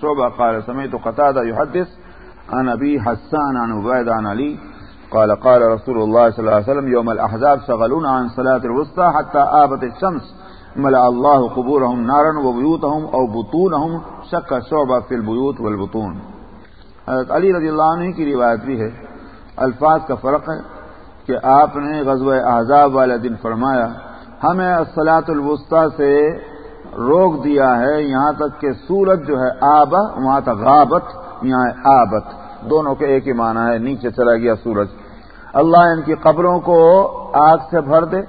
شعبہ قال سمیت قتادہ يحدث عن ابي حسان عن عبيد عن علي قال قال رسول الله صلى الله عليه وسلم يوم الاحزاب شغلونا عن صلاه الوسطى حتى آبت الشمس ملأ الله قبورهم نارا وبيوتهم او بطونهم شك شعبہ في البيوت والبطون حضرت علی رضی اللہ عنہ کی روایت بھی ہے۔ الفاظ کا فرق ہے کہ آپ نے غزوہ احزاب والے دن فرمایا، ہمیں اصلاۃ الوسطی سے روک دیا ہے، یہاں تک کہ سورج جو ہے آب وہاں تک غابت، یہاں آبت۔ دونوں کے ایک ہی معنی ہے، نیچے چلا گیا سورج۔ اللہ ان کی قبروں کو آگ سے بھر دے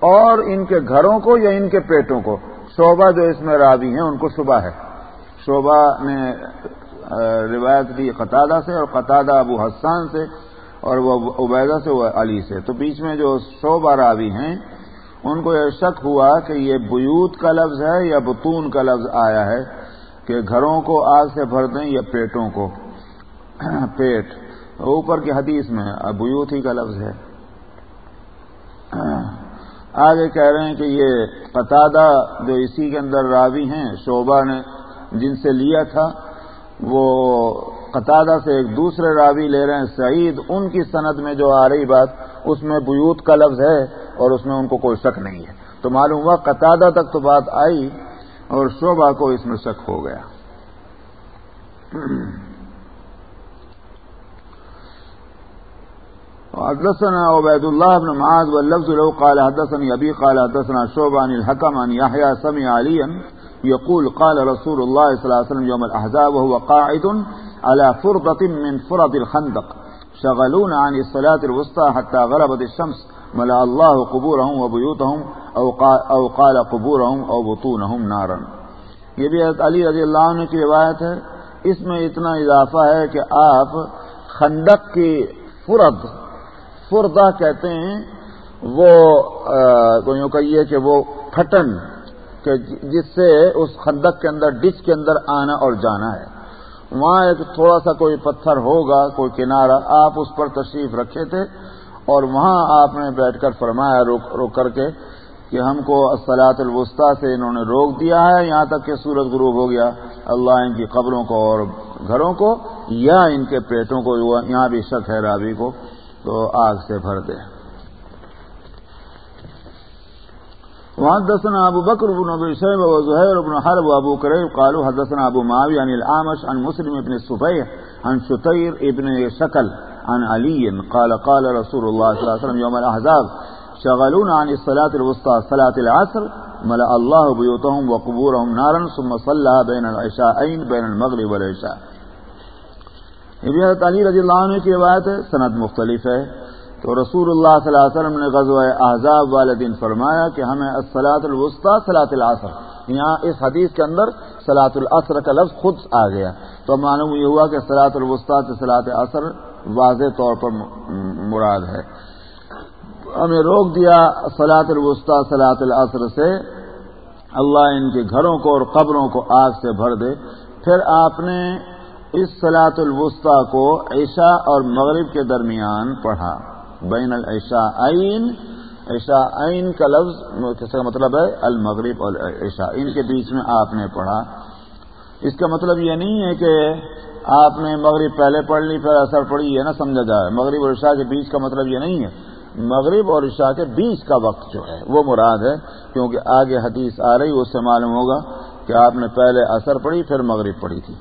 اور ان کے گھروں کو یا ان کے پیٹوں کو۔ شعبہ جو اس میں راوی ہیں، ان کو شبہ ہے۔ شعبہ نے روایت دی قطادہ سے اور قطادہ ابو حسان سے اور وہ عبیدہ سے، وہ علی سے۔ تو بیچ میں جو شعبہ راوی ہیں ان کو یہ شک ہوا کہ یہ بیوت کا لفظ ہے یا بتون کا لفظ آیا ہے کہ گھروں کو آگ سے بھر دیں یا پیٹوں کو؟ پیٹ۔ اوپر کی حدیث میں بیوت ہی کا لفظ ہے۔ آگے کہہ رہے ہیں کہ یہ قطادہ جو اسی کے اندر راوی ہیں، شعبہ نے جن سے لیا تھا، وہ قطادہ سے ایک دوسرے راوی لے رہے ہیں، سعید، ان کی سند میں جو آ رہی بات، اس میں بیوت کا لفظ ہے۔ اور اس میں ان کو کوئی شک نہیں ہے۔ تو معلوم ہوا قطادہ تک تو بات آئی اور شعبہ کو اس میں شک ہو گیا۔ حدثنا عبید اللہ بن معاذ واللفظ له قال حدثني ابي قال حدثنا شعبہ عن الحكم عن يحيى سمع عليا يقول قال رسول الله صلى الله عليه وسلم يوم الاحزاب وهو قاعد على فرضة من فرض الخندق شغلون عن الصلاة الوسطى حتى غربت الشمس۔ ملا الله قبورهم وبيوتهم او قال قبورهم او بطونهم نارا. یہ بھی علی رضی اللہ عنہ کی روایت ہے. اس میں اتنا اضافہ ہے کہ آپ خندق کی فرد فردہ کہتے ہیں، وہ یوں کہیے کہ وہ پھٹن، کہ جس سے اس خندق کے اندر، ڈچ کے اندر آنا اور جانا ہے۔ وہاں ایک تھوڑا سا کوئی پتھر ہوگا، کوئی کنارہ، آپ اس پر تشریف رکھے تھے۔ اور وہاں آپ نے بیٹھ کر فرمایا روک روک کر کے کہ ہم کو اصلاط الوسطی سے انہوں نے روک دیا ہے، یہاں تک کہ سورج غروب ہو گیا۔ اللہ ان کی قبروں کو اور گھروں کو یا ان کے پیٹوں کو یہاں بھی شک ہے رابی کو، تو آگ سے بھر دے وحدثنا ابو بكر بن ابي شيبه وزهير بن حرب وابو كريب قالوا حدثنا ابو معاويه عن الاعمش عن مسلم بن الصفيح عن شتير ابن شكل عن علي قال قال رسول الله صلى الله عليه وسلم يوم الاحزاب شغلون عن الصلاه الوسطى صلاه العصر، ملأ الله بيوتهم وقبورهم نارا، ثم صلى بين العشاءين، بين المغرب والعشاء. یہ حضرت علی رضی اللہ عنہ کی روایت ہے، سند مختلف ہے۔ تو رسول اللہ صلی اللہ علیہ وسلم نے غزوہ احزاب والے دن فرمایا کہ ہمیں الصلاۃ الوسطی صلاۃ العصر۔ یہاں اس حدیث کے اندر صلاۃ العصر کا لفظ خود آ گیا۔ تو معلوم یہ ہوا کہ صلاۃ الوسطی سے صلاۃ عصر واضح طور پر مراد ہے۔ ہمیں روک دیا صلاۃ الوسطی صلاۃ العصر سے۔ اللہ ان کے گھروں کو اور قبروں کو آگ سے بھر دے۔ پھر آپ نے اس صلاۃ الوسطی کو عشاء اور مغرب کے درمیان پڑھا۔ بین العشاء عین عشاء عین کا لفظ کس کا مطلب ہے؟ المغرب اور عشاء۔ ان کے بیچ میں آپ نے پڑھا۔ اس کا مطلب یہ نہیں ہے کہ آپ نے مغرب پہلے پڑھ لی، پھر اثر پڑھی یہ نہ سمجھا جائے۔ مغرب اور عشاء کے بیچ کا مطلب یہ نہیں ہے۔ مغرب اور عشاء کے بیچ کا وقت جو ہے، وہ مراد ہے، کیونکہ آگے حدیث آ رہی، اس سے معلوم ہوگا کہ آپ نے پہلے اثر پڑھی، پھر مغرب پڑھی تھی۔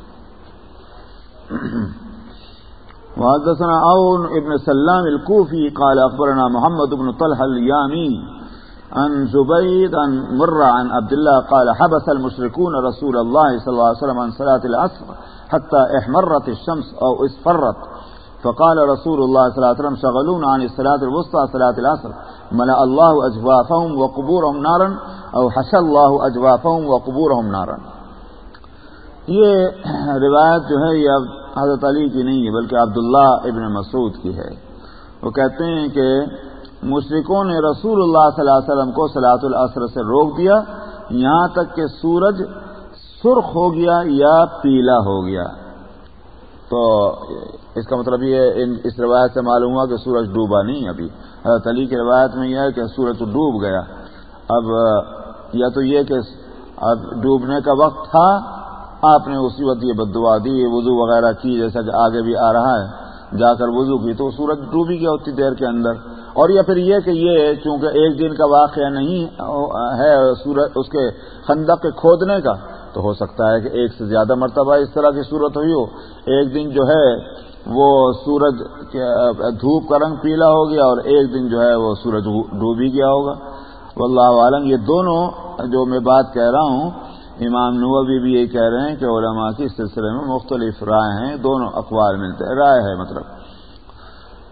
وحدثنا عون ابن سلام الكوفي قال أخبرنا محمد بن طلح اليامي عن زبيد عن مر عن عبد الله قال حبس المشركون رسول الله صلى الله عليه وسلم عن صلاة العصر حتى احمرت الشمس أو اسفرت فقال رسول الله صلى الله عليه وسلم شغلون عن الصلاة الوسطى، صلاة العصر. ملأ الله أجوافهم وقبورهم نارا، أو حشى الله أجوافهم وقبورهم نارا. یہ روایت جو ہے، یہ حضرت علی کی نہیں ہے، بلکہ عبداللہ ابن مسعود کی ہے۔ وہ کہتے ہیں کہ مشرقوں نے رسول اللہ صلی اللہ علیہ وسلم کو سلاۃ العصر سے روک دیا۔ یہاں تک کہ سورج سرخ ہو گیا یا پیلا ہو گیا؟ تو اس کا مطلب یہ اس روایت سے معلوم ہوا کہ سورج ڈوبا نہیں ابھی۔ حضرت علی کی روایت میں یہ ہے کہ سورج ڈوب گیا۔ اب، یا تو یہ کہ اب ڈوبنے کا وقت تھا، آپ نے اسی وقت یہ بد دعا دی، وضو وغیرہ کی، جیسا کہ آگے بھی آ رہا ہے۔ جا کر وضو کی تو سورج ڈوبی گیا اتنی دیر کے اندر۔ اور یا پھر یہ کہ یہ چونکہ ایک دن کا واقعہ نہیں، ہے، سورج، اس کے خندق کے کھودنے کا۔ تو ہو سکتا ہے کہ ایک سے زیادہ مرتبہ اس طرح کی صورت ہوئی ہو۔ ایک دن جو ہے وہ سورج دھوپ کا رنگ پیلا ہو گیا اور ایک دن جو ہے وہ سورج ڈوبی گیا ہوگا۔ واللہ عالم، یہ دونوں جو میں بات کہہ رہا ہوں، امام نوبی بھی یہی کہہ رہے ہیں کہ علماء کی سلسلے میں مختلف رائے ہیں، دونوں اخبار ملتے ہیں۔ رائے ہے مطلب۔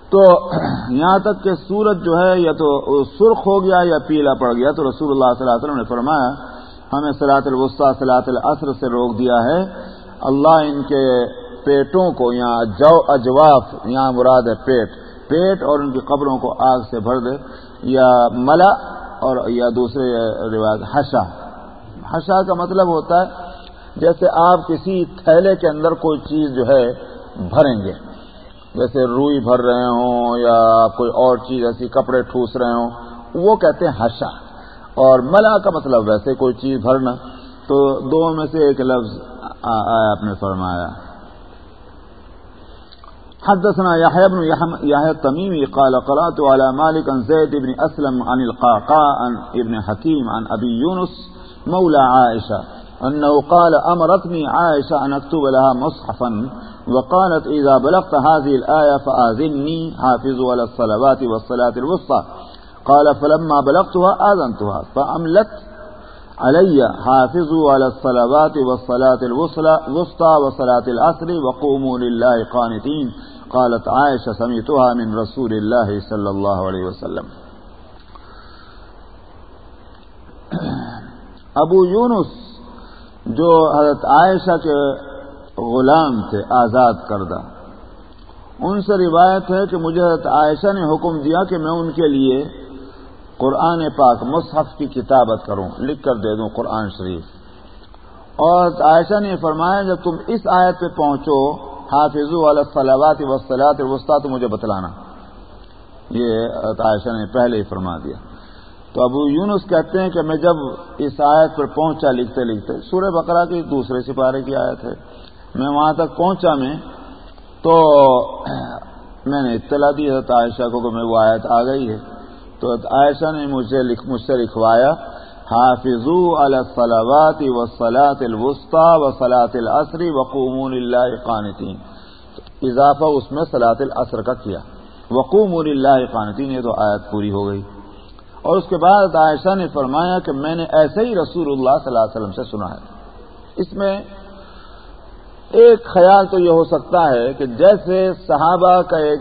تو یہاں تک کہ سورج جو ہے یا تو سرخ ہو گیا یا پیلا پڑ گیا۔ تو رسول اللہ صلی اللہ علیہ وسلم نے فرمایا ہمیں سلاط الوسطی سلاط العصر سے روک دیا ہے۔ اللہ ان کے پیٹوں کو یہاں جو اجواف، یہاں مراد ہے پیٹ۔ پیٹ اور ان کی قبروں کو آگ سے بھر دے۔ یا ملا اور یا دوسرے روایت ہشا ہشا کا مطلب ہوتا ہے جیسے آپ کسی تھیلے کے اندر کوئی چیز جو ہے بھریں گے۔ جیسے روئی بھر رہے ہوں یا کوئی اور چیز، ایسی کپڑے ٹھوس رہے ہوں۔ وہ کہتے ہیں ہشا اور ملا کا مطلب ویسے کوئی چیز بھرنا تو دو میں سے ایک لفظ آیا آپ نے فرمایا۔ حدثنا يحيى بن يحيى التميمي قال قرأت على مالك عن زيد بن أسلم عن القعقاء عن ابن حكيم عن أبي يونس مولى عائشة أنه قال أمرتني عائشة أن أكتب لها مصحفا وقالت إذا بلغت هذه الآية فآذني حافظوا على الصلوات والصلاة الوسطى۔ قال فلما بلغتها آذنتها فأملت علي حافظوا على الصلوات والصلاة الوسطى وصلاة العصر وقوموا لله قانتين قالت عائشة سمعتها من رسول الله صلى الله عليه وسلم. ابو یونس جو حضرت عائشہ کے غلام تھے، آزاد کردہ، ان سے روایت ہے کہ مجھے حضرت عائشہ نے حکم دیا کہ میں ان کے لیے قرآن پاک مصحف کی کتابت کروں، لکھ کر دے دوں قرآن شریف۔ اور عائشہ نے فرمایا، جب تم اس آیت پہ پہنچو حافظ صلاحات وسلاط وسطی تو مجھے بتلانا۔ یہ عائشہ نے پہلے ہی فرما دیا۔ تو ابو یونس کہتے ہیں کہ میں جب اس آیت پر پہنچا لکھتے لکھتے، سورہ بقرہ کی دوسرے سپارے کی آیت ہے، میں وہاں تک پہنچا میں، تو میں نے اطلاع دی حضرت عائشہ کو کہ میں وہ آیت آ گئی ہے۔ تو عائشہ نے مجھے مجھ سے لکھوایا حافظ الصلاوات وسلاۃ الوسطی و سلاۃ العصری وقوم اللہ قانتین۔ اضافہ اس میں سلاط العصر کا کیا۔ وقوم اللہ قانتین، یہ تو آیت پوری ہو گئی۔ اور اس کے بعد عائشہ نے فرمایا کہ میں نے ایسے ہی رسول اللہ صلی اللہ علیہ وسلم سے سنا ہے۔ اس میں ایک خیال تو یہ ہو سکتا ہے کہ جیسے صحابہ کا ایک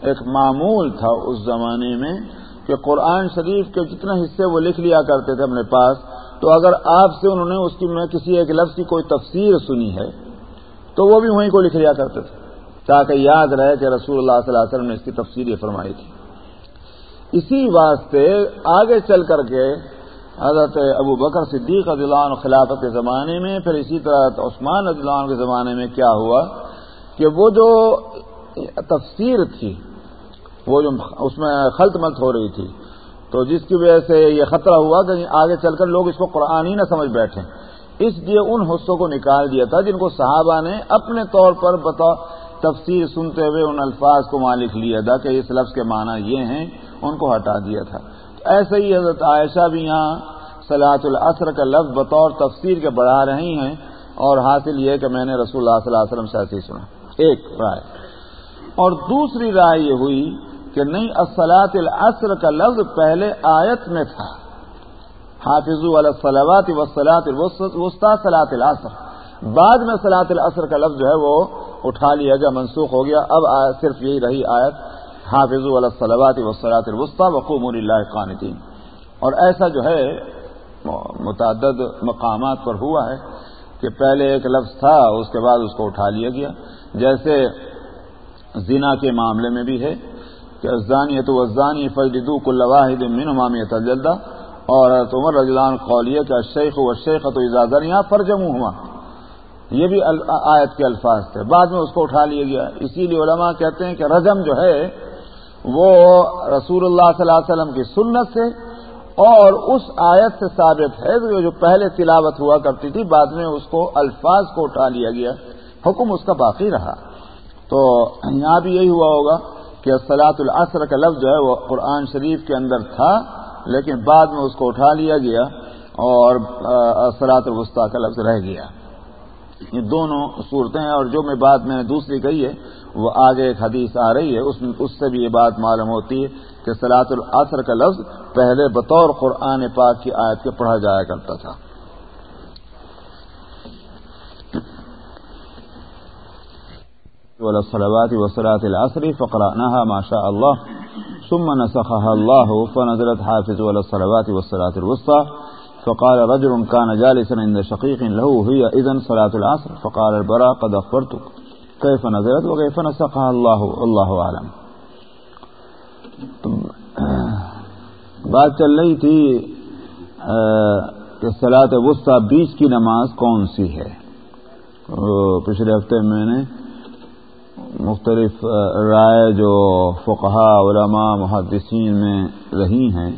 ایک معمول تھا اس زمانے میں کہ قرآن شریف کے جتنے حصے وہ لکھ لیا کرتے تھے اپنے پاس، تو اگر آپ سے انہوں نے اس کی میں کسی ایک لفظ کی کوئی تفسیر سنی ہے، تو وہ بھی وہیں کو لکھ لیا کرتے تھے۔ تاکہ یاد رہے کہ رسول اللہ صلی اللہ علیہ وسلم نے اس کی تفسیر یہ فرمائی تھی۔ اسی واسطے آگے چل کر کے حضرت ابو بکر صدیق رضی اللہ عنہ خلافت کے زمانے میں، پھر اسی طرح عثمان رضی اللہ عنہ کے زمانے میں کیا ہوا کہ وہ جو تفسیر تھی وہ جو اس میں خلط ملت ہو رہی تھی۔ تو جس کی وجہ سے یہ خطرہ ہوا کہ آگے چل کر لوگ اس کو قرآن ہی نہ سمجھ بیٹھے اس لیے ان حصوں کو نکال دیا تھا جن کو صحابہ نے اپنے طور پر بتا تفسیر سنتے ہوئے ان الفاظ کو مالک لیا تھا کہ اس لفظ کے معنی یہ ہیں، ان کو ہٹا دیا تھا۔ ایسے ہی حضرت عائشہ بھی یہاں سلاۃ العصر کا لفظ بطور تفسیر کے بڑھا رہی ہیں اور حاصل یہ کہ میں نے رسول اللہ صلی اللہ علیہ وسلم سے ایسی سنا۔ ایک رائے۔ اور دوسری رائے یہ ہوئی کہ نہیں اسلاط العصر کا لفظ پہلے آیت میں تھا۔ حافظ الصلاوات وسلاط وسطی سلاط العصر۔ بعد میں سلاط العصر کا لفظ جو ہے وہ اٹھا لیا گیا، منسوخ ہو گیا۔ اب صرف یہی رہی آیت۔ حافظ الصلاوات وسلاط الوسطی وقوم اللہ قانتین۔ اور ایسا جو ہے، متعدد مقامات پر ہوا ہے کہ پہلے ایک لفظ تھا، اس کے بعد اس کو اٹھا لیا گیا۔ جیسے زنا کے معاملے میں بھی ہے۔ کہ ازانی تو ازانی فجدو کل واحد من امامی تجلدہ اور عمر رضلان قولیہ کہ شیخ و شیخ تو اجازت یہاں فرجم ہوا یہ بھی آیت کے الفاظ تھے بعد میں اس کو اٹھا لیا گیا اسی لیے علماء کہتے ہیں کہ رجم جو ہے وہ رسول اللہ صلی اللہ علیہ وسلم کی سنت سے اور اس آیت سے ثابت ہے جو پہلے تلاوت ہوا کرتی تھی بعد میں اس کو الفاظ کو اٹھا لیا گیا حکم اس کا باقی رہا تو یہاں بھی یہی ہوا ہوگا کہ سلاط العصر کا لفظ جو ہے وہ قرآن شریف کے اندر تھا، لیکن بعد میں اس کو اٹھا لیا گیا اور سلاط الوسطی کا لفظ رہ گیا۔ یہ دونوں صورتیں ہیں اور جو میں بات میں نے دوسری کہی ہے، وہ آگے ایک حدیث آ رہی ہے، اس سے بھی یہ بات معلوم ہوتی ہے کہ سلاط العصر کا لفظ پہلے بطور قرآن پاک کی آیت کے پڑھا جایا کرتا تھا۔ صلوات وسلاۃ العصر فقرأناها ما شاء الله. ثم نسخها الله فنزلت حافظ ولا الصلوات والصلاة الوسطى. فقال رجل كان جالسا عند شقيق له، هي اذن صلاة العصر؟ فقال البراء قد اخبرتك كيف نزلت وكيف نسخها الله؟ الله اعلم بات چل رہی تھی کہ سلاط وسطی بیچ کی نماز کون سی ہے؟ پچھلے ہفتے میں نے مختلف رائے جو فقہا علماء، محدثین میں رہی ہیں،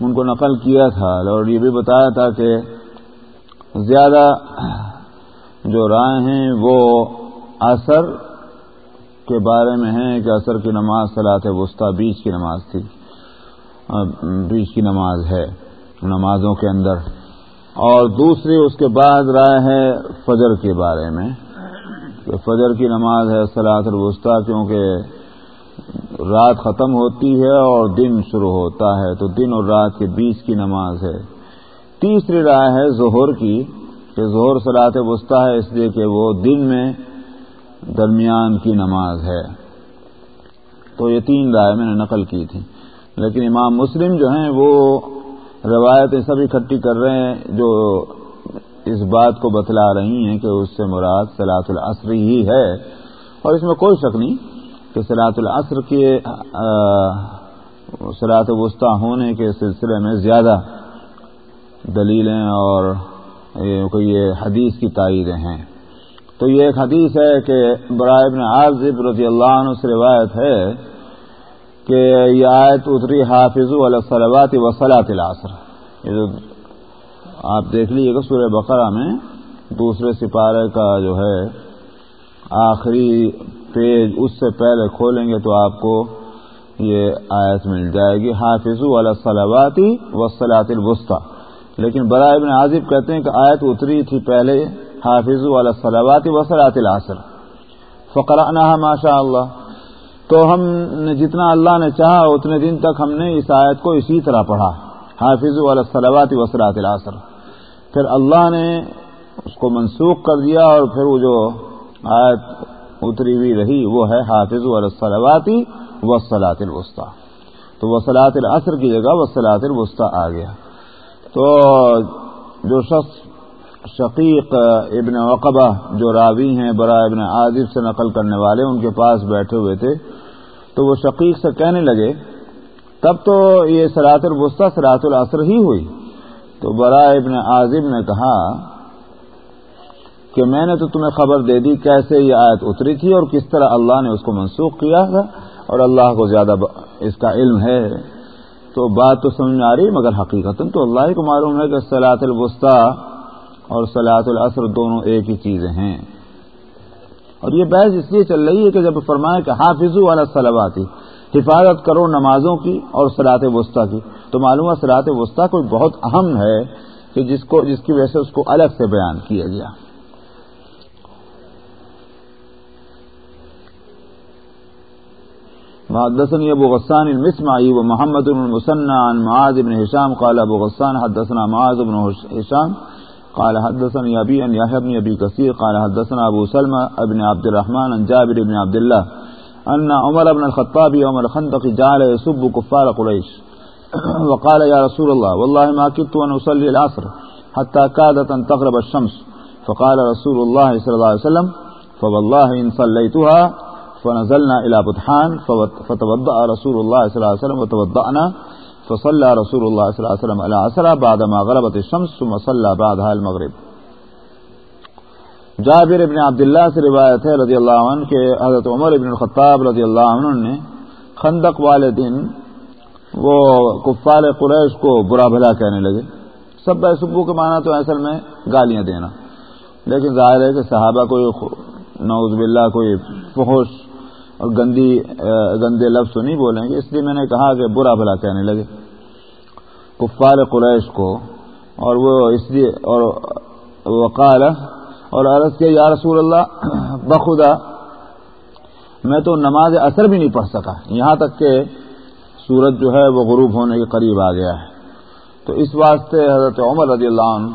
ان کو نقل کیا تھا اور یہ بھی بتایا تھا کہ زیادہ جو رائے ہیں وہ اثر کے بارے میں ہیں کہ اثر کی نماز صلاح وسطی، بیچ کی نماز تھی۔ بیچ کی نماز ہے، نمازوں کے اندر۔ اور دوسری اس کے بعد رائے ہے فجر کے بارے میں۔ کہ فجر کی نماز ہے سلاط الوسطی، کیونکہ رات ختم ہوتی ہے اور دن شروع ہوتا ہے، تو دن اور رات کے بیچ کی نماز ہے۔ تیسری رائے ہے ظہر کی، کہ ظہر سلاط وسطی ہے، اس لیے کہ وہ دن میں درمیان کی نماز ہے۔ تو یہ تین رائے میں نے نقل کی تھی۔ لیکن امام مسلم جو ہیں، وہ روایتیں سب اکٹھی کر رہے ہیں، جو اس بات کو بتلا رہی ہیں کہ اس سے مراد سلاط العصر ہی ہے اور اس میں کوئی شک نہیں کہ سلاط العصر کے سلاط وسطی ہونے کے سلسلے میں زیادہ دلیلیں اور یہ حدیث کی تائیدیں ہیں۔ تو یہ ایک حدیث ہے کہ برائے ابن عازب رضی اللہ عنہ سے روایت ہے کہ یہ آیت اتری حافظ علیہ وسلاط العصر۔ یہ آپ دیکھ لیجیے گا سورہ بقرہ میں دوسرے سپارے کا جو ہے، آخری پیج اس سے پہلے کھولیں گے تو آپ کو یہ آیت مل جائے گی حافظ والا سلاواتی وسلاط لیکن برائے ابن عازب کہتے ہیں کہ آیت اتری تھی پہلے حافظ والا سلاواتی وسلاط العصر۔ فقر ماشاء اللہ۔ تو ہم نے جتنا اللہ نے چاہا، اتنے دن تک ہم نے اس آیت کو اسی طرح پڑھا۔ حافظ والا سلاواتی وسلاط العصر۔ پھر اللہ نے اس کو منسوخ کر دیا اور پھر وہ جو آیت اتری ہوئی رہی وہ ہے حافظ والصلواتی وسلاط الوسطی۔ تو وسلاط العصر کی جگہ وسلاط الوسطی آ گیا۔ تو جو شخص شقیق ابن وقبہ جو راوی ہیں، برا ابن عادف سے نقل کرنے والے، ان کے پاس بیٹھے ہوئے تھے، تو وہ شقیق سے کہنے لگے، تب تو یہ سلاط الوسطی سلاط العصر ہی ہوئی۔ تو برا ابن عازم نے کہا کہ میں نے تو تمہیں خبر دے دی کیسے یہ آیت اتری تھی اور کس طرح اللہ نے اس کو منسوخ کیا تھا اور اللہ کو زیادہ اس کا علم ہے۔ تو بات تو سمجھ میں آ رہی مگر حقیقت تو اللہ کو معلوم ہے کہ سلاط الوسطی اور سلاط العصر دونوں ایک ہی چیزیں ہیں۔ اور یہ بحث اس لیے چل رہی ہے کہ جب فرمائے کہ حافظ والا سلواتی حفاظت کرو نمازوں کی اور سلاط وسطی کی۔ تو معلوم ہے سلاط وسطی کوئی بہت اہم ہے کہ جس کو جس کی وجہ سے اس کو الگ سے بیان کیا گیا۔ حدثني ابو غسان المسمعي ومحمد بن المثنى عن معاذ بن هشام قال ابو غسان حدثنا معاذ بن هشام قال حدثني ابي ان يحيى بن ابي كثير قال حدثنا ابو سلمى ابن عبد الرحمن عن جابر بن عبد الله ان عمر بن الخطاب يوم الخندق جعل يسب كفار قريش وقال يا رسول الله، والله ما كنت أن أصلي العصر حتى كادت أن تغرب الشمس. فقال رسول الله صلى الله عليه وسلم، فوالله إن صليتها فنزلنا إلى بطحان فتوضأ رسول الله صلى الله عليه وسلم وتوضأنا، فصلى رسول الله صلى الله عليه وسلم على عصر بعدما غربت الشمس، ثم صلى بعدها المغرب. جابر ابن عبداللہ سے روایت ہے رضی اللہ عنہ کہ حضرت عمر ابن الخطاب رضی اللہ عنہ نے خندق والے دن وہ کفار قریش کو برا بھلا کہنے لگے۔ سب بے سبو کے معنی تو اصل میں گالیاں دینا۔ لیکن ظاہر ہے کہ صحابہ کوئی نوز باللہ کوئی فحوش اور گندی، گندے لفظ تو نہیں بولیں گے، اس لیے میں نے کہا کہ برا بھلا کہنے لگے۔ کفار قریش کو اور وہ اس لیے اور وقال اور عرض کے یا رسول اللہ، بخدا، میں تو نماز اثر بھی نہیں پڑھ سکا۔ یہاں تک کہ سورج جو ہے وہ غروب ہونے کے قریب آ گیا ہے۔ تو اس واسطے حضرت عمر رضی اللہ عنہ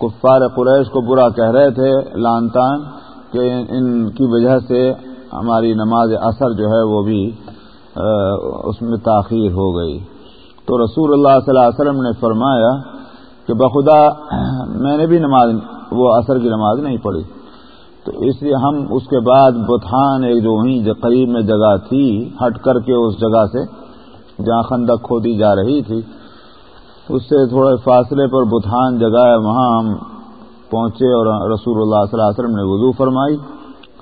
کفار قریش کو برا کہہ رہے تھے، لانتان، کہ ان کی وجہ سے ہماری نماز اثر جو ہے وہ بھی اس میں تاخیر ہو گئی۔ تو رسول اللہ صلی اللہ علیہ وسلم نے فرمایا کہ بخدا، میں نے بھی نماز، وہ اثر کی نماز نہیں پڑھی۔ تو اس لیے ہم اس کے بعد بتان ایک جو وہیں قریب میں جگہ تھی، ہٹ کر کے اس جگہ سے جہاں خندق کھودی جا رہی تھی، اس سے تھوڑے فاصلے پر بتان جگہ ہے، وہاں ہم پہنچے اور رسول اللہ صلی اللہ علیہ وسلم نے وضو فرمائی۔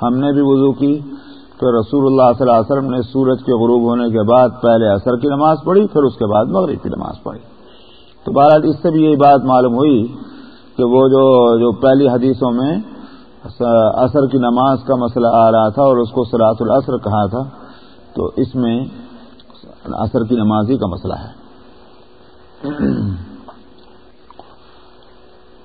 ہم نے بھی وضو کی، تو رسول اللہ صلی اللہ علیہ وسلم نے سورج کے غروب ہونے کے بعد پہلے عصر کی نماز پڑھی، پھر اس کے بعد مغرب کی نماز پڑھی۔ تو بہرحال اس سے بھی یہی بات معلوم ہوئی کہ وہ جو جو پہلی حدیثوں میں عصر کی نماز کا مسئلہ آ رہا تھا اور اس کو سلاط العصر کہا تھا، تو اس میں عصر کی نماز ہی کا مسئلہ ہے۔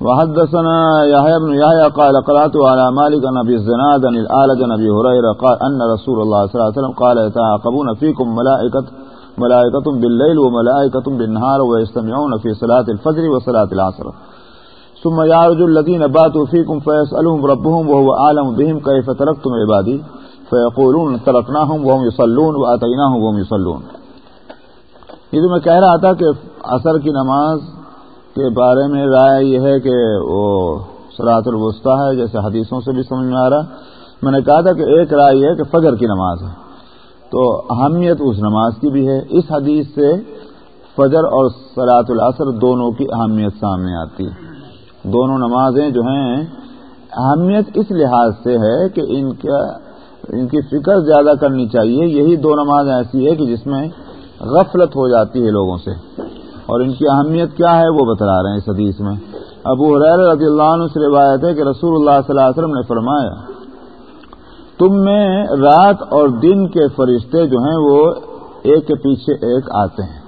وحدثنا يحيى بن يحيى قال قرات على مالك عن ابي الزناد عن الالج عن ابي هريره قال ان رسول الله صلى الله عليه وسلم قال يتعاقبون فيكم ملائكه ملائكه بالليل وملائكه بالنهار ويستمعون في صلاه الفجر وصلاه العصر۔ ثم يعرج الذين باتوا فيكم فيسالهم ربهم وهو اعلم بهم كيف تركتم عبادي فيقولون تركناهم وهم يصلون واتيناهم وهم يصلون یہ تو میں کہہ رہا تھا کہ عصر کی نماز کے بارے میں رائے یہ ہے کہ وہ سرات الوسطی ہے، جیسے حدیثوں سے بھی سمجھ میں آ رہا میں نے کہا تھا کہ ایک رائے یہ ہے کہ فجر کی نماز ہے۔ تو اہمیت اس نماز کی بھی ہے۔ اس حدیث سے فجر اور سلاط العصر دونوں کی اہمیت سامنے آتی۔ ہے دونوں نمازیں جو ہیں، اہمیت اس لحاظ سے ہے کہ ان کا، ان کی فکر زیادہ کرنی چاہیے۔ یہی دو نماز ایسی ہے کہ جس میں غفلت ہو جاتی ہے لوگوں سے۔ اور ان کی اہمیت کیا ہے وہ بتلا رہے ہیں اس حدیث میں۔ ابو حریر رضی اللہ عنہ سے روایت ہے کہ رسول اللہ صلی اللہ علیہ وسلم نے فرمایا، تم میں رات اور دن کے فرشتے جو ہیں وہ ایک کے پیچھے ایک آتے ہیں۔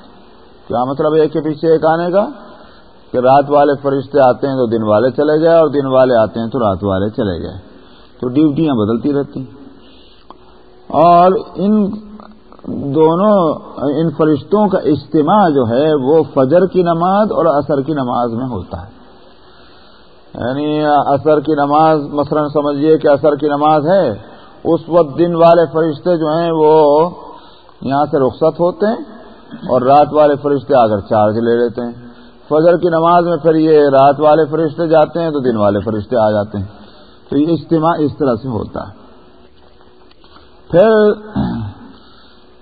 کیا مطلب ایک کے پیچھے ایک آنے کا؟ کہ رات والے فرشتے آتے ہیں تو دن والے چلے گئے اور دن والے آتے ہیں تو رات والے چلے گئے تو ڈیوٹیاں بدلتی رہتی اور ان دونوں ان فرشتوں کا اجتماع جو ہے وہ فجر کی نماز اور عصر کی نماز میں ہوتا ہے یعنی عصر کی نماز مثلا سمجھیے کہ عصر کی نماز ہے، اس وقت دن والے فرشتے جو ہیں وہ یہاں سے رخصت ہوتے ہیں اور رات والے فرشتے آ کر چارج لے لیتے ہیں۔ فجر کی نماز میں پھر یہ رات والے فرشتے جاتے ہیں تو دن والے فرشتے آ جاتے ہیں۔ تو یہ اجتماع اس طرح سے ہوتا ہے۔ پھر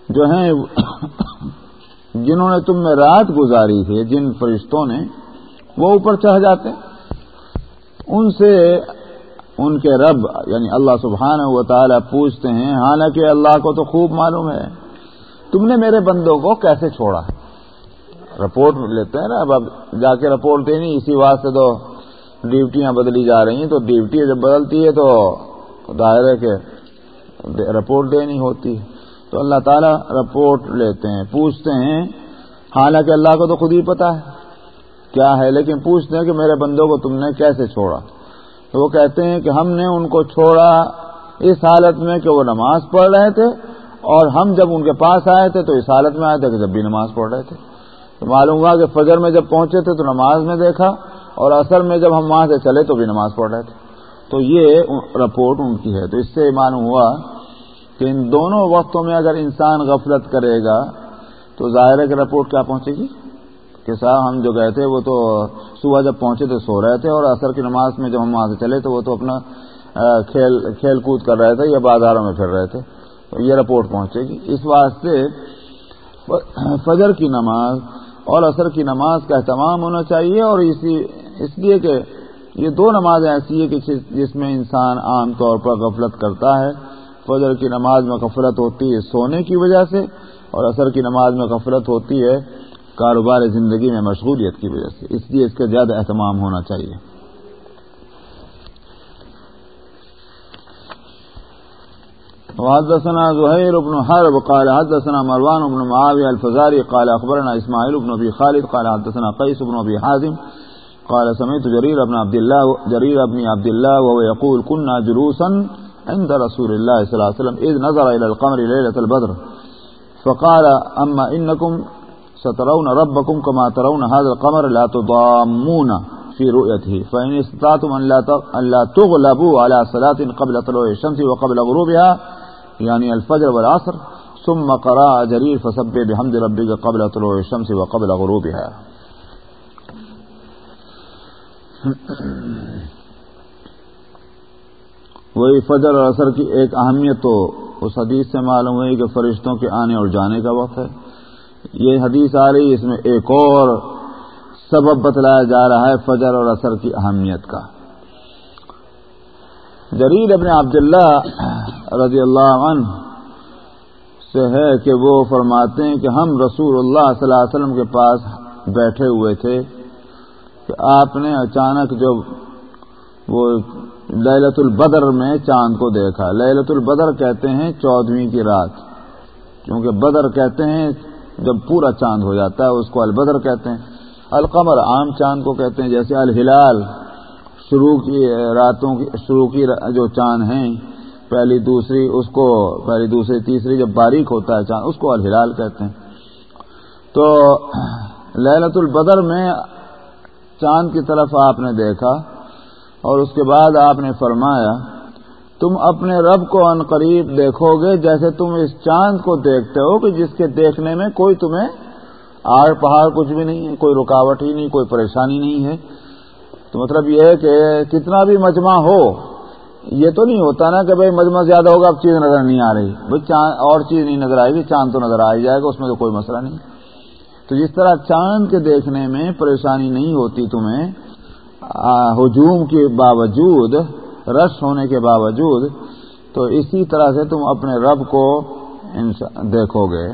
جو ہیں جنہوں نے تم میں رات گزاری ہے، جن فرشتوں نے، وہ اوپر چڑھ جاتے ان سے ان کے رب یعنی اللہ سبحانہ و تعالی پوچھتے ہیں، حالانکہ اللہ کو تو خوب معلوم ہے۔ تم نے میرے بندوں کو کیسے چھوڑا ہے؟ رپورٹ لیتے ہیں نا، اب جا کے رپورٹ دینی اسی واسطے تو ڈیوٹیاں بدلی جا رہی ہیں۔ تو ڈیوٹی جب بدلتی ہے تو دائرے کے رپورٹ دینی ہوتی۔ ہے تو اللہ تعالیٰ رپورٹ لیتے ہیں، پوچھتے ہیں۔ حالانکہ اللہ کو تو خود ہی پتا ہے کیا ہے، لیکن پوچھتے ہیں کہ میرے بندوں کو تم نے کیسے چھوڑا؟ تو وہ کہتے ہیں کہ ہم نے ان کو چھوڑا اس حالت میں کہ وہ نماز پڑھ رہے تھے، اور ہم جب ان کے پاس آئے تھے تو اس حالت میں آئے تھے کہ جب بھی نماز پڑھ رہے تھے۔ تو معلوم ہوا کہ فجر میں جب پہنچے تھے تو نماز میں دیکھا اور اصل میں جب ہم وہاں سے چلے تو بھی نماز پڑھ رہے تھے۔ تو یہ رپورٹ ان کی ہے۔ تو اس سے معلوم ہوا کہ ان دونوں وقتوں میں اگر انسان غفلت کرے گا تو ظاہر ہے کہ رپورٹ کیا پہنچے گی؟ کہ صاحب ہم جو گئے تھے وہ تو صبح جب پہنچے تو سو رہے تھے اور عصر کی نماز میں جب ہم وہاں سے چلے تو وہ تو اپنا کھیل کھیل کود کر رہے تھے یا بازاروں میں پھر رہے تھے۔ تو یہ رپورٹ پہنچے گی۔ اس واسطے فجر کی نماز اور عصر کی نماز کا اہتمام ہونا چاہیے اور اسی اس لیے کہ یہ دو نمازیں ایسی ہیں کہ جس میں انسان عام طور پر غفلت کرتا ہے۔ فجر کی نماز میں غفلت ہوتی ہے سونے کی وجہ سے اور عصر کی نماز میں غفلت ہوتی ہے کاروبار زندگی میں مشغولیت کی وجہ سے۔ اس لیے اس کا زیادہ اہتمام ہونا چاہیے۔ وحدثنا زهير بن حرب قال حدثنا مروان بن معاوية الفزاري قال أخبرنا إسماعيل بن أبي خالد قال حدثنا قيس بن أبي حازم قال سمعت جرير بن عبد الله جرير بن عبد الله وهو يقول كنا جلوسا عند رسول الله صلى الله عليه وسلم إذ نظر إلى القمر ليلة البدر فقال أما إنكم سترون ربكم كما ترون هذا القمر لا تضامون في رؤيته فإن استطعتم أن لا تغلبوا على صلاة قبل طلوع الشمس وقبل غروبها يعني الفجر والعصر، ثم قراء جرير فسبح بحمد ربك قبل طلوع الشمس وقبل غروبها. وہی فجر اور اثر کی ایک اہمیت تو اس حدیث سے معلوم ہوئی کہ فرشتوں کے آنے اور جانے کا وقت ہے۔ یہ حدیث آ رہی اس میں ایک اور سبب بتلایا جا رہا ہے فجر اور اثر کی اہمیت کا۔ جریر ابن عبداللہ رضی اللہ عنہ سے ہے کہ وہ فرماتے ہیں کہ ہم رسول اللہ صلی اللہ علیہ وسلم کے پاس بیٹھے ہوئے تھے کہ آپ نے اچانک جب وہ للت البدر میں چاند کو دیکھا۔ للت البدر کہتے ہیں چودہویں کی رات، کیونکہ بدر کہتے ہیں جب پورا چاند ہو جاتا ہے، اس کو البدر کہتے ہیں۔ القمر عام چاند کو کہتے ہیں، جیسے الہلال۔ شروع کی، راتوں کی، شروع کی جو چاند ہیں، پہلی، دوسری، اس کو پہلی، دوسری، تیسری جب باریک ہوتا ہے چاند، اس کو الہلال کہتے ہیں۔ تو للت البدر میں چاند کی طرف آپ نے دیکھا اور اس کے بعد آپ نے فرمایا، تم اپنے رب کو ان قریب دیکھو گے جیسے تم اس چاند کو دیکھتے ہو کہ جس کے دیکھنے میں کوئی تمہیں آڑ پہاڑ کچھ بھی نہیں ہے، کوئی رکاوٹ ہی نہیں، کوئی پریشانی نہیں ہے۔ تو مطلب یہ ہے کہ کتنا بھی مجمع ہو، یہ تو نہیں ہوتا نا کہ بھائی مجمع زیادہ ہوگا، اب چیز نظر نہیں آ رہی۔ بھائی چاند، اور چیز نہیں نظر آئے گی، چاند تو نظر آ جائے گا، اس میں تو کوئی مسئلہ نہیں۔ تو جس طرح چاند کے دیکھنے میں پریشانی نہیں ہوتی تمہیں ہجوم کے باوجود رش ہونے کے باوجود، تو اسی طرح سے تم اپنے رب کو دیکھو گے۔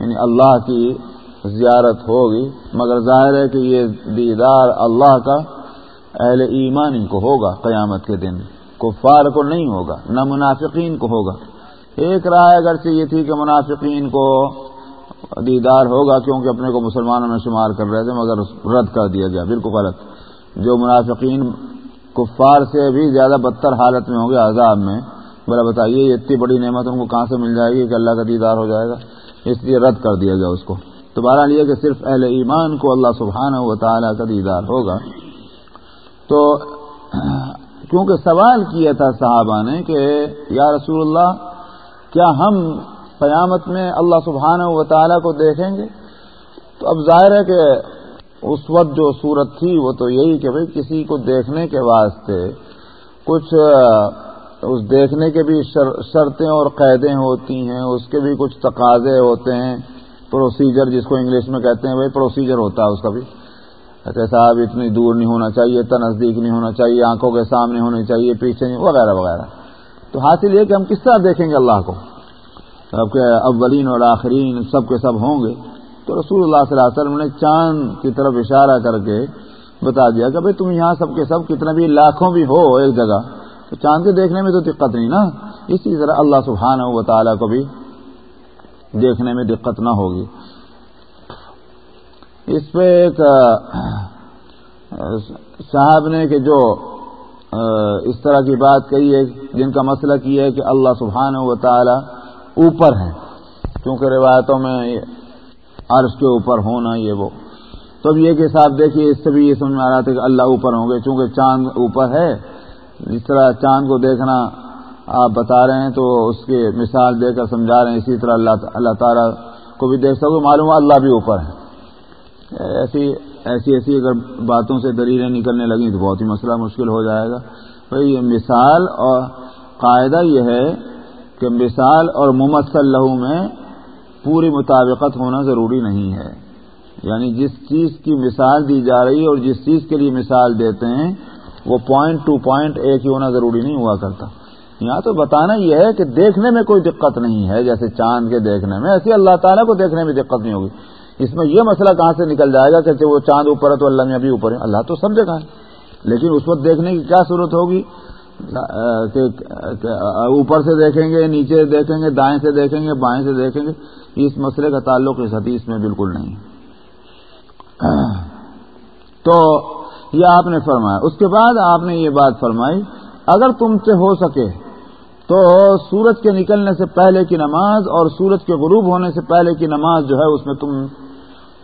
یعنی اللہ کی زیارت ہوگی، مگر ظاہر ہے کہ یہ دیدار اللہ کا اہل ایمان کو ہوگا قیامت کے دن، کفار کو نہیں ہوگا، نہ منافقین کو ہوگا۔ ایک رائے اگرچہ یہ تھی کہ منافقین کو دیدار ہوگا کیونکہ اپنے کو مسلمانوں میں شمار کر رہے تھے، مگر رد کر دیا گیا، بالکل غلط۔ جو منافقین کفار سے بھی زیادہ بدتر حالت میں ہوں گے عذاب میں بولا بتائیے یہ اتنی بڑی نعمت ان کو کہاں سے مل جائے گی کہ اللہ کا دیدار ہو جائے گا؟ اس لیے رد کر دیا گیا اس کو۔ تو بہرحال یہ کہ صرف اہل ایمان کو اللہ سبحانہ و تعالیٰ کا دیدار ہوگا تو کیونکہ سوال کیا تھا صحابہ نے کہ یا رسول اللہ، کیا ہم قیامت میں اللہ سبحانہ و تعالیٰ کو دیکھیں گے؟ تو اب ظاہر ہے کہ اس وقت جو صورت تھی وہ تو یہی کہ بھئی کسی کو دیکھنے کے واسطے کچھ، اس دیکھنے کے بھی شرطیں اور قیدیں ہوتی ہیں، اس کے بھی کچھ تقاضے ہوتے ہیں، پروسیجر جس کو انگلش میں کہتے ہیں بھائی پروسیجر ہوتا ہے اس کا بھی۔ کہ صاحب، اتنی دور نہیں ہونا چاہیے، اتنا نزدیک نہیں ہونا چاہیے، آنکھوں کے سامنے ہونی چاہیے، پیچھے نہیں، وغیرہ وغیرہ۔ تو حاصل یہ کہ ہم کس طرح دیکھیں گے اللہ کو؟ اب کہ اولین اور آخرین سب کے سب ہوں گے۔ تو رسول اللہ صلی اللہ علیہ وسلم نے چاند کی طرف اشارہ کر کے بتا دیا کہ بھائی تم یہاں سب کے سب کتنا بھی لاکھوں بھی ہو ایک جگہ، تو چاند کے دیکھنے میں تو دقت نہیں نا؟ اسی طرح اللہ سبحانہ و تعالیٰ کو بھی دیکھنے میں دقت نہ ہوگی۔ اس پہ ایک صاحب نے کہ جو اس طرح کی بات کہی ہے، جن کا مسئلہ کیا ہے کہ اللہ سبحانہ و تعالیٰ اوپر ہے کیونکہ روایتوں میں عرش کے اوپر ہونا یہ وہ۔ تو اب یہ کہ صاحب دیکھیے، اس سے بھی یہ سمجھ میں آ رہا تھا کہ اللہ اوپر ہوں گے، چونکہ چاند اوپر ہے۔ جس طرح چاند کو دیکھنا آپ بتا رہے ہیں، تو اس کی مثال دے کر سمجھا رہے ہیں۔ اسی طرح اللہ اللہ تعالیٰ کو بھی دیکھ سکو، معلوم اللہ بھی اوپر ہے ایسی ایسی ایسی اگر باتوں سے دلیلیں نکلنے لگیں تو بہت ہی مسئلہ مشکل ہو جائے گا۔ بھائی، یہ مثال اور قاعدہ یہ ہے کہ مثال اور ممثل لہو میں پوری مطابقت ہونا ضروری نہیں ہے۔ یعنی جس چیز کی مثال دی جا رہی ہے اور جس چیز کے لیے مثال دیتے ہیں، وہ پوائنٹ ٹو پوائنٹ ایک ہی ہونا ضروری نہیں ہوا کرتا۔ یہاں تو بتانا یہ ہے کہ دیکھنے میں کوئی دقت نہیں ہے، جیسے چاند کے دیکھنے میں۔ ایسے اللہ تعالیٰ کو دیکھنے میں دقت نہیں ہوگی۔ اس میں یہ مسئلہ کہاں سے نکل جائے گا کہ وہ چاند اوپر ہے تو اللہ میں ابھی اوپر ہے؟ اللہ تو سب جگہ ہے لیکن اس وقت دیکھنے کی کیا ضرورت ہوگی؟ کہ اوپر سے دیکھیں گے، نیچے دیکھیں گے، دائیں سے دیکھیں گے، بائیں سے دیکھیں گے، اس مسئلے کا تعلق اس حدیث میں بالکل نہیں تو یہ آپ نے فرمایا۔ اس کے بعد آپ نے یہ بات فرمائی، اگر تم سے ہو سکے تو سورج کے نکلنے سے پہلے کی نماز اور سورج کے غروب ہونے سے پہلے کی نماز جو ہے، اس میں تم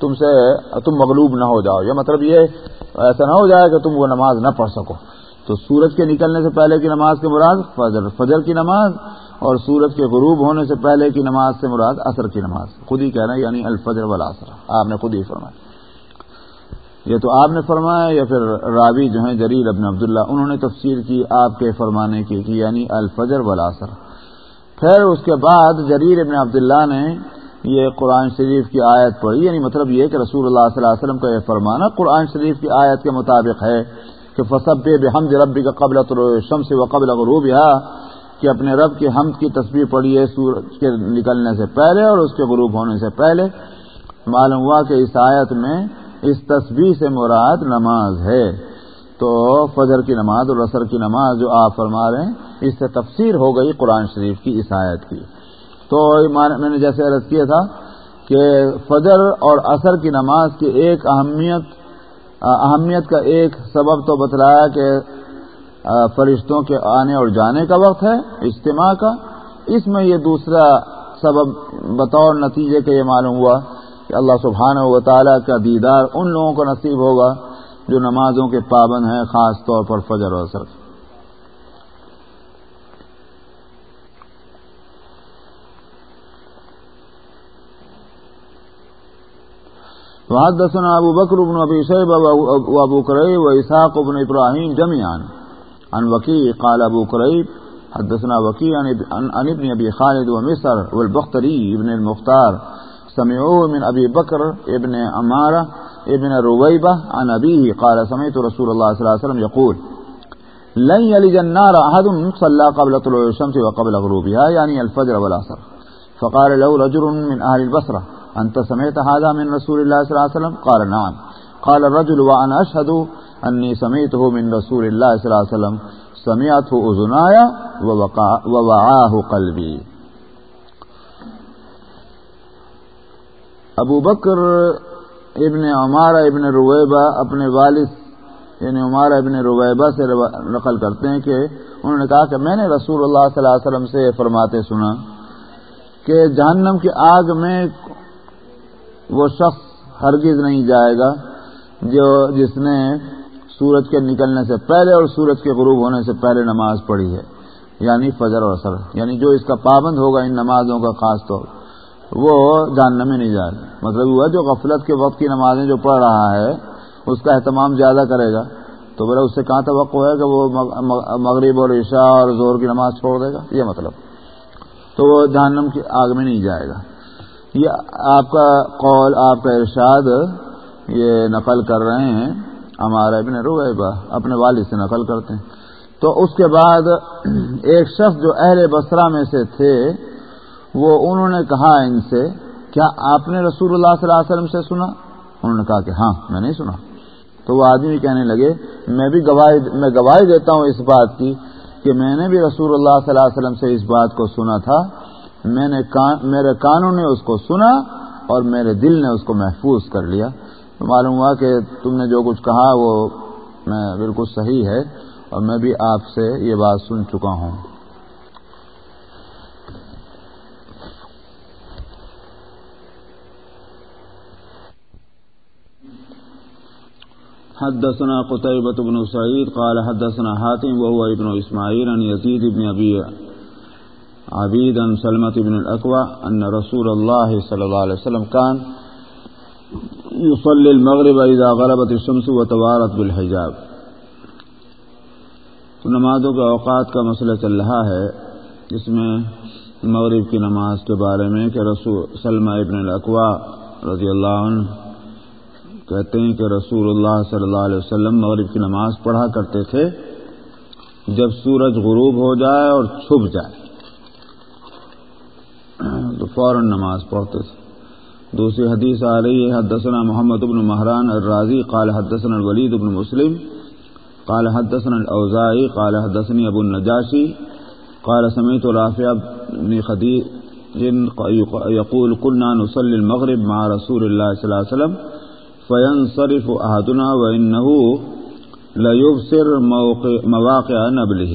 تم سے تم مغلوب نہ ہو جاؤ. یا مطلب یہ ایسا نہ ہو جائے کہ تم وہ نماز نہ پڑھ سکو. تو سورج کے نکلنے سے پہلے کی نماز کے مراد فجر فجر کی نماز اور سورج کے غروب ہونے سے پہلے کی نماز سے مراد اثر کی نماز. خود ہی کہہ رہے ہیں یعنی الفجر والا اثر آپ نے خود ہی فرمایا. یہ تو آپ نے فرمایا، یا پھر راوی جو ہیں جریر ابن عبداللہ، انہوں نے تفسیر کی، آپ کے فرمانے کی کہ یعنی الفجر والا اثر پھر اس کے بعد جریر ابن عبداللہ نے یہ قرآن شریف کی آیت پڑھی یعنی مطلب یہ کہ رسول اللہ صلی اللہ علیہ وسلم کا یہ فرمانا قرآن شریف کی آیت کے مطابق ہے کہ فصب بحمد ربی کا قبل شمس و قبل غروب کہ اپنے رب کی حمد کی تصویر پڑھی ہے سورج کے نکلنے سے پہلے اور اس کے غروب ہونے سے پہلے۔ معلوم ہوا کہ اس آیت میں اس تصویر سے مراد نماز ہے۔ تو فجر کی نماز اور رسر کی نماز جو آپ فرما رہے ہیں، اس سے تفسیر ہو گئی قرآن شریف کی اس آیت کی۔ تو میں نے جیسے عرض کیا تھا کہ فجر اور عصر کی نماز کی ایک اہمیت اہمیت کا ایک سبب تو بتلایا کہ فرشتوں کے آنے اور جانے کا وقت ہے، اجتماع کا۔ اس میں یہ دوسرا سبب بطور نتیجے کے یہ معلوم ہوا کہ اللہ سبحانہ و تعالیٰ کا دیدار ان لوگوں کو نصیب ہوگا جو نمازوں کے پابند ہیں، خاص طور پر فجر و اثر وحدثنا ابو بکر بن ابی شیب و ابو کریب و اسحاق بن ابراہیم جمیان عن وكيع قال أبو كريب حدثنا وكيع عن ابن أبي خالد ومصر والبختري ابن المختار. سمعوه من أبي بكر ابن عمارة ابن رويبة عن أبيه قال، سمعت رسول الله صلى الله عليه وسلم يقول لن يلج النار أحد صلى قبل طلوع الشمس وقبل غروبها يعني الفجر والعصر. فقال له رجل من أهل البصرة أنت سمعت هذا من رسول الله صلى الله عليه وسلم؟ قال نعم. قال الرجل، وأنا أشهد انی سمیت ہو من رسول اللہ صلی اللہ علیہ وسلم. سمیت ہو ازنایا و قلبی ابو بکر ابن عمارہ ابن رویبہ اپنے والد یعنی عمارہ ابن رویبہ سے نقل کرتے ہیں کہ انہوں نے کہا کہ میں نے رسول اللہ صلی اللہ علیہ وسلم سے فرماتے سنا کہ جہنم کی آگ میں وہ شخص ہرگز نہیں جائے گا جو جس نے سورج کے نکلنے سے پہلے اور سورج کے غروب ہونے سے پہلے نماز پڑھی ہے یعنی فجر اور اثر یعنی جو اس کا پابند ہوگا ان نمازوں کا خاص طور، وہ جاننے میں نہیں جائے مطلب وہ جو غفلت کے وقت کی نمازیں جو پڑھ رہا ہے، اس کا اہتمام زیادہ کرے گا۔ تو بولے اس سے کہاں توقع ہے کہ وہ مغرب اور عشاء اور زور کی نماز چھوڑ دے گا؟ یہ مطلب۔ تو وہ جہنم کی آگ میں نہیں جائے گا۔ یہ آپ کا قول، آپ کا ارشاد یہ نقل کر رہے ہیں، ہمارا ابن رویبا اپنے والد سے نقل کرتے ہیں۔ تو اس کے بعد ایک شخص جو اہل بسرا میں سے تھے، وہ انہوں نے کہا ان سے، کیا آپ نے رسول اللہ صلی اللہ علیہ وسلم سے سنا؟ انہوں نے کہا کہ ہاں میں نہیں سنا۔ تو وہ آدمی کہنے لگے، میں بھی گواہی، میں گواہی دیتا ہوں اس بات کی کہ میں نے بھی رسول اللہ صلی اللہ علیہ وسلم سے اس بات کو سنا تھا میں نے میرے کانوں نے اس کو سنا اور میرے دل نے اس کو محفوظ کر لیا۔ تو معلوم ہوا کہ تم نے جو کچھ کہا وہ میں بالکل صحیح ہے اور میں بھی آپ سے یہ بات سن چکا ہوں۔ حدثنا قتيبة بن سعيد قال حدثنا حاتم وهو ابن إسماعيل عن يزيد بن أبي عبيد عن سلمة بن الأكوى أن رسول الله صلى الله عليه وسلم كان يصلي المغرب اذا غربت الشمس وتوارت بالحجاب تو نمازوں کے اوقات کا مسئلہ چل رہا ہے، جس میں مغرب کی نماز کے بارے میں کہ رسول سلمہ ابن الاقوا رضی اللہ عنہ کہتے ہیں کہ رسول اللہ صلی اللہ علیہ وسلم مغرب کی نماز پڑھا کرتے تھے۔ جب سورج غروب ہو جائے اور چھپ جائے تو فوراً نماز پڑھتے تھے۔ دوسری حدیث آ رہی ہے، حدثنا محمد ابن مہران الرازی، قال حدثنا الولید ابن مسلم، قال حدثنا الاوزاعی، قال حدثني ابو النجاشی، قال سمعت رافع بن خدیج يقول كنا نصلي المغرب مع رسول الله صلى الله عليه وسلم فينصرف أحدنا وإنه ليبصر مواقع نبله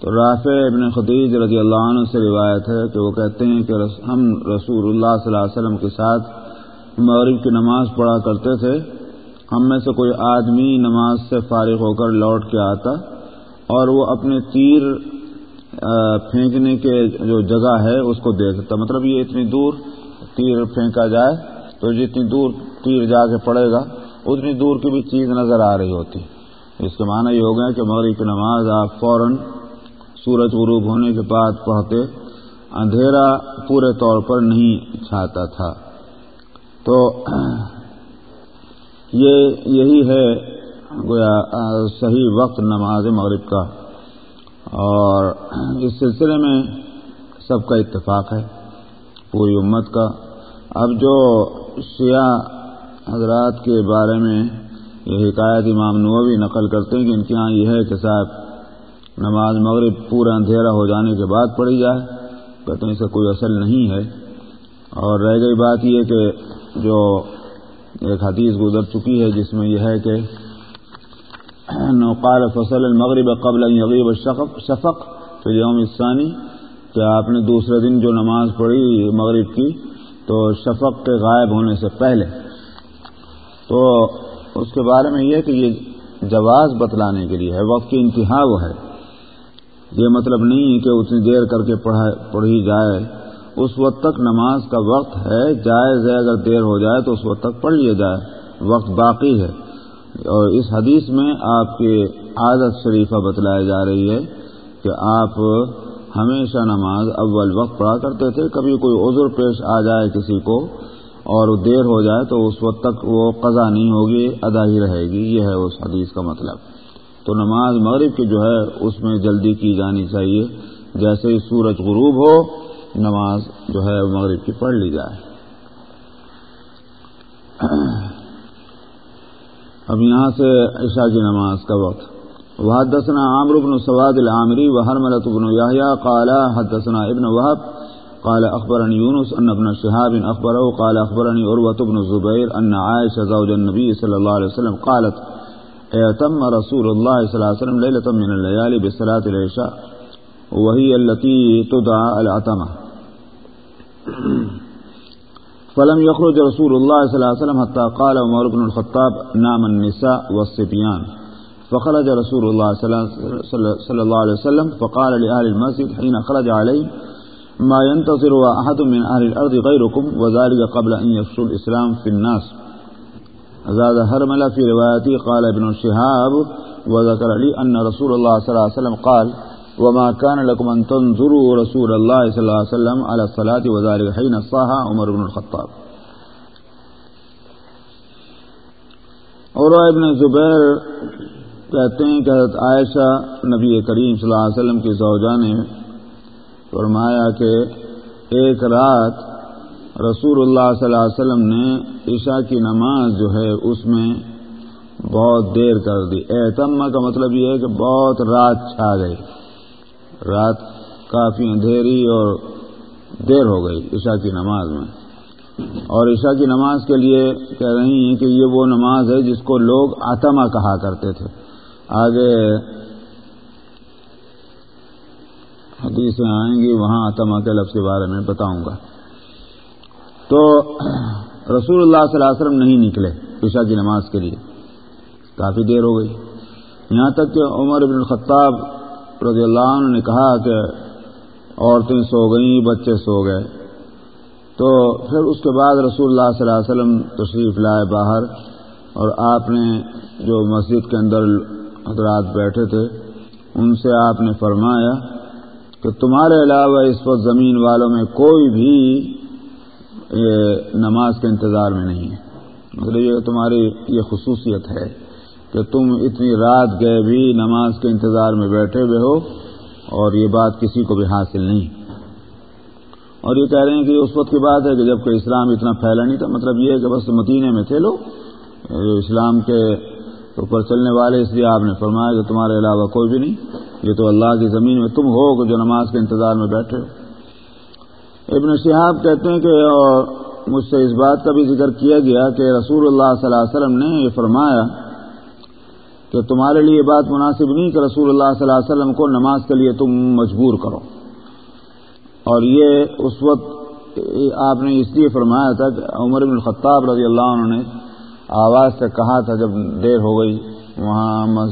تو رافع ابن خدیج رضی اللہ عنہ سے روایت ہے کہ وہ کہتے ہیں کہ ہم رسول اللہ صلی اللہ علیہ وسلم کے ساتھ مغرب کی نماز پڑھا کرتے تھے۔ ہم میں سے کوئی آدمی نماز سے فارغ ہو کر لوٹ کے آتا اور وہ اپنے تیر پھینکنے کے جو جگہ ہے اس کو دیکھتا مطلب یہ اتنی دور تیر پھینکا جائے تو جتنی دور تیر جا کے پڑے گا، اتنی دور کی بھی چیز نظر آ رہی ہوتی۔ اس کے معنی یہ ہو گیا کہ مغرب کی نماز آپ فوراً سورج غروب ہونے کے بعد پڑھتے اندھیرا پورے طور پر نہیں چھاتا تھا۔ تو یہ یہی ہے گویا صحیح وقت نماز مغرب کا۔ اور اس سلسلے میں سب کا اتفاق ہے، پوری امت کا۔ اب جو سیاہ حضرات کے بارے میں یہ حکایت امام نووی نقل کرتے ہیں کہ ان کے یہاں یہ ہے کہ صاحب نماز مغرب پورا اندھیرا ہو جانے کے بعد پڑھی جائے، کہتے ہیں اسے کوئی اصل نہیں ہے۔ اور رہ گئی بات یہ کہ جو ایک حدیث گزر چکی ہے، جس میں یہ ہے کہ نوقال فصل المغرب قبل یغیب شفق فی یوم ثانی کہ آپ نے دوسرے دن جو نماز پڑھی مغرب کی، تو شفق کے غائب ہونے سے پہلے۔ تو اس کے بارے میں یہ کہ یہ جواز بتلانے کے لیے ہے، وقت کی انتہا وہ ہے۔ یہ مطلب نہیں کہ اتنی دیر کر کے پڑھی جائے۔ اس وقت تک نماز کا وقت ہے، جائز ہے اگر دیر ہو جائے تو اس وقت تک پڑھ لیا جائے۔ وقت باقی ہے۔ اور اس حدیث میں آپ کی عادت شریفہ بتلائی جا رہی ہے کہ آپ ہمیشہ نماز اول وقت پڑھا کرتے تھے، کبھی کوئی عذر پیش آ جائے کسی کو اور دیر ہو جائے تو اس وقت تک وہ قضا نہیں ہوگی، ادا ہی رہے گی۔ یہ ہے اس حدیث کا مطلب۔ تو نماز مغرب کی جو ہے، اس میں جلدی کی جانی چاہیے۔ جیسے ہی سورج غروب ہو، نماز جو ہے مغرب کی پڑھ لی جائے۔ اب یہاں سے عشاء کی نماز کا وقت۔ وحدثنا عامر بن سواد العامری وحرملة بن يحيى قال حدثنا ابن وهب قال أخبرني يونس أن ابن شهاب أخبره قال أخبرني عروة بن الزبير أن عائشة زوج النبي صلى الله عليه وسلم قالت اعتم رسول الله صلى الله عليه وسلم ليلة من الليالي بصلاة العشاء وهي التي تدعى العتمة فلم يخرج رسول الله صلى الله عليه وسلم حتى قال عمر بن الخطاب، نام النساء والصبيان فخرج رسول الله صلى الله عليه وسلم فقال لأهل المسجد حين خرج عليه ما ينتظر أحد من أهل الأرض غيركم، وذلك قبل أن يفشل الإسلام في الناس۔ زاد هرملة في روايتي قال ابن الشهاب وذكر لي أن رسول الله صلى الله عليه وسلم قال وما كان لكم أن تنظروا رسول الله صلى الله عليه وسلم على الصلاة وذلك حين صاها عمر بن الخطاب. اور ابن زبیر کہتے ہیں کہ حضرت عائشہ نبی کریم صلی اللہ علیہ وسلم کی زوجہ نے فرمایا کہ ایک رات رسول اللہ صلی اللہ علیہ وسلم نے عشاء کی نماز جو ہے اس میں بہت دیر کر دی۔ اعتما کا مطلب یہ ہے کہ بہت رات چھا گئی۔ رات کافی اندھیری اور دیر ہو گئی عشاء کی نماز میں۔ اور عشاء کی نماز کے لیے کہہ رہی ہیں کہ یہ وہ نماز ہے جس کو لوگ آتما کہا کرتے تھے۔ آگے حدیثیں آئیں گی، وہاں آتما کے لفظ کے بارے میں بتاؤں گا۔ تو رسول اللہ صلی اللہ علیہ وسلم نہیں نکلے عشاء کی نماز کے لیے۔ کافی دیر ہو گئی۔ یہاں تک کہ عمر بن الخطاب رضی اللہ عنہ نے کہا کہ عورتیں سو گئیں، بچے سو گئے۔ تو پھر اس کے بعد رسول اللہ صلی اللہ علیہ وسلم تشریف لائے باہر اور آپ نے جو مسجد کے اندر حضرات بیٹھے تھے، ان سے آپ نے فرمایا کہ تمہارے علاوہ اس وقت زمین والوں میں کوئی بھی نماز کے انتظار میں نہیں ہے۔ مطلب یہ تمہاری یہ خصوصیت ہے کہ تم اتنی رات گئے بھی نماز کے انتظار میں بیٹھے ہوئے ہو اور یہ بات کسی کو بھی حاصل نہیں۔ اور یہ کہہ رہے ہیں کہ اس وقت کی بات ہے کہ جبکہ اسلام اتنا پھیلا نہیں تھا مطلب یہ ہے کہ بس مدینے میں تھے لوگ۔ اسلام کے اوپر چلنے والے، اس لیے آپ نے فرمایا کہ تمہارے علاوہ کوئی بھی نہیں۔ یہ تو اللہ کی زمین میں تم ہو کہ جو نماز کے انتظار میں بیٹھے ہو۔ ابن شہاب کہتے ہیں کہ اور مجھ سے اس بات کا بھی ذکر کیا گیا کہ رسول اللہ صلی اللہ علیہ وسلم نے یہ فرمایا کہ تمہارے لیے بات مناسب نہیں کہ رسول اللہ صلی اللہ علیہ وسلم کو نماز کے لیے تم مجبور کرو۔ اور یہ اس وقت آپ نے اس لیے فرمایا تھا کہ عمر بن الخطاب رضی اللہ عنہ نے آواز سے کہا تھا جب دیر ہو گئی، وہاں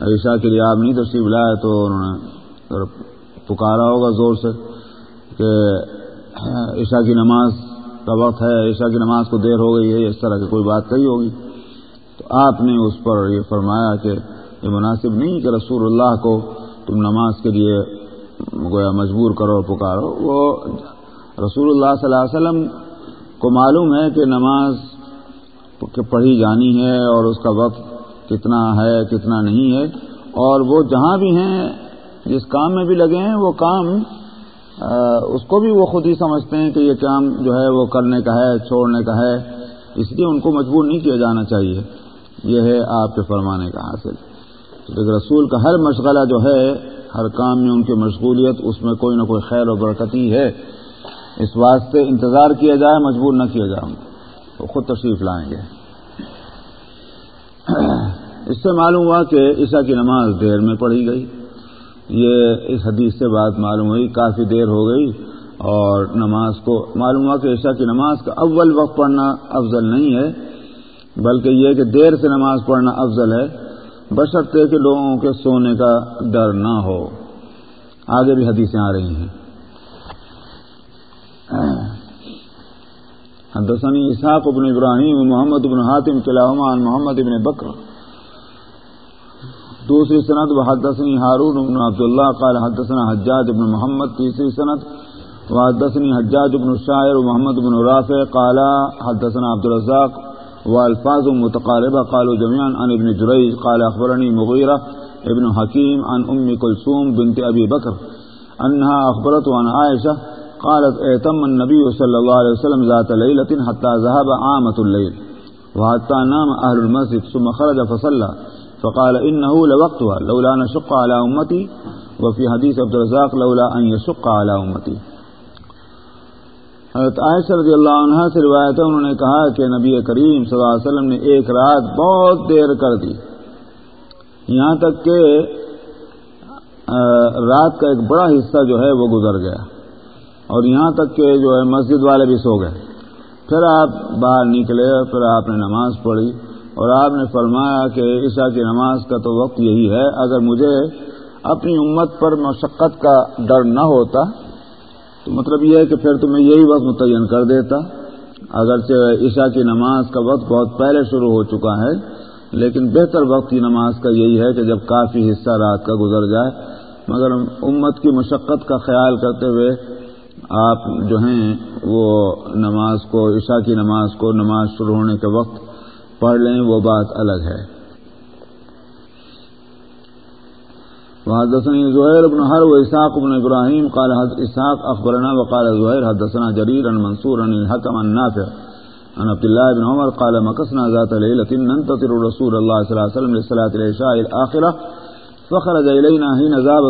عیشا کے لیے آپ نہیں تشریف لائے تو انہوں نے پکارا ہوگا زور سے۔ کہ عشاء کی نماز کا وقت ہے، عشاء کی نماز کو دیر ہو گئی ہے، اس طرح کی کوئی بات کہی ہوگی۔ تو آپ نے اس پر یہ فرمایا کہ یہ مناسب نہیں کہ رسول اللہ کو تم نماز کے لیے گویا مجبور کرو، پکارو۔ وہ رسول اللہ صلی اللہ علیہ وسلم کو معلوم ہے کہ نماز پڑھی جانی ہے اور اس کا وقت کتنا ہے، کتنا نہیں ہے۔ اور وہ جہاں بھی ہیں، جس کام میں بھی لگے ہیں، وہ کام اس کو بھی وہ خود ہی سمجھتے ہیں کہ یہ کام جو ہے وہ کرنے کا ہے، چھوڑنے کا ہے۔ اس لیے ان کو مجبور نہیں کیا جانا چاہیے۔ یہ ہے آپ کے فرمانے کا حاصل۔ لیکن رسول کا ہر مشغلہ جو ہے، ہر کام میں ان کی مشغولیت، اس میں کوئی نہ کوئی خیر و برکت ہی ہے۔ اس واسطے انتظار کیا جائے، مجبور نہ کیا جائے۔ وہ خود تشریف لائیں گے۔ اس سے معلوم ہوا کہ عشاء کی نماز دیر میں پڑھی گئی۔ یہ اس حدیث سے بات معلوم ہوئی، کافی دیر ہو گئی اور نماز کو معلوم ہوا کہ عشاء کی نماز کا اول وقت پڑھنا افضل نہیں ہے، بلکہ یہ کہ دیر سے نماز پڑھنا افضل ہے۔ بشرطے کہ لوگوں کے سونے کا ڈر نہ ہو۔ آگے بھی حدیثیں آ رہی ہیں۔ حدثني إسحاق بن إبراهيم ومحمد بن حاتم كلاهما عن محمد بن بكر دوسری سند وحدثني هارون بن عبد الله قال حدثنا حجاج بن محمد، تیسری سند وحدثني حجاج بن الشاعر ومحمد بن رافع، قال حدثنا عبد الرزاق والفاظ متقاربة قالوا جميعا عن ابن جريج، قال أخبرني مغيرة ابن حكيم عن أم كلثوم بنت أبي بكر، أنها أخبرته عن عائشة، قالت اعتم النبي صلى الله عليه وسلم ذات ليلة حتى ذهب عامة الليل، وحتى نام أهل المسجد، ثم خرج فصلى فقال إنه لوقتها، لولا أن يشق على أمتي، وفي حديث عبد الرزاق لولا أن يشق على أمتي. حضرت عائشہ رضی اللہ عنہ سے روایت ہے، انہوں نے کہا کہ نبی کریم صلی اللہ علیہ وسلم نے ایک رات بہت دیر کر دی۔ یہاں تک کہ رات کا ایک بڑا حصہ جو ہے وہ گزر گیا۔ اور یہاں تک کہ جو ہے مسجد والے بھی سو گئے۔ پھر آپ باہر نکلے، پھر آپ نے نماز پڑھی۔ اور آپ نے فرمایا کہ عشاء کی نماز کا تو وقت یہی ہے، اگر مجھے اپنی امت پر مشقت کا ڈر نہ ہوتا، تو مطلب یہ ہے کہ پھر تو میں یہی وقت متعین کر دیتا۔ اگرچہ عشاء کی نماز کا وقت بہت پہلے شروع ہو چکا ہے، لیکن بہتر وقت کی نماز کا یہی ہے کہ جب کافی حصہ رات کا گزر جائے۔ مگر امت کی مشقت کا خیال کرتے ہوئے آپ جو ہیں، وہ نماز کو، عشاء کی نماز کو، نماز شروع ہونے کے وقت پڑھ لیں، وہ بات الگ ہے۔ وحدثني زهير بن حرب وإسحاق بن إبراهيم، قال إسحاق أخبرنا وقال زهير، حدثنا جرير عن منصور عن الحكم النافع. عن عبد الله بن عمر قال مكسنا ذات ليلة ننتظر رسول الله صلى الله عليه وسلم لصلاة العشاء الآخرة، فخرج إلينا حين ذهب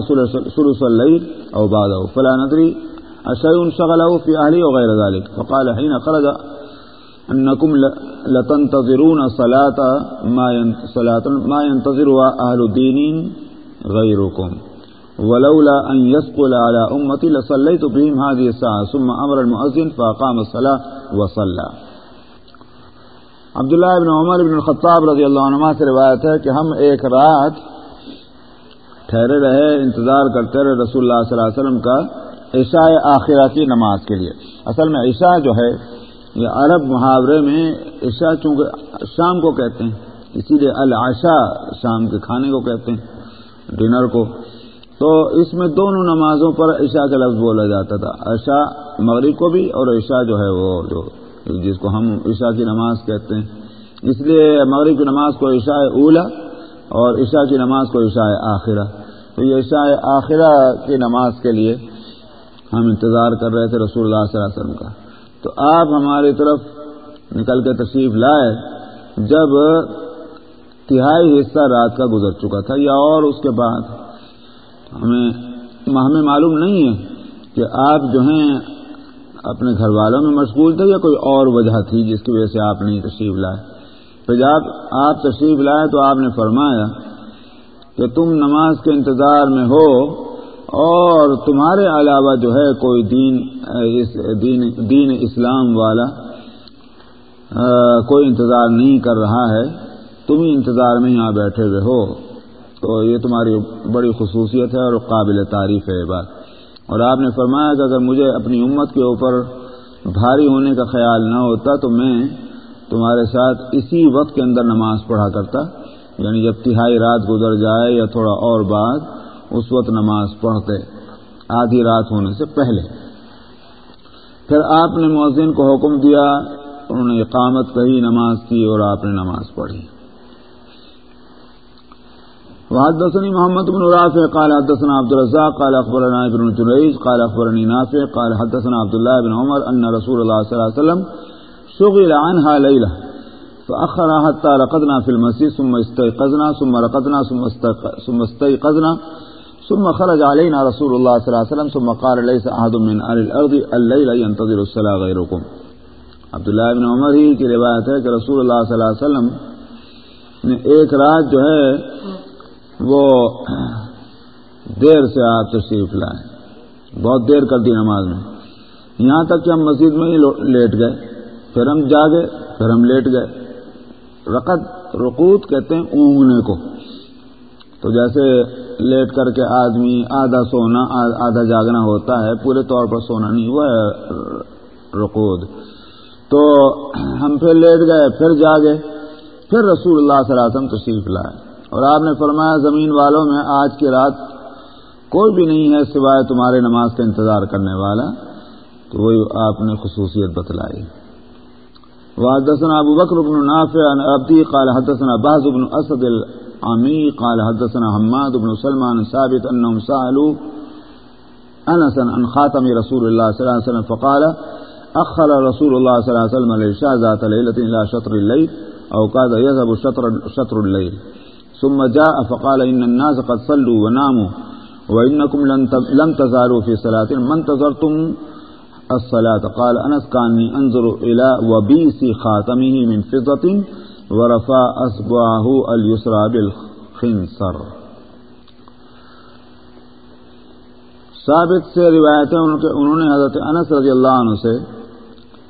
ثلث الليل أو بعده، فلا ندري أشيء شغله في أهلي وغير ذلك. فقال حين خرج أنكم لتنتظرون صلاة ما صلاة ما ينتظرها أهل دين غيركم ولولا أن يسقل على أمتي لصليت بهم هذه الساعة ثم أمر المؤذن فأقام الصلاة وصلى. عبداللہ ابن عمر ابن الخطاب رضی اللہ عنہ سے روایت ہے کہ ہم ایک رات ٹھہرے رہے، انتظار کرتے رہے رسول اللہ صلی اللہ علیہ وسلم کا عشاء آخرہ کی نماز کے لیے۔ اصل میں عشاء جو ہے یہ عرب محاورے میں عشاء چونکہ شام کو کہتے ہیں، اسی لیے العشاء شام کے کھانے کو کہتے ہیں، ڈنر کو۔ تو اس میں دونوں نمازوں پر عشاء کا لفظ بولا جاتا تھا۔ عشاء مغرب کو بھی اور عشاء جو ہے وہ جو جس کو ہم عشاء کی نماز کہتے ہیں۔ اس لیے مغرب کی نماز کو عشاء اولا اور عشاء کی نماز کو عشاء آخرہ۔ تو یہ عشاء آخرہ کی نماز کے لیے ہم انتظار کر رہے تھے رسول اللہ صلی اللہ علیہ وسلم کا۔ تو آپ ہماری طرف نکل کے تشریف لائے جب تہائی حصہ رات کا گزر چکا تھا یا اور اس کے بعد۔ ہمیں ہمیں معلوم نہیں ہے کہ آپ جو ہیں اپنے گھر والوں میں مشغول تھے یا کوئی اور وجہ تھی جس کی وجہ سے آپ نہیں تشریف لائے۔ پھر جب آپ تشریف لائے تو آپ نے فرمایا کہ تم نماز کے انتظار میں ہو اور تمہارے علاوہ جو ہے کوئی دین دین, دین اسلام والا کوئی انتظار نہیں کر رہا ہے۔ تم ہی انتظار میں یہاں بیٹھے ہوئے ہو۔ تو یہ تمہاری بڑی خصوصیت ہے اور قابل تعریف ہے یہ بات۔ اور آپ نے فرمایا کہ اگر مجھے اپنی امت کے اوپر بھاری ہونے کا خیال نہ ہوتا تو میں تمہارے ساتھ اسی وقت کے اندر نماز پڑھا کرتا یعنی جب تہائی رات گزر جائے یا تھوڑا اور بعد اس وقت نماز پڑھتے، آدھی رات ہونے سے پہلے۔ پھر آپ نے مؤذن کو حکم دیا، انہوں نے اقامت کہی نماز کی اور آپ نے نماز پڑھی۔ وحدثني محمد بن رافع، قال حدثنا عبد الرزاق، قال اخبرنا ابن جريج قال اخبرني نافع، قال حدثنا عبد الله بن عمر ان رسول الله صلى الله عليه وسلم شغل عنها ليله فاخرها حتى رقدنا في المسجد، ثم استيقظنا، ثم رقدنا ثم استيقظنا ثم خرج علينا رسول الله صلى الله عليه وسلم، ثم قال، ليس احد من اهل الارض الليل ينتظر الصلاه غيركم. عبداللہ ابن عمر ہی کی روایت ہے کہ رسول اللہ صلی اللہ علیہ وسلم نے ایک رات جو ہے وہ دیر سے آپ تشریف لائے۔ بہت دیر کر دی نماز میں۔ یہاں تک کہ ہم مسجد میں ہی لیٹ گئے۔ پھر ہم جاگے، پھر ہم لیٹ گئے۔ رقط رقوت کہتے ہیں، اونگنے کو۔ تو جیسے لیٹ کر کے آدمی آدھا سونا، آدھا جاگنا ہوتا ہے، پورے طور پر سونا نہیں ہوا ہے رقود۔ تو ہم پھر لیٹ گئے، پھر جاگے، پھر رسول اللہ صلی اللہ علیہ وسلم تشریف لائے۔ اور آپ نے فرمایا، زمین والوں میں آج کی رات کوئی بھی نہیں ہے سوائے تمہارے نماز کا انتظار کرنے والا۔ تو وہی آپ نے خصوصیت بتلائی۔ وحدثنا ابو بکر بن نافع عن ابدی قال حدثنا بعض بن اسد العمی قال حدثنا حماد بن سلمان ثابت انهم سالوا انسا عن خاتم رسول الله صلى الله عليه وسلم فقال اخر رسول الله صلى الله عليه وسلم العشاء ذات ليله الى شطر الليل او كاد يذهب شطر شطر الليل. ثم جاء فقال إن الناس قد صلوا وناموا وإنكم لم تزالوا في صلاة. من انتظرتم الصلاة؟ قال أنس كاني أنظر إلى وبيس خاتمه من فضة ورفع أصبعه اليسرى بالخنصر. ثابت سے روایتیں انہوں نے حضرت انس رضی اللہ عنہ سے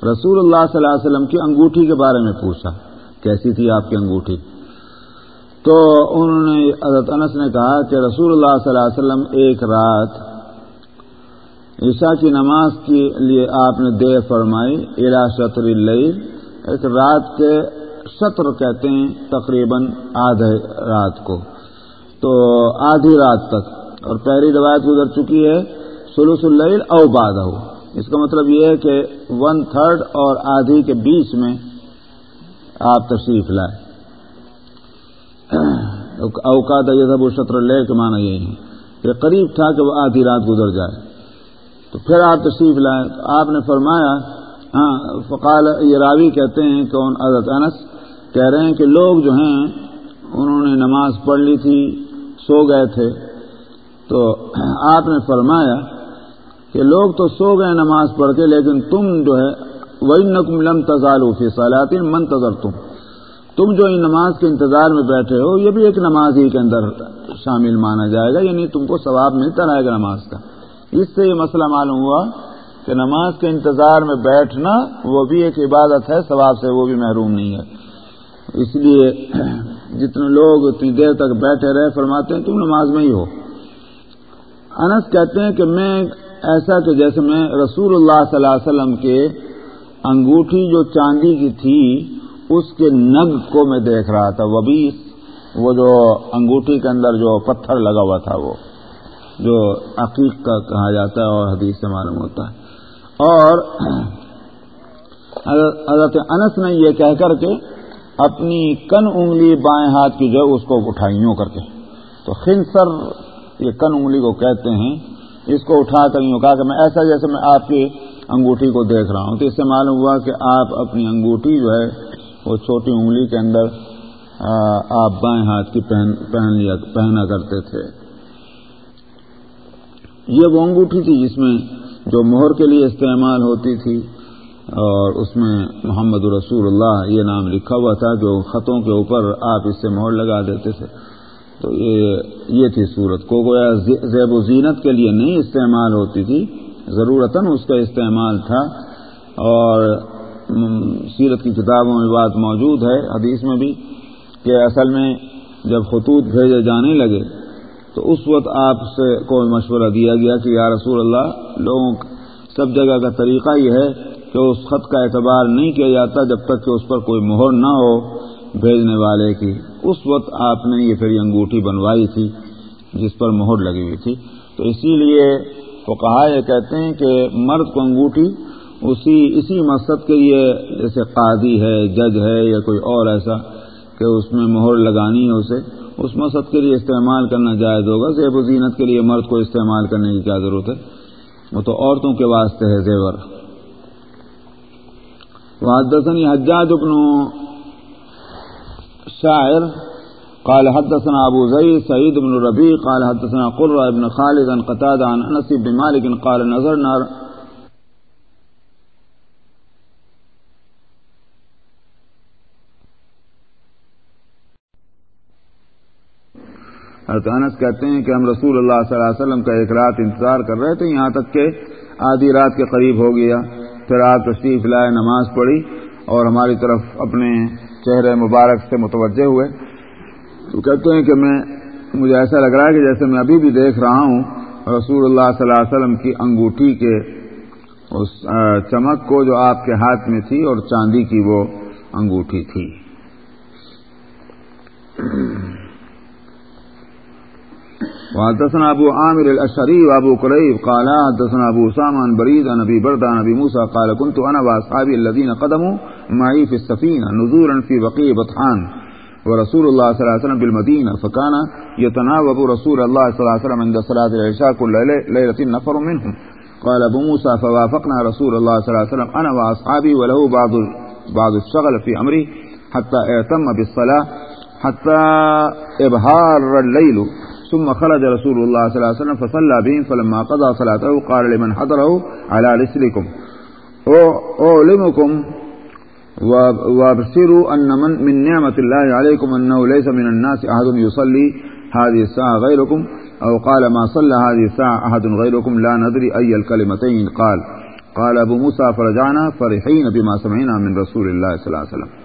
رسول اللہ صلی اللہ علیہ وسلم کی انگوٹھی کے بارے میں پوچھا، کیسی تھی آپ کی انگوٹھی؟ تو انہوں نے حضرت انس نے کہا کہ رسول اللہ صلی اللہ علیہ وسلم ایک رات عشاء کی نماز کے لیے آپ نے دیر فرمائی الا شطر اللیل ایک رات کے شطر کہتے ہیں تقریباً آدھے رات کو۔ تو آدھی رات تک۔ اور پہلی روایت گزر چکی ہے سلوس اللیل او بادہ اس کا مطلب یہ ہے کہ ون تھرڈ اور آدھی کے بیچ میں آپ تشریف لائے اوقات یہ وہ شطر لے کے مانا یہی ہے کہ قریب تھا کہ وہ آدھی رات گزر جائے۔ تو پھر آپ تشریف لائے آپ نے فرمایا ہاں فقال یہ راوی کہتے ہیں کہ حضرت انس۔ کہہ رہے ہیں کہ لوگ جو ہیں، انہوں نے نماز پڑھ لی تھی، سو گئے تھے۔ تو آپ نے فرمایا کہ لوگ تو سو گئے نماز پڑھ کے، لیکن تم جو ہے وہی نقم لم تزالو فی منتظر تم تم جو ان نماز کے انتظار میں بیٹھے ہو، یہ بھی ایک نماز ہی کے اندر شامل مانا جائے گا یعنی تم کو ثواب ملتا رہے گا نماز کا۔ اس سے یہ مسئلہ معلوم ہوا کہ نماز کے انتظار میں بیٹھنا وہ بھی ایک عبادت ہے، ثواب سے وہ بھی محروم نہیں ہے۔ اس لیے جتنے لوگ اتنی دیر تک بیٹھے رہے، فرماتے ہیں، تم نماز میں ہی ہو۔ انس کہتے ہیں کہ میں ایسا کہ جیسے میں رسول اللہ صلی اللہ علیہ وسلم کے انگوٹھی جو چاندی کی تھی، اس کے نگ کو میں دیکھ رہا تھا۔ وہ بھی وہ جو انگوٹھی کے اندر جو پتھر لگا ہوا تھا، وہ جو عقیق کا کہا جاتا ہے اور حدیث سے معلوم ہوتا ہے۔ اور حضرت انس نے یہ کہہ کر کے اپنی کن انگلی بائیں ہاتھ کی جو ہے اس کو اٹھائی یوں کر کے تو خنسر یہ کن انگلی کو کہتے ہیں، اس کو اٹھا کر یوں کہا کہ میں ایسا جیسے میں آپ کی انگوٹھی کو دیکھ رہا ہوں۔ تو اس سے معلوم ہوا کہ آپ اپنی انگوٹھی جو ہے، وہ چھوٹی انگلی کے اندر آپ بائیں ہاتھ کی پہن پہن لیا، پہنا کرتے تھے۔ یہ وہ انگوٹھی تھی جس میں جو مہر کے لیے استعمال ہوتی تھی۔ اور اس میں محمد رسول اللہ یہ نام لکھا ہوا تھا جو خطوں کے اوپر آپ اس سے مہر لگا دیتے تھے۔ تو یہ یہ تھی صورت۔ کو گویا زیب و زینت کے لیے نہیں استعمال ہوتی تھی، ضرورتاً اس کا استعمال تھا۔ اور سیرت کی کتابوں میں بات موجود ہے، حدیث میں بھی، کہ اصل میں جب خطوط بھیجے جانے لگے، تو اس وقت آپ سے کوئی مشورہ دیا گیا کہ یا رسول اللہ، لوگوں، سب جگہ کا طریقہ یہ ہے کہ اس خط کا اعتبار نہیں کیا جاتا جب تک کہ اس پر کوئی مہر نہ ہو بھیجنے والے کی۔ اس وقت آپ نے یہ پھر انگوٹھی بنوائی تھی جس پر مہر لگی ہوئی تھی۔ تو اسی لیے وہ کہا یہ کہتے ہیں کہ مرد کو انگوٹھی، اسی اسی مقصد کے لیے جیسے قاضی ہے، جج ہے یا کوئی اور ایسا کہ اس میں مہر لگانی ہے اسے، اس مقصد کے لیے استعمال کرنا جائز ہوگا۔ زیب و زینت کے لیے مرد کو استعمال کرنے کی کیا ضرورت ہے؟ وہ تو عورتوں کے واسطے ہے زیور۔ وحدثني حجاج بن شاعر قال حدثنا أبو زيد سعيد بن ربيع قال حدثنا قرة بن خالد عن قتادة عن أنس بن مالك قال نظرنا حضرت انس کہتے ہیں کہ ہم رسول اللہ صلی اللہ علیہ وسلم کا ایک رات انتظار کر رہے تھے، یہاں تک کہ آدھی رات کے قریب ہو گیا۔ پھر آپ تشریف لائے، نماز پڑھی اور ہماری طرف اپنے چہرے مبارک سے متوجہ ہوئے۔ تو کہتے ہیں کہ میں، مجھے ایسا لگ رہا ہے کہ جیسے میں ابھی بھی دیکھ رہا ہوں رسول اللہ صلی اللہ علیہ وسلم کی انگوٹھی کے اس چمک کو جو آپ کے ہاتھ میں تھی اور چاندی کی وہ انگوٹھی تھی۔ وحدثنا ابو عامر الاشعري وابو قريب قال، حدثنا ابو اسامه عن بريد، عن ابي برد عن ابي موسى قال، كنت انا واصحابي الذين قدموا معي في السفينه نزولا في بقيع بطحان ورسول الله صلى الله عليه وسلم بالمدينه فكان يتناوب رسول الله صلى الله عليه وسلم عند صلاه العشاء كل ليله نفر منهم. قال ابو موسى، فوافقنا رسول الله صلى الله عليه وسلم انا واصحابي وله بعض بعض الشغل في امره حتى اعتم بالصلاه حتى ابهار الليل. ثم خرج رسول الله صلى الله عليه وسلم فصلى بهم فلما قضى صلاته قال لمن حضره على رسلكم. أعلمكم وابصروا أن من, من نعمة الله عليكم أنه ليس من الناس أحد يصلي هذه الساعة غيركم أو قال ما صلى هذه الساعة أحد غيركم لا ندري أي الكلمتين قال. قال أبو موسى فرجعنا فرحين بما سمعنا من رسول الله صلى الله عليه وسلم.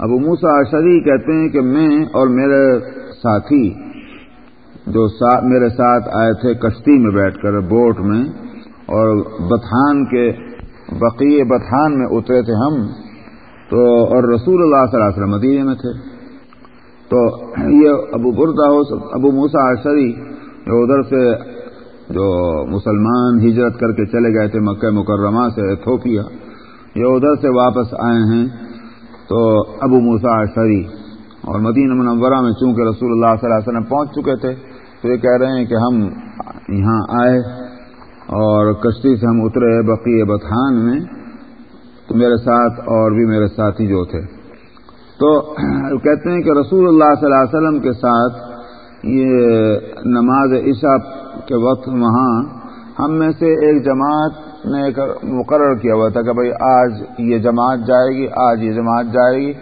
ابو موسا شری کہتے ہیں کہ میں اور میرے ساتھی جو سا، میرے ساتھ آئے تھے کشتی میں بیٹھ کر بوٹ میں اور بتھان کے بقی بتھان میں اترے تھے ہم تو اور رسول اللہ صلی اللہ علیہ وسلم مدینے میں تھے تو یہ ابو بردا ابو موسا عشری جو ادھر سے جو مسلمان ہجرت کر کے چلے گئے تھے مکہ مکرمہ سے ایتھوپیا یہ ادھر سے واپس آئے ہیں تو ابو موسا عشری اور مدینہ منورہ میں چونکہ رسول اللہ صلی اللہ علیہ وسلم پہنچ چکے تھے، تو یہ کہہ رہے ہیں کہ ہم یہاں آئے اور کشتی سے ہم اترے بقی بتھان میں، تو میرے ساتھ اور بھی میرے ساتھی جو تھے۔ تو کہتے ہیں کہ رسول اللہ صلی اللہ علیہ وسلم کے ساتھ یہ نماز عشاء کے وقت وہاں ہم میں سے ایک جماعت نے مقرر کیا ہوا تھا کہ بھائی آج یہ جماعت جائے گی، آج یہ جماعت جائے گی۔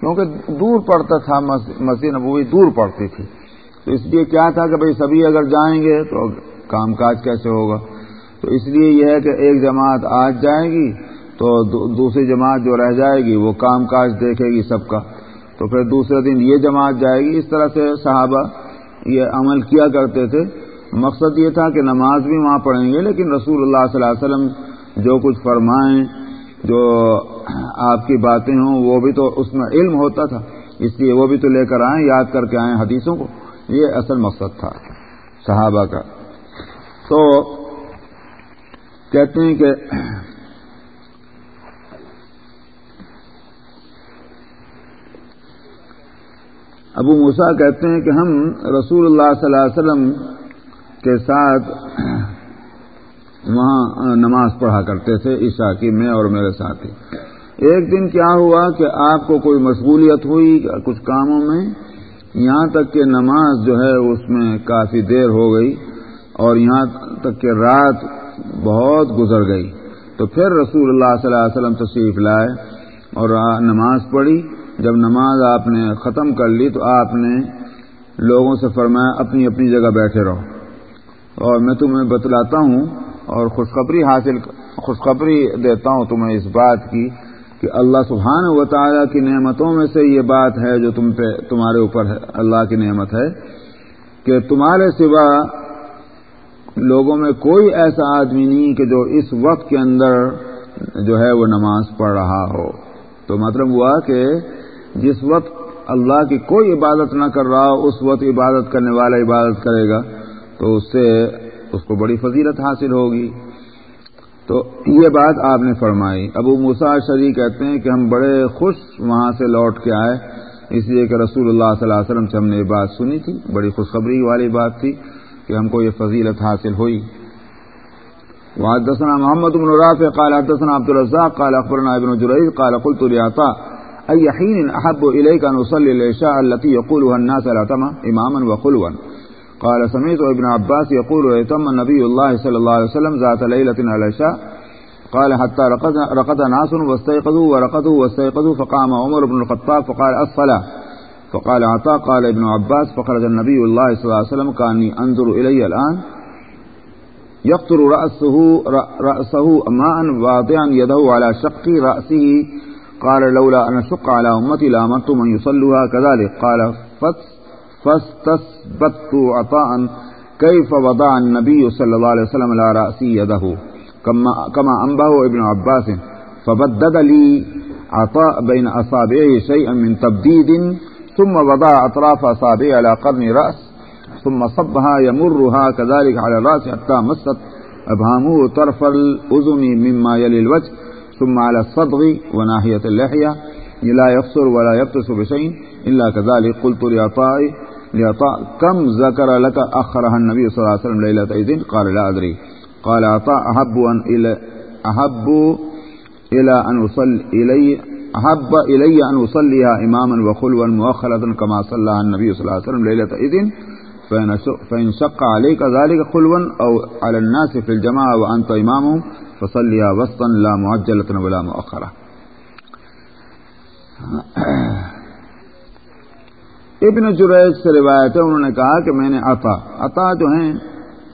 کیونکہ دور پڑتا تھا مسجد نبوی دور پڑتی تھی۔ تو اس لیے کیا تھا کہ بھائی سبھی اگر جائیں گے تو کام کاج کیسے ہوگا؟ تو اس لیے یہ ہے کہ ایک جماعت آج جائے گی تو دوسری جماعت جو رہ جائے گی وہ کام کاج دیکھے گی سب کا۔ تو پھر دوسرے دن یہ جماعت جائے گی۔ اس طرح سے صحابہ یہ عمل کیا کرتے تھے۔ مقصد یہ تھا کہ نماز بھی وہاں پڑھیں گے، لیکن رسول اللہ صلی اللہ علیہ وسلم جو کچھ فرمائیں، جو آپ کی باتیں ہوں، وہ بھی تو اس میں علم ہوتا تھا۔ اس لیے وہ بھی تو لے کر آئیں، یاد کر کے آئیں حدیثوں کو۔ یہ اصل مقصد تھا صحابہ کا۔ تو کہتے ہیں کہ ابو موسا کہتے ہیں کہ ہم رسول اللہ صلی اللہ علیہ وسلم کے ساتھ وہاں نماز پڑھا کرتے تھے، عشاء کی میں اور میرے ساتھی۔ ایک دن کیا ہوا کہ آپ کو کوئی مشغولیت ہوئی کچھ کاموں میں؟ یہاں تک کہ نماز جو ہے اس میں کافی دیر ہو گئی اور یہاں تک کہ رات بہت گزر گئی۔ تو پھر رسول اللہ صلی اللہ علیہ وسلم تشریف لائے اور نماز پڑھی۔ جب نماز آپ نے ختم کر لی تو آپ نے لوگوں سے فرمایا، اپنی اپنی جگہ بیٹھے رہو۔ اور میں تمہیں بتلاتا ہوں اور خوشخبری حاصل خوشخبری دیتا ہوں تمہیں اس بات کی کہ اللہ سبحانہ و تعالیٰ کی نعمتوں میں سے یہ بات ہے جو تم پہ تمہارے اوپر ہے اللہ کی نعمت ہے کہ تمہارے سوا لوگوں میں کوئی ایسا آدمی نہیں کہ جو اس وقت کے اندر جو ہے وہ نماز پڑھ رہا ہو۔ تو مطلب ہوا کہ جس وقت اللہ کی کوئی عبادت نہ کر رہا ہو، اس وقت عبادت کرنے والا عبادت کرے گا۔ تو اس سے اس کو بڑی فضیلت حاصل ہوگی۔ تو یہ بات آپ نے فرمائی۔ ابو موسا شری کہتے ہیں کہ ہم بڑے خوش وہاں سے لوٹ کے آئے۔ اس لیے کہ رسول اللہ صلی اللہ علیہ وسلم سے ہم نے یہ بات سنی تھی۔ بڑی خوشخبری والی بات تھی کہ ہم کو یہ فضیلت حاصل ہوئی۔ وحدثنا محمد بن رافع قال حدثنا عبد الرزاق قال اخبرنا ابن جريج قال قلت لعطاء اي حين احب اليك ان اصلي العشاء التي يقولها الناس العتمه اماما وخلوا؟ قال سمعت ابن عباس يقول اهتم النبي الله صلى الله عليه وسلم ذات ليلة على العشاء. قال حتى رقد, ناس واستيقظوا ورقدوا واستيقظوا فقام عمر بن الخطاب فقال الصلاة. فقال عطاء قال ابن عباس فخرج النبي الله صلى الله عليه وسلم كاني أنظر إلي الآن. يقطر رأسه, رأسه ماء واضعا يده على شق رأسه. قال لولا أن شق على أمتي لامرت من يصلوها كذلك. قال فتس فاستثبت عطاء كيف وضع النبي صلى الله عليه وسلم على رأسي يده. كما, كما أنبه ابن عباس فبدد لي عطاء بين أصابعه شيئا من تبديد ثم وضع أطراف أصابعه على قرن رأس ثم صبها يمرها كذلك على الرأس حتى مست أبهامه طرف الأذن مما يلي الوجه ثم على الصدغ وناحية اللحية لا يفصل ولا يبتس بشيء إلا كذلك قلت لعطائي لعطاء كم ذكر لك أخرها النبي صلى الله عليه وسلم ليلة إذن قال لا أدري. قال عطاء أحب أن إلى أحب إلى أن أصل إلي أحب إلي أن أصليها إماما وخلوا مؤخرة كما صلى النبي صلى الله عليه وسلم ليلة إذن فإن شق عليك ذلك خلوا أو على الناس في الجماعة وأنت إمامهم فصليها وسطا لا معجلة ولا مؤخرة. ابن جریج سے روایت ہے، انہوں نے کہا کہ میں نے عطا عطا جو ہیں،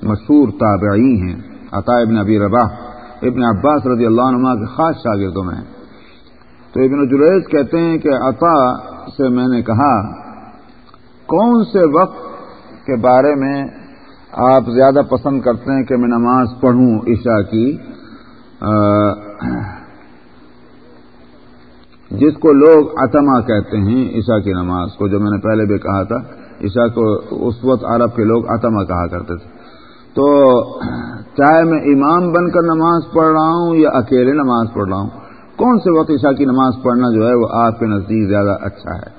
مشہور تابعی ہیں۔ عطا ابن ابی ربا ابن عباس رضی اللہ عنہ کے خاص شاگردوں میں تو ابن جریج کہتے ہیں کہ عطا سے میں نے کہا، کون سے وقت کے بارے میں آپ زیادہ پسند کرتے ہیں کہ میں نماز پڑھوں عشاء کی؟ جس کو لوگ اتما کہتے ہیں، عشاء کی نماز کو، جو میں نے پہلے بھی کہا تھا، عشاء کو اس وقت عرب کے لوگ اتما کہا کرتے تھے۔ تو چاہے میں امام بن کر نماز پڑھ رہا ہوں یا اکیلے نماز پڑھ رہا ہوں، کون سے وقت عشاء کی نماز پڑھنا جو ہے وہ آپ کے نزدیک زیادہ اچھا ہے؟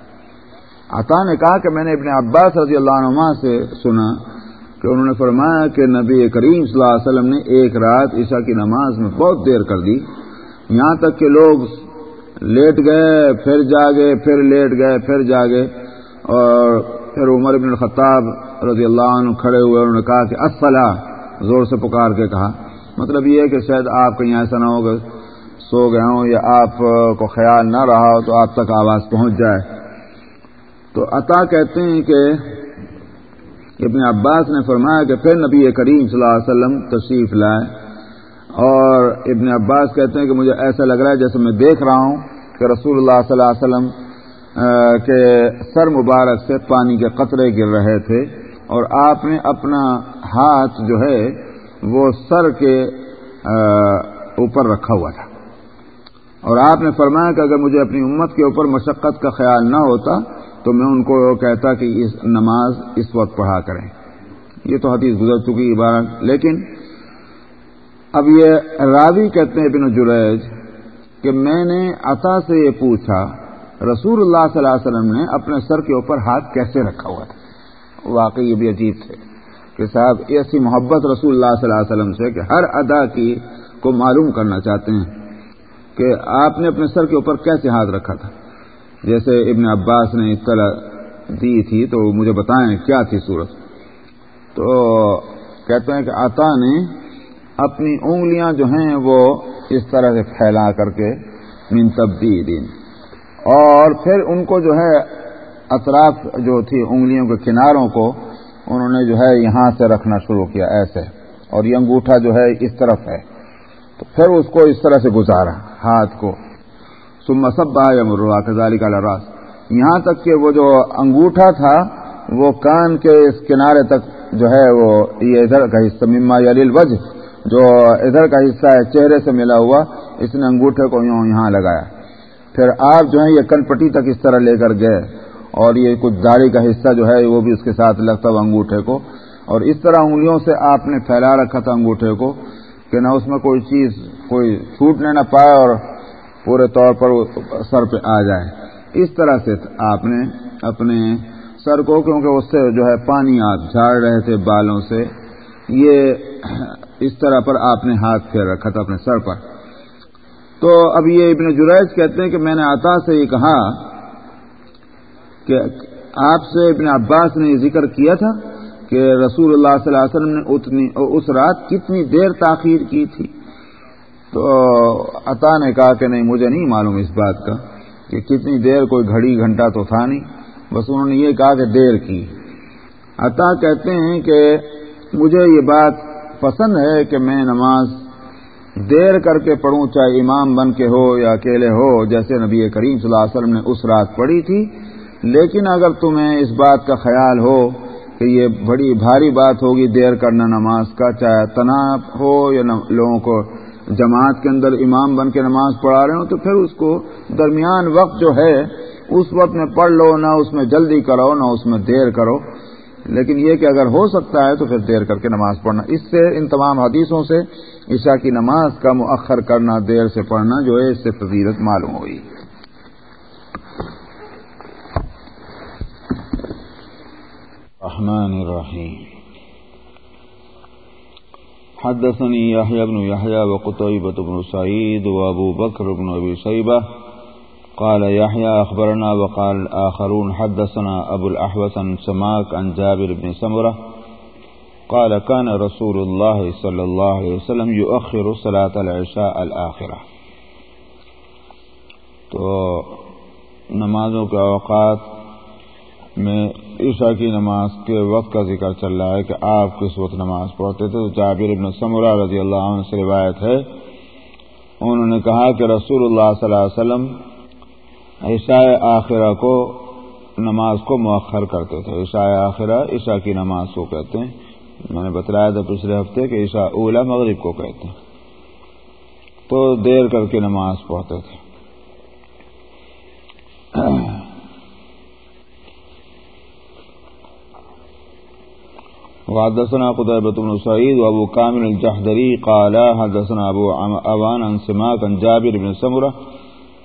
عطا نے کہا کہ میں نے اپنے عباس رضی اللہ عنہ سے سنا کہ انہوں نے فرمایا کہ نبی کریم صلی اللہ علیہ وسلم نے ایک رات عشاء کی نماز میں بہت دیر کر دی۔ یہاں تک کہ لوگ لیٹ گئے، پھر جاگے، پھر لیٹ گئے، پھر جاگے۔ اور پھر عمر ابن الخطاب رضی اللہ عنہ کھڑے ہوئے، انہوں نے کہا کہ اصلا زور سے پکار کے کہا۔ مطلب یہ ہے کہ شاید آپ کہیں ایسا نہ ہوگا سو گئے ہوں یا آپ کو خیال نہ رہا ہو تو آپ تک آواز پہنچ جائے۔ تو عطا کہتے ہیں کہ ابن عباس نے فرمایا کہ پھر نبی کریم صلی اللہ علیہ وسلم تشریف لائے۔ اور ابن عباس کہتے ہیں کہ مجھے ایسا لگ رہا ہے جیسے میں دیکھ رہا ہوں کہ رسول اللہ صلی اللہ علیہ وسلم کے سر مبارک سے پانی کے قطرے گر رہے تھے اور آپ نے اپنا ہاتھ جو ہے وہ سر کے اوپر رکھا ہوا تھا۔ اور آپ نے فرمایا کہ اگر مجھے اپنی امت کے اوپر مشقت کا خیال نہ ہوتا تو میں ان کو کہتا کہ اس نماز اس وقت پڑھا کریں۔ یہ تو حدیث گزر چکی عبارت لیکن اب یہ راوی کہتے ہیں بن جریج کہ میں نے عطا سے یہ پوچھا، رسول اللہ صلی اللہ علیہ وسلم نے اپنے سر کے اوپر ہاتھ کیسے رکھا ہوا تھا؟ واقعی یہ بھی عجیب تھے کہ صاحب ایسی محبت رسول اللہ صلی اللہ علیہ وسلم سے کہ ہر ادا کی کو معلوم کرنا چاہتے ہیں کہ آپ نے اپنے سر کے اوپر کیسے ہاتھ رکھا تھا؟ جیسے ابن عباس نے اطلاع دی تھی تو مجھے بتائیں کیا تھی صورت؟ تو کہتے ہیں کہ آتا نے اپنی انگلیاں جو ہیں وہ اس طرح سے پھیلا کر کے من تبدیل اور پھر ان کو جو ہے اطراف جو تھی انگلیوں کے کناروں کو انہوں نے جو ہے یہاں سے رکھنا شروع کیا ایسے۔ اور یہ انگوٹھا جو ہے اس طرف ہے۔ تو پھر اس کو اس طرح سے گزارا ہاتھ کو۔ سم سب یا مروا کزالی کا لراس یہاں تک کہ وہ جو انگوٹھا تھا، وہ کان کے اس کنارے تک جو ہے وہ یہ ادھر کا حصہ مما یلیل وجہ۔ جو ادھر کا حصہ ہے، چہرے سے ملا ہوا، اس نے انگوٹھے کو یوں یہاں لگایا۔ پھر آپ جو ہے یہ کن پٹی تک اس طرح لے کر گئے۔ اور یہ کچھ داڑھی کا حصہ جو ہے، وہ بھی اس کے ساتھ لگتا ہوا انگوٹھے کو۔ اور اس طرح انگلیوں سے آپ نے پھیلا رکھا تھا انگوٹھے کو کہ نہ اس میں کوئی چیز، کوئی چھوٹنے نہ پائے اور پورے طور پر سر پہ آ جائے۔ اس طرح سے آپ نے اپنے سر کو، کیونکہ اس سے جو ہے، پانی آپ جھاڑ رہے تھے بالوں سے، یہ اس طرح پر آپ نے ہاتھ پھیر رکھا تھا اپنے سر پر۔ تو اب یہ ابن جریج کہتے ہیں کہ میں نے عطا سے یہ کہا کہ آپ سے ابن عباس نے یہ ذکر کیا تھا کہ رسول اللہ صلی اللہ علیہ وسلم نے اتنی اس رات کتنی دیر تاخیر کی تھی۔ تو عطا نے کہا کہ نہیں، مجھے نہیں معلوم اس بات کا کہ کتنی دیر کوئی گھڑی گھنٹہ تو تھا نہیں، بس انہوں نے یہ کہا کہ دیر کی۔ عطا کہتے ہیں کہ مجھے یہ بات پسند ہے کہ میں نماز دیر کر کے پڑھوں، چاہے امام بن کے ہو یا اکیلے ہو، جیسے نبی کریم صلی اللہ علیہ وسلم نے اس رات پڑھی تھی۔ لیکن اگر تمہیں اس بات کا خیال ہو کہ یہ بڑی بھاری بات ہوگی دیر کرنا نماز کا، چاہے تناب ہو یا لوگوں کو جماعت کے اندر امام بن کے نماز پڑھا رہے ہوں، تو پھر اس کو درمیان وقت جو ہے، اس وقت میں پڑھ لو، نہ اس میں جلدی کرو نہ اس میں دیر کرو۔ لیکن یہ کہ اگر ہو سکتا ہے تو پھر دیر کر کے نماز پڑھنا۔ اس سے ان تمام حدیثوں سے عشاء کی نماز کا مؤخر کرنا، دیر سے پڑھنا جو ہے اس سے فضیرت معلوم ہوئی۔ الرحمن الرحيم حدثني يحيى بن يحيى وقطيبة بن سعيد وابو بكر بن أبي شيبة قال يحيى أخبرنا وقال الآخرون حدثنا أبو الأحوث عن سماك عن جابر بن سمرة قال كان رسول الله صلى الله عليه وسلم يؤخر صلاة العشاء الآخرة تو نمازوں کے اوقات میں عشاء کی نماز کے وقت کا ذکر چل رہا ہے کہ آپ کس وقت نماز پڑھتے تھے؟ تو جابر ابن سمرہ رضی اللہ عنہ سے روایت ہے۔ انہوں نے کہا کہ رسول اللہ صلی اللہ علیہ وسلم عشاء آخرہ کو نماز کو مؤخر کرتے تھے۔ عشاء آخرہ عشاء کی نماز کو کہتے ہیں۔ میں نے بتلایا تھا پچھلے ہفتے کہ عشاء اولا مغرب کو کہتے ہیں۔ تو دیر کر کے نماز پڑھتے تھے۔ وحدثنا قتيبة بن سعيد وابو كامل الجحدري قال حدثنا ابو اوان عن سماك عن جابر بن سمرة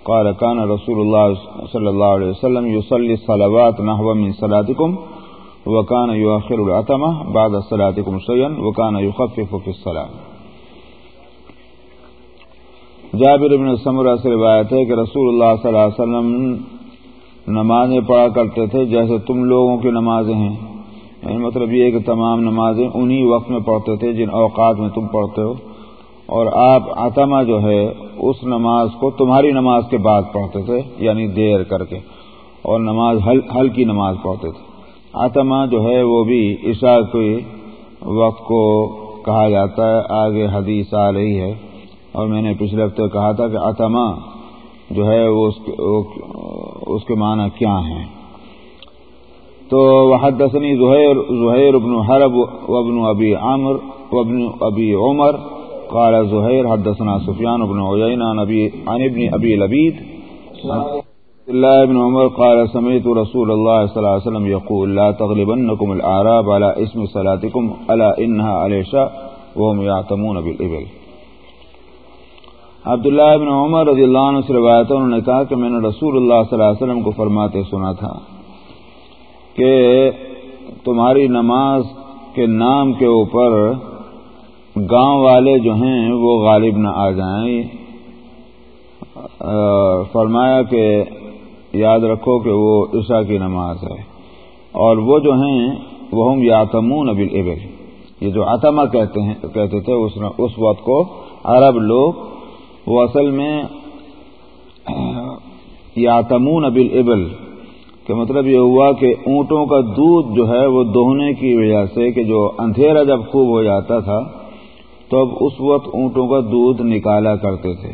قال كان رسول الله صلى الله عليه وسلم يصلي الصلوات نحو من صلاتكم، وكان يؤخر العتمة بعد صلاتكم شيئا، وكان يخفف في الصلاة. جابر بن سمرہ سے روایت ہے کہ رسول اللہ صلی اللہ علیہ وسلم نمازیں پڑھا کرتے تھے جیسے تم لوگوں کی نمازیں ہیں۔ یعنی مطلب یہ کہ تمام نمازیں انہی وقت میں پڑھتے تھے جن اوقات میں تم پڑھتے ہو۔ اور آپ آتما جو ہے، اس نماز کو تمہاری نماز کے بعد پڑھتے تھے یعنی دیر کر کے، اور نماز ہل ہل کی نماز پڑھتے تھے۔ آتما جو ہے، وہ بھی عشاء کے وقت کو کہا جاتا ہے، آگے حدیث آ رہی ہے۔ اور میں نے پچھلے ہفتے کہا تھا کہ آتما جو ہے، وہ اس کے معنی کیا ہیں۔ تو وحدثني زهير زهير بن حرب وابن ابي عمرو وابن ابي عمر قال زهير حدثنا سفيان بن عيينة عن ابن ابي لبيد الله بن عمر قال سمعت رسول الله صلى الله عليه وسلم يقول لا تغلبنكم الاعراب على اسم صلاتكم الا انها عليشا وهم يعتمون بالابل. عبداللہ ابن عمر رضی اللہ عنہ سے روایت انہوں نے کہا کہ میں نے رسول اللہ صلی اللہ علیہ وسلم کو فرماتے سنا تھا کہ تمہاری نماز کے نام کے اوپر گاؤں والے جو ہیں وہ غالب نہ آ جائیں۔ فرمایا کہ یاد رکھو کہ وہ عشاء کی نماز ہے۔ اور وہ جو ہیں، وہ ہم یاتمون ابل ابل یہ جو عتمہ کہتے ہیں، کہتے تھے، اس اس وقت کو عرب لوگ وہ اصل میں یاتمون ابل ابل کہ مطلب یہ ہوا کہ اونٹوں کا دودھ جو ہے، وہ دوہنے کی وجہ سے کہ جو اندھیرا جب خوب ہو جاتا تھا تو اب اس وقت اونٹوں کا دودھ نکالا کرتے تھے۔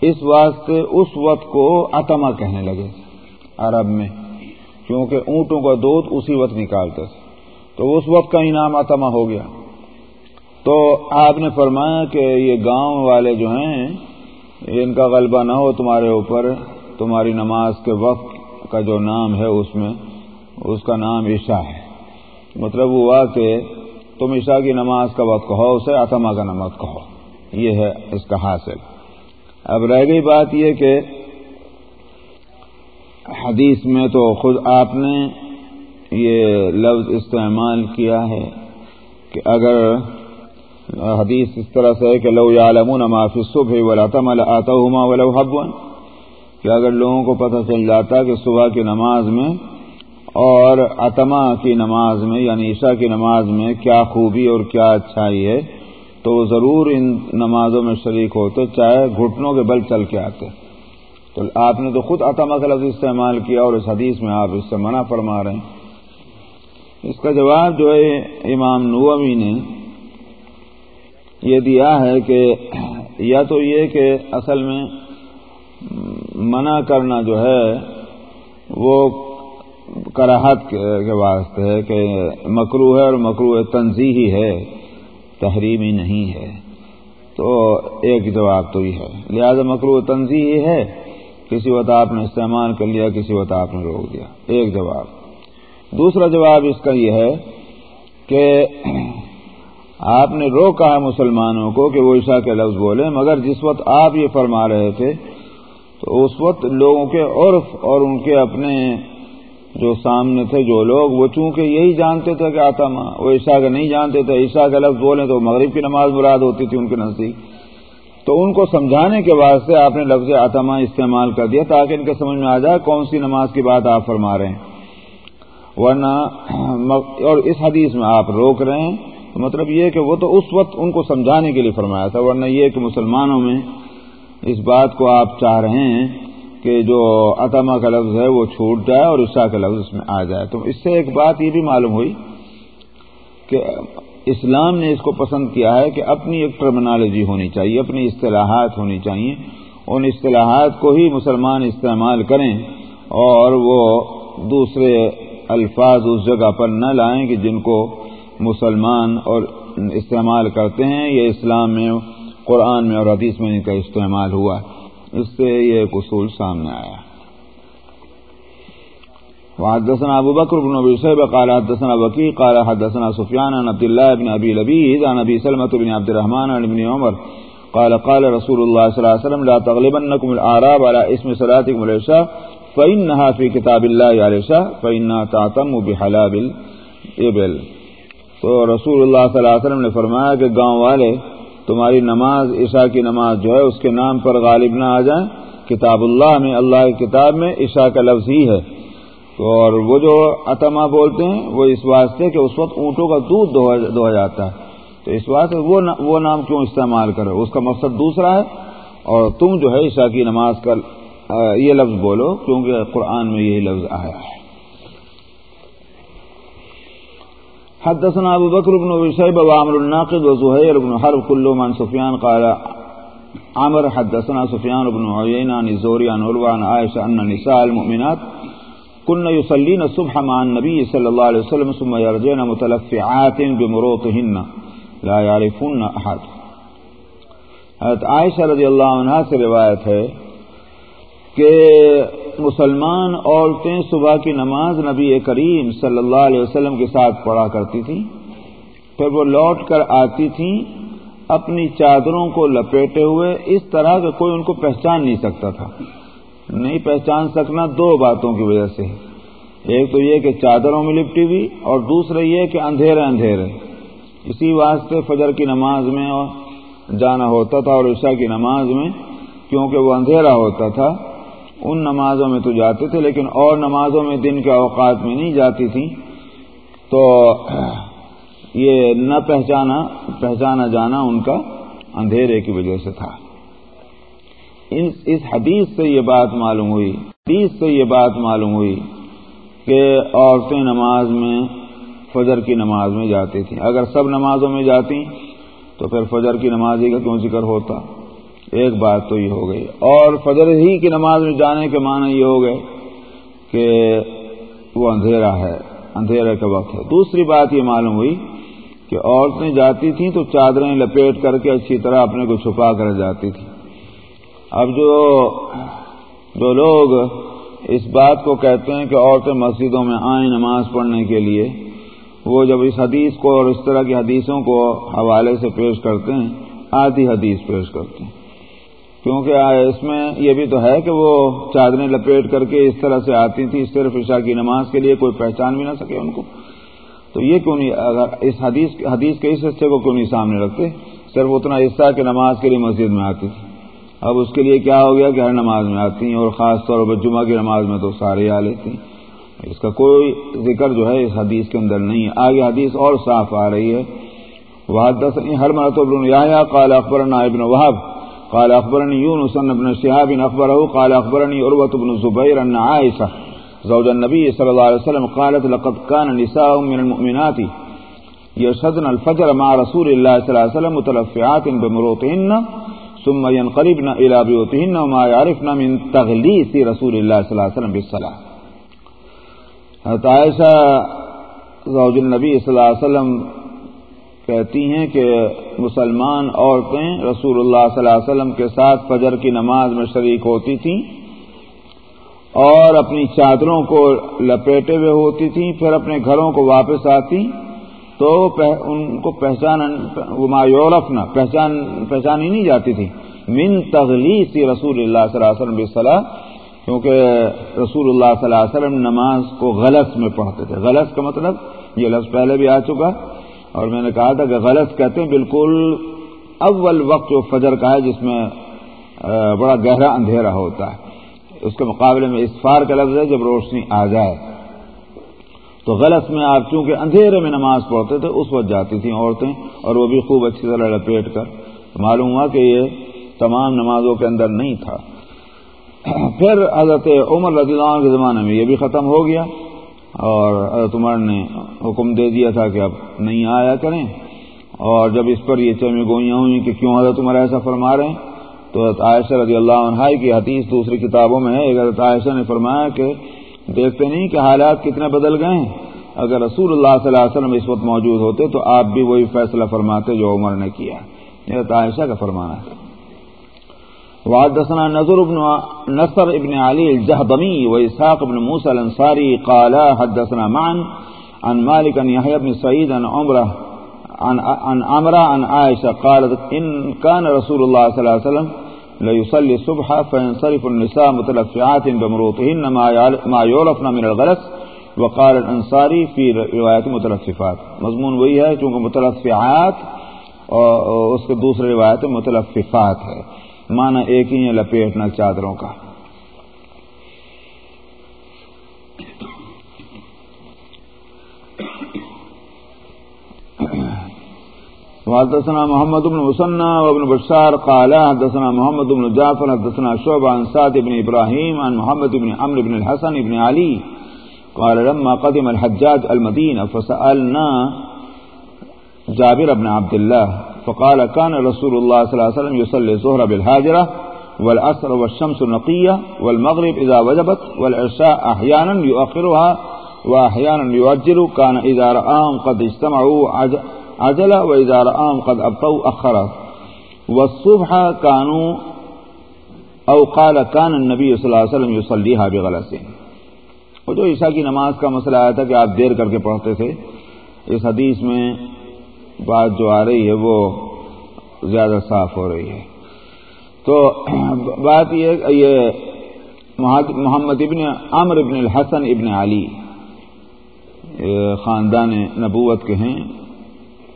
اس واسطے اس وقت کو اتما کہنے لگے عرب میں، کیونکہ اونٹوں کا دودھ اسی وقت نکالتے تھے۔ تو اس وقت کا انعام اتما ہو گیا۔ تو آپ نے فرمایا کہ یہ گاؤں والے جو ہیں، ان کا غلبہ نہ ہو تمہارے اوپر، تمہاری نماز کے وقت کا جو نام ہے اس میں، اس کا نام عشاء ہے۔ مطلب ہوا کہ تم عشاء کی نماز کا وقت کہو، اسے اتما کا نماز کہو۔ یہ ہے اس کا حاصل۔ اب رہ گئی بات یہ کہ حدیث میں تو خود آپ نے یہ لفظ استعمال کیا ہے کہ اگر حدیث اس طرح سے ہے کہ لو یا معافی صبح ولا تم آتا ولو حبن کہ اگر لوگوں کو پتہ چل جاتا کہ صبح کی نماز میں اور اتما کی نماز میں یعنی عشاء کی نماز میں کیا خوبی اور کیا اچھائی ہے، تو وہ ضرور ان نمازوں میں شریک ہوتے چاہے گھٹنوں کے بل چل کے آتے۔ تو آپ نے تو خود اتما کا لفظ استعمال کیا اور اس حدیث میں آپ اس سے منع فرما رہے ہیں۔ اس کا جواب جو ہے، امام نومی نے یہ دیا ہے کہ یا تو یہ کہ اصل میں منع کرنا جو ہے، وہ کراہت کے واسطے ہے کہ مکرو ہے اور مکرو تنظیحی ہے، تحریمی نہیں ہے۔ تو ایک جواب تو یہ ہے۔ لہذا مکرو تنظیحی ہے، کسی وقت آپ نے استعمال کر لیا، کسی وقت آپ نے روک دیا۔ ایک جواب۔ دوسرا جواب اس کا یہ ہے کہ آپ نے روکا ہے مسلمانوں کو کہ وہ عشاء کے لفظ بولیں، مگر جس وقت آپ یہ فرما رہے تھے، تو اس وقت لوگوں کے عرف اور ان کے اپنے جو سامنے تھے، جو لوگ، وہ چونکہ یہی جانتے تھے کہ آتا ماں، وہ عشاء کا نہیں جانتے تھے عشاء کا لفظ بولیں تو مغرب کی نماز مراد ہوتی تھی ان کے نزدیک۔ تو ان کو سمجھانے کے واسطے آپ نے لفظ آتما استعمال کر دیا تاکہ ان کے سمجھ میں آ جائے کون سی نماز کی بات آپ فرما رہے ہیں۔ ورنہ اور اس حدیث میں آپ روک رہے ہیں مطلب یہ کہ وہ تو اس وقت ان کو سمجھانے کے لیے فرمایا تھا، ورنہ یہ کہ مسلمانوں میں اس بات کو آپ چاہ رہے ہیں کہ جو اتما کا لفظ ہے وہ چھوٹ جائے اور عشاء کا لفظ اس میں آ جائے۔ تو اس سے ایک بات یہ بھی معلوم ہوئی کہ اسلام نے اس کو پسند کیا ہے کہ اپنی ایک ٹرمنالوجی ہونی چاہیے، اپنی اصطلاحات ہونی چاہیے۔ ان اصطلاحات کو ہی مسلمان استعمال کریں اور وہ دوسرے الفاظ اس جگہ پر نہ لائیں کہ جن کو مسلمان اور استعمال کرتے ہیں۔ یہ اسلام میں، قرآن میں اور حدیث میں ان کا استعمال ہوا۔ اس سے یہ ایک اصول سامنے آیا۔ وحدثنا ابو بكر بن ابي شيبه قال حدثنا وكيع قال حدثنا سفيان عن عبد الله بن ابي لبيد عن ابي سلمة بن عبد الرحمن عن ابن عمر قال قال رسول الله صلى الله عليه وسلم لا تغلبنكم الاعراب على اسم صلاتكم العشاء فانها في كتاب الله على العشاء فانها تعتم بحلاب الابل تو رسول اللہ صلی اللہ علیہ وسلم نے فرمایا کہ گاؤں والے تمہاری نماز، عشاء کی نماز جو ہے، اس کے نام پر غالب نہ آ جائیں۔ کتاب اللہ میں، اللہ کی کتاب میں عشاء کا لفظ ہی ہے۔ اور وہ جو اتما بولتے ہیں، وہ اس واسطے کہ اس وقت اونٹوں کا دودھ دھویا جاتا ہے۔ تو اس واسطے وہ نام کیوں استعمال کرو اس کا مقصد دوسرا ہے۔ اور تم جو ہے، عشاء کی نماز کا یہ لفظ بولو، کیونکہ قرآن میں یہی لفظ آیا ہے۔ حدثنا ابو بكر بن ابي شيبه وعمر الناقد وزهير بن حرب كلهم عن سفيان قال، عمر حدثنا سفيان بن عيينة عن الزهري عن عروة عن عائشة أن نساء المؤمنات كن يصلين الصبح مع النبي صلى الله عليه وسلم ثم يرجعن متلفعات بمروطهن، لا يعرفون أحد حضرت عائشہ رضی اللہ عنہ سے روایت ہے کہ مسلمان عورتیں صبح کی نماز نبی کریم صلی اللہ علیہ وسلم کے ساتھ پڑھا کرتی تھیں، پھر وہ لوٹ کر آتی تھیں اپنی چادروں کو لپیٹے ہوئے، اس طرح کہ کوئی ان کو پہچان نہیں سکتا تھا۔ نہیں پہچان سکنا دو باتوں کی وجہ سے۔ ایک تو یہ کہ چادروں میں لپٹی ہوئی اور دوسرا یہ کہ اندھیرے اندھیرے۔ اسی واسطے فجر کی نماز میں جانا ہوتا تھا اور عشاء کی نماز میں، کیونکہ وہ اندھیرا ہوتا تھا۔ ان نمازوں میں تو جاتے تھے، لیکن اور نمازوں میں دن کے اوقات میں نہیں جاتی تھیں۔ تو یہ نہ پہچانا پہچانا جانا ان کا اندھیرے کی وجہ سے تھا۔ اس حدیث سے یہ بات معلوم ہوئی، حدیث سے یہ بات معلوم ہوئی کہ عورتیں نماز میں، فجر کی نماز میں جاتی تھیں۔ اگر سب نمازوں میں جاتی تو پھر فجر کی نماز ہی کا کیوں ذکر ہوتا؟ ایک بات تو یہ ہو گئی۔ اور فجر ہی کی نماز میں جانے کے معنی یہ ہو گئے کہ وہ اندھیرا ہے، اندھیرے کا وقت ہے۔ دوسری بات یہ معلوم ہوئی کہ عورتیں جاتی تھیں تو چادریں لپیٹ کر کے اچھی طرح اپنے کو چھپا کر جاتی تھی اب جو جو لوگ اس بات کو کہتے ہیں کہ عورتیں مسجدوں میں آئیں نماز پڑھنے کے لیے، وہ جب اس حدیث کو اور اس طرح کی حدیثوں کو حوالے سے پیش کرتے ہیں، آدھی حدیث پیش کرتے ہیں۔ کیونکہ اس میں یہ بھی تو ہے کہ وہ چادریں لپیٹ کر کے اس طرح سے آتی تھیں، صرف عشاء کی نماز کے لیے کوئی پہچان بھی نہ سکے ان کو۔ تو یہ کیوں نہیں، اگر اس حدیث حدیث کے اس حصے کو کیوں نہیں سامنے رکھتے؟ صرف اتنا حصہ کہ نماز کے لیے مسجد میں آتی تھی۔ اب اس کے لیے کیا ہو گیا کہ ہر نماز میں آتی ہیں اور خاص طور پر جمعہ کی نماز میں تو سارے آ لیتی ہیں۔ اس کا کوئی ذکر جو ہے اس حدیث کے اندر نہیں ہے۔ آگے حدیث اور صاف آ رہی ہے۔ ہر مرتبہ یا قال اخبرنا ابن وهب قال اخبرني يونس بن شهاب اخبره قال اخبرني عروه بن زبير ان عائشه زوج النبي صلى الله عليه وسلم قالت لقد كان نساء من المؤمنات يشهدن الفجر مع رسول الله صلى الله عليه وسلم متلفعات بمروطهن، ثم ينقلبن الى بيوتهن وما يعرفن من تغليس رسول الله صلى الله عليه وسلم بالصلاه حضرت عائشہ زوج النبی صلی اللہ علیہ وسلم کہتی ہیں کہ مسلمان عورتیں رسول اللہ صلی اللہ علیہ وسلم کے ساتھ فجر کی نماز میں شریک ہوتی تھیں اور اپنی چادروں کو لپیٹے ہوئے ہوتی تھیں، پھر اپنے گھروں کو واپس آتی تو ان کو پہچان مایورف نہ، پہچان پہچانی نہیں جاتی تھی۔ من تغلیس رسول اللہ صلی اللہ علیہ وسلم صلاح کیونکہ رسول اللہ صلی اللہ علیہ وسلم نماز کو غلط میں پڑھتے تھے۔ غلط کا مطلب یہ لفظ پہلے بھی آ چکا۔ اور میں نے کہا تھا کہ غلط کہتے ہیں، بالکل اول وقت جو فجر کا ہے، جس میں بڑا گہرا اندھیرا ہوتا ہے۔ اس کے مقابلے میں اسفار کا لفظ ہے، جب روشنی آ جائے۔ تو غلط میں آپ چونکہ اندھیرے میں نماز پڑھتے تھے، اس وقت جاتی تھیں عورتیں، اور وہ بھی خوب اچھی طرح لپیٹ کر۔ معلوم ہوا کہ یہ تمام نمازوں کے اندر نہیں تھا۔ پھر حضرت عمر رضی اللہ عنہ کے زمانے میں یہ بھی ختم ہو گیا۔ اور حضرت عمر نے حکم دے دیا تھا کہ اب نہیں آیا کریں۔ اور جب اس پر یہ چمے گوئیاں ہوئیں کہ کیوں حضرت عمر ایسا فرما رہے ہیں، تو حضرت عائشہ رضی اللہ عنہ کی حدیث دوسری کتابوں میں ہے۔ حضرت عائشہ نے فرمایا کہ دیکھتے نہیں کہ حالات کتنے بدل گئے ہیں۔ اگر رسول اللہ صلی اللہ علیہ وسلم اس وقت موجود ہوتے تو آپ بھی وہی فیصلہ فرماتے جو عمر نے کیا۔ حضرت عائشہ کا فرمانا ہے۔ وحدثنا نظر بن نصر ابن علي الجهضمي وإسحاق بن موسى الأنصاري قالا حدثنا معا عن مالك عن يحيى بن سعيد عن عمره عن عن عمره عن عائشة قالت إن كان رسول الله صلى الله عليه وسلم ليصلي الصبح فينصرف النساء متلفعات بمروطهن ما يعرفن من الغلس وقال الانصاری فی روایت متلففات. مضمون وہی ہے چونکہ متلفعات اور اس کے دوسرے روایت متلففات ہے۔ مانا ایک ہی ہے لپیٹنا چادروں کا۔ حدثنا محمد بن مسنى وابن بشار قال حدثنا محمد بن جعفر، حدثنا شعبة عن سعد بن إبراهيم عن محمد بن عمرو بن الحسن بن علي قال لما قدم الحجاج المدينة فسألنا جابر بن عبد الله فقال كان رسول الله صلى الله عليه وسلم يصلي الظهر بالهاجرة والعصر والشمس نقية والمغرب إذا وجبت والعشاء أحيانا يؤخرها وأحيانا يؤجل كان إذا رآهم قد اجتمعوا عجل وإذا رآهم قد أبطوا أخرا والصبح كانوا أو قال كان النبي صلى الله عليه وسلم يصليها بغلسين وہ جو عشاء کی نماز کا مسئلہ آیا تھا کہ آپ دیر کر کے پڑھتے تھے، اس حدیث میں بات جو آ رہی ہے وہ زیادہ صاف ہو رہی ہے۔ تو بات یہ یہ محمد ابن عمر ابن الحسن ابن علی خاندان نبوت کے ہیں۔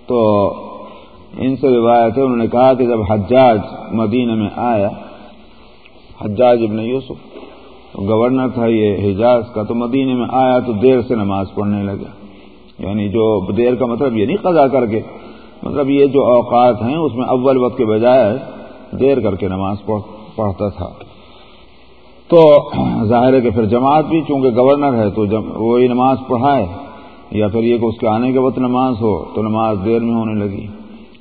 تو ان سے روایت ہے، انہوں نے کہا کہ جب حجاج مدینہ میں آیا، حجاج ابن یوسف گورنر تھا یہ حجاز کا، تو مدینہ میں آیا تو دیر سے نماز پڑھنے لگا۔ یعنی جو دیر کا مطلب یہ نہیں قضا کر کے مطلب یہ جو اوقات ہیں، اس میں اول وقت کے بجائے دیر کر کے نماز پڑھتا تھا۔ تو ظاہر ہے کہ پھر جماعت بھی چونکہ گورنر ہے، تو جب وہی نماز پڑھائے، یا پھر یہ کہ اس کے آنے کے وقت نماز ہو، تو نماز دیر میں ہونے لگی۔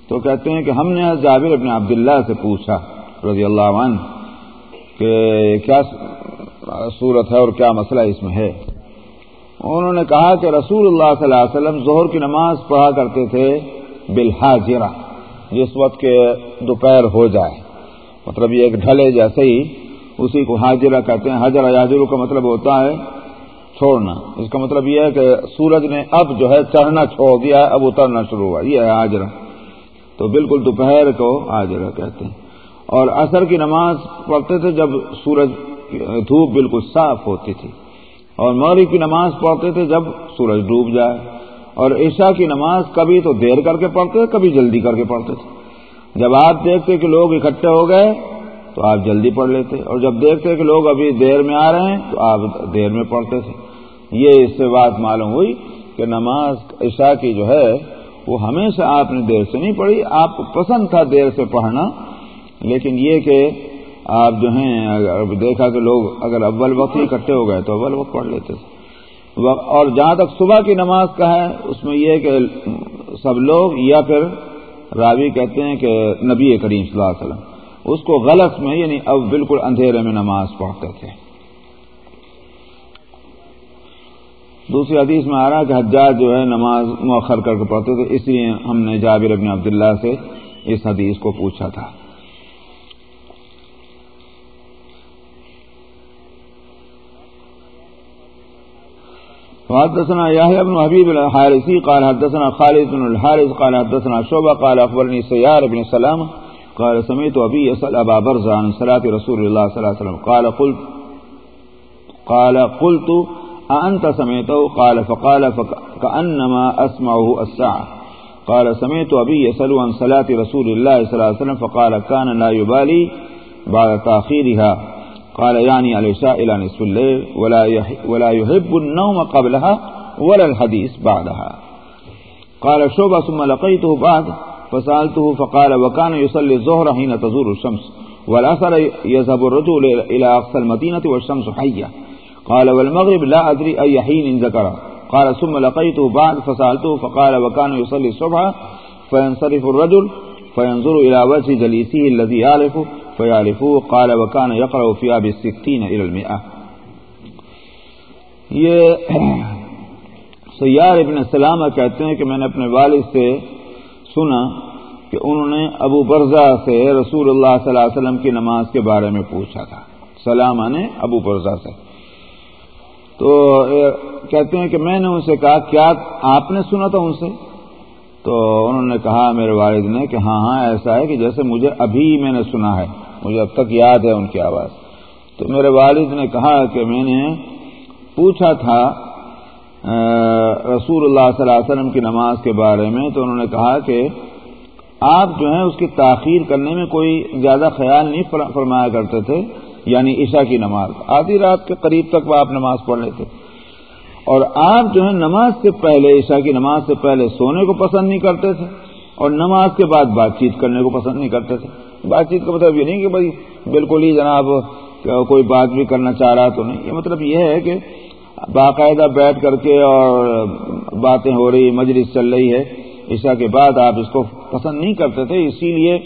تو کہتے ہیں کہ ہم نے جابر اپنے عبداللہ سے پوچھا رضی اللہ عنہ کہ کیا صورت ہے اور کیا مسئلہ اس میں ہے؟ انہوں نے کہا کہ رسول اللہ صلی اللہ علیہ وسلم ظہر کی نماز پڑھا کرتے تھے بالحاجرہ، جس وقت کے دوپہر ہو جائے۔ مطلب یہ ایک ڈھلے جیسے ہی اسی کو حاجرہ کہتے ہیں۔ حاجرہ، یاجرو کا مطلب ہوتا ہے چھوڑنا۔ اس کا مطلب یہ ہے کہ سورج نے اب جو ہے چڑھنا چھوڑ دیا ہے اب اترنا شروع ہوا۔ یہ ہے حاجرہ۔ تو بالکل دوپہر کو حاجرہ کہتے ہیں۔ اور عصر کی نماز پڑھتے تھے جب سورج دھوپ بالکل صاف ہوتی تھی۔ اور موری کی نماز پڑھتے تھے جب سورج ڈوب جائے۔ اور عشاء کی نماز کبھی تو دیر کر کے پڑھتے تھے، کبھی جلدی کر کے پڑھتے تھے۔ جب آپ دیکھتے کہ لوگ اکٹھے ہو گئے تو آپ جلدی پڑھ لیتے، اور جب دیکھتے کہ لوگ ابھی دیر میں آ رہے ہیں تو آپ دیر میں پڑھتے تھے۔ یہ اس سے بات معلوم ہوئی کہ نماز عشاء کی جو ہے، وہ ہمیشہ آپ نے دیر سے نہیں پڑھی، آپ کو پسند تھا دیر سے پڑھنا، لیکن یہ کہ آپ جو ہیں دیکھا کہ لوگ اگر اول وقت ہی اکٹھے ہو گئے تو اول وقت پڑھ لیتے تھے۔ اور جہاں تک صبح کی نماز کا ہے، اس میں یہ کہ سب لوگ یا پھر راوی کہتے ہیں کہ نبی کریم صلی اللہ علیہ وسلم، اس کو غلط میں یعنی اب بالکل اندھیرے میں نماز پڑھتے تھے۔ دوسری حدیث میں آ رہا کہ حجاج جو ہے، نماز مؤخر کر کے پڑھتے تھے، اس لیے ہم نے جابر ابن عبداللہ سے اس حدیث کو پوچھا تھا۔ حدثنا يحيى بن حبيب الحارثي قال حدثنا خالد بن الحارث قال حدثنا شعبة قال أخبرني سيار بن سلامة قال سمعت أبي يسأل أبا برزة عن صلاة رسول الله صلى الله عليه وسلم. قال قلت قال قلت، أأنت سمعته؟ قال، فقال فكأنما أسمعه الساعة. قال، سمعت أبي يسأل عن صلاة رسول الله صلى الله عليه وسلم، فقال، كان لا يبالي بعد تأخيرها. قال يعني العشاء إلى نصف الليل ولا ولا يحب النوم قبلها ولا الحديث بعدها. قال شعبة، ثم لقيته بعد، فسألته فقال وكان يصلي الظهر حين تزور الشمس، والأثر يذهب الرجل إلى أقصى المدينة والشمس حية. قال والمغرب لا أدري أي حين ذكر. قال ثم لقيته بعد، فسألته فقال وكان يصلي الصبح، فينصرف الرجل فينظر إلى وجه جليسه الذي يعرفه فيعرفه قال وكان يقرأ في أبي إلى المئة یہ سیار ابن سلامہ کہتے ہیں کہ میں نے اپنے والد سے سنا کہ انہوں نے ابو برزا سے رسول اللہ صلی اللہ علیہ وسلم کی نماز کے بارے میں پوچھا تھا۔ سلامہ نے ابو برزا سے۔ تو کہتے ہیں کہ میں نے ان سے کہا، کیا آپ نے سنا تھا ان سے؟ تو انہوں نے کہا میرے والد نے کہ ہاں ہاں ایسا ہے کہ جیسے مجھے ابھی میں نے سنا ہے، مجھے اب تک یاد ہے ان کی آواز۔ تو میرے والد نے کہا کہ میں نے پوچھا تھا رسول اللہ صلی اللہ علیہ وسلم کی نماز کے بارے میں، تو انہوں نے کہا کہ آپ جو ہیں، اس کی تاخیر کرنے میں کوئی زیادہ خیال نہیں فرمایا کرتے تھے یعنی عشاء کی نماز۔ آدھی رات کے قریب تک وہ آپ نماز پڑھ لیتے۔ اور آپ جو ہے نماز سے پہلے، عشاء کی نماز سے پہلے سونے کو پسند نہیں کرتے تھے، اور نماز کے بعد بات چیت کرنے کو پسند نہیں کرتے تھے۔ بات چیت کا مطلب یہ نہیں کہ بھائی بالکل ہی جناب کوئی بات بھی کرنا چاہ رہا تو نہیں۔ یہ مطلب یہ ہے کہ باقاعدہ بیٹھ کر کے اور باتیں ہو رہی، مجلس چل رہی ہے، عشاء کے بعد آپ اس کو پسند نہیں کرتے تھے۔ اسی لیے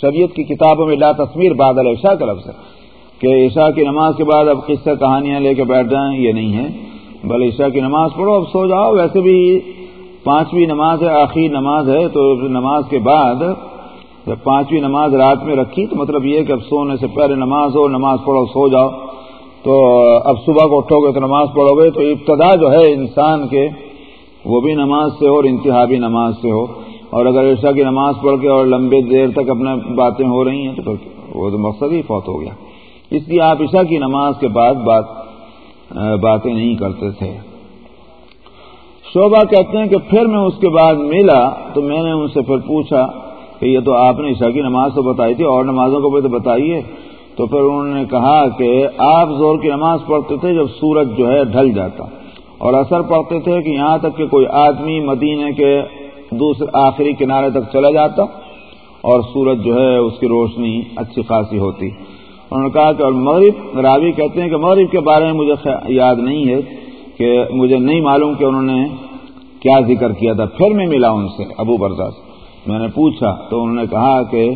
شریعت کی کتابوں میں لا تصویر بادل عشاء کا لفظ ہے کہ عشاء کی نماز کے بعد اب قصہ کہانیاں لے کے بیٹھ جائیں، یہ نہیں ہے۔ بل عشاء کی نماز پڑھو، اب سو جاؤ۔ ویسے بھی پانچویں نماز ہے، آخری نماز ہے، تو نماز کے بعد جب پانچویں نماز رات میں رکھی، تو مطلب یہ کہ اب سونے سے پہلے نماز ہو، نماز پڑھو، سو جاؤ۔ تو اب صبح کو اٹھو گے تو نماز پڑھو گے۔ تو ابتدا جو ہے انسان کے، وہ بھی نماز سے ہو اور انتہا بھی نماز سے ہو۔ اور اگر عشاء کی نماز پڑھ کے اور لمبے دیر تک اپنے باتیں ہو رہی ہیں، تو وہ تو مقصد ہی فوت ہو گیا۔ اس لیے آپ عشاء کی نماز کے بعد بات باتیں نہیں کرتے تھے۔ شعبہ کہتے ہیں کہ پھر میں اس کے بعد ملا تو میں نے ان سے پھر پوچھا کہ یہ تو آپ نے عشاء کی نماز تو بتائی تھی اور نمازوں کو بھی تو بتائیے۔ تو پھر انہوں نے کہا کہ آپ زور کی نماز پڑھتے تھے جب سورج جو ہے ڈھل جاتا۔ اور اثر پڑتے تھے کہ یہاں تک کہ کوئی آدمی مدینے کے دوسرے آخری کنارے تک چلا جاتا اور سورج جو ہے اس کی روشنی اچھی خاصی ہوتی۔ انہوں نے کہا کہ اور مغرب، راوی کہتے ہیں کہ مغرب کے بارے میں مجھے یاد نہیں ہے کہ مجھے نہیں معلوم کہ انہوں نے کیا ذکر کیا تھا۔ پھر میں ملا ان سے، ابو برداس میں نے پوچھا تو انہوں نے کہا کہ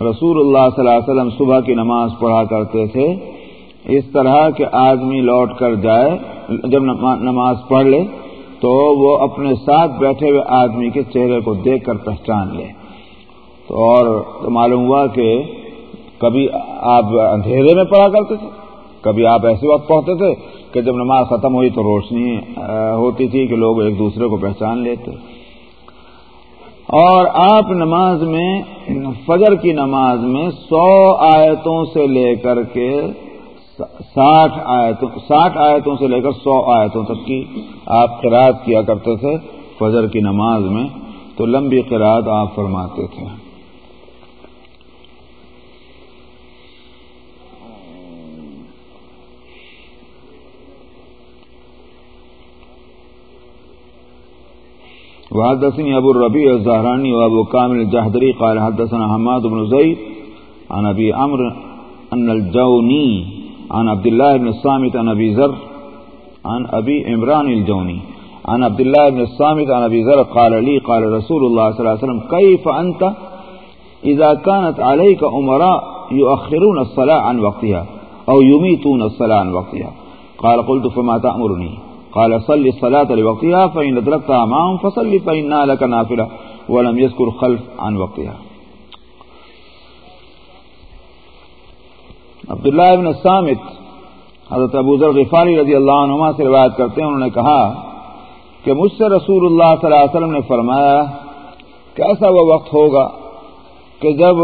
رسول اللہ صلی اللہ علیہ وسلم صبح کی نماز پڑھا کرتے تھے۔ اس طرح کہ آدمی لوٹ کر جائے، جب نماز پڑھ لے تو وہ اپنے ساتھ بیٹھے ہوئے آدمی کے چہرے کو دیکھ کر پہچان لے۔ تو اور معلوم ہوا کہ کبھی آپ اندھیرے میں پڑھا کرتے تھے، کبھی آپ ایسے وقت پڑھتے تھے کہ جب نماز ختم ہوئی تو روشنی ہوتی تھی کہ لوگ ایک دوسرے کو پہچان لیتے۔ اور آپ نماز میں، فجر کی نماز میں سو آیتوں سے لے کر کے ساٹھ آیتوں ساٹھ آیتوں سے لے کر سو آیتوں تک کی آپ قرآد کیا کرتے تھے فجر کی نماز میں، تو لمبی قرآد آپ فرماتے تھے۔ وحدثني أبو الربيع الزهراني وأبو كامل الجهدري قال حدثنا حماد بن زيد عن أبي عمرو أن الجوني عن عبد الله بن الصامت عن أبي ذر عن أبي عمران الجوني عن عبد الله بن الصامت عن أبي ذر قال لي قال رسول الله صلى الله عليه وسلم، كيف أنت؟ إذا كانت عليك أمراء يؤخرون الصلاة عن وقتها، أو يميتون الصلاة عن وقتها. قال، قلت، فما تأمرني؟ قال صل الصلاة لوقتها فإن أدركتها معهم فصل فإنها لك نافلة ولم يذكر خلف عن وقتها. عبداللہ ابن السامت حضرت ابو ذر غفاری رضی اللہ عنہما سے روایت کرتے ہیں، انہوں نے کہا کہ مجھ سے رسول اللہ صلی اللہ علیہ وسلم نے فرمایا کہ ایسا وہ وقت ہوگا کہ جب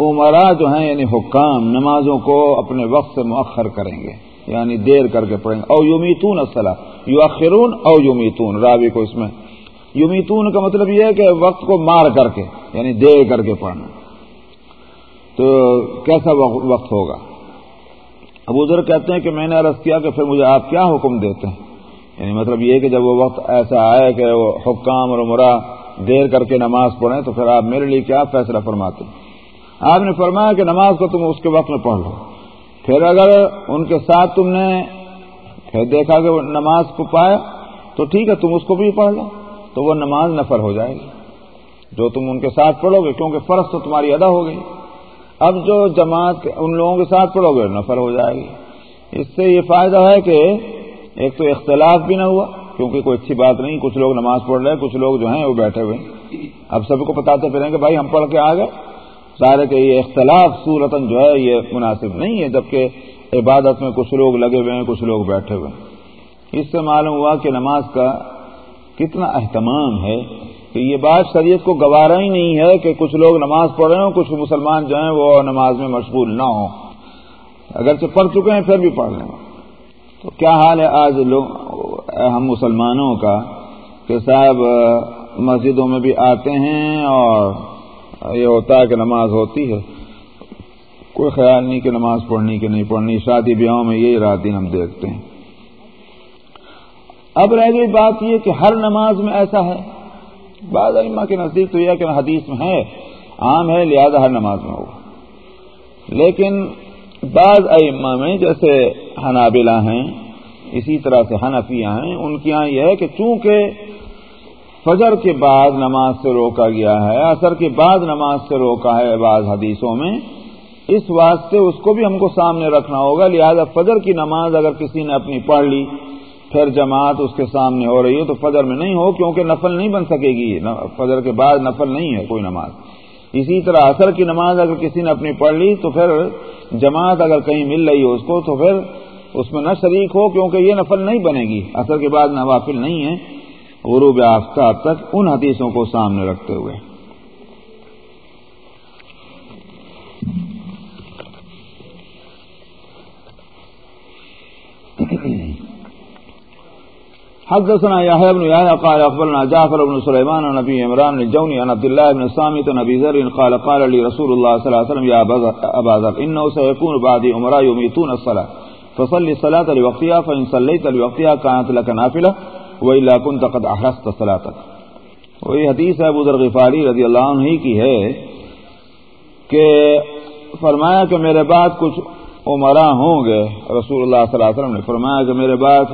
عمرا جو ہیں یعنی حکام، نمازوں کو اپنے وقت سے مؤخر کریں گے۔ یعنی دیر کر کے پڑھیں۔ گے او یومیتون اصلا یو اخرون او یومیتون راوی کو اس میں۔ یومیتون کا مطلب یہ ہے کہ وقت کو مار کر کے یعنی دیر کر کے پڑھنا۔ تو کیسا وقت ہوگا؟ ابو ذر کہتے ہیں کہ میں نے عرض کیا کہ پھر مجھے آپ کیا حکم دیتے ہیں؟ یعنی مطلب یہ کہ جب وہ وقت ایسا آئے کہ وہ حکام اور عمرہ دیر کر کے نماز پڑھیں تو پھر آپ میرے لیے کیا فیصلہ فرماتے ہیں؟ آپ نے فرمایا کہ نماز کو تم اس کے وقت میں پڑھ لو۔ پھر اگر ان کے ساتھ تم نے پھر دیکھا کہ وہ نماز کو پایا، تو ٹھیک ہے، تم اس کو بھی پڑھ لو، تو وہ نماز نفر ہو جائے گی۔ جو تم ان کے ساتھ پڑھو گے، کیونکہ فرض تو تمہاری ادا ہو گئی۔ اب جو جماعت ان لوگوں کے ساتھ پڑھو گے نفر ہو جائے گی۔ اس سے یہ فائدہ ہے کہ ایک تو اختلاف بھی نہ ہوا، کیونکہ کوئی اچھی بات نہیں، کچھ لوگ نماز پڑھ رہے ہیں، کچھ لوگ جو ہیں وہ بیٹھے ہوئے ہیں۔ اب سب کو بتاتے پھریں کہ بھائی ہم پڑھ کے آ گئے۔ ظاہر کہ یہ اختلاف صورتن جو ہے یہ مناسب نہیں ہے، جبکہ عبادت میں کچھ لوگ لگے ہوئے ہیں، کچھ لوگ بیٹھے ہوئے ہیں۔ اس سے معلوم ہوا کہ نماز کا کتنا اہتمام ہے۔ کہ یہ بات شریعت کو گوارا ہی نہیں ہے کہ کچھ لوگ نماز پڑھ رہے ہوں، کچھ مسلمان جو ہیں وہ نماز میں مشغول نہ ہوں۔ اگرچہ پڑھ چکے ہیں، پھر بھی پڑھ رہے ہیں۔ تو کیا حال ہے آج لوگ، ہم مسلمانوں کا، کہ صاحب، مسجدوں میں بھی آتے ہیں اور یہ ہوتا ہے کہ نماز ہوتی ہے۔ کوئی خیال نہیں کہ نماز پڑھنی کہ نہیں پڑھنی، شادی بیاہوں میں یہی رات دن ہم دیکھتے ہیں۔ اب رہ گئی بات یہ کہ ہر نماز میں ایسا ہے۔ بعض علما کے نزدیک تو یہ کہ حدیث میں ہے، عام ہے، لہذا ہر نماز میں ہوگا۔ لیکن بعض ائمہ میں جیسے حنابلہ ہیں، اسی طرح سے حنفیہ ہیں، ان کے یہاں یہ ہے کہ چونکہ فجر کے بعد نماز سے روکا گیا ہے اثر کے بعد نماز سے روکا ہے بعض حدیثوں میں۔ اس واسطے اس کو بھی ہم کو سامنے رکھنا ہوگا، لہذا فجر کی نماز اگر کسی نے اپنی پڑھ لی، پھر جماعت اس کے سامنے ہو رہی ہے تو فجر میں نہیں ہو، کیونکہ نفل نہیں بن سکے گی۔ فجر کے بعد نفل نہیں ہے کوئی نماز۔ اسی طرح اثر کی نماز اگر کسی نے اپنی پڑھ لی تو پھر جماعت اگر کہیں مل رہی ہو اس کو تو پھر اس میں نہ شریک ہو، کیونکہ یہ نفل نہیں بنے گی۔ اثر کے بعد نوافل نہیں ہے۔ غروب آفتاب تک ان حدیثوں کو سامنے رکھتے ہوئے۔ حدثنا يحيى بن يحيى قال اخبرنا جعفر بن سليمان عن ابي عمران الجوني عن عبد الله بن الصامت عن ابي ذر قال قال لي رسول الله صلى الله عليه وسلم يا ابا ذر انه سيكون بعدي امراء يميتون الصلاه فصلي الصلاه لوقتها، فان صليت لوقتها كانت لك نافله والا كنت قد احرزت صلاتك وہی حدیث ابو ذر غفاری رضی اللہ عنہ ہی کی ہے کہ فرمایا کہ میرے بعد کچھ عمرا ہوں گے۔ رسول اللہ صلی اللہ علیہ وسلم نے فرمایا کہ میرے بعد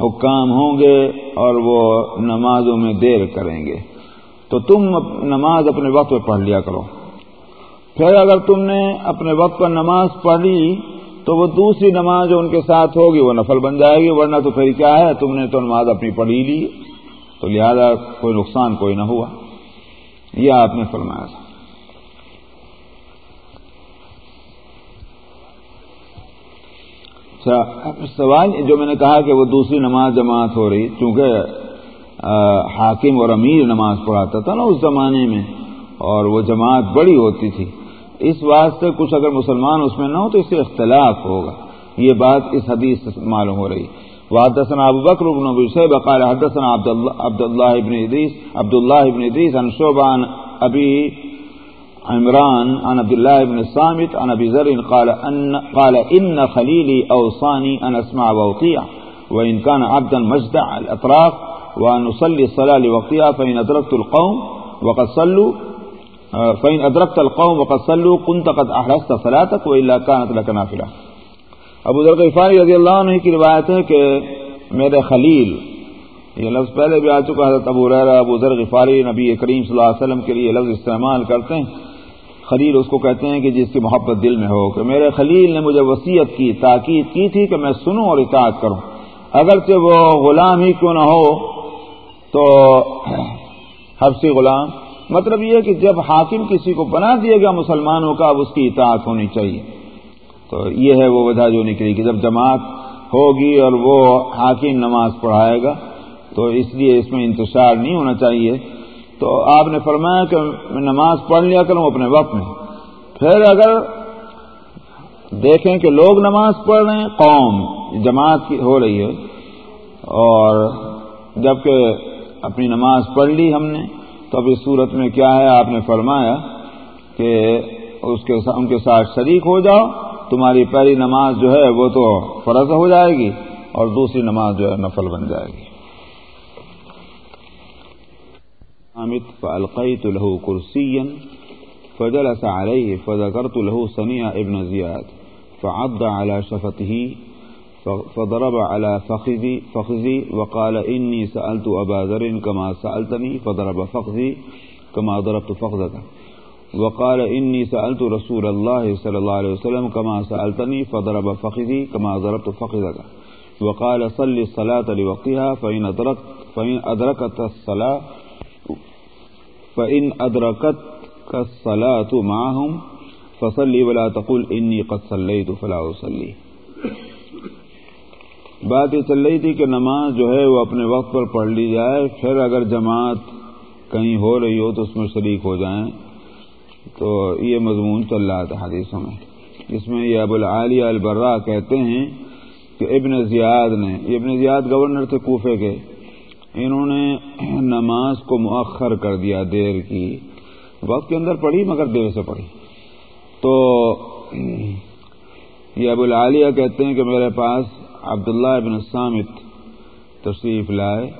حکام ہوں گے اور وہ نمازوں میں دیر کریں گے۔ تو تم نماز اپنے وقت پہ پڑھ لیا کرو۔ پھر اگر تم نے اپنے وقت پر نماز پڑھ لی تو وہ دوسری نماز جو ان کے ساتھ ہوگی وہ نفل بن جائے گی، ورنہ تو پھر کیا ہے؟ تم نے تو نماز اپنی پڑھی لی۔ تو لہذا کوئی نقصان کوئی نہ ہوا۔ یہ آپ نے فرمایا تھا۔ اچھا سوال جو میں نے کہا کہ وہ دوسری نماز جماعت ہو رہی، چونکہ حاکم اور امیر نماز پڑھاتا تھا نا اس زمانے میں، اور وہ جماعت بڑی ہوتی تھی۔ اس واسطے کچھ اگر مسلمان اس میں نہ ہو تو اس سے اختلاف ہوگا۔ یہ بات اس حدیث سے معلوم ہو رہی وحدثنا ابو بکر بن ابی شیبہ قال حدثنا عبد الله بن ادریس عبد الله بن ادریس عن شعبان ابی عمران عن عبد الله بن الصامت عن ابي ذر قال ان قال ان خليلي اوصاني ان اسمع واطيع وان كان عبدا مجدع الاطراف وان اصلي الصلاه لوقتها فان ادركت القوم وقد صلوا فان ادركت القوم وقد صلوا كنت قد احرزت صلاتك والا كانت لك نافله ابو ذر غفاری رضی اللہ عنہ کی روایت ہے کہ میرے خلیل، یہ لفظ پہلے بھی آ چکا حضرت ابو ریرا ابو ذر غفاری نبی کریم صلی اللہ علیہ وسلم کے لیے لفظ استعمال کرتے ہیں۔ خلیل اس کو کہتے ہیں کہ جس کی محبت دل میں ہو، کہ میرے خلیل نے مجھے وسیعت کی، تاکید کی تھی کہ میں سنوں اور اطاعت کروں۔ اگرچہ وہ غلام ہی کیوں نہ ہو، تو حفصی غلام مطلب یہ کہ جب حاکم کسی کو بنا دیا گیا مسلمانوں کا، اب اس کی اطاعت ہونی چاہیے۔ تو یہ ہے وہ وجہ جو نکلی کہ جب جماعت ہوگی اور وہ حاکم نماز پڑھائے گا، تو اس لیے اس میں انتشار نہیں ہونا چاہیے۔ تو آپ نے فرمایا کہ میں نماز پڑھ لیا کروں اپنے وقت میں۔ پھر اگر دیکھیں کہ لوگ نماز پڑھ رہے ہیں، قوم، جماعت کی ہو رہی ہے۔ اور جبکہ اپنی نماز پڑھ لی ہم نے تو اب اس صورت میں کیا ہے؟ آپ نے فرمایا کہ اس کے ان کے ساتھ شریک ہو جاؤ، تمہاری پہلی نماز جو ہے وہ تو فرض ہو جائے گی اور دوسری نماز جو ہے نفل بن جائے گی۔ حامد، فألقيت له كرسيا فجلس عليه فذكرت له سنيع ابن زياد فعض على شفته فضرب على فخذي, فخذي وقال إني سألت أبا ذر كما سألتني فضرب فخذي كما ضربت فخذك. وقال إني سألت رسول الله صلى الله عليه وسلم كما سألتني فضرب فخذي كما ضربت فخذك. وقال صل الصلاة لوقتها فإن, أدرك فإن أدركت الصلاة فإن أدركت كالصلاة معهم فصلي ولا تقول إني قد صليت فلا أصلي. بات یہ چل رہی تھی کہ نماز جو ہے وہ اپنے وقت پر پڑھ لی جائے، پھر اگر جماعت کہیں ہو رہی ہو تو اس میں شریک ہو جائیں۔ تو یہ مضمون چل رہا تھا حدیثوں میں۔ اس میں یہ ابو العالیہ البرہ کہتے ہیں کہ ابن زیاد نے، ابن زیاد گورنر تھے کوفے کے، انہوں نے نماز کو مؤخر کر دیا دیر کی۔ وقت کے اندر پڑھی مگر دیر سے پڑھی۔ تو یہ ابو العالیہ کہتے ہیں کہ میرے پاس عبداللہ ابن سامت تشریف لائے،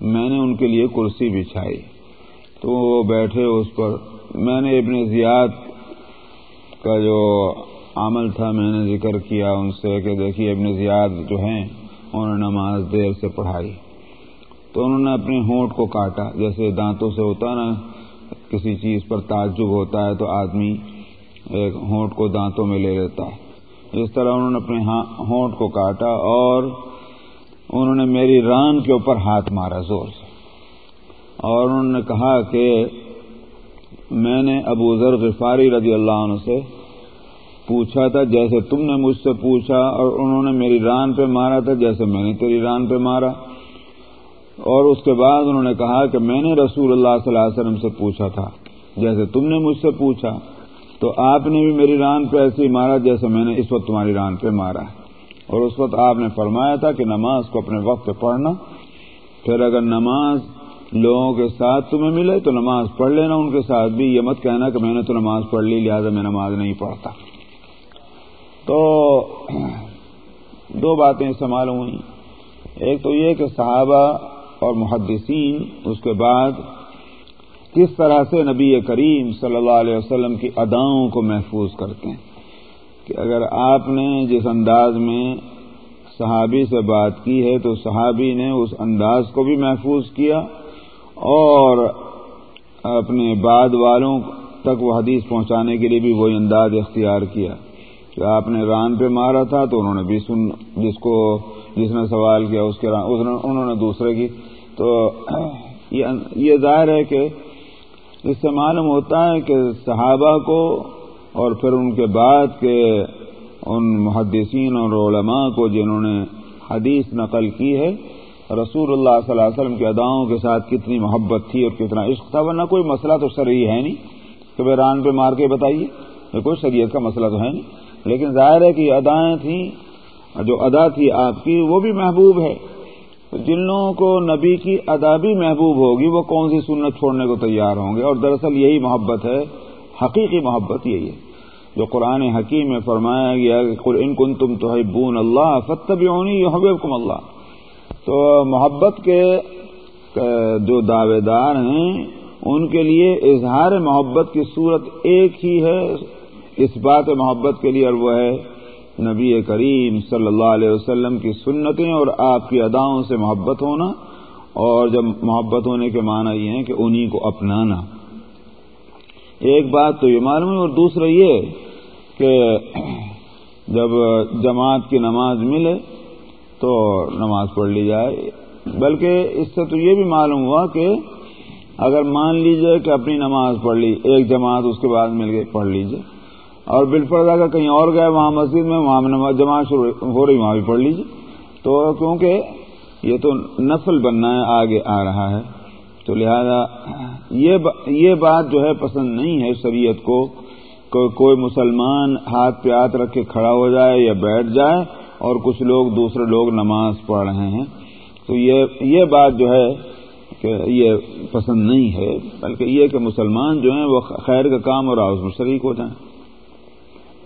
میں نے ان کے لیے کرسی بچھائی۔ تو وہ بیٹھے اس پر۔ میں نے ابن زیاد کا جو عمل تھا، میں نے ذکر کیا ان سے کہ دیکھیے ابن زیاد جو ہیں، انہوں نے نماز دیر سے پڑھائی۔ تو انہوں نے اپنے ہونٹ کو کاٹا۔ جیسے دانتوں سے ہوتا نا، کسی چیز پر تعجب ہوتا ہے تو آدمی ایک ہونٹ کو دانتوں میں لے لیتا ہے۔ اس طرح انہوں نے اپنے ہاں- ہونٹ کو کاٹا اور انہوں نے میری ران کے اوپر ہاتھ مارا زور سے۔ اور انہوں نے کہا کہ میں نے ابو ذر غفاری رضی اللہ عنہ سے پوچھا تھا، جیسے تم نے مجھ سے پوچھا اور انہوں نے میری ران پہ مارا تھا، جیسے میں نے تیری ران پہ مارا۔ اور اس کے بعد انہوں نے کہا کہ میں نے رسول اللہ صلی اللہ علیہ وسلم سے پوچھا تھا، جیسے تم نے مجھ سے پوچھا۔ تو آپ نے بھی میری ران پہ ایسے ہی مارا جیسے میں نے اس وقت تمہاری ران پہ مارا ہے۔ اور اس وقت آپ نے فرمایا تھا کہ نماز کو اپنے وقت پہ پڑھنا۔ پھر اگر نماز لوگوں کے ساتھ تمہیں ملے تو نماز پڑھ لینا ان کے ساتھ بھی۔ یہ مت کہنا کہ میں نے تو نماز پڑھ لی، لہٰذا میں نماز نہیں پڑھتا۔ تو دو باتیں استعمال ہوئی ایک تو یہ کہ صحابہ اور محدثین اس کے بعد کس طرح سے نبی کریم صلی اللہ علیہ وسلم کی اداؤں کو محفوظ کرتے ہیں؟ کہ اگر آپ نے جس انداز میں صحابی سے بات کی ہے تو صحابی نے اس انداز کو بھی محفوظ کیا اور اپنے بعد والوں تک وہ حدیث پہنچانے کے لیے بھی وہی انداز اختیار کیا۔ کہ آپ نے ران پہ مارا تھا تو انہوں نے بھی سن، جس کو، جس نے سوال کیا اس کے انہوں نے دوسرے کی۔ تو یہ ظاہر ہے کہ اس سے معلوم ہوتا ہے کہ صحابہ کو اور پھر ان کے بعد کے ان محدثین اور علماء کو جنہوں نے حدیث نقل کی ہے، رسول اللہ صلی اللہ علیہ وسلم کی اداؤں کے ساتھ کتنی محبت تھی اور کتنا عشق تھا، ورنہ کوئی مسئلہ تو شرعی ہے نہیں۔ کہ بھائی ران پہ مار کے بتائیے، یہ کوئی شریعت کا مسئلہ تو ہے نہیں۔ لیکن ظاہر ہے کہ ادائیں تھیں، جو ادا تھی آپ کی، وہ بھی محبوب ہے۔ جن لوگوں کو نبی کی ادا بھی محبوب ہوگی، وہ کون سی سنت چھوڑنے کو تیار ہوں گے؟ اور دراصل یہی محبت ہے، حقیقی محبت یہی ہے۔ جو قرآن حکیم میں فرمایا گیا کہ ان کن تم تو بون اللہ فتب حبیب اللہ۔ تو محبت کے جو دعوے دار ہیں، ان کے لیے اظہار محبت کی صورت ایک ہی ہے۔ اس بات محبت کے لیے اور وہ ہے نبی کریم صلی اللہ علیہ وسلم کی سنتیں اور آپ کی اداؤں سے محبت ہونا اور جب محبت ہونے کے معنی یہ ہیں کہ انہی کو اپنانا۔ ایک بات تو یہ معلوم ہے اور دوسرا یہ کہ جب جماعت کی نماز ملے تو نماز پڑھ لی جائے۔ بلکہ اس سے تو یہ بھی معلوم ہوا کہ اگر مان لیجیے کہ اپنی نماز پڑھ لی، ایک جماعت اس کے بعد مل گئی پڑھ لیجیے۔ اور بالفرض اگر کہیں اور گئے وہاں مسجد میں، وہاں نماز جماعت شروع ہو رہی، وہاں بھی پڑھ لیجیے تو کیونکہ یہ تو نفل بننا ہے، آگے آ رہا ہے۔ تو لہذا یہ بات جو ہے پسند نہیں ہے شریعت کو کوئی مسلمان ہاتھ پہ ہاتھ رکھ کے کھڑا ہو جائے یا بیٹھ جائے اور کچھ لوگ دوسرے لوگ نماز پڑھ رہے ہیں۔ تو یہ یہ بات جو ہے کہ یہ پسند نہیں ہے، بلکہ یہ کہ مسلمان جو ہیں وہ خیر کا کام اور اس میں شریک ہو جائیں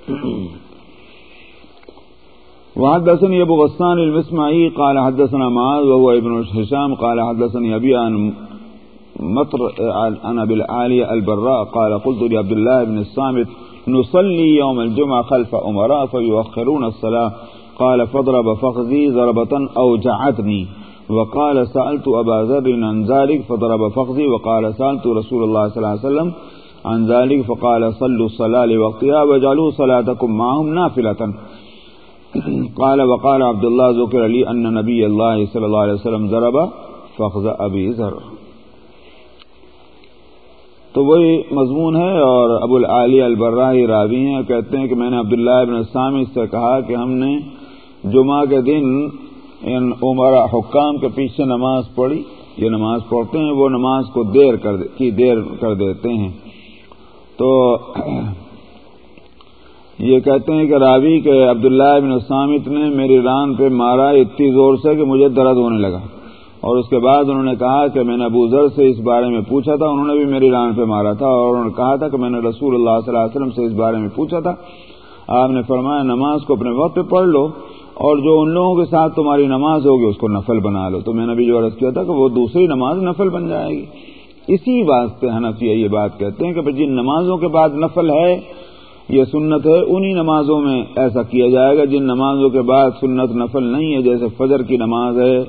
وحدثني أبو غسان المسمعي قال حدثنا معاذ وهو ابن هشام قال حدثني أبي عن مطر عن أبي العالية البراء قال قلت لعبد الله بن الصامت نصلي يوم الجمعة خلف أمراء فيؤخرون الصلاة. قال فضرب فخذي ضربة أوجعتني وقال سألت أبا ذر عن ذلك فضرب فخذي، وقال سألت رسول الله صلى الله عليه وسلم عن ذلك فقال صلوا الصلاة لوقتها وجعلوا صلاتكم معهم نافلة. قال وقال عبد الله ذكر لي أن نبي الله صلى الله عليه وسلم ضرب فخذ أبي ذر. تو وہی مضمون ہے اور ابو العالی البراہی راوی ہیں، کہتے ہیں کہ میں نے عبداللہ ابن سامی سے کہا کہ ہم نے جمعہ کے دن ان عمر حکام کے پیچھے نماز پڑھی، یہ نماز پڑھتے ہیں، وہ نماز کو دیر کر دے، کی دیر کر دیتے ہیں۔ تو یہ کہتے ہیں کہ راوی کے عبداللہ بن سامت نے میری ران پہ مارا اتنی زور سے کہ مجھے درد ہونے لگا۔ اور اس کے بعد انہوں نے کہا کہ میں نے ابو ذر سے اس بارے میں پوچھا تھا، انہوں نے بھی میری ران پہ مارا تھا اور انہوں نے کہا تھا کہ میں نے رسول اللہ صلی اللہ علیہ وسلم سے اس بارے میں پوچھا تھا۔ آپ نے فرمایا نماز کو اپنے وقت پہ پڑھ لو اور جو ان لوگوں کے ساتھ تمہاری نماز ہوگی اس کو نفل بنا لو۔ تو میں نے بھی جو عرض کیا تھا کہ وہ دوسری نماز نفل بن جائے گی۔ اسی واسطے حنفیہ یہ بات کہتے ہیں کہ جن نمازوں کے بعد نفل ہے، یہ سنت ہے، انہی نمازوں میں ایسا کیا جائے گا جن نمازوں کے بعد سنت نفل نہیں ہے، جیسے فجر کی نماز ہے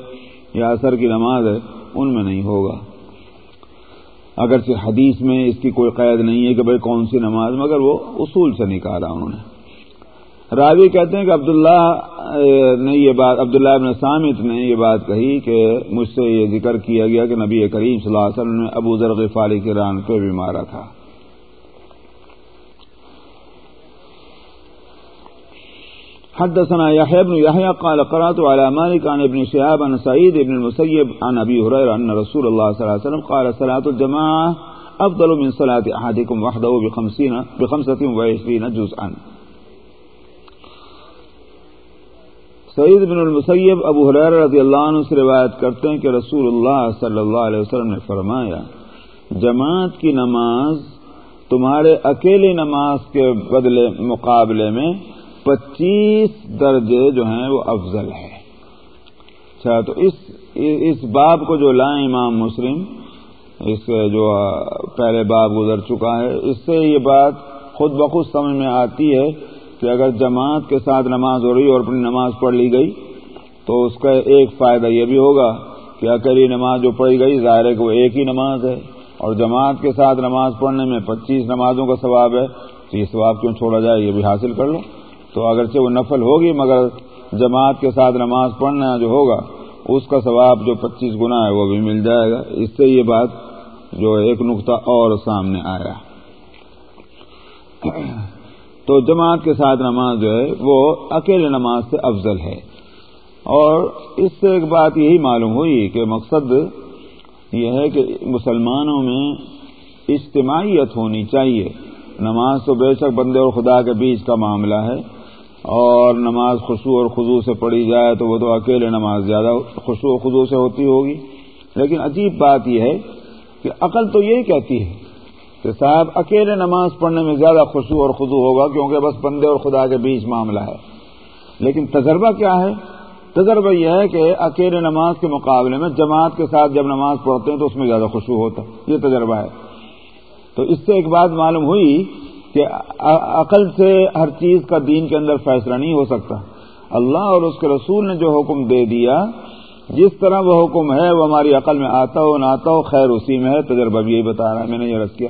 یا اثر کی نماز ہے، ان میں نہیں ہوگا۔ اگرچہ حدیث میں اس کی کوئی قید نہیں ہے کہ بھائی کون سی نماز، مگر وہ اصول سے نکالا انہوں نے۔ راوی کہتے ہیں کہ عبداللہ نے یہ بات، عبداللہ ابن سامت نے یہ بات کہی کہ مجھ سے یہ ذکر کیا گیا کہ نبی کریم صلی اللہ علیہ وسلم نے ابو ذر غفاری کی ران پہ بھی مارا تھا۔ حدثنا يحيى بن يحيى قال قرأت على مالك عن ابن شهاب عن سعيد بن المسيب عن أبي هريرة أن رسول الله صلى الله عليه وسلم قال صلاة الجماعة أفضل من صلاة أحدكم وحده بخمسين بخمسة وعشرين جزءا۔ سعید بن المسیب ابو حریر رضی اللہ عنہ سے روایت کرتے ہیں کہ رسول اللہ صلی اللہ علیہ وسلم نے فرمایا، جماعت کی نماز تمہارے اکیلی نماز کے بدلے مقابلے میں پچیس درجے جو ہیں وہ افضل ہے اچھا تو اس اس باب کو جو لائیں امام مسلم، اس جو پہلے باب گزر چکا ہے، اس سے یہ بات خود بخود سمجھ میں آتی ہے کہ اگر جماعت کے ساتھ نماز ہو رہی اور اپنی نماز پڑھ لی گئی، تو اس کا ایک فائدہ یہ بھی ہوگا کہ اکیلی نماز جو پڑھی گئی، ظاہر ہے کہ وہ ایک ہی نماز ہے، اور جماعت کے ساتھ نماز پڑھنے میں پچیس نمازوں کا ثواب ہے، تو یہ ثواب کیوں چھوڑا جائے؟ یہ بھی حاصل کر لو۔ تو اگرچہ وہ نفل ہوگی، مگر جماعت کے ساتھ نماز پڑھنا جو ہوگا، اس کا ثواب جو پچیس گنا ہے، وہ بھی مل جائے گا۔ اس سے یہ بات جو ایک نقطہ اور سامنے آیا۔ تو جماعت کے ساتھ نماز جو ہے وہ اکیلے نماز سے افضل ہے۔ اور اس سے ایک بات یہی معلوم ہوئی کہ مقصد یہ ہے کہ مسلمانوں میں اجتماعیت ہونی چاہیے۔ نماز تو بے شک بندے اور خدا کے بیچ کا معاملہ ہے۔ اور نماز خوشو اور خضو سے پڑھی جائے تو وہ تو اکیلے نماز زیادہ خوشو و خضو سے ہوتی ہوگی۔ لیکن عجیب بات یہ ہے کہ عقل تو یہی کہتی ہے کہ صاحب، اکیلے نماز پڑھنے میں زیادہ خوشو اور خضو ہوگا کیونکہ بس بندے اور خدا کے بیچ معاملہ ہے۔ لیکن تجربہ کیا ہے؟ تجربہ یہ ہے کہ اکیلے نماز کے مقابلے میں جماعت کے ساتھ جب نماز پڑھتے ہیں تو اس میں زیادہ خوشبو ہوتا ہے۔ یہ تجربہ ہے۔ تو اس سے ایک بات معلوم ہوئی کہ عقل سے ہر چیز کا دین کے اندر فیصلہ نہیں ہو سکتا۔ اللہ اور اس کے رسول نے جو حکم دے دیا، جس طرح وہ حکم ہے، وہ ہماری عقل میں آتا ہو، نہ آتا ہو، خیر اسی میں ہے۔ تجربہ بھی یہی بتا رہا ہے، میں نے یہ رس کیا۔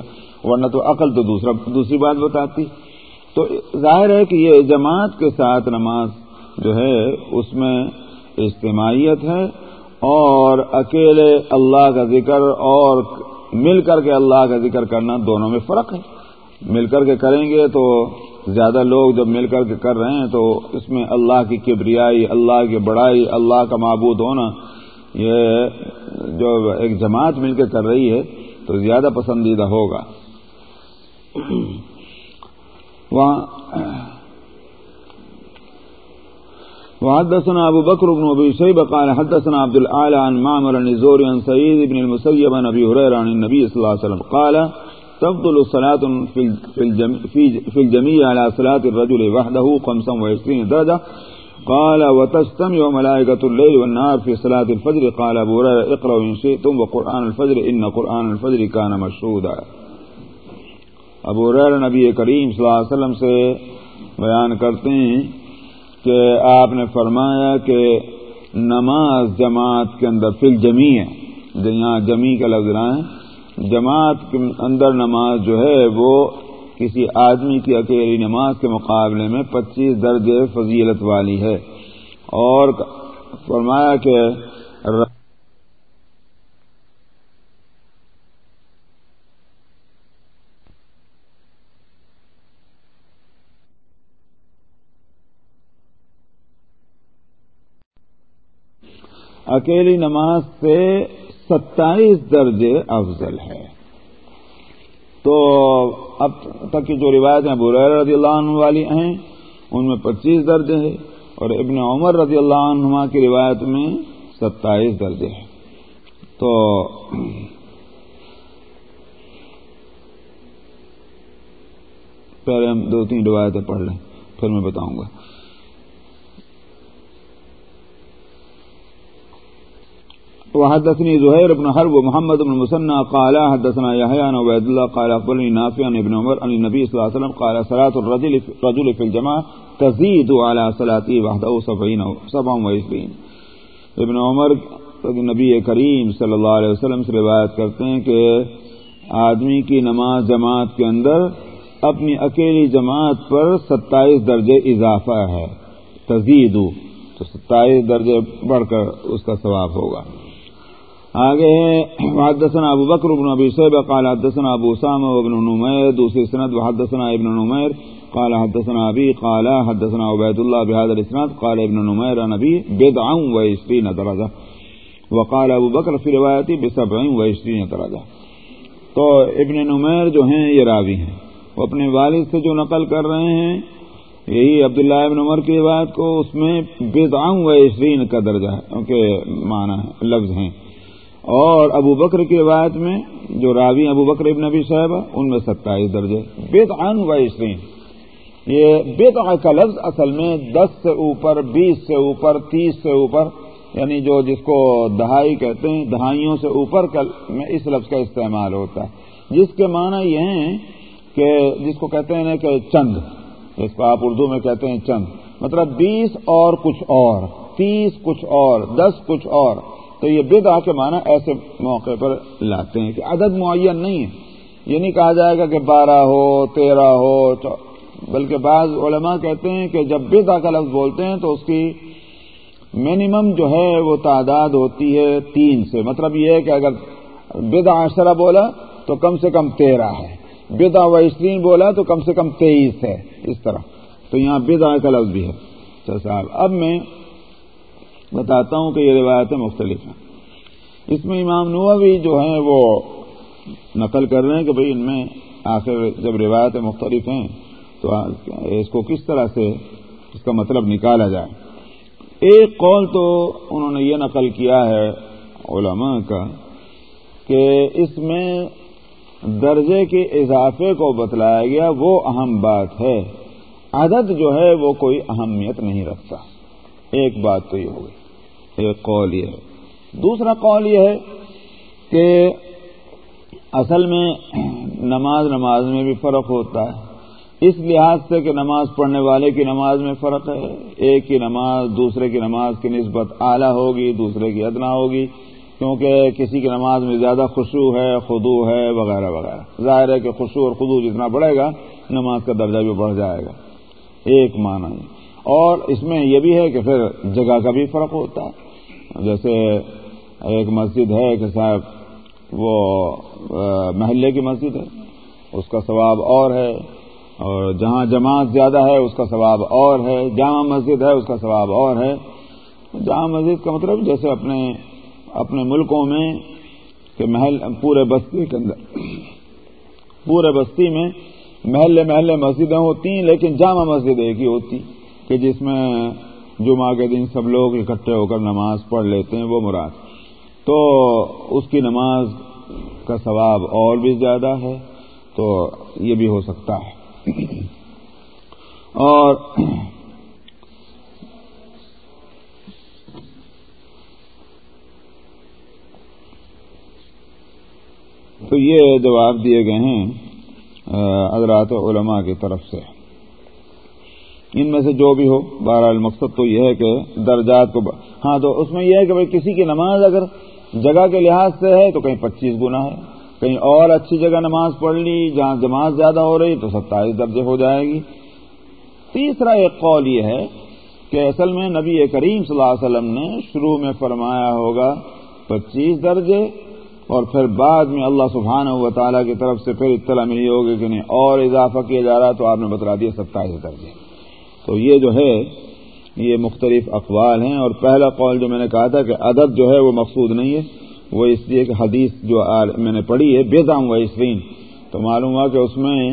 ورنہ تو عقل تو دوسرا دوسری بات بتاتی۔ تو ظاہر ہے کہ یہ جماعت کے ساتھ نماز جو ہے، اس میں اجتماعیت ہے اور اکیلے اللہ کا ذکر اور مل کر کے اللہ کا ذکر کرنا دونوں میں فرق ہے۔ مل کر کے کریں گے تو زیادہ لوگ جب مل کر کے کر رہے ہیں تو اس میں اللہ کی کبریائی، اللہ کی بڑائی، اللہ کا معبود ہونا، یہ جو ایک جماعت مل کے کر رہی ہے تو زیادہ پسندیدہ ہوگا۔ وحدثنا أبو بكر بن أبي شيبة قال حدثنا عبد الأعلى عن معمر النزوري عن سعيد بن المسيب عن أبي هريرة عن النبي صلى الله عليه وسلم قال تفضل الصلاة في الجميع على صلاة الرجل وحده خمسا وعشرين درجة. قال وتجتمع ملائكة الليل والنهار في صلاة الفجر. قال أبو هريرة اقرأوا إن شئتم وقرآن الفجر إن قرآن الفجر كان مشهودا. ابو هريرة نبی کریم صلی اللہ علیہ وسلم سے بیان کرتے ہیں کہ آپ نے فرمایا کہ نماز جماعت کے اندر فل جمی ہے یہاں جمی کا لفظ رہا ہے، جماعت کے اندر نماز جو ہے وہ کسی آدمی کی اکیلی نماز کے مقابلے میں پچیس درجے فضیلت والی ہے۔ اور فرمایا کہ اکیلی نماز سے ستائیس درجے افضل ہے۔ تو اب تک کی جو روایتیں بریر رضی اللہ عنہ والی ہیں، ان میں پچیس درجے ہیں اور ابن عمر رضی اللہ عنہ کی روایت میں ستائیس درجے ہیں۔ تو پہلے ہم دو تین روایتیں پڑھ لیں، پھر میں بتاؤں گا۔ وحدثني زهير بن حرب ومحمد بن مسنى قال حدثنا يحيى عن عبيد الله قال اخبرني نافع عن ابن عمر عن النبي صلى الله عليه وسلم قال صلاه الرجل رجل في الجماعه تزيد على صلاته وحده 27 ابن عمر نبی کریم صلی اللہ علیہ وسلم سے روایت کرتے ہیں کہ آدمی کی نماز جماعت کے اندر اپنی اکیلی جماعت پر ستائیس درجے اضافہ ہے تزید تو ستائیس درجے بڑھ کر اس کا ثواب ہوگا۔ آگے حدثنا ابو بکر بن ابی شیبہ قال حدثنا ابو اسامہ وابن نمیر، دوسری سند وحدثنا ابن نمیر، قال حدثنا ابي قال حدثنا عبيد الله بهذا الاسناد، قال ابن نمير نبي بدعا وعشرين درجه وقال ابو بکر فی روایتی بسبع وعشرین درجه تو ابن نمیر جو ہیں، یہ راوی ہیں۔ وہ اپنے والد سے جو نقل کر رہے ہیں، یہی عبداللہ ابن عمر کی روایت کو، اس میں بدعا و عشرین کا درجہ ہے، کیونکہ معنی لفظ ہیں۔ اور ابو بکر کی روایت میں جو راوی ابو بکر ابن نبی صاحب ان میں ستائیس درجے۔ بید عن و عشرین۔ یہ بید کا لفظ اصل میں دس سے اوپر، بیس سے اوپر، تیس سے اوپر یعنی جو جس کو دہائی کہتے ہیں، دہائیوں سے اوپر میں اس لفظ کا استعمال ہوتا ہے۔ جس کے معنی یہ ہیں کہ جس کو کہتے ہیں کہ چند، جس کو آپ اردو میں کہتے ہیں چند۔ مطلب بیس اور کچھ اور، تیس کچھ اور، دس کچھ اور۔ تو یہ بدا کے معنی ایسے موقع پر لاتے ہیں کہ عدد معین نہیں ہے۔ یہ نہیں کہا جائے گا کہ بارہ ہو، تیرہ ہو بلکہ بعض علماء کہتے ہیں کہ جب بدا کا لفظ بولتے ہیں تو اس کی منیمم جو ہے وہ تعداد ہوتی ہے تین سے۔ مطلب یہ ہے کہ اگر بدا عشرہ بولا تو کم سے کم تیرہ ہے۔ بدا و عشرین بولا تو کم سے کم تیئیس ہے۔ اس طرح۔ تو یہاں بدا کا لفظ بھی ہے۔ صاحب، اب میں بتاتا ہوں کہ یہ روایتیں مختلف ہیں۔ اس میں امام نووی جو ہیں وہ نقل کر رہے ہیں کہ بھئی ان میں آخر جب روایتیں مختلف ہیں تو اس کو کس طرح سے اس کا مطلب نکالا جائے۔ ایک قول تو انہوں نے یہ نقل کیا ہے علماء کا کہ اس میں درجے کے اضافے کو بتلایا گیا، وہ اہم بات ہے۔ عدد جو ہے وہ کوئی اہمیت نہیں رکھتا۔ ایک بات تو یہ ہوگی ایک قول یہ ہے۔ دوسرا قول یہ ہے کہ اصل میں نماز نماز میں بھی فرق ہوتا ہے۔ اس لحاظ سے کہ نماز پڑھنے والے کی نماز میں فرق ہے۔ ایک کی نماز دوسرے کی نماز کی نسبت اعلیٰ ہوگی، دوسرے کی ادنا ہوگی، کیونکہ کسی کی نماز میں زیادہ خوشو ہے خدو ہے، وغیرہ وغیرہ۔ ظاہر ہے کہ خوشو اور خدو جتنا بڑھے گا، نماز کا درجہ بھی بڑھ جائے گا۔ ایک معنی اور اس میں یہ بھی ہے کہ پھر جگہ کا بھی فرق ہوتا ہے۔ جیسے ایک مسجد ہے کہ صاحب وہ محلے کی مسجد ہے، اس کا ثواب اور ہے، اور جہاں جماعت زیادہ ہے اس کا ثواب اور ہے، جامع مسجد ہے اس کا ثواب اور ہے۔ جامع مسجد کا مطلب جیسے اپنے اپنے ملکوں میں کہ محل، پورے بستی کے اندر، پورے بستی میں محلے محلے مسجدیں ہوتی ہیں، لیکن جامع مسجد ایک ہی ہوتی، کہ جس میں جمعہ کے دن سب لوگ اکٹھے ہو کر نماز پڑھ لیتے ہیں، وہ مراد۔ تو اس کی نماز کا ثواب اور بھی زیادہ ہے، تو یہ بھی ہو سکتا ہے۔ اور تو یہ جواب دیے گئے ہیں حضرات علماء کی طرف سے۔ ان میں سے جو بھی ہو، بہرحال المقصد تو یہ ہے کہ درجات کو ہاں تو اس میں یہ ہے کہ بھائی کسی کی نماز اگر جگہ کے لحاظ سے ہے تو کہیں پچیس گنا ہے، کہیں اور اچھی جگہ نماز پڑھ لی، جہاں جماعت زیادہ ہو رہی تو ستائیس درجے ہو جائے گی۔ تیسرا ایک قول یہ ہے کہ اصل میں نبی کریم صلی اللہ علیہ وسلم نے شروع میں فرمایا ہوگا، پچیس درجے، اور پھر بعد میں اللہ سبحانہ و تعالیٰ کی طرف سے پھر اطلاع ملی ہوگی کہ نہیں، اور اضافہ کیا جا رہا تو آپ نے بتلا دیا ستائیس درجے۔ تو یہ جو ہے، یہ مختلف اقوال ہیں۔ اور پہلا قول جو میں نے کہا تھا کہ عدد جو ہے وہ مقصود نہیں ہے، وہ اس لیے کہ حدیث جو میں نے پڑھی ہے بے دام و اسرین تو معلوم ہوا کہ اس میں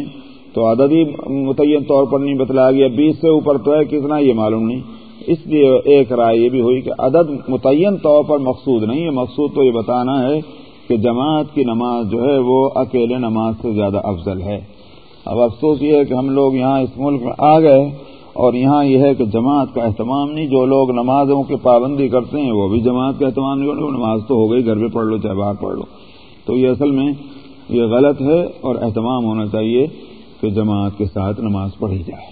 تو عدد ہی متعین طور پر نہیں بتلایا گیا، بیس سے اوپر تو ہے، کتنا یہ معلوم نہیں۔ اس لیے ایک رائے یہ بھی ہوئی کہ عدد متعین طور پر مقصود نہیں ہے۔ مقصود تو یہ بتانا ہے کہ جماعت کی نماز جو ہے وہ اکیلے نماز سے زیادہ افضل ہے۔ اب افسوس یہ ہے کہ ہم لوگ یہاں اس ملک میں آ گئے اور یہاں یہ ہے کہ جماعت کا اہتمام نہیں، جو لوگ نمازوں کی پابندی کرتے ہیں، وہ بھی جماعت کا اہتمام نہیں کرتے نماز تو ہو گئی، گھر پہ پڑھ لو، چاہے باہر پڑھ لو۔ تو یہ اصل میں یہ غلط ہے اور اہتمام ہونا چاہیے کہ جماعت کے ساتھ نماز پڑھی جائے۔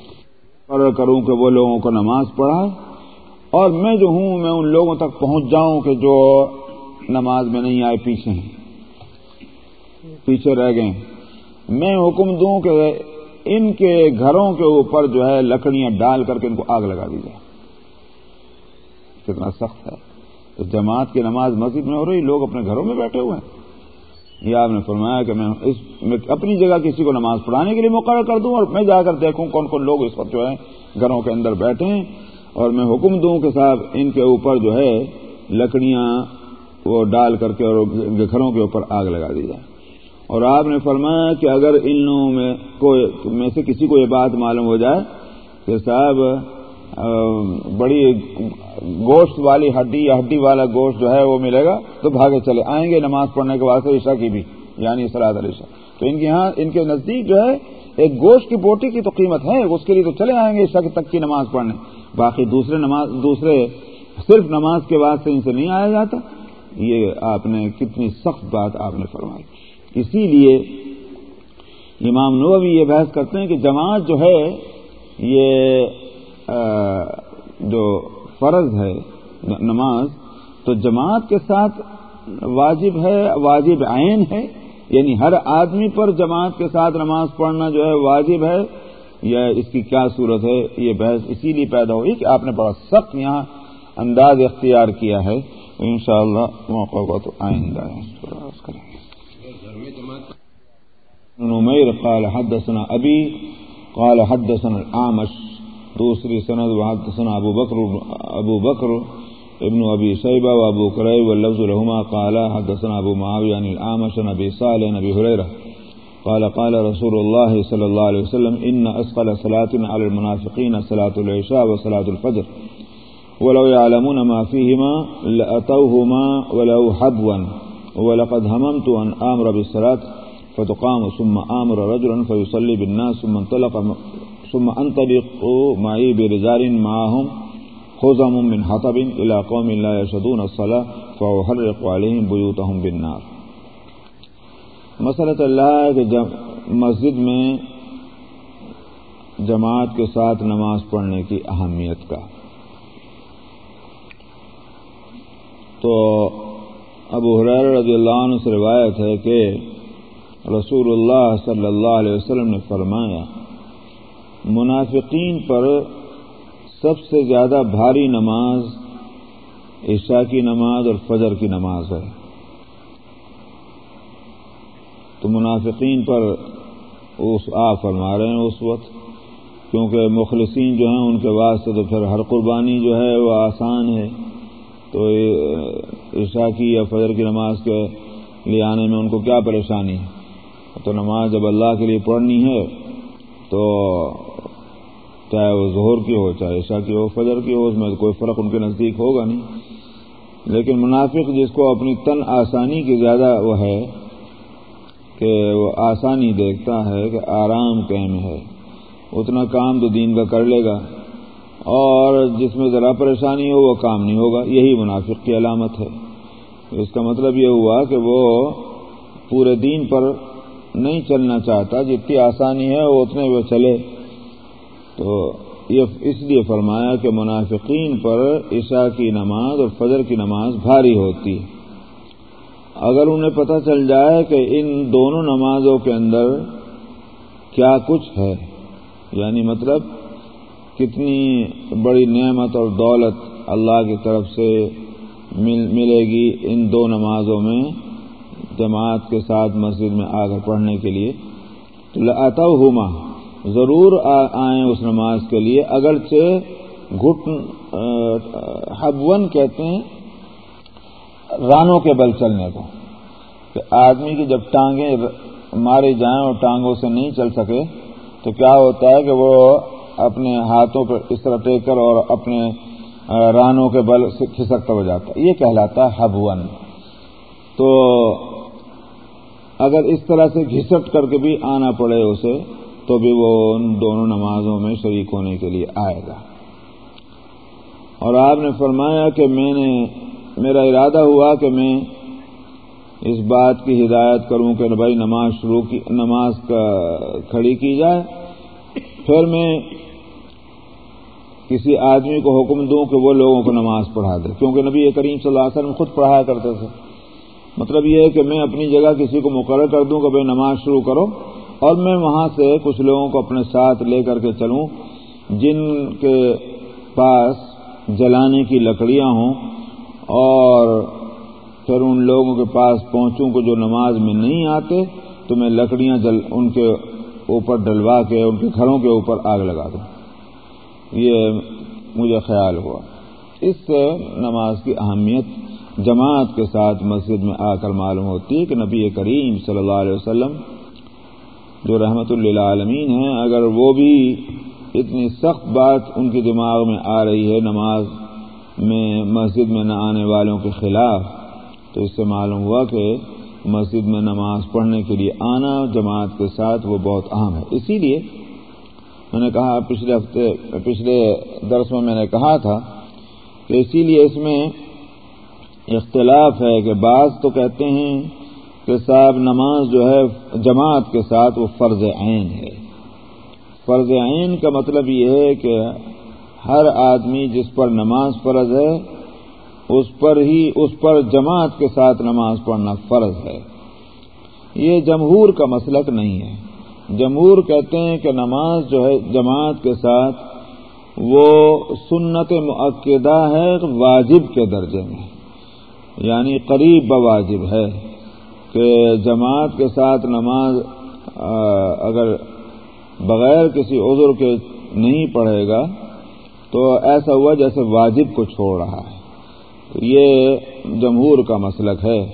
اور کروں کہ وہ لوگوں کو نماز پڑھائے، اور میں جو ہوں، میں ان لوگوں تک پہنچ جاؤں کہ جو نماز میں نہیں آئے، پیچھے ہیں، پیچھے رہ گئے میں حکم دوں کہ ان کے گھروں کے اوپر جو ہے لکڑیاں ڈال کر کے ان کو آگ لگا دی جائے۔ کتنا سخت ہے۔ تو جماعت کی نماز مسجد میں ہو رہی، لوگ اپنے گھروں میں بیٹھے ہوئے ہیں۔ یہ آپ نے فرمایا کہ میں اس میں اپنی جگہ کسی کو نماز پڑھانے کے لیے مقرر کر دوں اور میں جا کر دیکھوں کون کون لوگ اس وقت جو ہے گھروں کے اندر بیٹھے ہیں۔ اور میں حکم دوں کہ صاحب، ان کے اوپر جو ہے لکڑیاں وہ ڈال کر کے اور گھروں کے اوپر آگ لگا دی جائے۔ اور آپ نے فرمایا کہ اگر ان لوگوں میں کوئی میں سے کسی کو یہ بات معلوم ہو جائے کہ صاحب بڑی گوشت والی ہڈی یا ہڈی والا گوشت جو ہے وہ ملے گا تو بھاگے چلے۔ آئیں گے نماز پڑھنے کے واسطے عشاء کی بھی یعنی سلاد علیشا تو ان کے یہاں، ان کے نزدیک جو ہے، ایک گوشت کی بوٹی کی تو قیمت ہے، اس کے لیے تو چلے آئیں گے عشاء تک کی نماز پڑھنے۔ باقی دوسرے نماز، دوسرے صرف نماز کے واسطے ان سے نہیں آیا جاتا۔ یہ آپ نے کتنی سخت بات آپ نے فرمائی۔ اسی لیے امام نووی یہ بحث کرتے ہیں کہ جماعت جو ہے، یہ جو فرض ہے، نماز، تو جماعت کے ساتھ واجب ہے، واجب عین ہے یعنی ہر آدمی پر جماعت کے ساتھ نماز پڑھنا جو ہے واجب ہے، یا اس کی کیا صورت ہے، یہ بحث اسی لیے پیدا ہوئی کہ آپ نے بڑا سخت یہاں انداز اختیار کیا ہے۔ ان شاء اللہ موقع کو تو آئندہ ہے نمیر قال حدثنا ابی، قال حدثنا العامش دوسری سند وحدثنا ابو بکر ابو بکر ابن ابی شیبہ و ابو قریب واللفظ لهما قال حدثنا ابو معاویہ عن العامش نبی صالح نبی حریرہ قال قال رسول الله صلى الله عليه وسلم إن أسقل صلاة على المنافقين صلاة العشاء وصلاة الفجر، ولو يعلمون ما فيهما لأتوهما ولو حبوا ولقد هممت أن آمر بالصلاة فتقام ثم آمر رجلا فيصلي بالناس ثم انطلق ثم انطلق معي برجال معهم خزم من حطب إلى قوم لا يشهدون الصلاة فأحرق عليهم بيوتهم بالنار۔ مسلط اللہ کہ جب مسجد میں جماعت کے ساتھ نماز پڑھنے کی اہمیت کا۔ تو ابو حریر رضی اللہ عنہ سے روایت ہے کہ رسول اللہ صلی اللہ علیہ وسلم نے فرمایا، منافقین پر سب سے زیادہ بھاری نماز عشاء کی نماز اور فجر کی نماز ہے. تو منافقین پر اس آ فرما رہے ہیں اس وقت، کیونکہ مخلصین جو ہیں ان کے واسطے تو پھر ہر قربانی جو ہے وہ آسان ہے، تو عشاء کی یا فجر کی نماز کے لیے آنے میں ان کو کیا پریشانی ہے؟ تو نماز جب اللہ کے لیے پڑھنی ہے، تو چاہے وہ ظہر کی ہو، چاہے عشاء کی ہو، فجر کی ہو، اس میں کوئی فرق ان کے نزدیک ہوگا نہیں۔ لیکن منافق جس کو اپنی تن آسانی کی زیادہ وہ ہے، کہ وہ آسانی دیکھتا ہے کہ آرام قائم ہے۔ اتنا کام تو دین کا کر لے گا۔ اور جس میں ذرا پریشانی ہو، وہ کام نہیں ہوگا۔ یہی منافق کی علامت ہے۔ اس کا مطلب یہ ہوا کہ وہ پورے دین پر نہیں چلنا چاہتا، جتنی آسانی ہے وہ اتنے وہ چلے۔ تو یہ اس لیے فرمایا کہ منافقین پر عشاء کی نماز اور فجر کی نماز بھاری ہوتی۔ ہے اگر انہیں پتہ چل جائے کہ ان دونوں نمازوں کے اندر کیا کچھ ہے یعنی مطلب کتنی بڑی نعمت اور دولت اللہ کی طرف سے ملے گی ان دو نمازوں میں جماعت کے ساتھ مسجد میں آ کر پڑھنے کے لیے، تو آتا ہوما ضرور آئیں اس نماز کے لیے۔ اگرچہ گھٹ ہبون کہتے ہیں، رانوں کے بل چلنے کو، کہ آدمی کی جب ٹانگیں مارے جائیں اور ٹانگوں سے نہیں چل سکے، تو کیا ہوتا ہے کہ وہ اپنے ہاتھوں پر اس طرح ٹیک کر اور اپنے رانوں کے بل سے کھسکتا ہو جاتا ہے۔ یہ کہلاتا ہے ہبون تو اگر اس طرح سے گھسٹ کر کے بھی آنا پڑے اسے، تو بھی وہ ان دونوں نمازوں میں شریک ہونے کے لیے آئے گا۔ اور آپ نے فرمایا کہ میں نے، میرا ارادہ ہوا کہ میں اس بات کی ہدایت کروں کہ بھائی نماز شروع کی، نماز کا کھڑی کی جائے۔ پھر میں کسی آدمی کو حکم دوں کہ وہ لوگوں کو نماز پڑھا دے، کیونکہ نبی کریم صلی اللہ علیہ وسلم خود پڑھایا کرتے تھے۔ مطلب یہ ہے کہ میں اپنی جگہ کسی کو مقرر کر دوں کہ بھائی نماز شروع کرو اور میں وہاں سے کچھ لوگوں کو اپنے ساتھ لے کر کے چلوں جن کے پاس جلانے کی لکڑیاں ہوں اور پھر ان لوگوں کے پاس پہنچوں کو جو نماز میں نہیں آتے تو میں لکڑیاں جل ان کے اوپر ڈلوا کے ان کے گھروں کے اوپر آگ لگا دوں۔ یہ مجھے خیال ہوا۔ اس سے نماز کی اہمیت جماعت کے ساتھ مسجد میں آ کر معلوم ہوتی ہے کہ نبی کریم صلی اللہ علیہ وسلم جو رحمت اللہ عالمین ہیں، اگر وہ بھی اتنی سخت بات ان کے دماغ میں آ رہی ہے، نماز میں، مسجد میں نہ آنے والوں کے خلاف، تو اس سے معلوم ہوا کہ مسجد میں نماز پڑھنے کے لیے آنا جماعت کے ساتھ وہ بہت اہم ہے۔ اسی لیے میں نے کہا، پچھلے ہفتے، پچھلے درس میں میں نے کہا تھا کہ اسی لیے اس میں اختلاف ہے کہ بعض تو کہتے ہیں کہ صاحب نماز جو ہے جماعت کے ساتھ وہ فرض عین ہے۔ فرض عین کا مطلب یہ ہے کہ ہر آدمی جس پر نماز فرض ہے، اس پر ہی، اس پر جماعت کے ساتھ نماز پڑھنا فرض ہے۔ یہ جمہور کا مسلک نہیں ہے۔ جمہور کہتے ہیں کہ نماز جو ہے جماعت کے ساتھ وہ سنت معقدہ ہے، واجب کے درجے میں۔ یعنی قریب بواجب ہے کہ جماعت کے ساتھ نماز اگر بغیر کسی عذر کے نہیں پڑھے گا، تو ایسا ہوا جیسے واجب کو چھوڑ رہا ہے۔ تو یہ جمہور کا مسلک ہے۔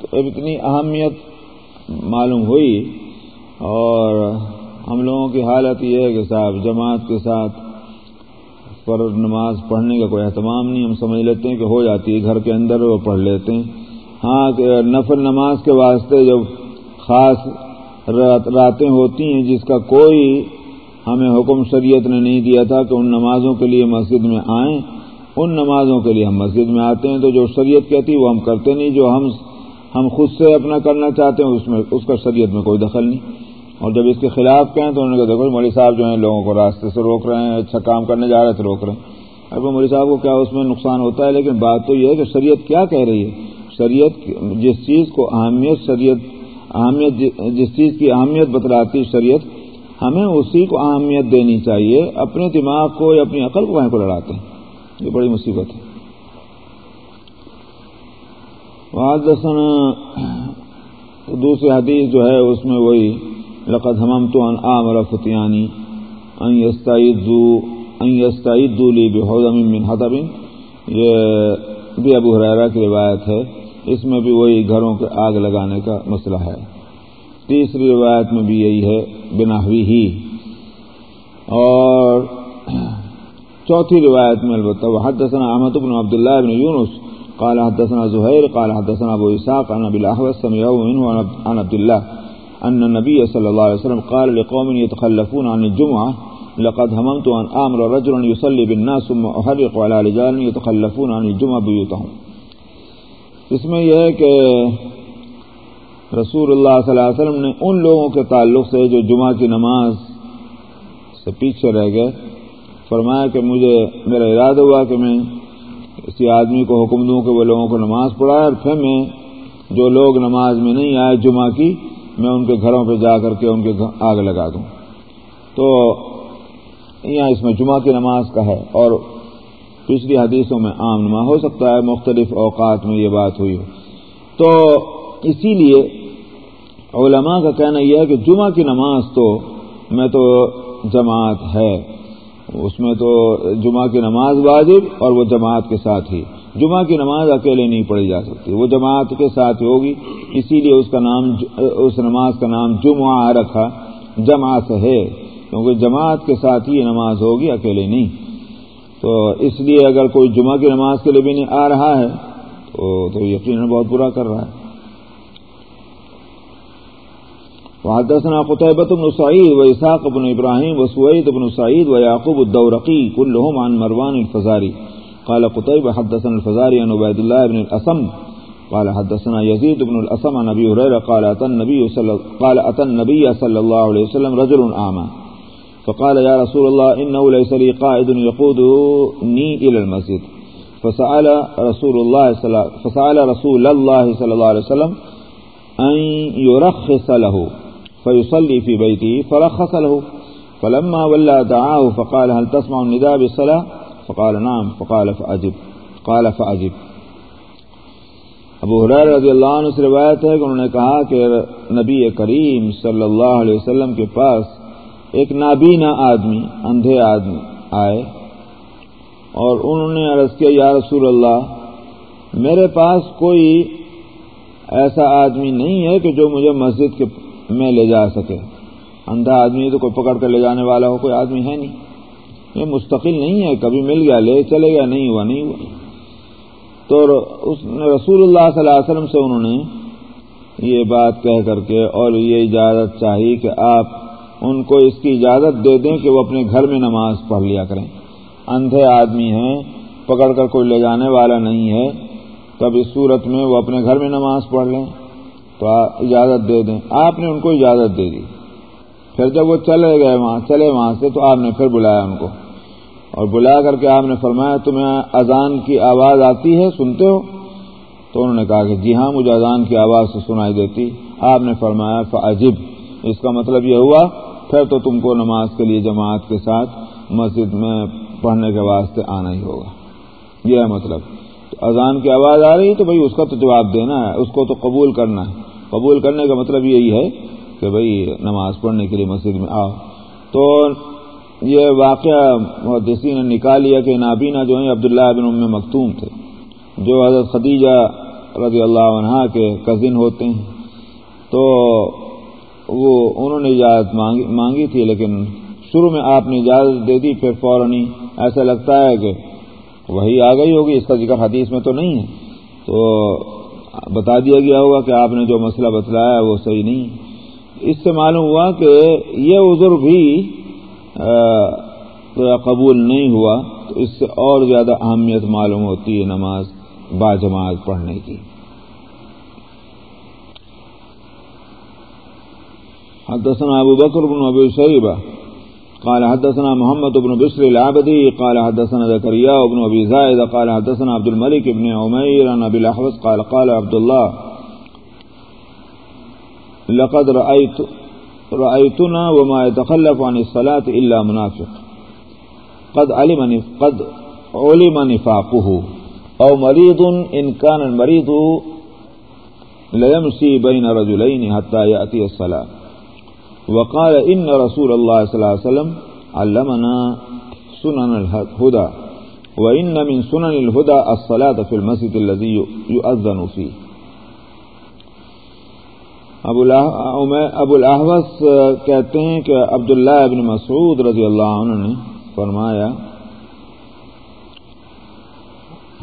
تو اب اتنی اہمیت معلوم ہوئی اور ہم لوگوں کی حالت یہ ہے کہ صاحب، جماعت کے ساتھ پر نماز پڑھنے کا کوئی اہتمام نہیں، ہم سمجھ لیتے ہیں کہ ہو جاتی ہے گھر کے اندر وہ پڑھ لیتے ہیں۔ ہاں کہ نفل نماز کے واسطے جب خاص راتیں ہوتی ہیں، جس کا کوئی ہمیں حکم شریعت نے نہیں دیا تھا کہ ان نمازوں کے لیے مسجد میں آئیں۔ ان نمازوں کے لیے ہم مسجد میں آتے ہیں تو جو شریعت کہتی ہے وہ ہم کرتے نہیں، جو ہم ہم خود سے اپنا کرنا چاہتے ہیں، اس میں اس کا شریعت میں کوئی دخل نہیں۔ اور جب اس کے خلاف کہیں تو انہوں نے کہا، دیکھو جی، مولوی صاحب جو ہیں، لوگوں کو راستے سے روک رہے ہیں اچھا کام کرنے جا رہے تھے روک رہے ہیں۔ اب مولوی صاحب کو کیا اس میں نقصان ہوتا ہے؟ لیکن بات تو یہ ہے کہ شریعت کیا کہہ رہی ہے؟ شریعت جس چیز کو اہمیت شریعت اہمیت جس چیز کی اہمیت بتلاتی شریعت، ہمیں اسی کو اہمیت دینی چاہیے۔ اپنے دماغ کو یا اپنی عقل کو وہیں کو لڑاتے ہیں۔ یہ بڑی مصیبت ہے۔ وحدثنا دوسری حدیث جو ہے، اس میں وہی لقد حممت ان آمر فتیانی ان یستعیدو ان یستعیدو لی بحوضم من حطب. یہ بھی ابو حریرہ کی روایت ہے۔ اس میں بھی وہی گھروں کے آگ لگانے کا مسئلہ ہے۔ تیسری روایت میں بھی یہی ہے بناوی ہی۔ اور چوتھی روایت میں البتہ وہ حدثنا احمد بن عبد الله بن يونس قال حدثنا زهير قال حدثنا ابو اسحاق، عن ابي الاحوص سمعه منه عن عبد الله ان النبي صلى الله عليه وسلم قال لقوم يتخلفون عن الجمعه لقد هممت ان امر رجلا يصلي بالناس ثم احرق على رجال يتخلفون عن الجمعه بيوتهم. اس میں یہ ہے کہ رسول اللہ صلی اللہ علیہ وسلم نے ان لوگوں کے تعلق سے جو جمعہ کی نماز سے پیچھے رہ گئے، فرمایا کہ مجھے، میرا ارادہ ہوا کہ میں کسی آدمی کو حکم دوں کہ وہ لوگوں کو نماز پڑھائے اور پھر میں جو لوگ نماز میں نہیں آئے جمعہ کی میں ان کے گھروں پہ جا کر کے ان کے آگ لگا دوں۔ تو یہاں اس میں جمعہ کی نماز کا ہے اور پچھلی حدیثوں میں عام نما ہو سکتا ہے، مختلف اوقات میں یہ بات ہوئی ہو۔ تو اسی لیے علماء کا کہنا یہ ہے کہ جمعہ کی نماز تو میں تو جماعت ہے۔ اس میں تو جمعہ کی نماز واجب اور وہ جماعت کے ساتھ ہی۔ جمعہ کی نماز اکیلے نہیں پڑھی جا سکتی، وہ جماعت کے ساتھ ہوگی، اسی لیے اس کا نام اس نماز کا نام جمعہ رکھا جماعت ہے، کیونکہ جماعت کے ساتھ ہی یہ نماز ہوگی، اکیلے نہیں۔ تو اس لیے اگر کوئی جمعہ کی نماز کے لیے بھی نہیں آ رہا ہے، تو یقیناً بہت برا کر رہا ہے۔ وحدثنا قتيبة بن سعيد وإساق بن إبراهيم وسويد بن سعيد ويعقوب الدورقي كلهم عن مروان الفزاري۔ قال قتيبة حدثنا الفزاري عن عبيد الله بن الأسم قال حدثنا يزيد بن الأسم عن أبي هريرة قال أتى النبي صلى قال أتى النبي صلى الله عليه وسلم رجل أعمى فقال يا رسول الله إنه ليس لي قائد يقودني إلى المسجد. فسأل رسول الله صلى فسأل رسول الله صلى الله عليه وسلم أن يرخص له. فيصلي في بيته فرخص له. فلما ولى دعاه فقال هل تسمع النداء بالصلاة؟ فقال نعم، فقال فأجب قال فأجب ابو حریر رضی اللہ عنہ سے روایت ہے کہ انہوں نے کہا کہ نبی کریم صلی اللہ علیہ وسلم کے پاس ایک نابینا آدمی، اندھے آدمی آئے اور انہوں نے عرض کیا، یا رسول اللہ، میرے پاس کوئی ایسا آدمی نہیں ہے کہ جو مجھے مسجد کے میں لے جا سکے۔ اندھا آدمی تو کوئی پکڑ کر لے جانے والا ہو، کوئی آدمی ہے نہیں۔ یہ مستقل نہیں ہے، کبھی مل گیا، لے چلے گیا، نہیں ہوا نہیں ہوا۔ تو اس رسول اللہ صلی اللہ علیہ وسلم سے انہوں نے یہ بات کہہ کر کے اور یہ اجازت چاہی کہ آپ ان کو اس کی اجازت دے دیں کہ وہ اپنے گھر میں نماز پڑھ لیا کریں۔ اندھے آدمی ہیں، پکڑ کر کوئی لے جانے والا نہیں ہے۔ تب اس صورت میں وہ اپنے گھر میں نماز پڑھ لیں۔ تو اجازت دے دیں۔ آپ نے ان کو اجازت دے دی۔ پھر جب وہ چلے گئے وہاں، چلے وہاں سے تو آپ نے پھر بلایا ان کو۔ اور بلا کر کے آپ نے فرمایا تمہیں اذان کی آواز آتی ہے، سنتے ہو؟ تو انہوں نے کہا کہ جی ہاں مجھے اذان کی آواز سے سنائی دیتی۔ آپ نے فرمایا، فعجب۔ اس کا مطلب یہ ہوا، پھر تو تم کو نماز کے لیے جماعت کے ساتھ مسجد میں پڑھنے کے واسطے آنا ہی ہوگا۔ یہ ہے مطلب۔ تو اذان کی آواز آ رہی تو بھائی اس کا تو جواب دینا ہے، اس کو تو قبول کرنا ہے۔ قبول کرنے کا مطلب یہی ہے کہ بھائی نماز پڑھنے کے لیے مسجد میں آؤ۔ تو یہ واقعہ محدثی نے نکال لیا کہ نابینا جو ہیں، عبداللہ بن ام مختوم تھے، جو حضرت خدیجہ رضی اللہ عنہ کے کزن ہوتے ہیں۔ تو وہ انہوں نے اجازت مانگی تھی، لیکن شروع میں آپ نے اجازت دے دی، پھر فوراً ہی ایسا لگتا ہے کہ وہی آ گئی ہوگی، اس کا ذکر حدیث میں تو نہیں ہے۔ تو بتا دیا گیا ہوگا کہ آپ نے جو مسئلہ بتلایا ہے وہ صحیح نہیں اس سے معلوم ہوا کہ یہ عذر بھی قبول نہیں ہوا، تو اس سے اور زیادہ اہمیت معلوم ہوتی ہے نماز با جماعت پڑھنے کی۔ حدثنا ابو بکر بن ابی شیبہ، قال حدثنا محمد بن بشر العبدي قال حدثنا زكريا بن ابي زائد، قال حدثنا عبد الملك بن عمير عن ابي الاحوص قال قال عبد الله لقد رأيت رأيتنا وما يتخلف عن الصلاة إلا منافق. قد علم قد علم نفاقه. أو مريض، إن كان المريض ليمشي بين رجلين حتى يأتي الصلاة. وقال إن رسول الله صلى الله عليه وسلم علمنا سنن الهدى. وإن من سنن الهدى الصلاة في المسجد الذي يؤذن فيه. ابو ابو الحوث کہتے ہیں کہ عبداللہ ابن مسعود رضی اللہ عنہ نے فرمایا،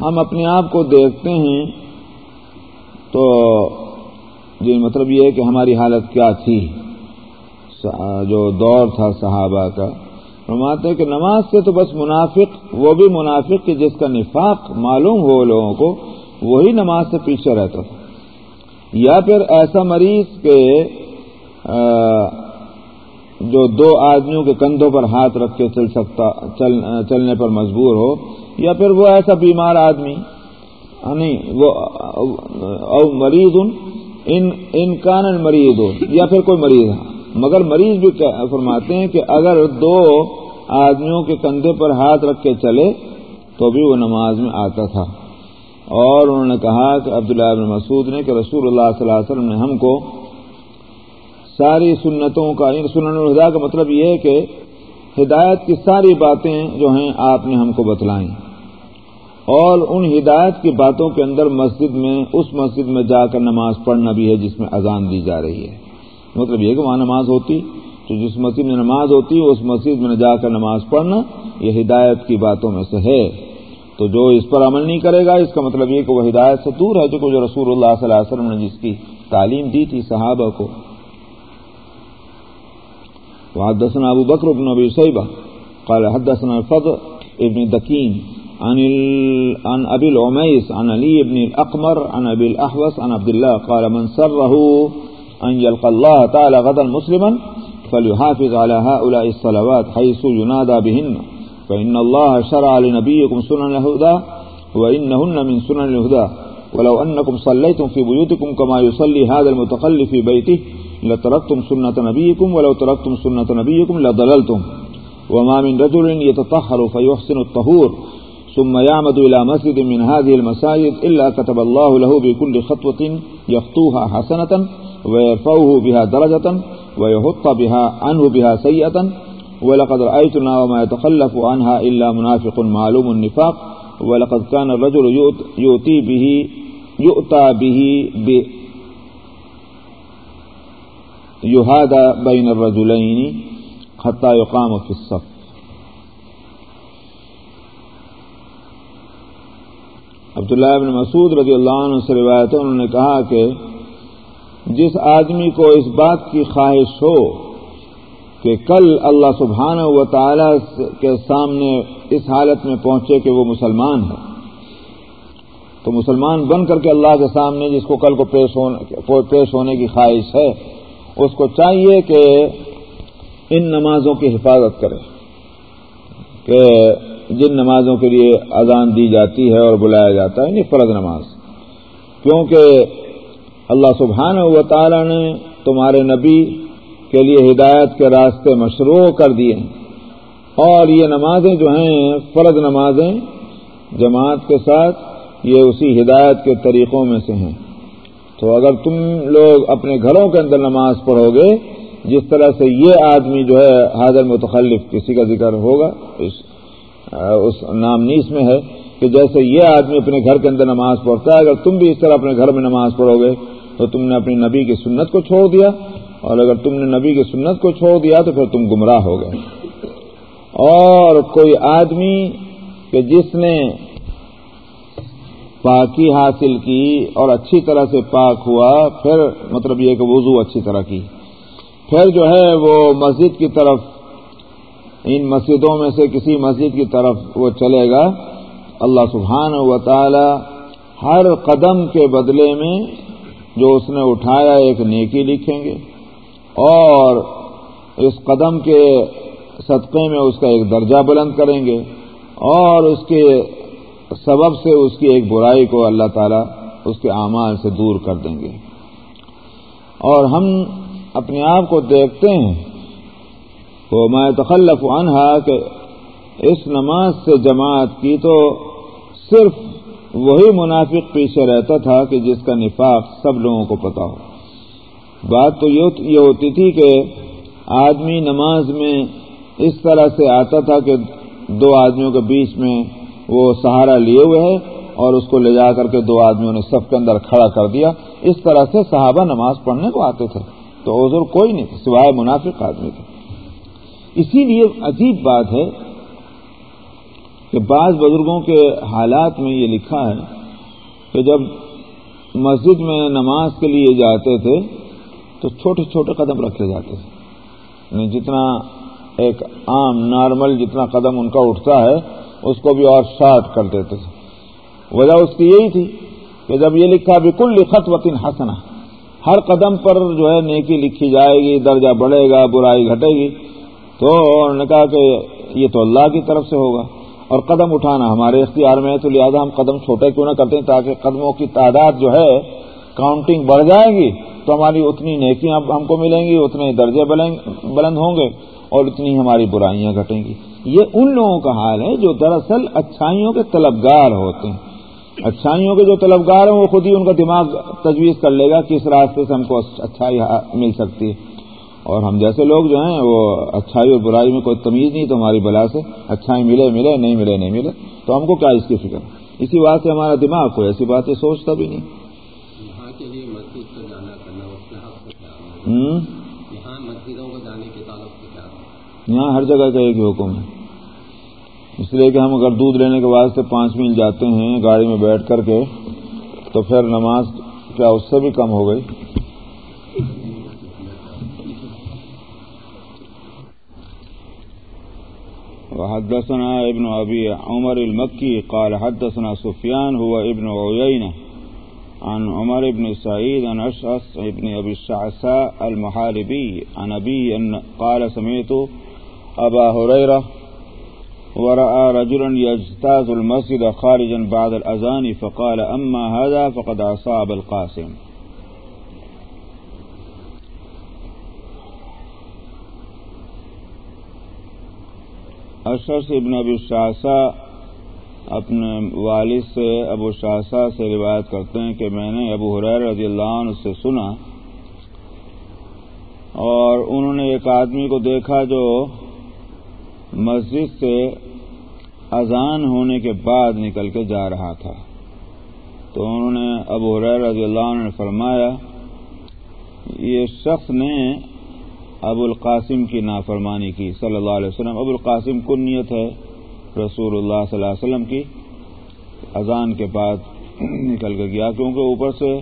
ہم اپنے آپ کو دیکھتے ہیں تو جی مطلب یہ ہے کہ ہماری حالت کیا تھی؟ جو دور تھا صحابہ کا۔ فرماتے ہیں کہ نماز سے تو بس منافق، وہ بھی منافق کہ جس کا نفاق معلوم ہو لوگوں کو، وہی نماز سے پیچھے رہتا تھا۔ یا پھر ایسا مریض کے جو دو آدمیوں کے کندھوں پر ہاتھ رکھ کے چل سکتا، چل، چلنے پر مجبور ہو، یا پھر وہ ایسا بیمار آدمی یعنی وہ، او مریض، ان انکان مریض ہو یا پھر کوئی مریض ہے۔ مگر مریض بھی فرماتے ہیں کہ اگر دو آدمیوں کے کندھے پر ہاتھ رکھ کے چلے، تو بھی وہ نماز میں آتا تھا۔ اور انہوں نے کہا کہ عبداللہ ابن مسعود نے کہ رسول اللہ صلی اللہ علیہ وسلم نے ہم کو ساری سنتوں کا یعنی سنن الہدا کا مطلب یہ ہے کہ ہدایت کی ساری باتیں جو ہیں آپ نے ہم کو بتلائیں۔ اور ان ہدایت کی باتوں کے اندر مسجد میں اس مسجد میں جا کر نماز پڑھنا بھی ہے جس میں اذان دی جا رہی ہے۔ مطلب یہ کہ وہاں نماز ہوتی۔ تو جس مسجد میں نماز ہوتی، اس مسجد میں جا کر نماز پڑھنا، یہ ہدایت کی باتوں میں سے ہے۔ تو جو اس پر عمل نہیں کرے گا اس کا مطلب یہ کہ وہ ہدایت سے دور ہے جو جو رسول اللہ صلی اللہ علیہ وسلم نے جس کی تعلیم دی تھی صحابہ کو۔ وحدثنا ابو بکر بن ابی شیبہ قال حدثنا الفضل ابن دکین عن, عن ابي العميس عن علي بن الاقمر عن ابي الاحوص عن عبد الله قال من سره ان يلقى الله تعالى غدا مسلما فليحافظ على هؤلاء الصلوات حيث ينادى بهن۔ فإن الله شرع لنبيكم سنن الهدى وإنهن من سنن الهدى. ولو أنكم صليتم في بيوتكم كما يصلي هذا المتقل في بيته، لتركتم سنة نبيكم، ولو تركتم سنة نبيكم لضللتم. وما من رجل يتطهر فيحسن الطهور، ثم يعمد إلى مسجد من هذه المساجد إلا كتب الله له بكل خطوة يخطوها حسنة، ويرفعه بها درجة، ويهط بها عنه بها سيئة ولقد رأيتنا وما يتخلف عنها إلا منافق معلوم النفاق ولقد كان الرجل يؤتي به، يؤتى به ب يهادى بين الرجلين حتى يقام في الصف. عبداللہ ابن مسعود رضی اللہ عنہ سے روایت انہوں نے کہا کہ جس آدمی کو اس بات کی خواہش ہو کہ کل اللہ سبحانہ و تعالی کے سامنے اس حالت میں پہنچے کہ وہ مسلمان ہے۔ تو مسلمان بن کر کے اللہ کے سامنے جس کو کل کو پیش ہونے پیش ہونے کی خواہش ہے، اس کو چاہیے کہ ان نمازوں کی حفاظت کرے۔ کہ جن نمازوں کے لیے اذان دی جاتی ہے اور بلایا جاتا ہے یعنی فرض نماز۔ کیونکہ اللہ سبحانہ و تعالی نے تمہارے نبی کے لیے ہدایت کے راستے مشروع کر دیے ہیں۔ اور یہ نمازیں جو ہیں، فرض نمازیں جماعت کے ساتھ، یہ اسی ہدایت کے طریقوں میں سے ہیں۔ تو اگر تم لوگ اپنے گھروں کے اندر نماز پڑھو گے، جس طرح سے یہ آدمی جو ہے، حاضر متخلف، کسی کا ذکر ہوگا، اس نام نیس میں ہے کہ جیسے یہ آدمی اپنے گھر کے اندر نماز پڑھتا ہے، اگر تم بھی اس طرح اپنے گھر میں نماز پڑھو گے، تو تم نے اپنی نبی کی سنت کو چھوڑ دیا۔ اور اگر تم نے نبی کی سنت کو چھوڑ دیا تو پھر تم گمراہ ہو گئے۔ اور کوئی آدمی کہ جس نے پاکی حاصل کی اور اچھی طرح سے پاک ہوا، پھر مطلب یہ کہ وضو اچھی طرح کی۔ پھر جو ہے وہ مسجد کی طرف، ان مسجدوں میں سے کسی مسجد کی طرف وہ چلے گا۔ اللہ سبحانہ و تعالی ہر قدم کے بدلے میں جو اس نے اٹھایا، ایک نیکی لکھیں گے۔ اور اس قدم کے صدقے میں اس کا ایک درجہ بلند کریں گے اور اس کے سبب سے اس کی ایک برائی کو اللہ تعالیٰ اس کے اعمال سے دور کر دیں گے۔ اور ہم اپنے آپ کو دیکھتے ہیں۔ تو میں تخلف عنہا کہ اس نماز سے جماعت کی تو صرف وہی منافق پیچھے رہتا تھا کہ جس کا نفاق سب لوگوں کو پتا ہو۔ بات تو یہ ہوتی تھی کہ آدمی نماز میں اس طرح سے آتا تھا کہ دو آدمیوں کے بیچ میں وہ سہارا لیے ہوئے ہے اور اس کو لے جا کر کے دو آدمیوں نے سب کے اندر کھڑا کر دیا۔ اس طرح سے صحابہ نماز پڑھنے کو آتے تھے۔ تو عذر کوئی نہیں تھا سوائے منافق آدمی تھے۔ اسی لیے عجیب بات ہے کہ بعض بزرگوں کے حالات میں یہ لکھا ہے کہ جب مسجد میں نماز کے لیے جاتے تھے تو چھوٹے چھوٹے قدم رکھے جاتے تھے یعنی جتنا ایک عام نارمل جتنا قدم ان کا اٹھتا ہے، اس کو بھی اور شارٹ کر دیتے تھے وجہ اس کی یہی تھی کہ جب یہ لکھا بالکل لکھت وطن ہنسنا ہر قدم پر جو ہے نیکی لکھی جائے گی، درجہ بڑھے گا، برائی گھٹے گی، تو انہوں نے کہا کہ یہ تو اللہ کی طرف سے ہوگا۔ اور قدم اٹھانا، ہمارے اختیار میں ہے تو لہٰذا ہم قدم چھوٹے کیوں نہ کرتے ہیں تاکہ قدموں کی تعداد جو ہے کاؤنٹنگ بڑھ جائے گی۔ تو ہماری اتنی نیکیاں ہم کو ملیں گی، اتنے درجے بلند ہوں گے اور اتنی ہماری برائیاں گھٹیں گی۔ یہ ان لوگوں کا حال ہے جو دراصل اچھائیوں کے طلبگار ہوتے ہیں۔ اچھائیوں کے جو طلبگار ہیں، وہ خود ہی ان کا دماغ تجویز کر لے گا کس راستے سے ہم کو اچھائی مل سکتی ہے۔ اور ہم جیسے لوگ جو ہیں، وہ اچھائی اور برائی میں کوئی تمیز نہیں، تو ہماری بلا سے اچھائی ملے ملے، نہیں ملے نہیں ملے۔ تو ہم کو کیا اس کی فکر؟ اسی بات سے ہمارا دماغ کوئی ایسی باتیں سوچتا بھی نہیں۔ یہاں ہر جگہ کا ایک ہی حکم ہے۔ اس لیے کہ ہم اگر دودھ لینے کے واسطے پانچ میل جاتے ہیں گاڑی میں بیٹھ کر کے تو پھر نماز کیا اس سے بھی کم ہو گئی۔ وحدثنا ابن أبي عمر المكي قال حدثنا سفيان هو ابن عيينة عن عمر بن سعيد، عن أشعص ابن أبي الشعساء المحاربي، عن أبي أن قال سمعت أبا هريرة ورأى رجلا يجتاز المسجد خارجا بعد الأذان، فقال أما هذا فقد أصاب القاسم. اشرس ابن ابی شاسا اپنے والد سے، ابو شاہشاہ سے روایت کرتے ہیں کہ میں نے ابو حریر رضی اللہ عنہ سے سنا اور انہوں نے ایک آدمی کو دیکھا جو مسجد سے اذان ہونے کے بعد نکل کے جا رہا تھا۔ تو انہوں نے ابو حریر رضی اللہ عنہ نے فرمایا، یہ شخص نے ابو القاسم کی نافرمانی کی، صلی اللہ علیہ وسلم۔ ابو القاسم کنیت ہے رسول اللہ صلی اللہ علیہ وسلم کی اذان کے بعد نکل کر گیا، کیونکہ اوپر سے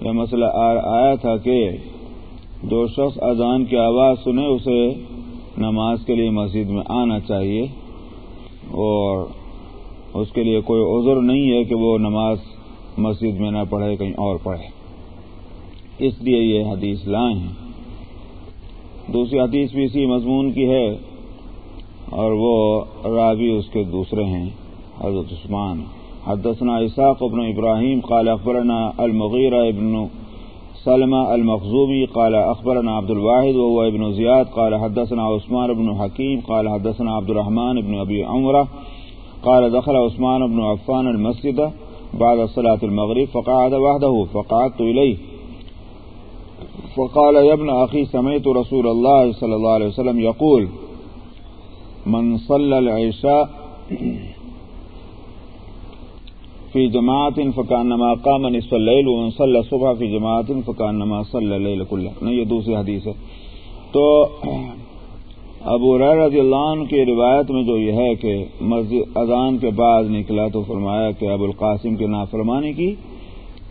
یہ مسئلہ آیا تھا کہ جو شخص اذان کی آواز سنے، اسے نماز کے لیے مسجد میں آنا چاہیے۔ اور اس کے لیے کوئی عذر نہیں ہے کہ وہ نماز مسجد میں نہ پڑھے، کہیں اور پڑھے۔ اس لیے یہ حدیث لائے ہیں۔ دوسری حدیث بھی اسی مضمون کی ہے۔ اور وہ راوی اس کے دوسرے ہیں، حضرت عثمان۔ حدثنا اساق ابن ابراہیم قال اخبرنا المغیرہ ابن سلمہ المخزوبی قال اخبرنا عبد الواحد وهو ابن زیاد قال حدثنا عثمان ابن حکیم قال حدثنا عبد الرحمن ابن ابی عمرہ قال دخل عثمان ابن عفان المسجد بعد صلاة المغرب فقعد وحده، فقعدت إليه۔ فقال يا ابن أخي سمعت رسول الله صلى الله عليه وسلم يقول من صلى العشاء في جماعة فكأنما قام نصف الليل ومن صلى الصبح في جماعة فكأنما صلى الليل كله. نہیں، یہ دوسری حدیث ہے۔ تو ابو رضی اللہ عنہ کی روایت میں جو یہ ہے کہ مسجد اذان کے بعد نکلا تو فرمایا کہ ابو القاسم کی نافرمانی کی۔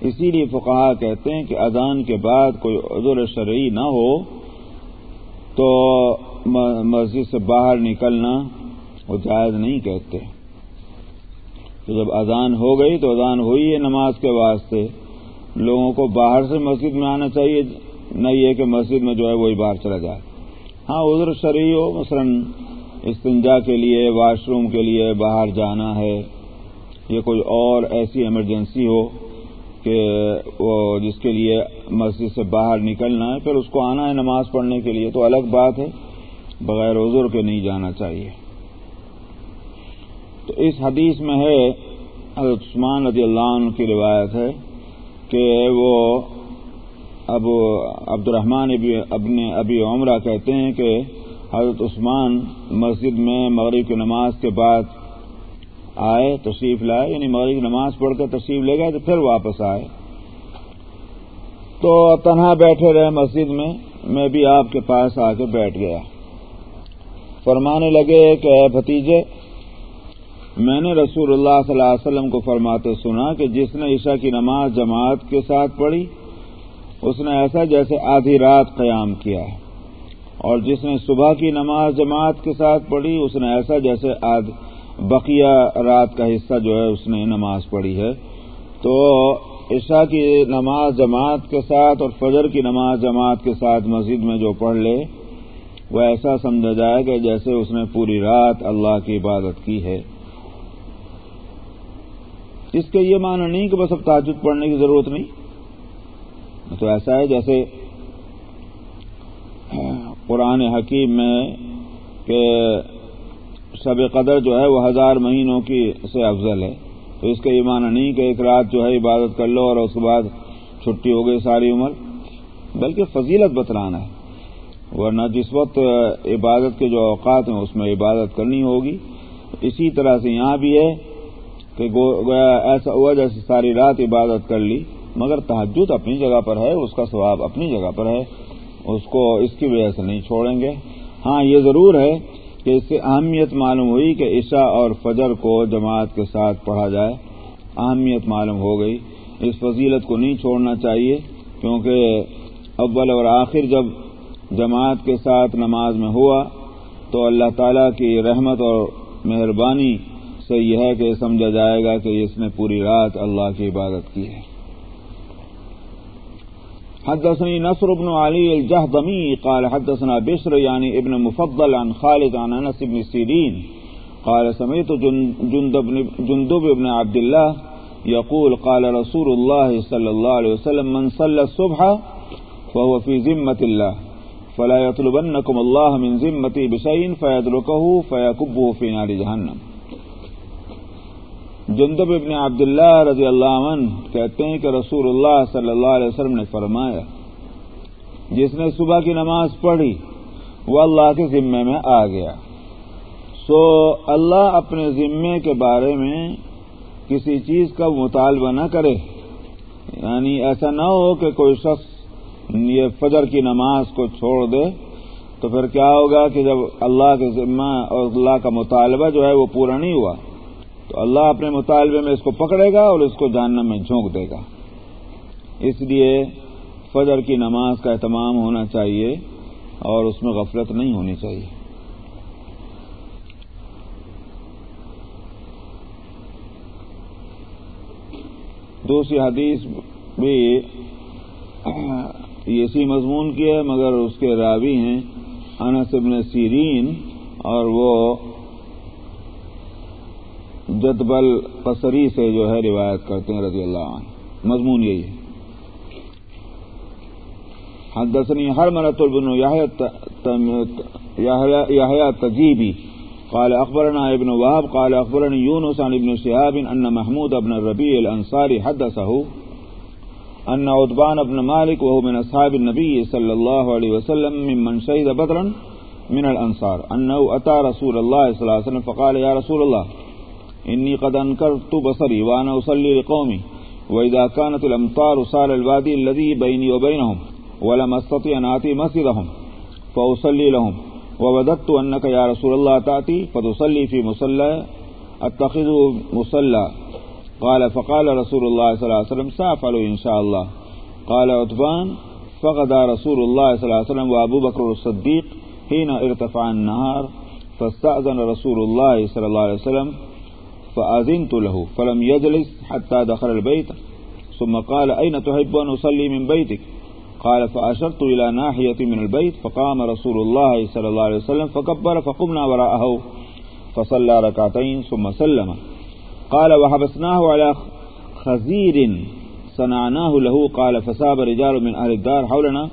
اسی لیے فقہا کہتے ہیں کہ اذان کے بعد کوئی عذر شرعی نہ ہو تو مسجد سے باہر نکلنا وہ جائز نہیں کہتے۔ تو جب اذان ہو گئی تو اذان ہوئی ہے نماز کے واسطے۔ لوگوں کو باہر سے مسجد میں آنا چاہیے نہ یہ کہ مسجد میں جو ہے وہی باہر چلا جائے۔ ہاں عذر شرعی ہو، مثلا استنجا کے لیے، واش روم کے لیے باہر جانا ہے۔ یہ کوئی اور ایسی ایمرجنسی ہو کہ وہ جس کے لیے مسجد سے باہر نکلنا ہے، پھر اس کو آنا ہے نماز پڑھنے کے لیے۔ تو الگ بات ہے۔ بغیر عذر کے نہیں جانا چاہیے۔ تو اس حدیث میں ہے، حضرت عثمان رضی اللہ عنہ کی روایت ہے کہ وہ ابو عبد الرحمان ابن ابی عمرہ کہتے ہیں کہ حضرت عثمان مسجد میں مغرب کی نماز کے بعد آئے، تشریف لائے یعنی مغرب کی نماز پڑھ کر تشریف لے گئے تو پھر واپس آئے۔ تو تنہا بیٹھے رہے مسجد میں میں بھی آپ کے پاس آ کے بیٹھ گیا۔ فرمانے لگے کہ اے بھتیجے، میں نے رسول اللہ صلی اللہ علیہ وسلم کو فرماتے سنا کہ جس نے عشاء کی نماز جماعت کے ساتھ پڑھی، اس نے ایسا جیسے آدھی رات قیام کیا ہے، اور جس نے صبح کی نماز جماعت کے ساتھ پڑھی، اس نے ایسا جیسے آدھ بقیہ رات کا حصہ جو ہے، اس نے نماز پڑھی ہے۔ تو عشاء کی نماز جماعت کے ساتھ اور فجر کی نماز جماعت کے ساتھ مسجد میں جو پڑھ لے وہ ایسا سمجھا جائے گا جیسے اس نے پوری رات اللہ کی عبادت کی ہے۔ اس کا یہ معنی نہیں کہ بس اب تعجد پڑھنے کی ضرورت نہیں۔ تو ایسا ہے جیسے قرآن حکیم میں کہ شب قدر جو ہے وہ ہزار مہینوں کی سے افضل ہے۔ تو اس کا یہ معنی نہیں کہ ایک رات جو ہے عبادت کر لو اور اس کے بعد چھٹی ہو گئی ساری عمر، بلکہ فضیلت بتلانا ہے۔ ورنہ جس وقت عبادت کے جو اوقات ہیں، اس میں عبادت کرنی ہوگی۔ اسی طرح سے یہاں بھی ہے کہ ایسا ہوا جیسے ساری رات عبادت کر لی، مگر تحجد اپنی جگہ پر ہے، اس کا ثواب اپنی جگہ پر ہے، اس کو اس کی وجہ سے نہیں چھوڑیں گے۔ ہاں یہ ضرور ہے کہ اس سے اہمیت معلوم ہوئی کہ عشاء اور فجر کو جماعت کے ساتھ پڑھا جائے۔ اہمیت معلوم ہو گئی۔ اس فضیلت کو نہیں چھوڑنا چاہیے، کیونکہ اول اور آخر جب جماعت کے ساتھ نماز میں ہوا تو اللہ تعالی کی رحمت اور مہربانی سے یہ ہے کہ سمجھا جائے گا کہ اس نے پوری رات اللہ کی عبادت کی ہے۔ حدثني نصر بن علي الجهضمي قال حدثنا بشر يعني ابن مفضل عن خالد عن انس بن سيرين قال سمعت جندب, جندب بن عبد الله يقول قال رسول الله صلى الله عليه وسلم من صلى الصبح فهو في ذمة الله۔ فلا يطلبنكم الله من ذمتي بشيء فيدركه فيكبه في نار جهنم. جندب ابن عبداللہ رضی اللہ عنہ کہتے ہیں کہ رسول اللہ صلی اللہ علیہ وسلم نے فرمایا، جس نے صبح کی نماز پڑھی، وہ اللہ کے ذمے میں آ گیا۔ سو اللہ اپنے ذمے کے بارے میں کسی چیز کا مطالبہ نہ کرے۔ یعنی ایسا نہ ہو کہ کوئی شخص یہ فجر کی نماز کو چھوڑ دے، تو پھر کیا ہوگا کہ جب اللہ کے ذمہ اور اللہ کا مطالبہ جو ہے وہ پورا نہیں ہوا، تو اللہ اپنے مطالبے میں اس کو پکڑے گا اور اس کو جاننا میں جھونک دے گا۔ اس لیے فجر کی نماز کا اہتمام ہونا چاہیے اور اس میں غفلت نہیں ہونی چاہیے۔ دوسری حدیث بھی اسی مضمون کی ہے، مگر اس کے راوی ہیں انس ابن سیرین اور وہ جدبل قصری سے جو ہے روایت کرتے ہیں رضی اللہ عنہ۔ مضمون یہی ہے۔ حدثني حرملة بن يحيى التجيبي قال أخبرنا ابن وهب قال أخبرني يونس عن ابن شهاب أن محمود بن الربيع الأنصاري حدثه أن عتبان بن مالك وهو من أصحاب النبي صلى الله عليه وسلم ممن شهد بدرا من الأنصار أنه أتى رسول الله صلى الله عليه وسلم فقال يا رسول الله إني قد أنكرت بصري وأنا أصلي لقومي وإذا كانت الأمطار صار الوادي الذي بيني وبينهم ولم استطع ان آتي مسجدهم فأصلي لهم ووددت أنك يا رسول الله تأتي فتصلي في مصلى اتخذه مصلى قال، فقال رسول الله صلى الله عليه وسلم سأفعل إن شاء الله قال عتبان فغدا رسول الله صلى الله عليه وسلم وأبو بكر الصديق حين ارتفع النهار فاستأذن رسول الله صلى الله عليه وسلم فأذنت له، فلم يجلس حتى دخل البيت ثم قال أين تحب أن أصلي من بيتك قال فأشرت إلى ناحية من البيت فقام رسول الله صلى الله عليه وسلم فكبر فقمنا وراءه فصلى ركعتين ثم سلم. قال وحبسناه على خزير صنعناه له قال فساب رجال من أهل الدار حولنا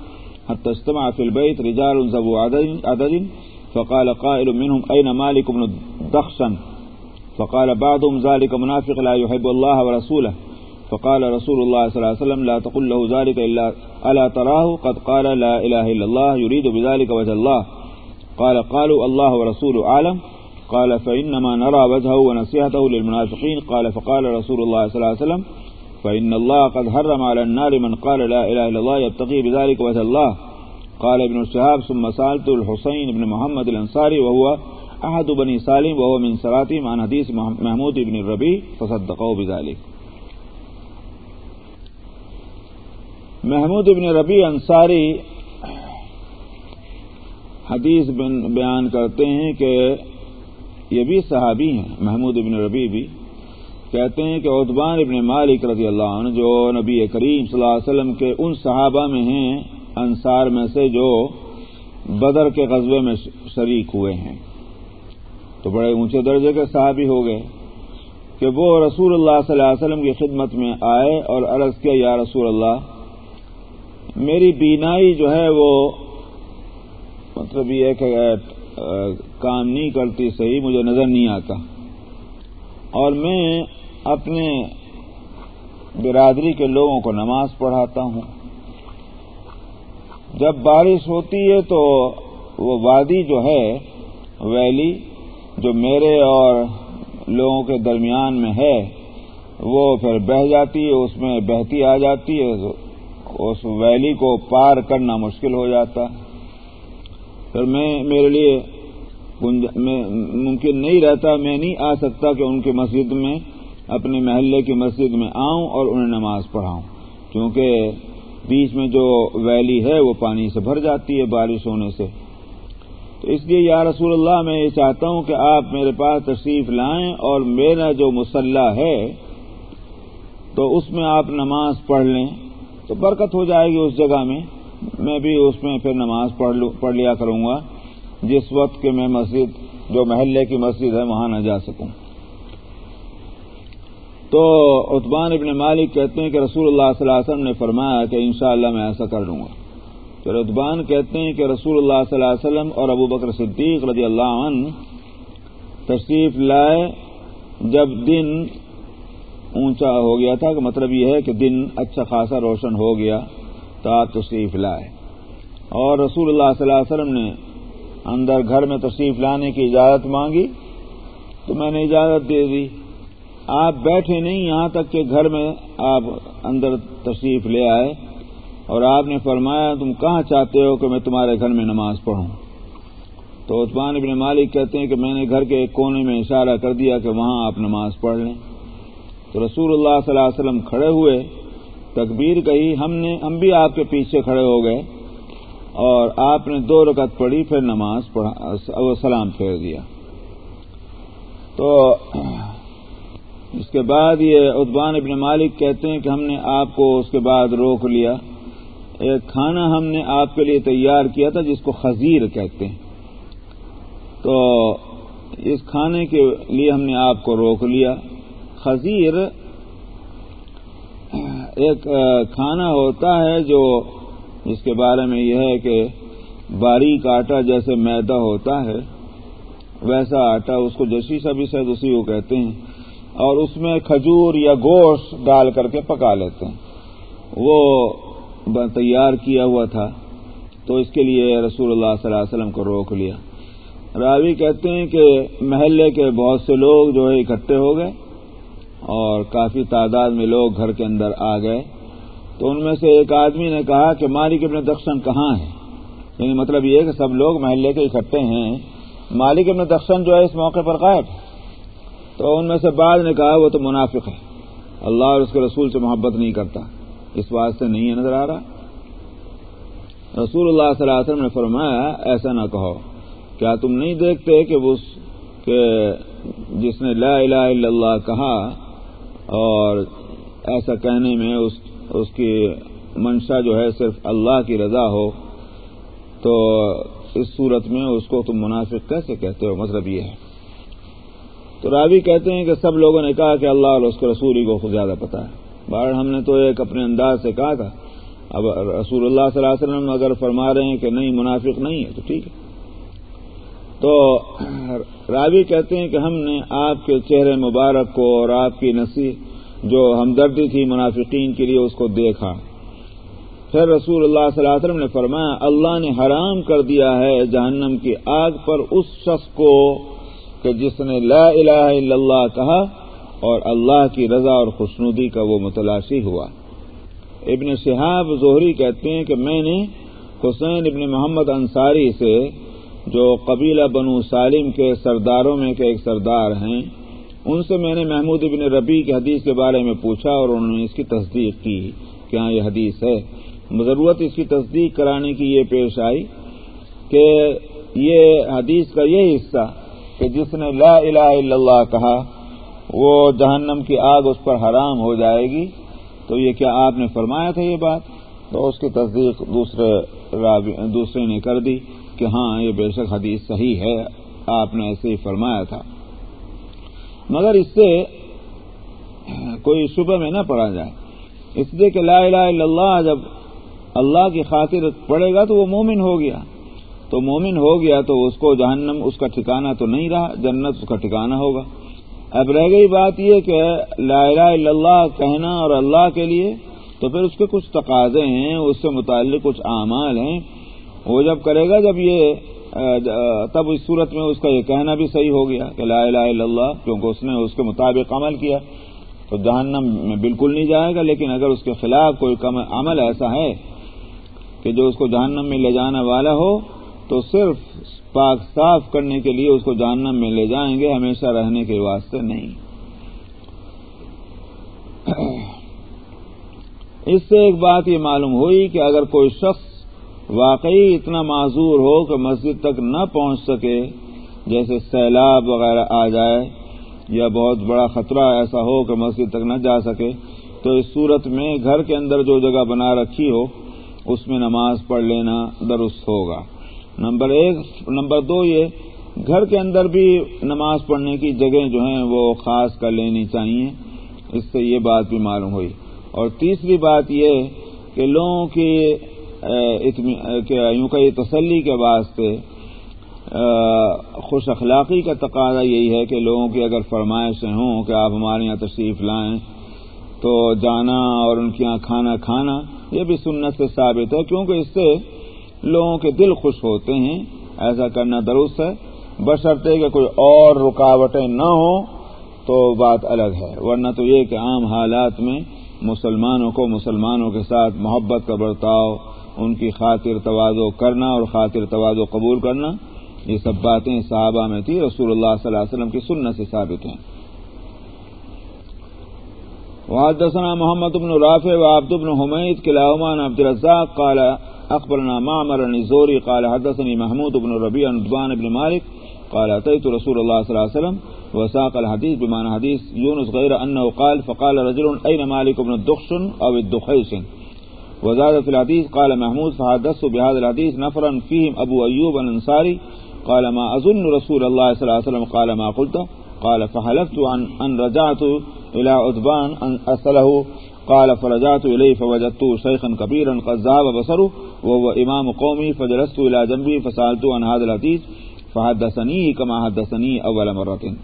حتى استمع في البيت رجال ذبوا عدد فقال قائل منهم أين مالك بن دخشن فقال بعضهم ذلك منافق لا يحب الله ورسوله. فقال رسول الله صلى الله عليه وسلم لا تقل له ذلك إلا ألا تراه؟ قد قال لا إله إلا الله يريد بذلك وجه الله. قال قالوا الله ورسوله أعلم. قال فإنما نرى وجهه ونصيحته للمنافقين. قال فقال رسول الله صلى الله عليه وسلم فإن الله قد حرم على النار من قال لا إله إلا الله يبتغي بذلك وجه الله. قال ابن الشهاب ثم سألت الحسين بن محمد الأنصاري وهو أحد بني سالم وهو من سراتهم عن حديث محمود بن الربيع فصدقوا بذلك. محمود ابن ربی انصاری حدیث بیان کرتے ہیں کہ یہ بھی صحابی ہیں، محمود ابن ربی بھی۔ کہتے ہیں کہ عدبان ابن مالک رضی اللہ عنہ جو نبی کریم صلی اللہ علیہ وسلم کے ان صحابہ میں ہیں، انصار میں سے جو بدر کے قصبے میں شریک ہوئے ہیں۔ تو بڑے اونچے درجے کے صحابی ہو گئے کہ وہ رسول اللہ صلی اللہ علیہ وسلم کی خدمت میں آئے اور عرض کیا، یا رسول اللہ، میری بینائی جو ہے وہ مطلب یہ کہ کام نہیں کرتی صحیح، مجھے نظر نہیں آتا۔ اور میں اپنے برادری کے لوگوں کو نماز پڑھاتا ہوں۔ جب بارش ہوتی ہے تو وہ وادی جو ہے، ویلی، جو میرے اور لوگوں کے درمیان میں ہے، وہ پھر بہہ جاتی ہے، اس میں بہتی آ جاتی ہے، اس ویلی کو پار کرنا مشکل ہو جاتا۔ پھر میں میرے لیے ممکن نہیں رہتا، میں نہیں آ سکتا کہ ان کی مسجد میں، اپنے محلے کی مسجد میں آؤں اور انہیں نماز پڑھاؤں۔ کیونکہ بیچ میں جو ویلی ہے، وہ پانی سے بھر جاتی ہے بارش ہونے سے۔ تو اس لیے یا رسول اللہ، میں یہ چاہتا ہوں کہ آپ میرے پاس تشریف لائیں اور میرا جو مسلح ہے، تو اس میں آپ نماز پڑھ لیں۔ تو برکت ہو جائے گی اس جگہ میں۔ میں بھی اس میں پھر نماز پڑھ لیا کروں گا۔ جس وقت کہ میں مسجد جو محلے کی مسجد ہے، وہاں نہ جا سکوں۔ تو عطبان ابن مالک کہتے ہیں کہ رسول اللہ صلی اللہ علیہ وسلم نے فرمایا کہ انشاءاللہ میں ایسا کر لوں گا۔ پھر عطبان کہتے ہیں کہ رسول اللہ صلی اللہ علیہ وسلم اور ابو بکر صدیق رضی اللہ عنہ تشریف لائے جب دن اونچا ہو گیا تھا۔ کہ مطلب یہ ہے کہ دن اچھا خاصا روشن ہو گیا۔ تو آپ تشریف لائے۔ اور رسول اللہ صلی اللہ علیہ وسلم نے اندر گھر میں تشریف لانے کی اجازت مانگی تو میں نے اجازت دے دی۔ آپ بیٹھے نہیں، یہاں تک کہ گھر میں آپ اندر تشریف لے آئے۔ اور آپ نے فرمایا، تم کہاں چاہتے ہو کہ میں تمہارے گھر میں نماز پڑھوں؟ تو عثمان ابن مالک کہتے ہیں کہ میں نے گھر کے ایک کونے میں اشارہ کر دیا کہ وہاں آپ نماز پڑھ لیں۔ تو رسول اللہ صلی اللہ علیہ وسلم کھڑے ہوئے۔ تکبیر کہی، ہم نے، ہم بھی آپ کے پیچھے کھڑے ہو گئے اور آپ نے دو رکعت پڑھی، پھر نماز پڑھا سلام پھیر دیا۔ تو اس کے بعد یہ عثمان ابن مالک کہتے ہیں کہ ہم نے آپ کو اس کے بعد روک لیا۔ ایک کھانا ہم نے آپ کے لیے تیار کیا تھا، جس کو خزیر کہتے ہیں۔ تو اس کھانے کے لیے ہم نے آپ کو روک لیا۔ خزیر ایک کھانا ہوتا ہے جو جس کے بارے میں یہ ہے کہ باریک آٹا جیسے میدا ہوتا ہے، ویسا آٹا اس کو جیسی سبھی سے اسی کو کہتے ہیں، اور اس میں کھجور یا گوشت ڈال کر کے پکا لیتے ہیں۔ وہ تیار کیا ہوا تھا، تو اس کے لیے رسول اللہ صلی اللہ علیہ وسلم کو روک لیا۔ راوی کہتے ہیں کہ محلے کے بہت سے لوگ جو ہے اکٹھے ہو گئے۔ اور کافی تعداد میں لوگ گھر کے اندر آ گئے۔ تو ان میں سے ایک آدمی نے کہا کہ مالک ابن دخشن کہاں ہے؟ یعنی مطلب یہ کہ سب لوگ محلے کے اکٹھے ہیں۔ مالک ابن دخشن جو ہے اس موقع پر غائب تو ان میں سے بعد نے کہا وہ تو منافق ہے۔ اللہ اور اس کے رسول سے محبت نہیں کرتا۔ اس بات سے نہیں نظر آ رہا۔ رسول اللہ صلی اللہ علیہ وسلم نے فرمایا، ایسا نہ کہو۔ کیا تم نہیں دیکھتے کہ اس کہ جس نے لا الہ الا اللہ کہا اور ایسا کہنے میں اس اس کی منشا جو ہے صرف اللہ کی رضا ہو، تو اس صورت میں اس کو تم مناسب کیسے کہتے ہو؟ مطلب یہ ہے۔ تو راوی کہتے ہیں کہ سب لوگوں نے کہا کہ اللہ اور اس کے رسول ہی کو زیادہ پتا ہے۔ بار ہم نے تو ایک اپنے انداز سے کہا تھا۔ اب رسول اللہ صلی اللہ علیہ وسلم اگر فرما رہے ہیں کہ نہیں، منافق نہیں ہے، تو ٹھیک ہے۔ تو راوی کہتے ہیں کہ ہم نے آپ کے چہرے مبارک کو اور آپ کی نصیح جو ہمدردی تھی منافقین کے لیے اس کو دیکھا۔ پھر رسول اللہ صلی اللہ علیہ وسلم نے فرمایا، اللہ نے حرام کر دیا ہے جہنم کی آگ پر اس شخص کو کہ جس نے لا الہ الا اللہ کہا اور اللہ کی رضا اور خوشنودی کا وہ متلاشی ہوا۔ ابن شہاب زہری کہتے ہیں کہ میں نے حسین ابن محمد انصاری سے جو قبیلہ بنو سالم کے سرداروں میں کے ایک سردار ہیں، ان سے میں نے محمود ابن ربی کی حدیث کے بارے میں پوچھا اور انہوں نے اس کی تصدیق کی کہ ہاں یہ حدیث ہے۔ ضرورت اس کی تصدیق کرانے کی یہ پیش آئی کہ یہ حدیث کا یہ حصہ کہ جس نے لا الہ الا اللہ کہا، وہ جہنم کی آگ اس پر حرام ہو جائے گی۔ تو یہ کیا آپ نے فرمایا تھا یہ بات؟ تو اس کی تصدیق دوسرے دوسرے نے کر دی۔ کہ ہاں یہ بے شک حدیث صحیح ہے، آپ نے ایسے ہی فرمایا تھا۔ مگر اس سے کوئی شبہ میں نہ پڑا جائے۔ اس لیے کہ لا الہ الا اللہ، جب اللہ کی خاطر پڑے گا تو وہ مومن ہو گیا۔ تو مومن ہو گیا تو اس کو جہنم، اس کا ٹھکانہ تو نہیں رہا، جنت اس کا ٹھکانہ ہوگا۔ اب رہ گئی بات یہ کہ لا الہ الا اللہ کہنا اور اللہ کے لیے، تو پھر اس کے کچھ تقاضے ہیں، اس سے متعلق کچھ اعمال ہیں۔ وہ جب کرے گا جب یہ تب اس صورت میں اس کا یہ کہنا بھی صحیح ہو گیا کہ لا الہ الا اللہ، کیونکہ اس نے اس کے مطابق عمل کیا۔ تو جہنم میں بالکل نہیں جائے گا، لیکن اگر اس کے خلاف کوئی عمل ایسا ہے کہ جو اس کو جہنم میں لے جانے والا ہو، تو صرف پاک صاف کرنے کے لیے اس کو جہنم میں لے جائیں گے، ہمیشہ رہنے کے واسطے نہیں۔ اس سے ایک بات یہ معلوم ہوئی کہ اگر کوئی شخص واقعی اتنا معذور ہو کہ مسجد تک نہ پہنچ سکے جیسے سیلاب وغیرہ آ جائے یا بہت بڑا خطرہ ایسا ہو کہ مسجد تک نہ جا سکے۔ تو اس صورت میں گھر کے اندر جو جگہ بنا رکھی ہو، اس میں نماز پڑھ لینا درست ہوگا۔ نمبر ایک، نمبر دو یہ، گھر کے اندر بھی نماز پڑھنے کی جگہیں جو ہیں وہ خاص کر لینی چاہیے۔ اس سے یہ بات بھی معلوم ہوئی۔ اور تیسری بات یہ کہ لوگوں کی یوں کہ تسلی کے واسطے خوش اخلاقی کا تقاضا یہی ہے کہ لوگوں کی اگر فرمائشیں ہوں کہ آپ ہمارے یہاں تشریف لائیں تو جانا اور ان کے یہاں کھانا کھانا یہ بھی سنت سے ثابت ہے، کیونکہ اس سے لوگوں کے دل خوش ہوتے ہیں، ایسا کرنا درست ہے۔ بشرطے کہ کوئی اور رکاوٹیں نہ ہوں تو بات الگ ہے۔ ورنہ تو یہ کہ عام حالات میں مسلمانوں کو مسلمانوں کے ساتھ محبت کا برتاؤ ان کی خاطر توازو کرنا اور خاطر توازو قبول کرنا، یہ سب باتیں صحابہ میں تھی، رسول اللہ صلی اللہ علیہ وسلم کی سنت سے ثابت ہیں۔ وحدثنا محمد بن رافع وعبد بن حمید كلاهما عبد الرزاق قال اخبرنا معمر النزوري قال حدثني محمود بن ربيع عن بن مالك قال اتيت رسول الله صلى الله عليه وسلم وساق الحديث بمعنى حديث يونس غير انه قال فقال رجل اين مالك بن الدخشن او الدخيش وزاد في الحديث، قال محمود، فحدثت بهذا الحديث نفرا فيهم ابو ايوب الانصاري قال ما اظن رسول الله صلى الله عليه وسلم، قال ما قلت، قال فحلفت عن ان رجعت الى عتبان ان اساله قال فرجعت اليه فوجدته شيخا كبيرا قد ذهب بصره، وهو امام قومي، فجلست الى جنبي فسالته عن هذا الحديث، فحدثني كما حدثني اول مره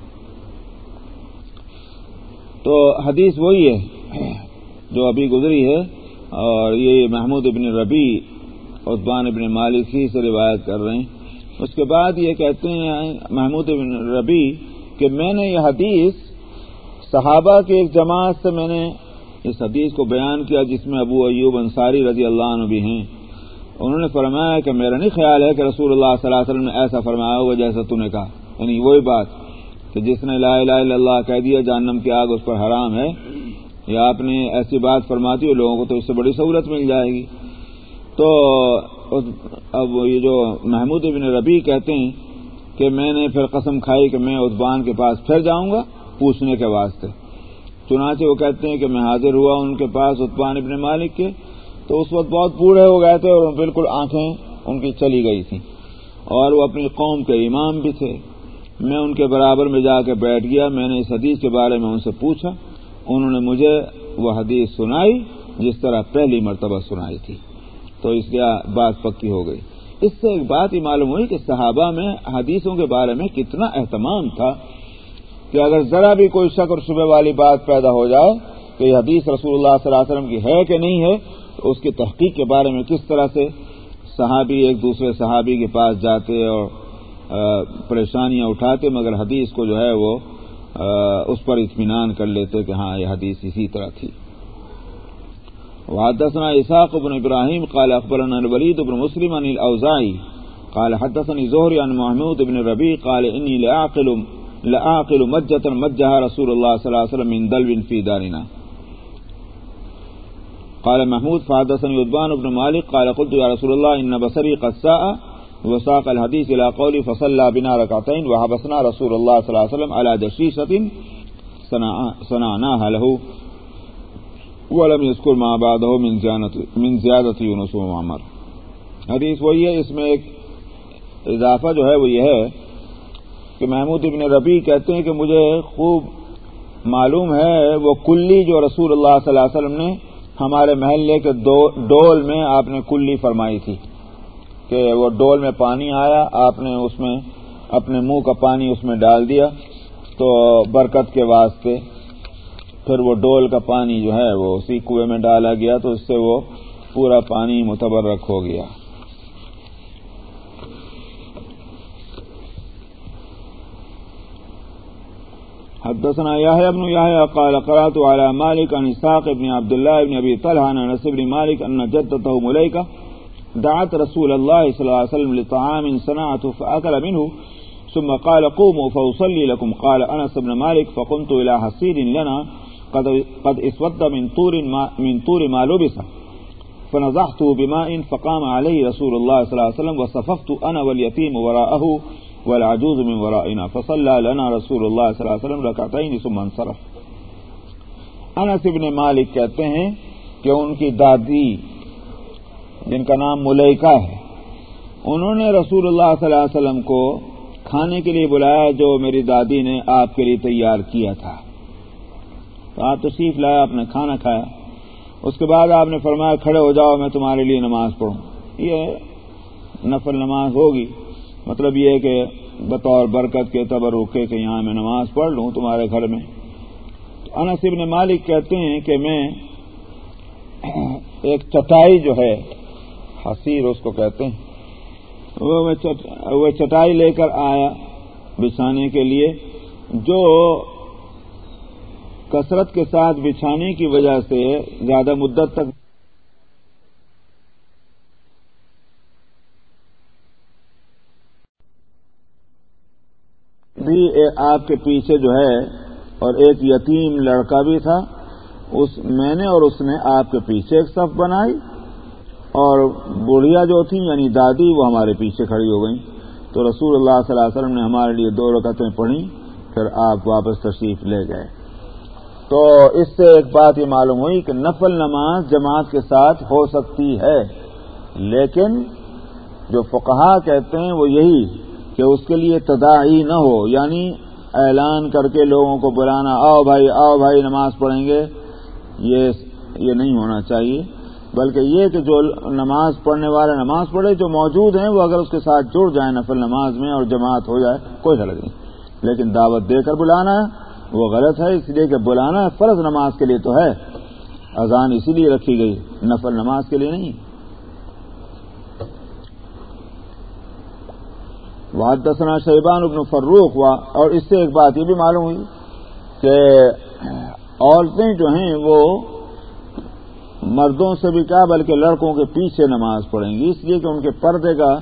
تو حدیث وہی ہے جو ابھی گزری ہے اور یہ محمود ابن ربی عثمان ابن مالک ہی سے روایت کر رہے ہیں۔ اس کے بعد یہ کہتے ہیں محمود ابن ربی کہ میں نے یہ حدیث صحابہ کی ایک جماعت سے میں نے اس حدیث کو بیان کیا جس میں ابو ایوب انصاری رضی اللہ عنہ بھی ہیں۔ انہوں نے فرمایا کہ میرا نہیں خیال ہے کہ رسول اللہ صلی اللہ علیہ وسلم نے ایسا فرمایا ہوگا جیسا تو نے کہا۔ یعنی وہی بات کہ جس نے لا الہ الا اللہ کہہ دیا، جہنم کی آگ اس پر حرام ہے۔ یا آپ نے ایسی بات فرماتی ہو لوگوں کو تو اس سے بڑی سہولت مل جائے گی۔ تو اب یہ جو محمود ابن ربی کہتے ہیں کہ میں نے پھر قسم کھائی کہ میں عثبان کے پاس پھر جاؤں گا پوچھنے کے واسطے۔ چنانچہ وہ کہتے ہیں کہ میں حاضر ہوا ان کے پاس عثمان ابن مالک کے۔ تو اس وقت بہت بوڑھے ہو گئے تھے اور بالکل آنکھیں ان کی چلی گئی تھیں۔ اور وہ اپنی قوم کے امام بھی تھے۔ میں ان کے برابر میں جا کے بیٹھ گیا، میں نے اس حدیث کے بارے میں ان سے پوچھا۔ انہوں نے مجھے وہ حدیث سنائی جس طرح پہلی مرتبہ سنائی تھی۔ تو اس لیے بات پکی ہو گئی۔ اس سے ایک بات ہی معلوم ہوئی کہ صحابہ میں حدیثوں کے بارے میں کتنا اہتمام تھا کہ اگر ذرا بھی کوئی شک اور شبہ والی بات پیدا ہو جائے کہ یہ حدیث رسول اللہ صلی اللہ علیہ وسلم کی ہے کہ نہیں ہے، تو اس کی تحقیق کے بارے میں کس طرح سے صحابی ایک دوسرے صحابی کے پاس جاتے اور پریشانیاں اٹھاتے مگر حدیث کو جو ہے وہ اس پر اطمینان کر لیتے کہ ہاں یہ حدیث اسی طرح تھی۔ وحدثنا اسحاق بن ابراہیم قال اخبرنا الولید بن مسلم عن الاوزاعی قال حدثني زهري عن محمود بن ربيع قال اني لاعقل لاعقل مجة مجها رسول الله صلى الله عليه وسلم من دلو في دارنا۔ قال محمود فحدثني عثمان بن مالك قال قلت يا رسول الله ان بصري قد ساء وساق الحديث الى قولي فصلى بنا ركعتين وحبسنا رسول الله صلى الله عليه وسلم على دشيشة صنعناها له ولم يذكر ما بعده من زيادة من زيادة يونس ومعمر. حدیث وہی ہے، اس میں ایک اضافہ جو ہے، وہ یہ ہے کہ محمود ابن ربی کہتے ہیں کہ مجھے خوب معلوم ہے، وہ کلی جو رسول اللہ صلی اللہ علیہ وسلم نے ہمارے محلے کے ڈول میں آپ نے کلی فرمائی تھی۔ کہ وہ ڈول میں پانی آیا، آپ نے اس میں اپنے منہ کا پانی اس میں ڈال دیا تو برکت کے واسطے پھر وہ ڈول کا پانی جو ہے وہ اسی کنویں میں ڈالا گیا تو اس سے وہ پورا پانی متبرک ہو گیا۔ حدثنا يحيى بن يحيى قال قرات على مالك عن اسحاق بن عبد الله بن ابي طلحه عن انس بن مالك ان جدته مليكه دعت رسول الله صلى الله عليه وسلم لطعام صنعته فاكل منه، ثم قال قوموا فاصلي لكم، قال انس بن مالك فقمت الى حصير لنا، قد قد اسود من طور ما من طور ما لبس فنزحته بماء فقام عليه رسول الله صلى الله عليه وسلم، وصففت انا واليتيم وراءه، والعجوز من ورائنا، فصلى لنا رسول الله صلى الله عليه وسلم ركعتين ثم انصرف. انس ابن مالک کہتے ہیں کہ ان کی دادی جن کا نام ملیکہ ہے۔ انہوں نے رسول اللہ صلی اللہ علیہ وسلم کو کھانے کے لیے بلایا جو میری دادی نے آپ کے لیے تیار کیا تھا۔ تو آپ تشریف لایا آپ نے کھانا کھایا۔ اس کے بعد آپ نے فرمایا، کھڑے ہو جاؤ، میں تمہارے لیے نماز پڑھوں۔ یہ نفل نماز ہوگی۔ مطلب یہ کہ بطور برکت کے تبر روکے کہ یہاں میں نماز پڑھ لوں تمہارے گھر میں۔ انس ابن مالک کہتے ہیں کہ میں ایک چٹائی جو ہے حسیر اس کو کہتے ہیں۔ وہ چٹائی لے کر آیا بچھانے کے لیے، جو کثرت کے ساتھ بچھانے کی وجہ سے زیادہ مدت تک بھی آپ کے پیچھے جو ہے، اور ایک یتیم لڑکا بھی تھا، اس میں نے اور اس نے آپ کے پیچھے ایک صف بنائی۔ اور بڑھیا جو تھی یعنی دادی، وہ ہمارے پیچھے کھڑی ہو گئی تو رسول اللہ صلی اللہ علیہ وسلم نے ہمارے لیے دو رکعتیں پڑھی پھر آپ واپس تشریف لے گئے۔ تو اس سے ایک بات یہ معلوم ہوئی کہ نفل نماز جماعت کے ساتھ ہو سکتی ہے، لیکن جو فقہا کہتے ہیں وہ یہی کہ اس کے لیے تداعی نہ ہو یعنی اعلان کر کے لوگوں کو بلانا، آؤ بھائی آؤ بھائی، نماز پڑھیں گے، یہ یہ نہیں ہونا چاہیے۔ بلکہ یہ کہ جو نماز پڑھنے والے نماز پڑھے، جو موجود ہیں، وہ اگر اس کے ساتھ جڑ جائیں نفل نماز میں اور جماعت ہو جائے، کوئی حرج نہیں۔ لیکن دعوت دے کر بلانا ہے وہ غلط ہے، اس لیے کہ بلانا فرض نماز کے لیے تو ہے۔ اذان اسی لیے رکھی گئی، نفل نماز کے لیے نہیں۔ واد دسنا شیبان ابن فروخ ہوا، اور اس سے ایک بات یہ بھی معلوم ہوئی کہ عورتیں جو ہیں وہ مردوں سے بھی کیا بلکہ لڑکوں کے پیچھے نماز پڑھیں گی۔ اس لیے کہ ان کے پردے کا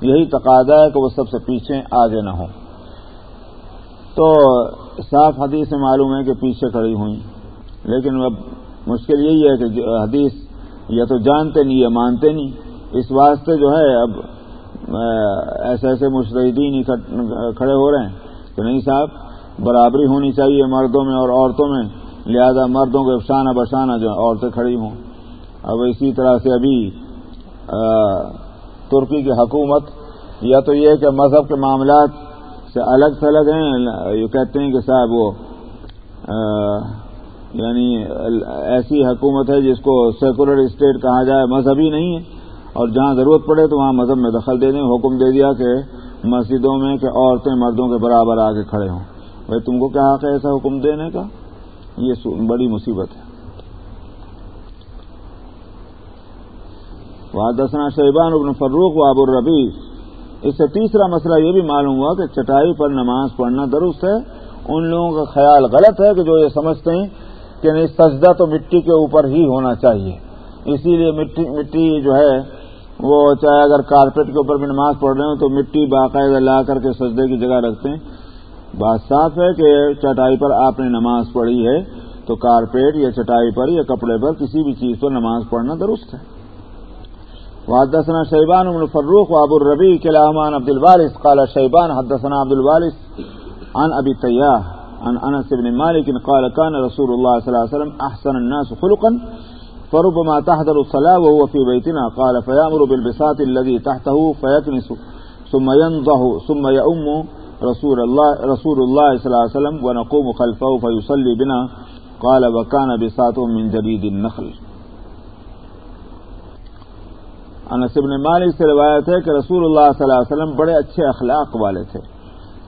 یہی تقاضا ہے کہ وہ سب سے پیچھے آگے نہ ہوں۔ تو صاف حدیث سے معلوم ہے کہ پیچھے کھڑی ہوئی لیکن اب مشکل یہی ہے کہ حدیث یا تو جانتے نہیں یا مانتے نہیں۔ اس واسطے جو ہے، اب ایسے ایسے مشتحدین کھڑے ہو رہے ہیں۔ کہ نہیں صاحب، برابری ہونی چاہیے مردوں میں اور عورتوں میں۔ لہذا مردوں کے افسانہ بسانہ جو عورتیں کھڑی ہوں۔ اب اسی طرح سے ابھی ترکی کی حکومت، یا تو یہ کہ مذہب کے معاملات سے الگ تھلگ ہیں یہ کہتے ہیں کہ صاحب وہ یعنی ایسی حکومت ہے جس کو سیکولر اسٹیٹ کہا جائے، مذہبی نہیں ہے۔ اور جہاں ضرورت پڑے تو وہاں مذہب میں دخل دے دیں۔ حکم دے دیا کہ مسجدوں میں کہ عورتیں مردوں کے برابر آ کے کھڑے ہوں۔ بھائی تم کو کیا حق ہے ایسا حکم دینے کا؟ یہ بڑی مصیبت ہے۔ وہاں دسنا شیبان ابن فروخ و ابو الربی اس سے تیسرا مسئلہ یہ بھی معلوم ہوا کہ چٹائی پر نماز پڑھنا درست ہے۔ ان لوگوں کا خیال غلط ہے کہ جو یہ سمجھتے ہیں کہ نہیں، سجدہ تو مٹی کے اوپر ہی ہونا چاہیے۔ اسی لیے مٹی مٹی جو ہے، وہ چاہے اگر کارپیٹ کے اوپر بھی نماز پڑھ رہے ہوں تو مٹی باقاعدہ لا کر کے سجدے کی جگہ رکھتے ہیں۔ بات صاف ہے کہ چٹائی پر آپ نے نماز پڑھی ہے تو کارپیٹ یا چٹائی پر یا کپڑے پر کسی بھی چیز پر نماز پڑھنا درست ہے۔ حدثنا شیبان ابن فروخ و ابو الربی کلامان عبد الوارث، قال شیبان حدثنا عبد الوارث عن ابی طیاح عن انس بن مالک قال كان رسول الله صلى الله عليه وسلم احسن الناس خلقا فربما تحضر الصلاة وهو في بيتنا قال فيأمر بالبساط الذي تحته فيكنس ثم ينضه ثم يأم رسول الله, رسول الله صلى الله عليه وسلم ونقوم خلفه فيصلي بنا قال وكان بساط من جديد النخل۔ انس بن مالک سے روایت ہے کہ رسول اللہ صلی اللہ علیہ وسلم بڑے اچھے اخلاق والے تھے۔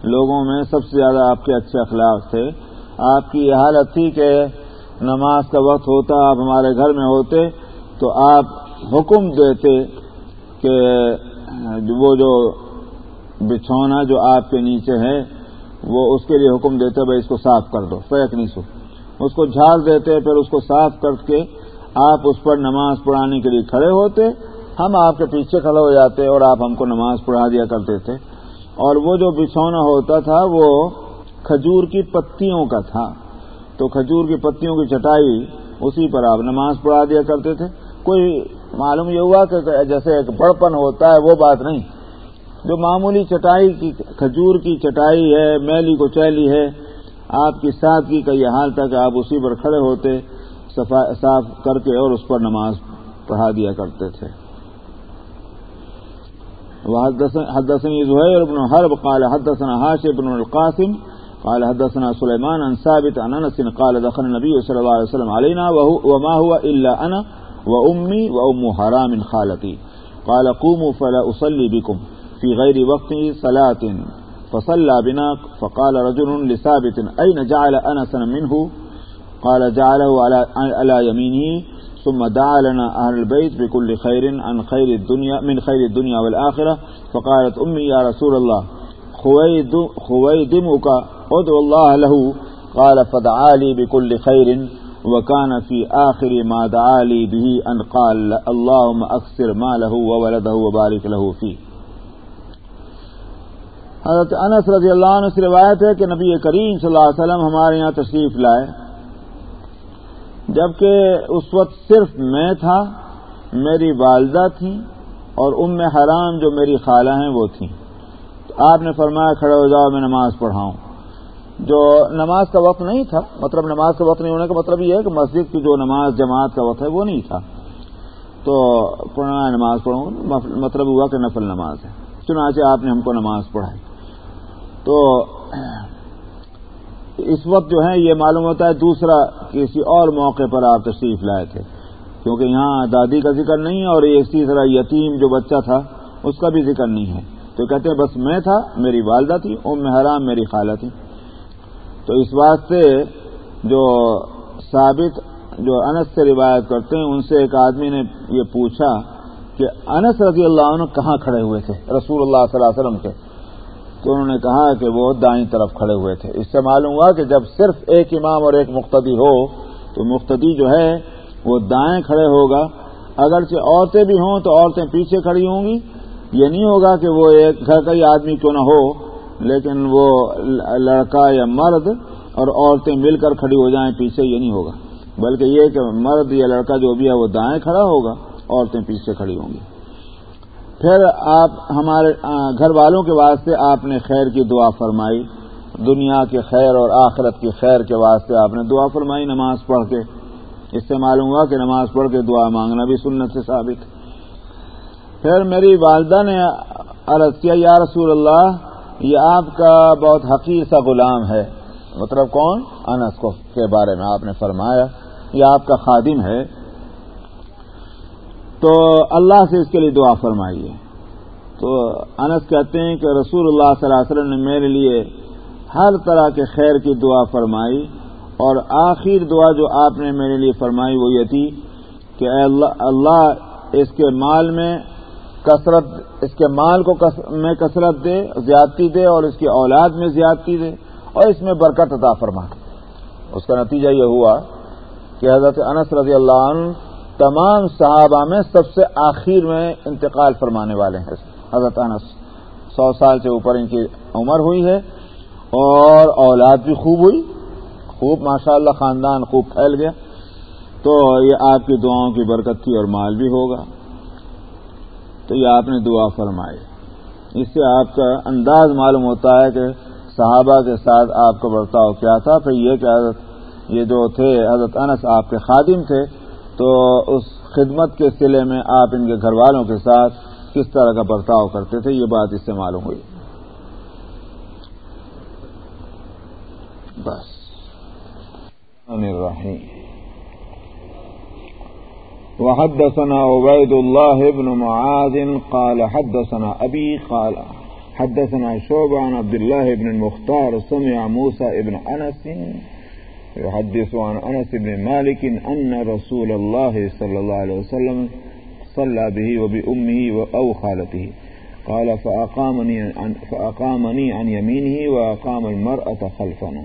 لوگوں میں سب سے زیادہ آپ کے اچھے اخلاق تھے۔ آپ کی یہ حالت تھی کہ نماز کا وقت ہوتا آپ ہمارے گھر میں ہوتے تو آپ حکم دیتے کہ وہ جو بچھونا جو آپ کے نیچے ہے، وہ اس کے لیے حکم دیتے بھائی اس کو صاف کر دو فیک نہیں سو۔ اس کو جھاڑ دیتے پھر اس کو صاف کر کے آپ اس پر نماز پڑھانے کے لیے کھڑے ہوتے، ہم آپ کے پیچھے کھڑے ہو جاتے اور آپ ہم کو نماز پڑھا دیا کرتے تھے۔ اور وہ جو بچھونا ہوتا تھا، وہ کھجور کی پتیوں کا تھا۔ تو کھجور کی پتیوں کی چٹائی اسی پر آپ نماز پڑھا دیا کرتے تھے۔ کوئی معلوم یہ ہوا کہ جیسے ایک بڑپن ہوتا ہے، وہ بات نہیں۔ جو معمولی چٹائی کی کھجور کی چٹائی ہے، میلی کو چیلی ہے، آپ کی سادگی کا یہ حال تھا کہ آپ اسی پر کھڑے ہوتے صاف کر کے اور اس پر نماز پڑھا دیا کرتے تھے۔ حدثني زهير بن حرب قال حدثنا هاشم بن القاسم قال حدثنا سليمان عن ثابت عن انس قال دخل النبي صلى الله عليه وسلم علينا وهو وما هو الا انا وامي وام حرام خالتي قال قوموا فلا اصلي بكم۔ في غير وقت صلاه فصلى بنا فقال رجل لثابت اين جعل انسا منه؟ قال، جعله على على يمينه. ثم دعا لنا أهل البيت بكل خير عن خير الدنيا من خير الدنيا والآخرة. فقالت، أمي يا رسول الله خويدمك، ادعو الله له. قال، فدعا لي بكل خير، وكان في آخر ما دعا لي به أن قال، اللهم أكثر ماله وولده وبارك له فيه. حضرت انس رضی اللہ عنہ سے روایت ہے کہ نبی کریم صلی اللہ علیہ وسلم ہمارے یہاں تشریف لائے۔ جبکہ اس وقت صرف میں تھا، میری والدہ تھی اور ام حرام جو میری خالہ ہیں وہ تھیں۔ آپ نے فرمایا کھڑے ہو جاؤ، میں نماز پڑھاؤں۔ جو نماز کا وقت نہیں تھا مطلب نماز کا وقت نہیں ہونے کا مطلب یہ ہے کہ مسجد کی جو نماز جماعت کا وقت ہے وہ نہیں تھا۔ تو پڑھنا نماز پڑھوں مطلب ہوا کہ نفل نماز ہے۔ چنانچہ آپ نے ہم کو نماز پڑھائی۔ تو اس وقت جو ہے یہ معلوم ہوتا ہے دوسرا کسی اور موقع پر آپ تشریف لائے تھے، کیونکہ یہاں دادی کا ذکر نہیں ہے اور اسی طرح یتیم جو بچہ تھا، اس کا بھی ذکر نہیں ہے۔ تو کہتے ہیں، بس میں تھا، میری والدہ تھی، ام حرام میری خالہ تھی۔ تو اس واسطے جو ثابت، جو انس سے روایت کرتے ہیں، ان سے ایک آدمی نے یہ پوچھا کہ انس رضی اللہ عنہ کہاں کھڑے ہوئے تھے؟ رسول اللہ صلی اللہ علیہ وسلم کے۔ تو انہوں نے کہا کہ وہ دائیں طرف کھڑے ہوئے تھے۔ اس سے معلوم ہوا کہ جب صرف ایک امام اور ایک مقتدی ہو، تو مقتدی جو ہے، وہ دائیں کھڑے ہوگا۔ اگرچہ عورتیں بھی ہوں تو عورتیں پیچھے کھڑی ہوں گی۔ یہ نہیں ہوگا کہ وہ ایک گھر کا ہی آدمی کیوں نہ ہو، لیکن وہ لڑکا یا مرد اور عورتیں مل کر کھڑی ہو جائیں پیچھے، یہ نہیں ہوگا۔ بلکہ یہ کہ مرد یا لڑکا جو بھی ہے، وہ دائیں کھڑا ہوگا، عورتیں پیچھے کھڑی ہوں گی۔ پھر آپ ہمارے گھر والوں کے واسطے آپ نے خیر کی دعا فرمائی۔ دنیا کے خیر اور آخرت کی خیر کے واسطے آپ نے دعا فرمائی نماز پڑھ کے۔ اس سے معلوم ہوا کہ نماز پڑھ کے دعا مانگنا بھی سنت سے ثابت۔ پھر میری والدہ نے عرض کیا، یا رسول اللہ، یہ آپ کا بہت حقیر سا غلام ہے۔ مطلب کون؟ انس کو کے بارے میں آپ نے فرمایا۔ یہ آپ کا خادم ہے۔ تو اللہ سے اس کے لیے دعا فرمائیے۔ تو انس کہتے ہیں کہ رسول اللہ صلی اللہ علیہ وسلم نے میرے لیے ہر طرح کے خیر کی دعا فرمائی اور آخر دعا جو آپ نے میرے لیے فرمائی وہ یہ تھی کہ اے اللہ اللہ اس کے مال میں کثرت، اس کے مال کو میں کثرت دے، زیادتی دے اور اس کی اولاد میں زیادتی دے اور اس میں برکت عطا فرما۔ اس کا نتیجہ یہ ہوا کہ حضرت انس رضی اللہ عنہ تمام صحابہ میں سب سے آخر میں انتقال فرمانے والے ہیں. حضرت انس سو سال سے اوپر ان کی عمر ہوئی ہے اور اولاد بھی خوب ہوئی. خوب ماشاء اللہ خاندان خوب پھیل گیا. تو یہ آپ کی دعاؤں کی برکت تھی اور مال بھی ہوگا. تو یہ آپ نے دعا فرمائی. اس سے آپ کا انداز معلوم ہوتا ہے کہ صحابہ کے ساتھ آپ کا برتاؤ کیا تھا. پھر یہ کہ حضرت یہ جو تھے، حضرت انس آپ کے خادم تھے تو اس خدمت کے سلے میں آپ ان کے گھر والوں کے ساتھ کس طرح کا برتاؤ کرتے تھے، یہ بات اس سے معلوم ہوئی۔ بس۔ وحدثنا عبيد الله بن معاذ قال حدثنا أبي قال حدثنا شعب عن عبد الله بن المختار سمع موسى بن أنس يحدث عن أنس بن مالك أن رسول الله صلى الله عليه وسلم صلى به وبأمه أو خالته. قال فأقامني عن, فأقامني عن يمينه وأقام المرأة خلفنا.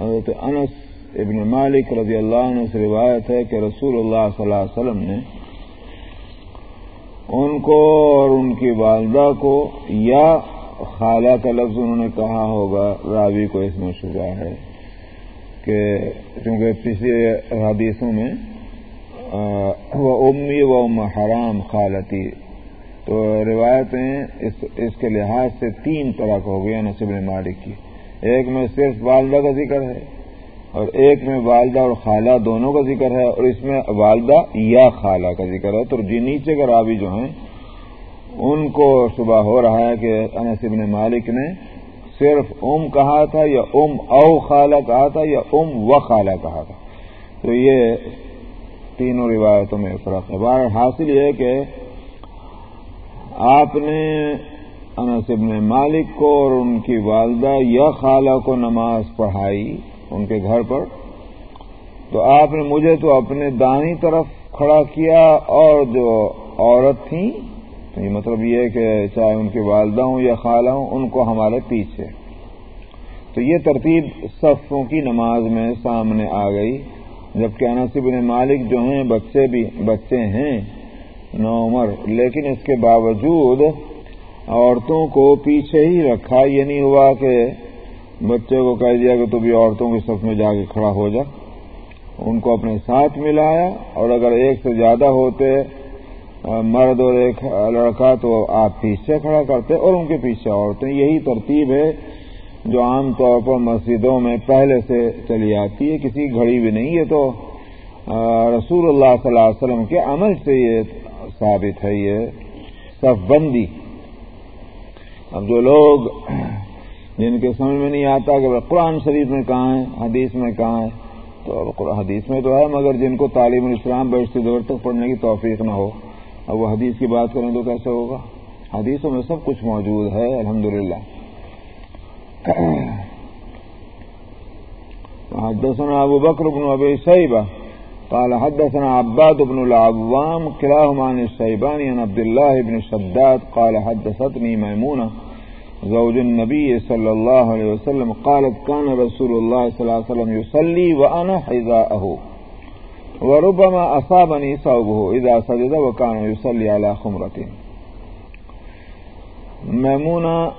حضرت انس ابن مالک رضی اللہ عنہ سے روایت ہے کہ رسول اللہ صلی اللہ علیہ وسلم نے ان کو اور ان کی والدہ کو یا خالہ کا لفظ انہوں نے کہا ہوگا، راوی کو اس میں شبہ ہے کہ چونکہ پچھلے حدیثوں میں وہ امی و ام حرام خالتی، تو روایتیں اس اس کے لحاظ سے تین طرح کا ہو گیا یعنی نصب مالک کی۔ ایک میں صرف والدہ کا ذکر ہے، اور ایک میں والدہ اور خالہ دونوں کا ذکر ہے، اور اس میں والدہ یا خالہ کا ذکر ہے۔ تو جی نیچے کا راوی جو ہیں ان کو صبح ہو رہا ہے کہ انس ابن مالک نے صرف ام کہا تھا یا ام او خالہ کہا تھا یا ام و خالہ کہا تھا۔ تو یہ تینوں روایتوں میں فرق ہے بار حاصل یہ کہ آپ نے انس ابن مالک کو اور ان کی والدہ یا خالہ کو نماز پڑھائی ان کے گھر پر۔ تو آپ نے مجھے تو اپنے دانی طرف کھڑا کیا اور جو عورت تھیں یہ مطلب یہ ہے کہ چاہے ان کی والدہ ہوں یا خالہ ہوں، ان کو ہمارے پیچھے۔ تو یہ ترتیب صفوں کی نماز میں سامنے آ گئی، جبکہ انصب بن مالک جو ہیں، بچے بھی، بچے ہیں نو عمر، لیکن اس کے باوجود عورتوں کو پیچھے ہی رکھا۔ یہ نہیں ہوا کہ بچے کو کہہ دیا کہ تو بھی عورتوں کے صف میں جا کے کھڑا ہو جا۔ ان کو اپنے ساتھ ملایا اور اگر ایک سے زیادہ ہوتے مرد اور ایک لڑکا تو آپ پیچھے کھڑا کرتے اور ان کے پیچھے عورتیں۔ یہی ترتیب ہے جو عام طور پر مسجدوں میں پہلے سے چلی آتی ہے، کسی گھڑی بھی نہیں ہے تو رسول اللہ صلی اللہ علیہ وسلم کے عمل سے یہ ثابت ہے، یہ صف بندی۔ اب جو لوگ جن کے سمجھ میں نہیں آتا کہ قرآن شریف میں کہاں ہے، حدیث میں کہاں ہے، تو حدیث میں تو ہے، مگر جن کو تعلیم الاسلام بیشتی دور تک پڑھنے کی توفیق نہ ہو۔ اب وہ حدیث کی بات کریں تو کیسے ہوگا؟ حدیثوں میں سب کچھ موجود ہے الحمد للہ حدثنا ابو بکر بن ابی شیبہ، قال حدثنا عباد بن العوام كلاهما عن الشيباني عن عبد الله بن شداد، قال حدثتني ميمونة زوج النبي صلى الله عليه وسلم، قالت كان رسول الله صلى الله عليه وسلم يصلي وأنا حذاءه۔ وربما أصابني صوبه إذا سجد وكان يصلي على خمرة. میمونہ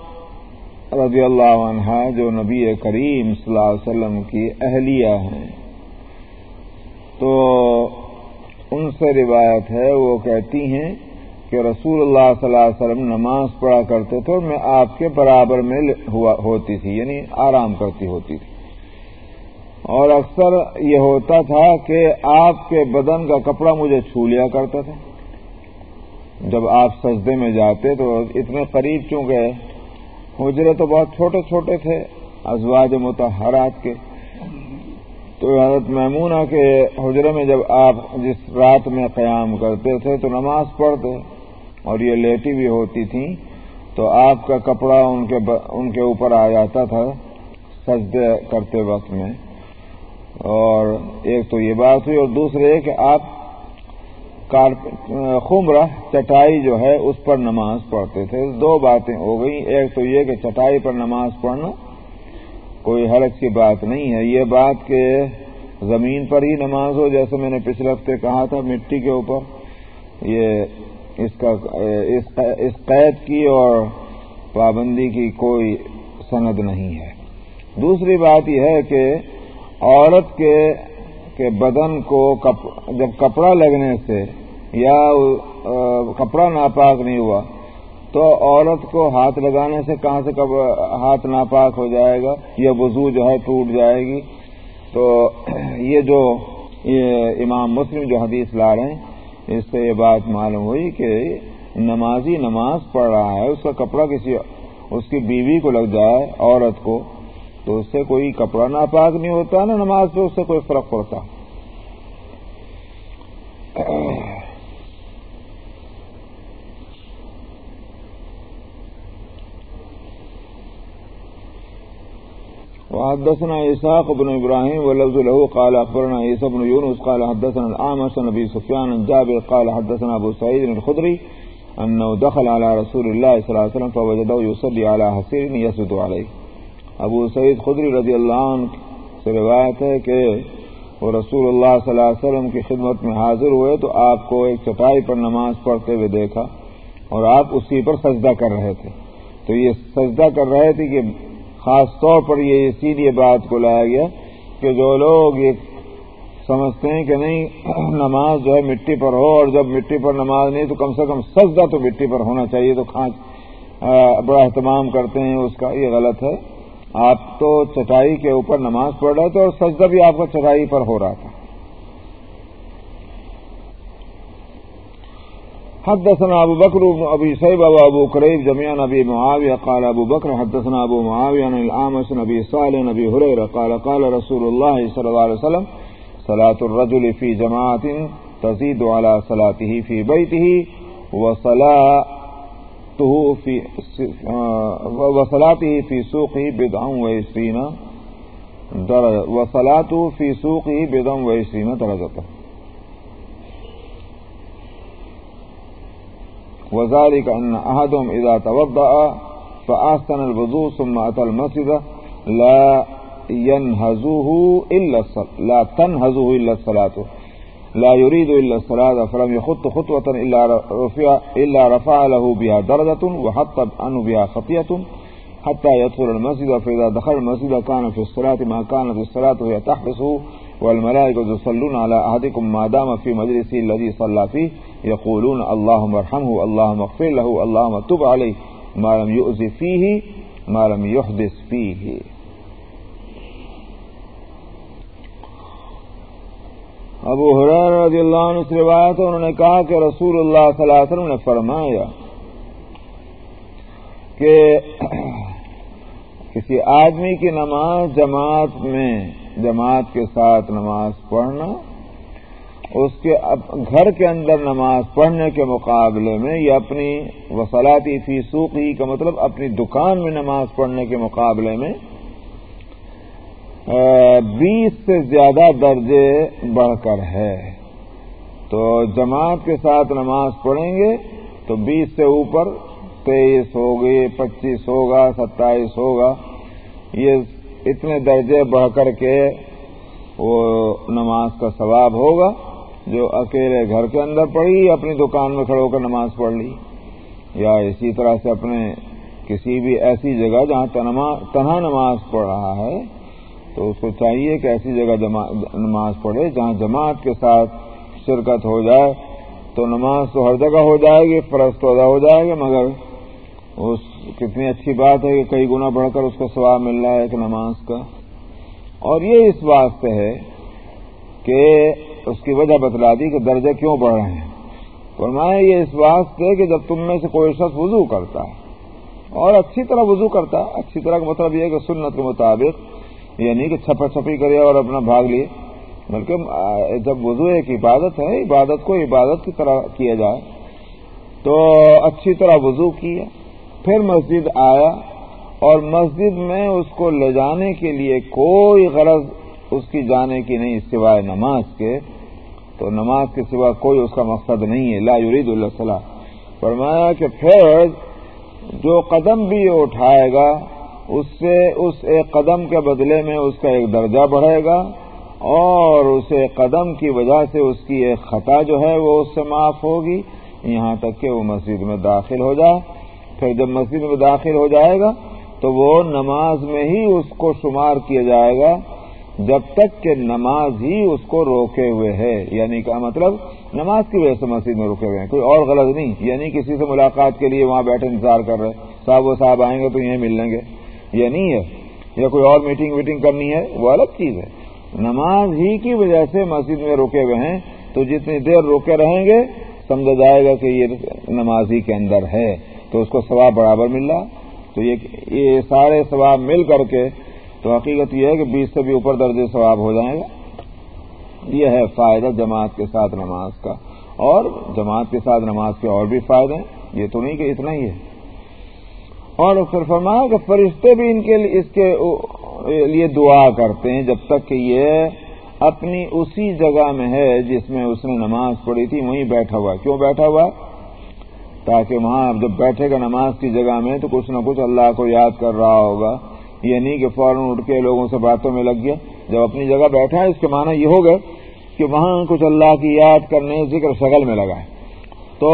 رضی اللہ عنہ جو نبی کریم صلی اللہ علیہ وسلم کی اہلیہ ہیں، تو ان سے روایت ہے، وہ کہتی ہیں کہ رسول اللہ صلی اللہ علیہ وسلم نماز پڑھا کرتے تھے اور میں آپ کے برابر میں ہوتی تھی یعنی آرام کرتی ہوتی تھی۔ اور اکثر یہ ہوتا تھا کہ آپ کے بدن کا کپڑا مجھے چھو لیا کرتا تھا۔ جب آپ سجدے میں جاتے تو اتنے قریب چونکہ حجرے تو بہت چھوٹے چھوٹے تھے، ازواج متحرات کے۔ تو حضرت میمونہ کے حجرے میں جب آپ جس رات میں قیام کرتے تھے تو نماز پڑھتے اور یہ لیٹی بھی ہوتی تھیں تو آپ کا کپڑا ان کے ان کے اوپر آ جاتا تھا سجدے کرتے وقت میں۔ اور ایک تو یہ بات ہوئی اور دوسرے کہ آپ خمرہ، چٹائی جو ہے، اس پر نماز پڑھتے تھے۔ دو باتیں ہو گئی ایک تو یہ کہ چٹائی پر نماز پڑھنا کوئی حرج کی بات نہیں ہے۔ یہ بات کہ زمین پر ہی نماز ہو، جیسے میں نے پچھلے ہفتے کہا تھا، مٹی کے اوپر۔ یہ اس کا اس قید کی اور پابندی کی کوئی سند نہیں ہے۔ دوسری بات یہ ہے کہ عورت کے کے بدن کو جب کپڑا لگنے سے یا کپڑا ناپاک نہیں ہوا، تو عورت کو ہاتھ لگانے سے کہاں سے ہاتھ ناپاک ہو جائے گا؟ یا وضو جو ہے ٹوٹ جائے گی۔ تو یہ جو یہ امام مسلم جو حدیث لا رہے ہیں، اس سے یہ بات معلوم ہوئی کہ نمازی نماز پڑھ رہا ہے، اس کا کپڑا کسی، اس کی بیوی کو لگ جائے، عورت کو تو اس سے کوئی کپڑا ناپاک نہیں ہوتا نا نماز پہ اس سے کوئی فرق پڑتا۔ وحدثنا إساق بن إبراهيم ولفظ له قال أخبرنا عيسى بن يونس قال حدثنا الأعمش نبي سفيان عن جابر قال حدثنا أبو سعيد الخدري أنه دخل على رسول الله صلى الله عليه وسلم فوجده يصلي على حسير يسد عليه. ابو سعید خدری رضی اللہ عنہ سے روایت ہے کہ وہ رسول اللہ صلی اللہ علیہ وسلم کی خدمت میں حاضر ہوئے تو آپ کو ایک چٹائی پر نماز پڑھتے ہوئے دیکھا اور آپ اسی پر سجدہ کر رہے تھے۔ تو یہ سجدہ کر رہے تھے کہ خاص طور پر یہ اسی لیے بات کو لایا گیا کہ جو لوگ یہ سمجھتے ہیں کہ نہیں، نماز جو ہے مٹی پر ہو اور جب مٹی پر نماز نہیں تو کم سے کم سجدہ تو مٹی پر ہونا چاہیے تو کھانچ بڑا اہتمام کرتے ہیں، اس کا یہ غلط ہے۔ آپ تو چٹائی کے اوپر نماز پڑھ رہے تھے اور سجدہ بھی آپ کا چٹائی پر ہو رہا تھا۔ حدثنا ابو بکر ابی سیب ابو ابو قریب جمیان نبی معاویہ قال ابو بکر حدثنا ابو معاویہ العامس نبی صالح نبی حریر قال قال رسول اللہ صلی اللہ علیہ وسلم صلاة الرجل فی جماعت تزید على صلاته فی بیته وصلاة وسلاتی فی سوقی بدعم و عشرین وسلات فی سوقی بدم و عشرین درجت وذلك أن أحدهم إذا توضأ فأحسن الوضوء ثم أتى المسجد. لا ينهزه إلا الصلاة لا تنهزه إلا الصلاة. لا يريد إلا الصلاة فلم يخط خطوة إلا رفع, إلا رفع له بها درجة وحط عنه بها خطية حتى يدخل المسجد فإذا دخل المسجد كان في الصلاة ما كانت الصلاة هي تحبسه والملائكة يصلون على أحدكم ما دام في مجلسه الذي صلى فيه يقولون اللهم ارحمه اللهم اغفر له اللهم تب عليه ما لم يؤذي فيه ما لم يحدث فيه. ابو حریر رضی اللہ عنہ سے روایت انہوں نے کہا کہ رسول اللہ صلی اللہ علیہ وسلم نے فرمایا کہ کسی آدمی کی نماز جماعت میں، جماعت کے ساتھ نماز پڑھنا، اس کے گھر کے اندر نماز پڑھنے کے مقابلے میں یا اپنی وسلاتی فی سوقی کا مطلب اپنی دکان میں نماز پڑھنے کے مقابلے میں بیس سے زیادہ درجے بڑھ کر ہے۔ تو جماعت کے ساتھ نماز پڑھیں گے تو بیس سے اوپر تیئیس ہوگی پچیس ہوگا، ستائیس ہوگا۔ یہ اتنے درجے بڑھ کر کے وہ نماز کا ثواب ہوگا جو اکیلے گھر کے اندر پڑھی، اپنی دکان میں کھڑے ہو کر نماز پڑھ لی۔ یا اسی طرح سے اپنے کسی بھی ایسی جگہ جہاں تنہا نماز پڑھ رہا ہے تو اس کو چاہیے کہ ایسی جگہ نماز پڑھے جہاں جماعت کے ساتھ شرکت ہو جائے تو نماز تو ہر جگہ ہو جائے گی، فرض تو ادا ہو جائے گا مگر اس کتنی اچھی بات ہے کہ کئی گنا بڑھ کر اس کو ثواب مل رہا ہے کہ نماز کا۔ اور یہ اس واسطے ہے کہ اس کی وجہ بتلا دی کہ درجے کیوں بڑھ رہے ہیں۔ فرمایا یہ اس واسطے کہ جب تم میں سے کوئی شخص وضو کرتا ہے اور اچھی طرح وضو کرتا ہے، اچھی طرح کا مطلب یہ ہے کہ سنت کے مطابق یعنی کہ چھپا چھپی کرے اور اپنا بھاگ لیے، بلکہ جب وضو ایک عبادت ہے، عبادت کو عبادت کی طرح کیا جائے۔ تو اچھی طرح وضو کیا، پھر مسجد آیا اور مسجد میں اس کو لے جانے کے لیے کوئی غرض اس کی جانے کی نہیں، سوائے نماز کے۔ تو نماز کے سوا کوئی اس کا مقصد نہیں ہے، لا یرید اللہ صلاح۔ فرمایا کہ پھر جو قدم بھی اٹھائے گا اس سے اس ایک قدم کے بدلے میں اس کا ایک درجہ بڑھے گا اور اس ایک قدم کی وجہ سے اس کی ایک خطا جو ہے وہ اس سے معاف ہوگی۔ یہاں تک کہ وہ مسجد میں داخل ہو جائے۔ پھر جب مسجد میں داخل ہو جائے گا تو وہ نماز میں ہی اس کو شمار کیا جائے گا۔ جب تک کہ نماز ہی اس کو روکے ہوئے ہے۔ یعنی کیا مطلب نماز کی وجہ سے مسجد میں روکے ہوئے ہیں۔ کوئی اور غلط نہیں۔ یعنی کسی سے ملاقات کے لیے وہاں بیٹھے انتظار کر رہے صاحب وہ صاحب آئیں گے تو یہ مل لیں گے۔ یہ نہیں ہے۔ یا کوئی اور میٹنگ ویٹنگ کرنی ہے، وہ الگ چیز ہے۔ نماز ہی کی وجہ سے مسجد میں روکے ہوئے ہیں، تو جتنی دیر روکے رہیں گے، سمجھا جائے گا کہ یہ نماز ہی کے اندر ہے۔ تو اس کو ثواب برابر مل رہا۔ تو یہ سارے ثواب مل کر کے، تو حقیقت یہ ہے کہ بیس سے بھی اوپر درجے ثواب ہو جائیں گا یہ ہے فائدہ جماعت کے ساتھ نماز کا۔ اور جماعت کے ساتھ نماز کے اور بھی فائدے ہیں، یہ تو نہیں کہ اتنا ہی ہے۔ اور پھر فرمایا کہ فرشتے بھی ان کے اس کے لیے دعا کرتے ہیں جب تک کہ یہ اپنی اسی جگہ میں ہے جس میں اس نے نماز پڑھی تھی، وہیں بیٹھا ہوا کیوں بیٹھا ہوا؟ تاکہ وہاں جب بیٹھے گا نماز کی جگہ میں تو کچھ نہ کچھ اللہ کو یاد کر رہا ہوگا۔ یہ نہیں کہ فوراً اٹھ کے لوگوں سے باتوں میں لگ گیا۔ جب اپنی جگہ بیٹھا ہے، اس کے معنی یہ ہوگا کہ وہاں کچھ اللہ کی یاد کرنے ذکر شکل میں لگا ہے۔ تو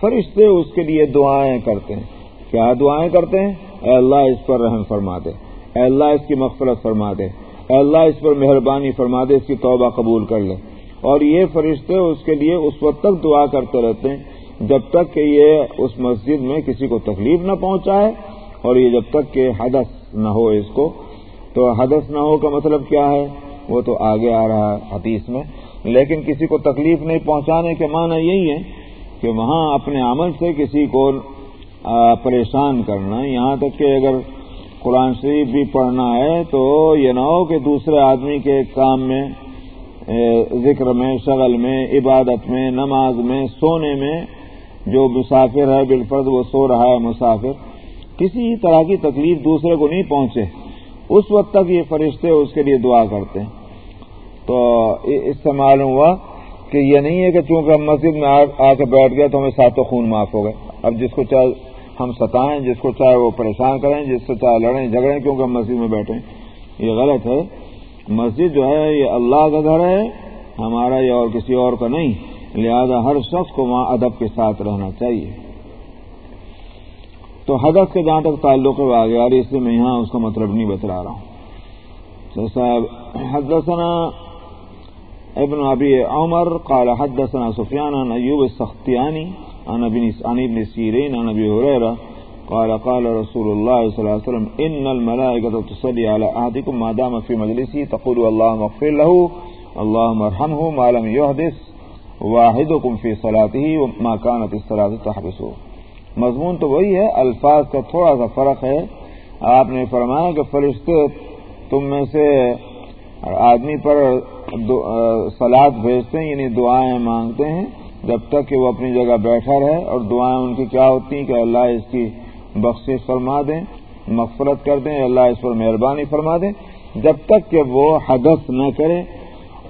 فرشتے اس کے لیے دعائیں کرتے ہیں۔ کیا دعائیں کرتے ہیں؟ اے اللہ اس پر رحم فرما دے۔ اے اللہ اس کی مغفرت فرما دے۔ اے اللہ اس پر مہربانی فرما دے، اس کی توبہ قبول کر لے۔ اور یہ فرشتے اس کے لیے اس وقت تک دعا کرتے رہتے ہیں جب تک کہ یہ اس مسجد میں کسی کو تکلیف نہ پہنچائے اور یہ جب تک کہ حدث نہ ہو اس کو۔ تو حدث نہ ہو کا مطلب کیا ہے؟ وہ تو آگے آ رہا ہے حدیث میں۔ لیکن کسی کو تکلیف نہیں پہنچانے کے معنی یہی ہے کہ وہاں اپنے عمل سے کسی کو پریشان کرنا یہاں تک کہ اگر قرآن شریف بھی پڑھنا ہے تو یہ نہ ہو کہ دوسرے آدمی کے کام میں ذکر میں، شغل میں، عبادت میں، نماز میں، سونے میں جو مسافر ہے بالفرد وہ سو رہا ہے مسافر، کسی طرح کی تکلیف دوسرے کو نہیں پہنچے۔ اس وقت تک یہ فرشتے اس کے لیے دعا کرتے ہیں۔ تو اس سے معلوم ہوا کہ یہ نہیں ہے کہ چونکہ ہم مسجد میں آ کے بیٹھ گئے تو ہمیں ساتوں خون معاف ہو گئے۔ اب جس کو چاہے ہم ستائیں، جس کو چاہے وہ پریشان کریں، جس سے چاہے لڑیں، جھگڑیں، کیونکہ ہم مسجد میں بیٹھے یہ غلط ہے۔ مسجد جو ہے، یہ اللہ کا گھر ہے، ہمارا یہ اور کسی اور کا نہیں۔ لہذا ہر شخص کو وہاں ادب کے ساتھ رہنا چاہیے۔ تو حدث کے جہاں تک تعلق آ گیا اور اس لیے میں یہاں اس کا مطلب نہیں بتلا رہا ہوں۔ صاحب، حدثنا ابن ابی عمر قال حدثنا سفیان ایوب السختیانی عن ابن سیرین عن ابی حریرہ قال قال رسول الله صلى الله عليه وسلم ان الملائكه تصلي على احدكم ما دام في مجلسه، تقول اللهم اغفر له، اللهم ارحمه ما لم يحدث، واحدكم في صلاته وما كانت الصلاه تحبسه مضمون تو وہی ہے، الفاظ کا تھوڑا سا فرق ہے۔ آپ نے فرمایا کہ فرشتے تم میں سے آدمی پر سلاد بھیجتے ہیں یعنی دعائیں مانگتے ہیں۔ جب تک کہ وہ اپنی جگہ بیٹھا رہے اور دعائیں ان کی کیا ہوتی ہیں کہ اللہ اس کی بخش فرما دیں، مغفرت کر دیں، اللہ اس پر مہربانی فرما دیں۔ جب تک کہ وہ حدث نہ کرے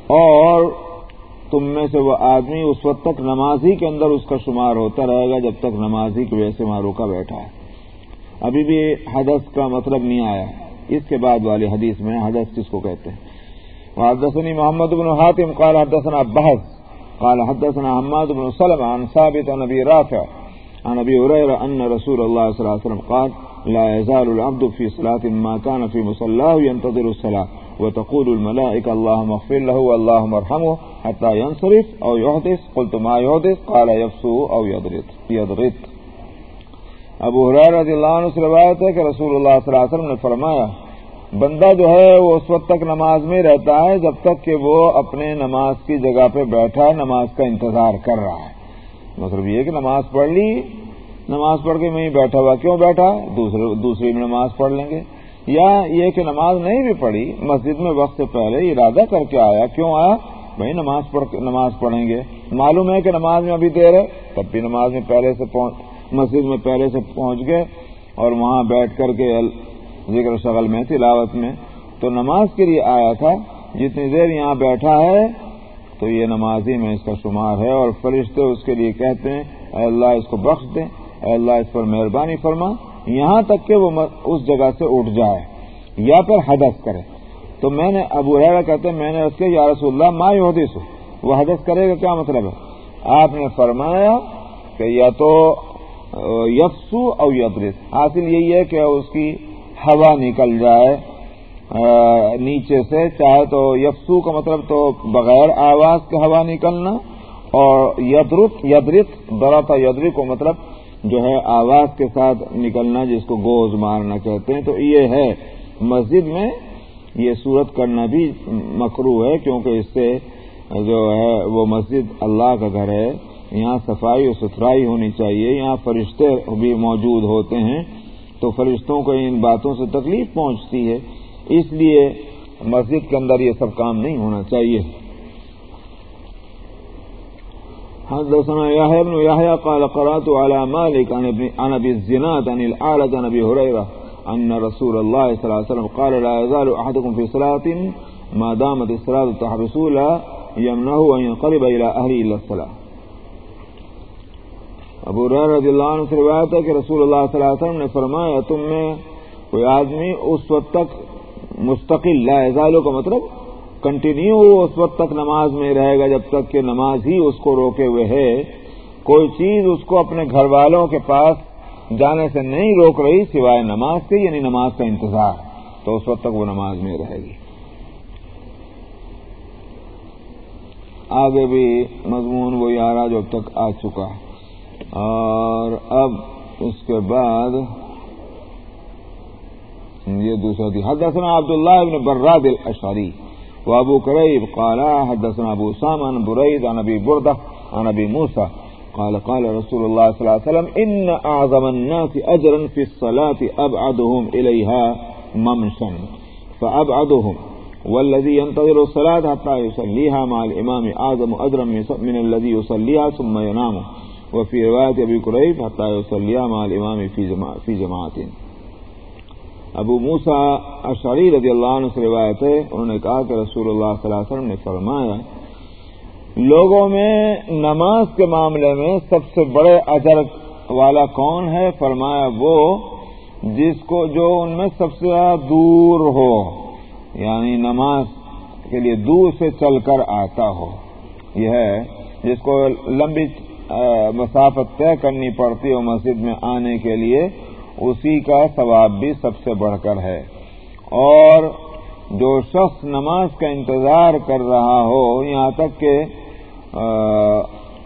اور تم میں سے وہ آدمی اس وقت تک نمازی کے اندر اس کا شمار ہوتا رہے گا جب تک نمازی کی وجہ سے وہاں روکا بیٹھا ہے۔ ابھی بھی حدث کا مطلب نہیں آیا۔ اس کے بعد والی حدیث میں حدث کس کو کہتے ہیں؟ وحدثني محمد بن حاتم، قال حدثنا بحث قال حدثنا حماد بن سلم عن ثابت عن ابي رافع عن ابي هريره ان رسول الله صلى الله عليه وسلم قال لا يزال العبد في صلاة ما كان في مصلاه ينتظر الصلاة وتقول الملائكة اللهم اغفر له واللهم ارحمه حتى ينصرف او يحدث قلت ما يحدث قال يفسو او يضرط يضرط ابو حریر رضی اللہ عنہ سے روایت ہے کہ رسول اللہ صلی اللہ علیہ وسلم نے فرمایا بندہ جو ہے وہ اس وقت تک نماز میں رہتا ہے جب تک کہ وہ اپنے نماز کی جگہ پہ بیٹھا نماز کا انتظار کر رہا ہے۔ مطلب یہ کہ نماز پڑھ لی، نماز پڑھ کے میں بیٹھا ہوا کیوں بیٹھا؟ دوسرے، دوسری میں نماز پڑھ لیں گے۔ یا یہ کہ نماز نہیں بھی پڑھی، مسجد میں وقت سے پہلے ارادہ کر کے آیا، کیوں آیا؟ بھائی نماز پڑھ، نماز پڑھیں گے۔ معلوم ہے کہ نماز میں ابھی دیر ہے، تب بھی نماز میں پہلے سے مسجد میں پہلے سے پہنچ گئے اور وہاں بیٹھ کر کے ذکر شغل میں، تلاوت میں۔ تو نماز کے لیے آیا تھا، جتنی دیر یہاں بیٹھا ہے، تو یہ نمازی میں اس کا شمار ہے۔ اور فرشتے اس کے لیے کہتے ہیں، اے اللہ اس کو بخش دیں اے اللہ اس پر مہربانی فرما، یہاں تک کہ وہ اس جگہ سے اٹھ جائے یا پھر حدث کرے۔ تو میں نے ابو ریرا کہتے ہیں، میں نے اس کے یا رسول اللہ، ما حدیث وہ حدث کرے گا کیا مطلب ہے؟ آپ نے فرمایا کہ یا تو یفسو اور یدرس۔ حاصل یہی ہے کہ اس کی ہوا نکل جائے نیچے سے، چاہے تو یفسو کا مطلب تو بغیر آواز کے ہوا نکلنا، اور یدرت یدرت برا تھا یدری کو مطلب جو ہے آواز کے ساتھ نکلنا، جس کو گوز مارنا کہتے ہیں۔ تو یہ ہے۔ مسجد میں یہ صورت کرنا بھی مکرو ہے، کیونکہ اس سے جو ہے وہ مسجد اللہ کا گھر ہے۔ یہاں صفائی اور ستھرائی ہونی چاہیے۔ یہاں فرشتے بھی موجود ہوتے ہیں۔ تو فرشتوں کو ان باتوں سے تکلیف پہنچتی ہے۔ اس لیے مسجد کے اندر یہ سب کام نہیں ہونا چاہیے۔ حدثنا يحيى بن يحيى قال قرات على مالك عن ابن عن ابي الزناد عن الاعلى عن ابي هريره ان رسول الله صلى الله عليه وسلم قال لا يزال احدكم في صلاه ما دامت الصلاه تحبسوا لا يمنعه ان ينقلب الى اهله الا الصلاه ابو رضی اللہ عنہ سے روایت ہے کہ رسول اللہ صلی اللہ علیہ وسلم نے فرمایا، تم میں کوئی آدمی اس وقت تک مستقل، لا کا مطلب کنٹینیو اس وقت تک نماز میں رہے گا جب تک کہ نماز ہی اس کو روکے ہوئے ہے۔ کوئی چیز اس کو اپنے گھر والوں کے پاس جانے سے نہیں روک رہی سوائے نماز کے یعنی نماز کا انتظار۔ تو اس وقت تک وہ نماز میں رہے گی۔ آگے بھی مضمون وہی آ رہا جو اب تک آ چکا ہے۔ اور اب اس کے بعد یہ دوسرا تھی۔ حدثنا عبد عبداللہ ابن براد الاشعری وابو قریب قال حدثنا ابو سامان برید عن ابی بردہ عن ابی موسى قال قال رسول الله صلى الله عليه وسلم، ان اعظم الناس اجرا في الصلاة ابعدهم اليها ممشا فابعدهم والذي ينتظر الصلاة حتى يصليها مع الامام اعظم اجرا من الذي يصليها ثم ينام وفی روایت ابی قریب حتیٰ امام فی جماعت ابو موسا اشعری رضی اللہ عنہ سے روایت ہے، انہوں نے کہا کہ رسول اللہ صلی اللہ علیہ وسلم نے فرمایا، لوگوں میں نماز کے معاملے میں سب سے بڑے اجر والا کون ہے؟ فرمایا وہ جس کو جو ان میں سب سے زیادہ دور ہو یعنی نماز کے لیے دور سے چل کر آتا ہو۔ یہ ہے جس کو لمبی مسافت طے کرنی پڑتی ہو مسجد میں آنے کے لیے، اسی کا ثواب بھی سب سے بڑھ کر ہے۔ اور جو شخص نماز کا انتظار کر رہا ہو، یہاں تک کہ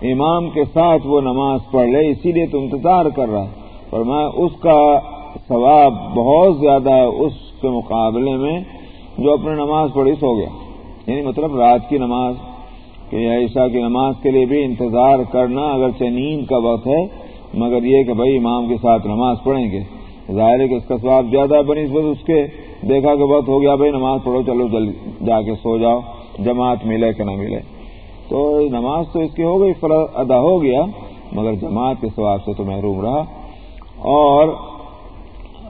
امام کے ساتھ وہ نماز پڑھ لے، اسی لیے تو انتظار کر رہا ہے۔ پر میں اس کا ثواب بہت زیادہ ہے اس کے مقابلے میں جو اپنے نماز پڑھی سو گیا۔ یعنی مطلب رات کی نماز۔ کہ عیشا کی نماز کے لیے بھی انتظار کرنا اگر نیند کا وقت ہے، مگر یہ کہ بھائی امام کے ساتھ نماز پڑھیں گے۔ ظاہر ہے کہ اس کا ثواب زیادہ بنی اس کے۔ دیکھا کہ وقت ہو گیا، بھائی نماز پڑھو، چلو جلدی جا کے سو جاؤ، جماعت ملے کہ نہ ملے۔ تو نماز تو اس کی ہو گئی، فرض ادا ہو گیا، مگر جماعت کے ثواب سے تو محروم رہا۔ اور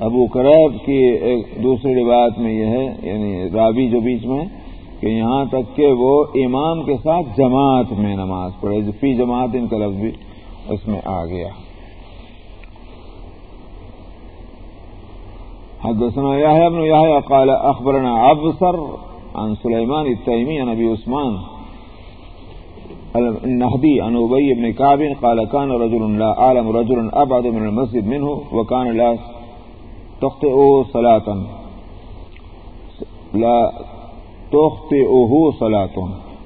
ابو کریب کی ایک دوسری روایت میں یہ ہے یعنی رابی جو بیچ میں کہ یہاں تک کہ وہ امام کے ساتھ جماعت میں نماز پڑھے فی جماعت ان کا لفظ بھی اس میں آ گیا۔ حدثنا يحيى بن يحيى قال أخبرنا عبصر عن سليمان التيمي عن أبي عثمان النهدي عن أبي بن كعب قال كان رجل لا أعلم رجل أبعد من المسجد منه وكان لا تخطئه صلاة لا تخطئه صلاة.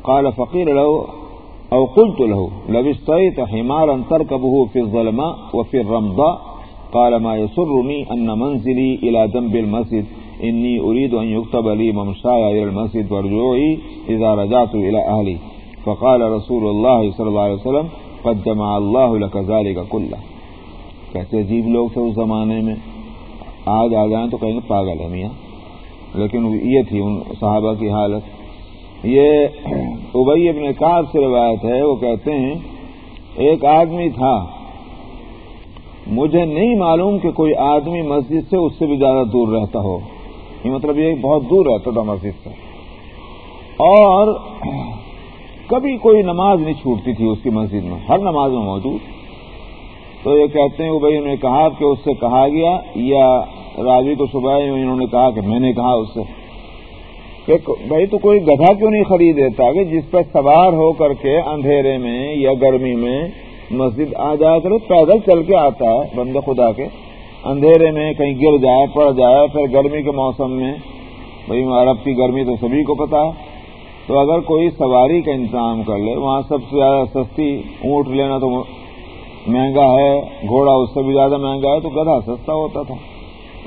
قال فقير له أو قلت له لو اشتريت حمارا تركبه في الظلماء وفي الرمضاء قال ما يسرني أن منزلي إلى جنب المسجد. إني أريد أن يكتب لي ممشاي إلى المسجد ورجوعي إذا رجعت إلى أهلي. فقال رسول الله صلى الله عليه وسلم، قد جمع الله لك ذلك كله. کیسے عجیب لوگ تھے اس زمانے میں. آج آ جائیں تو کہیں گے پاگل ہے میاں. لیکن یہ تھی ان صحابہ کی حالت۔ یہ ابئی ابن کار سے روایت ہے، وہ کہتے ہیں، ایک آدمی تھا۔ مجھے نہیں معلوم کہ کوئی آدمی مسجد سے اس سے بھی زیادہ دور رہتا ہو۔ یہ مطلب یہ بہت دور رہتا تھا مسجد سے۔ اور کبھی کوئی نماز نہیں چھوٹتی تھی اس کی مسجد میں، ہر نماز میں موجود۔ تو یہ کہتے ہیں کہ بھائی انہوں نے کہا کہ اس سے کہا گیا، یا راوی کو صبح انہوں نے کہا کہ میں نے کہا اس سے کہ بھائی تو کوئی گدھا کیوں نہیں خرید دیتا کہ جس پہ سوار ہو کر کے اندھیرے میں یا گرمی میں مسجد آ جایا کرے، پیدل چل کے آتا ہے بند خدا کے۔ اندھیرے میں کہیں گر جائے، پڑ جائے، پھر گرمی کے موسم میں۔ بھائی عرب کی گرمی تو سبھی کو پتا ہے۔ تو اگر کوئی سواری کا انتظام کر لے، وہاں سب سے زیادہ سستی اونٹ لینا تو مہنگا ہے، گھوڑا اس سے بھی زیادہ مہنگا ہے، تو گدھا سستا ہوتا تھا۔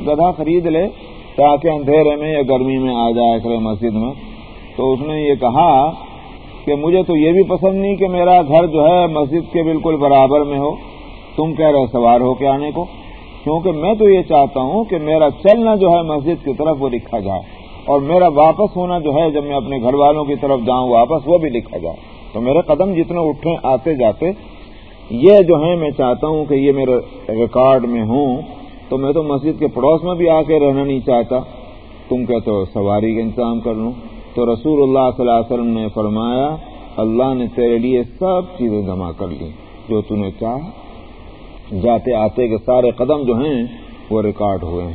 گدھا خرید لے تاکہ اندھیرے میں یا گرمی میں آ جائے کرے مسجد میں۔ تو اس نے یہ کہا کہ مجھے تو یہ بھی پسند نہیں کہ میرا گھر جو ہے مسجد کے بالکل برابر میں ہو۔ تم کہہ رہے سوار ہو کے آنے کو۔ کیونکہ میں تو یہ چاہتا ہوں کہ میرا چلنا جو ہے مسجد کی طرف وہ لکھا جائے۔ اور میرا واپس ہونا جو ہے جب میں اپنے گھر والوں کی طرف جاؤں واپس وہ بھی لکھا جائے۔ تو میرے قدم جتنے اٹھے آتے جاتے، یہ جو ہے میں چاہتا ہوں کہ یہ میرے ریکارڈ میں ہوں۔ تو میں تو مسجد کے پڑوس میں بھی آ کے رہنا نہیں چاہتا۔ تم کہتے ہو سواری کا انتظام کر لوں۔ تو رسول اللہ صلی اللہ علیہ وسلم نے فرمایا، اللہ نے تیرے لیے سب چیزیں جمع کر لی جو تم نے چاہ جاتے آتے کے سارے قدم جو ہیں، وہ ریکارڈ ہوئے۔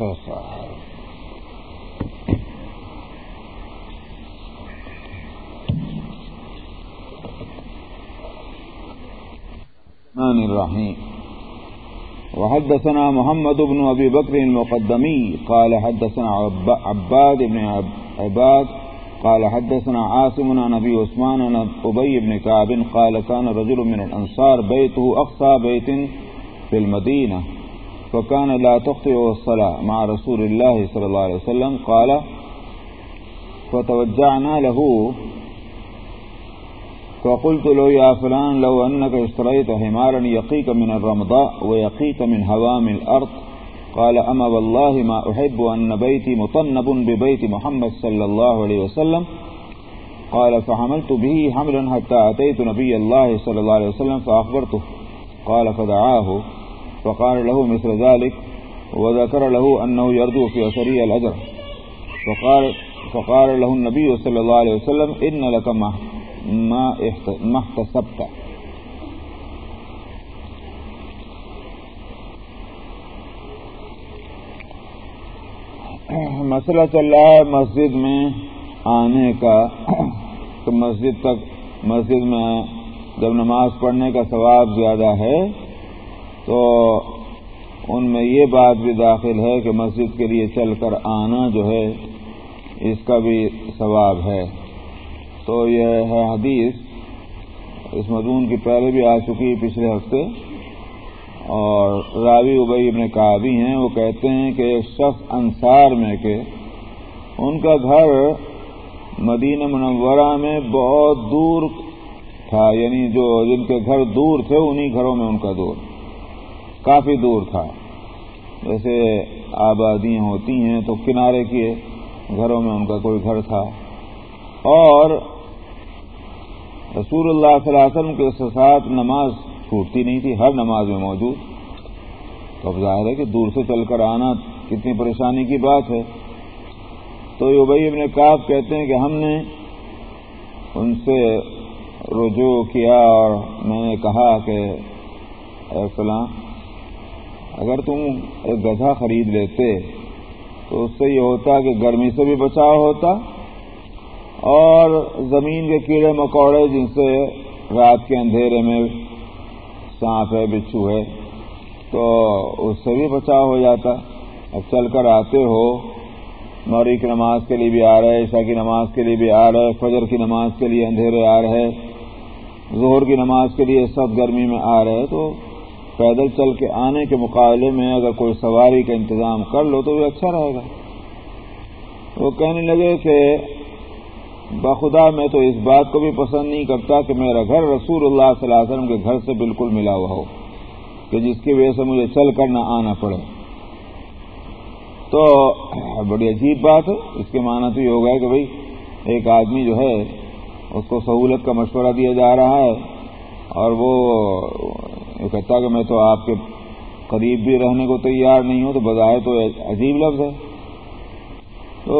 ہیں الرحمن الرحيم. وحدثنا محمد بن أبي بكر المقدمي قال حدثنا عباد بن عباد قال حدثنا عاصم عن أبي عثمان عن أبي بن كعب قال كان رجل من الأنصار بيته أقصى بيت في المدينة فكان لا تخطئ الصلاة مع رسول الله صلى الله عليه وسلم. قال فتوجعنا له فقلت له يا فلان لو أنك اشتريت حمارا يقيك من الرمضاء ويقيك من هوام الأرض. قال أما والله ما أحب أن بيتي مطنب ببيت محمد صلى الله عليه وسلم. قال فحملت به حملا حتى أتيت نبي الله صلى الله عليه وسلم فأخبرته. قال فدعاه. فقال له مثل ذلك. وذكر له أنه يرجو في أسرية الأجر. فقال, فقال له النبي صلى الله عليه وسلم إن لك ما, ما احتسبت. مسئلہ چل رہا ہے مسجد میں آنے کا۔ تو مسجد تک، مسجد میں جب نماز پڑھنے کا ثواب زیادہ ہے، تو ان میں یہ بات بھی داخل ہے کہ مسجد کے لیے چل کر آنا جو ہے، اس کا بھی ثواب ہے۔ تو یہ ہے حدیث، اس مضمون کی پہلے بھی آ چکی پچھلے ہفتے۔ اور راوی ابئی ابن کابی ہیں، وہ کہتے ہیں کہ شخص انصار میں کہ ان کا گھر مدینہ منورہ میں بہت دور تھا یعنی جو جن کے گھر دور تھے، انہی گھروں میں ان کا دور کافی دور تھا۔ جیسے آبادیاں ہوتی ہیں تو کنارے کے گھروں میں ان کا کوئی گھر تھا۔ اور رسول اللہ صلی اللہ علیہ وسلم کے ساتھ نماز چھوٹتی نہیں تھی، ہر نماز میں موجود۔ تو اب ظاہر ہے کہ دور سے چل کر آنا کتنی پریشانی کی بات ہے۔ تو یہ بھائی اپنے کاف کہتے ہیں کہ ہم نے ان سے رجوع کیا اور میں نے کہا کہ اے فلاں، اگر تم ایک گدھا خرید لیتے تو اس سے یہ ہوتا کہ گرمی سے بھی بچاؤ ہوتا۔ اور زمین کے کیڑے مکوڑے جن سے رات کے اندھیرے میں سانپ ہے، بچھو ہے، تو اس سے بھی بچاؤ ہو جاتا۔ اب چل کر آتے ہو موری کی نماز کے لیے بھی آ رہے، عشاء کی نماز کے لیے بھی آ رہے، فجر کی نماز کے لیے اندھیرے آ رہے، ظہر کی نماز کے لیے سب گرمی میں آ رہے۔ تو پیدل چل کے آنے کے مقابلے میں اگر کوئی سواری کا انتظام کر لو تو وہ اچھا رہے گا۔ وہ کہنے لگے کہ بخدا میں تو اس بات کو بھی پسند نہیں کرتا کہ میرا گھر رسول اللہ صلی اللہ علیہ وسلم کے گھر سے بالکل ملا ہوا ہو، کہ جس کی وجہ سے مجھے چل کر نہ آنا پڑے۔ تو بڑی عجیب بات ہے۔ اس کے معنی تو یہ ہوگا کہ بھائی ایک آدمی جو ہے، اس کو سہولت کا مشورہ دیا جا رہا ہے، اور وہ کہتا کہ میں تو آپ کے قریب بھی رہنے کو تیار نہیں ہوں، تو بظاہر تو عجیب لفظ ہے۔ تو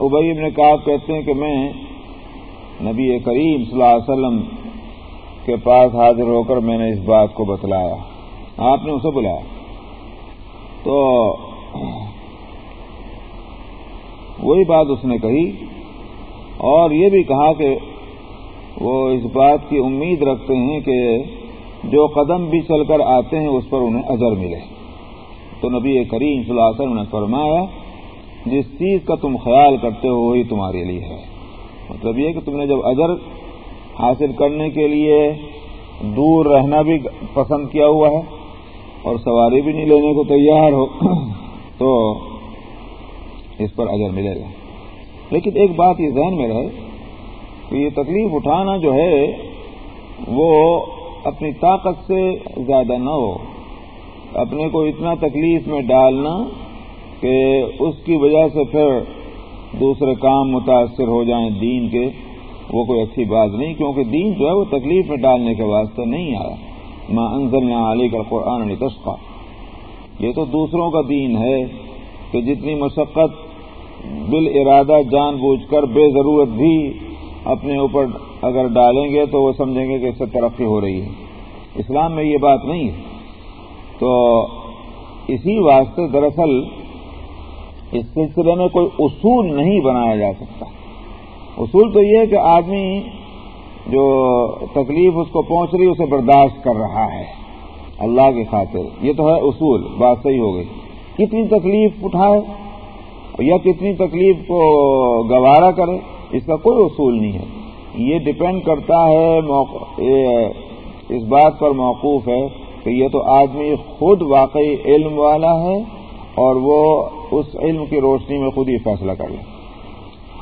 ابئی ابن کہا کہتے ہیں کہ میں نبی کریم صلی اللہ علیہ وسلم کے پاس حاضر ہو کر میں نے اس بات کو بتلایا۔ آپ نے اسے بلایا۔ تو وہی بات اس نے کہی اور یہ بھی کہا کہ وہ اس بات کی امید رکھتے ہیں کہ جو قدم بھی چل کر آتے ہیں اس پر انہیں اجر ملے۔ تو نبی کریم صلی اللہ علیہ وسلم نے فرمایا جس چیز کا تم خیال کرتے ہو وہی تمہارے لیے ہے۔ مطلب یہ کہ تم نے جب اجر حاصل کرنے کے لیے دور رہنا بھی پسند کیا ہوا ہے اور سواری بھی نہیں لینے کو تیار ہو، تو اس پر اجر ملے گا۔ لیکن ایک بات یہ ذہن میں رہے کہ یہ تکلیف اٹھانا جو ہے، وہ اپنی طاقت سے زیادہ نہ ہو۔ اپنے کو اتنا تکلیف میں ڈالنا کہ اس کی وجہ سے پھر دوسرے کام متاثر ہو جائیں دین کے، وہ کوئی اچھی بات نہیں، کیونکہ دین جو ہے وہ تکلیف میں ڈالنے کے واسطے نہیں آیا۔ ماں انزل علی کا قرآن علی تشقہ یہ تو دوسروں کا دین ہے کہ جتنی مشقت بال ارادہ جان بوجھ کر بے ضرورت بھی اپنے اوپر اگر ڈالیں گے تو وہ سمجھیں گے کہ اس سے ترقی ہو رہی ہے۔ اسلام میں یہ بات نہیں ہے۔ تو اسی واسطے دراصل اس سلسلے میں کوئی اصول نہیں بنایا جا سکتا۔ اصول تو یہ ہے کہ آدمی جو تکلیف اس کو پہنچ رہی اسے برداشت کر رہا ہے۔ اللہ کی خاطر۔ یہ تو ہے اصول، بات صحیح ہو گئی۔ کتنی تکلیف اٹھائے یا کتنی تکلیف کو گوارا کرے، اس کا کوئی اصول نہیں ہے۔ یہ ڈپینڈ کرتا ہے اس بات پر موقوف ہے کہ یہ تو آدمی خود واقعی علم والا ہے اور وہ اس علم کی روشنی میں خود ہی فیصلہ کر لیں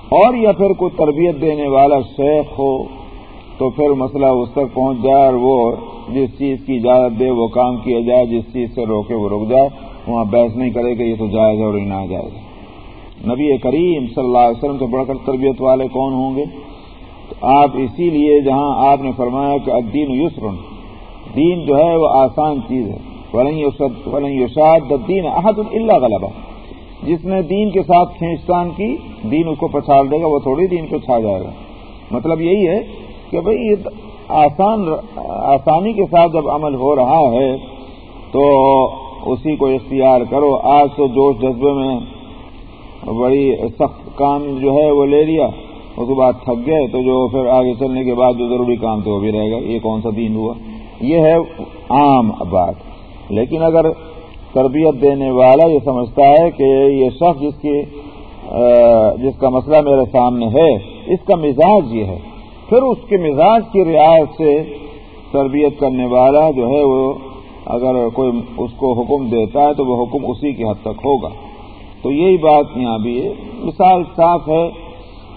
اور یا پھر کوئی تربیت دینے والا شیخ ہو، تو پھر مسئلہ اس تک پہنچ جائے اور وہ جس چیز کی اجازت دے، وہ کام کیا جائے، جس چیز سے روکے وہ رک جائے۔ وہاں بحث نہیں کرے کہ یہ تو جائز ہے اور یہ نہ جائز نبی کریم صلی اللہ علیہ وسلم سے بڑھ کر تربیت والے کون ہوں گے؟ آپ اسی لیے جہاں آپ نے فرمایا کہ الدین یسرن، دین جو ہے وہ آسان چیز ہے۔ ولن یشاد دین احد اللہ غلبہ۔ جس نے دین کے ساتھ کھینچتان کی، دین اس کو پچھاڑ دے گا، وہ تھوڑی دین کو چھا جائے گا۔ مطلب یہی ہے کہ بھئی آسان، آسانی کے ساتھ جب عمل ہو رہا ہے، تو اسی کو اختیار کرو۔ آج تو جوش جذبے میں بڑی سخت کام جو ہے وہ لے لیا۔ اس کے بعد تھک گئے، تو جو پھر آگے چلنے کے بعد جو ضروری کام تھے وہ بھی رہے گا یہ کون سا دین ہوا؟ یہ ہے عام بات۔ لیکن اگر تربیت دینے والا یہ سمجھتا ہے کہ یہ شخص جس کی جس کا مسئلہ میرے سامنے ہے، اس کا مزاج یہ ہے۔ پھر اس کے مزاج کی رعایت سے تربیت کرنے والا جو ہے وہ اگر کوئی اس کو حکم دیتا ہے تو وہ حکم اسی کے حد تک ہوگا۔ تو یہی بات یہاں بھی ہے۔ مثال صاف ہے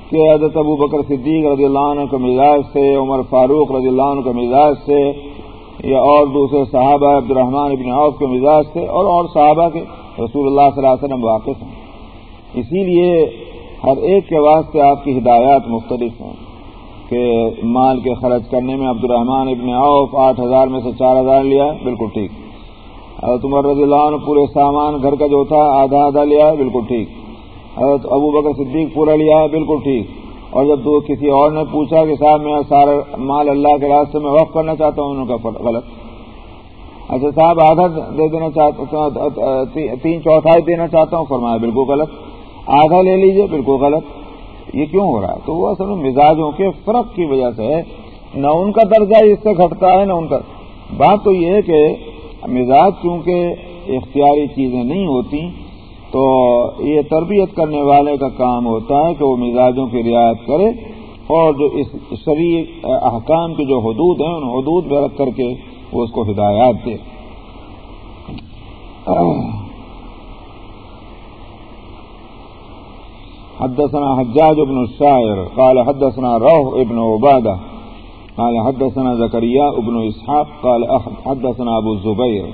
کہ حضرت ابو بکر صدیق رضی اللہ عنہ کے مزاج سے، عمر فاروق رضی اللہ عنہ کے مزاج سے یا اور دوسرے صحابہ عبد الرحمان ابن عوف کے مزاج سے اور اور صحابہ کے رسول اللہ صلی اللہ علیہ وسلم واقف ہیں۔ اسی لیے ہر ایک کے واسطے آپ کی ہدایات مختلف ہیں کہ مال کے خرچ کرنے میں عبد الرحمان ابن عوف آٹھ ہزار میں سے چار ہزار لیا بالکل ٹھیک۔ حضرت عمر رضی اللہ عنہ پورے سامان گھر کا جو تھا، آدھا آدھا لیا بالکل ٹھیک۔ حضرت ابو بکر صدیق پورا لیا ہے، بالکل ٹھیک۔ اور جب دو کسی اور نے پوچھا کہ صاحب، میں سارا مال اللہ کے راستے میں وقف کرنا چاہتا ہوں ان کا غلط۔ اچھا صاحب، آدھا دے دینا چاہتا تین چوتھائی دینا چاہتا ہوں، فرمایا، بالکل غلط۔ آدھا لے لیجیے، بالکل غلط۔ یہ کیوں ہو رہا ہے؟ تو وہ اصل میں مزاجوں کے فرق کی وجہ سے ہے نہ ان کا درجہ اس سے گھٹتا ہے، نہ ان کا۔ بات تو یہ ہے کہ مزاج چونکہ اختیاری چیزیں نہیں ہوتی تو یہ تربیت کرنے والے کا کام ہوتا ہے کہ وہ مزاجوں کی رعایت کرے اور جو اس شریع احکام کے جو حدود ہیں، ان حدود میں رکھ کر کے وہ اس کو ہدایات دے۔ حدثنا حجاج ابن الشاعر قال حدثنا روح ابن عبادة قال حدثنا زكريا ابن إسحاق قال حدثنا أبو الزبير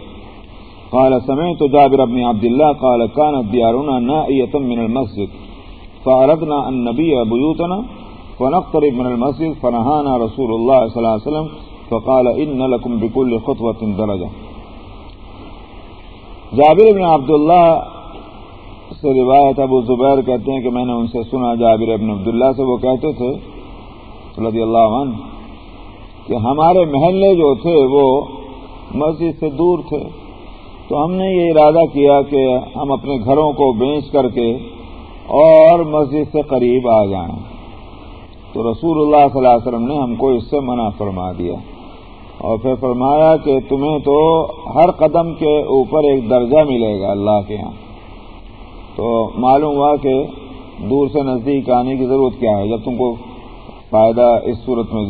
قال سمعت جابر بن عبد الله قال كانت ديارنا نائية من المسجد فأردنا أن نبيع بيوتنا فنقترب من المسجد فنهانا رسول الله صلى الله عليه وسلم فقال إن لكم بكل خطوة درجة. جابر بن عبداللہ سے روایت ابو زبیر کہتے ہیں کہ میں نے ان سے سنا، جابر ابن عبداللہ سے وہ کہتے تھے رضی اللہ عنہ کہ ہمارے محلے جو تھے وہ مسجد سے دور تھے۔ تو ہم نے یہ ارادہ کیا کہ ہم اپنے گھروں کو بیچ کر کے اور مسجد سے قریب آ جائیں۔ تو رسول اللہ صلی اللہ علیہ وسلم نے ہم کو اس سے منع فرما دیا۔ اور پھر فرمایا کہ تمہیں تو ہر قدم کے اوپر ایک درجہ ملے گا اللہ کے یہاں تو معلوم ہوا کہ دور سے نزدیک آنے کی ضرورت کیا ہے۔ جب تم کو فائدہ اس صورت میں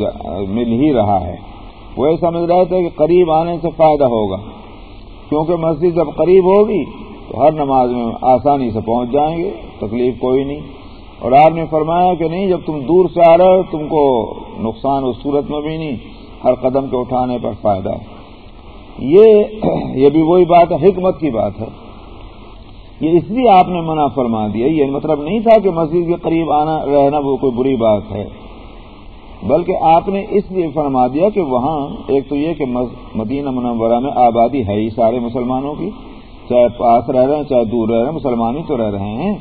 مل ہی رہا ہے۔ وہ یہ سمجھ رہے تھے کہ قریب آنے سے فائدہ ہوگا۔ کیونکہ مسجد جب قریب ہوگی تو ہر نماز میں آسانی سے پہنچ جائیں گے، تکلیف کوئی نہیں۔ اور آپ نے فرمایا کہ نہیں، جب تم دور سے آ رہے ہو، تم کو نقصان اس صورت میں بھی نہیں، ہر قدم کے اٹھانے پر فائدہ یہ یہ بھی وہی بات ہے، حکمت کی بات ہے۔ یہ اس لیے آپ نے منع فرما دیا، یہ مطلب نہیں تھا کہ مسجد کے قریب آنا رہنا وہ کوئی بری بات ہے۔ بلکہ آپ نے اس لیے فرما دیا کہ وہاں ایک تو یہ کہ مدینہ منورہ میں آبادی ہے ہی سارے مسلمانوں کی، چاہے پاس رہ رہے ہیں، چاہے دور رہ رہے ہیں، مسلمان ہی تو رہ رہے ہیں۔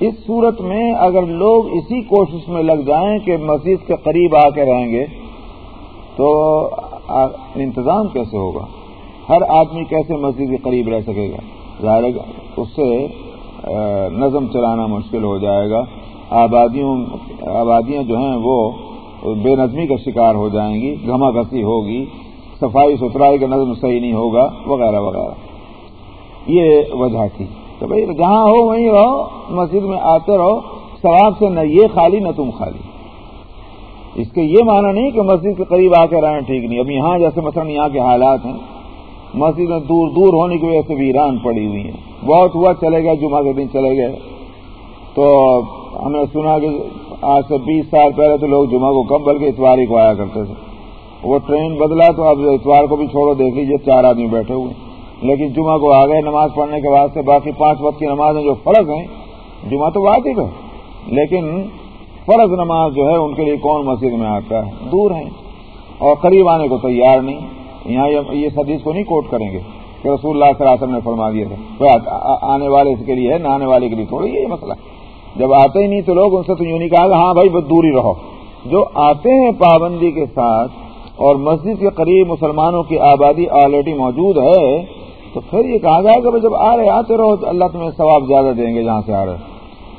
اس صورت میں اگر لوگ اسی کوشش میں لگ جائیں کہ مسجد کے قریب آ کے رہیں گے، تو انتظام کیسے ہوگا؟ ہر آدمی کیسے مسجد کے قریب رہ سکے گا؟ ظاہر اس سے نظم چلانا مشکل ہو جائے گا۔ آبادیوں آبادیاں جو ہیں وہ بے نظمی کا شکار ہو جائیں گی، گھما گسی ہوگی، صفائی ستھرائی کا نظم صحیح نہیں ہوگا، وغیرہ وغیرہ۔ یہ وجہ تھی۔ تو بھائی، جہاں ہو، وہیں رہو، مسجد میں آتے رہو، ثواب سے نہ یہ خالی نہ تم خالی۔ اس کے یہ معنی نہیں کہ مسجد کے قریب آ کے رہنا ٹھیک نہیں۔ اب یہاں جیسے مثلا یہاں کے حالات ہیں مسجدیں دور دور ہونے کی وجہ سے ویران پڑی ہوئی ہیں۔ بہت ہوا، چلے گئے، جمعہ کے دن چلے گئے۔ تو ہم نے سنا کہ آج سے بیس سال پہلے تو لوگ جمعہ کو کم بلکہ اتوار ہی کو آیا کرتے تھے۔ وہ ٹرین بدلا تو اب اتوار کو بھی چھوڑو، دیکھ لیجیے چار آدمی بیٹھے ہوئے لیکن جمعہ کو آ گئے، نماز پڑھنے کے بعد سے باقی پانچ وقت کی نمازیں جو فرق ہیں، جمعہ تو واجب ہے۔ لیکن فرض نماز جو ہے، ان کے لیے کون مسجد میں آتا ہے؟ دور ہیں۔ اور قریب آنے کو تیار نہیں۔ یہاں یہ حدیث کو نہیں کوٹ کریں گے کہ رسول اللہ صلی اللہ علیہ وسلم نے فرما دیا تھا۔ آنے والے کے لیے ہے، نہ آنے والے کے لیے تھوڑی یہ مسئلہ۔ ہے جب آتے ہی نہیں تو لوگ ان سے تو یوں نہیں کہا ہاں بھائی بس دور ہی رہو۔ جو آتے ہیں پابندی کے ساتھ اور مسجد کے قریب مسلمانوں کی آبادی آلریڈی موجود ہے، تو پھر یہ کہا گیا کہ جب آ رہے آتے رہو تو اللہ تمہیں ثواب زیادہ دیں گے جہاں سے آ رہے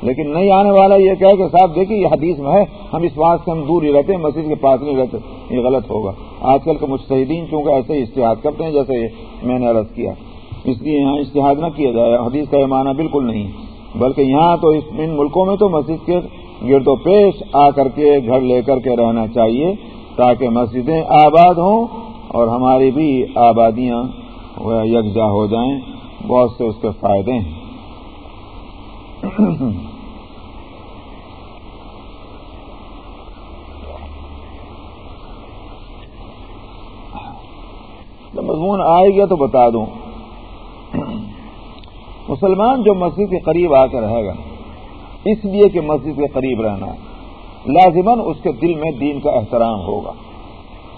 لیکن نہیں آنے والا یہ کہے کہ صاحب دیکھیے یہ حدیث میں ہے، ہم اس بات سے ہم دور ہی رہتے ہیں، مسجد کے پاس نہیں رہتے، یہ غلط ہوگا۔ آج کل کے مشتحدین چونکہ ایسے ہی اشتہاد کرتے ہیں جیسے میں نے عرض کیا۔ اس لیے یہاں اشتہاد نہ کیا جائے، حدیث کا یہ معنی بالکل نہیں۔ بلکہ یہاں تو ان ملکوں میں تو مسجد کے گرد و پیش آ کر کے گھر لے کر کے رہنا چاہیے تاکہ مسجدیں آباد ہوں اور ہماری بھی آبادیاں یکجا ہو جائیں۔ بہت سے اس کے فائدے ہیں۔ مضمون آئے گا تو بتا دوں۔ مسلمان جو مسجد کے قریب آ کر رہے گا، اس لیے کہ مسجد کے قریب رہنا ہے اس کے دل میں دین کا احترام ہوگا۔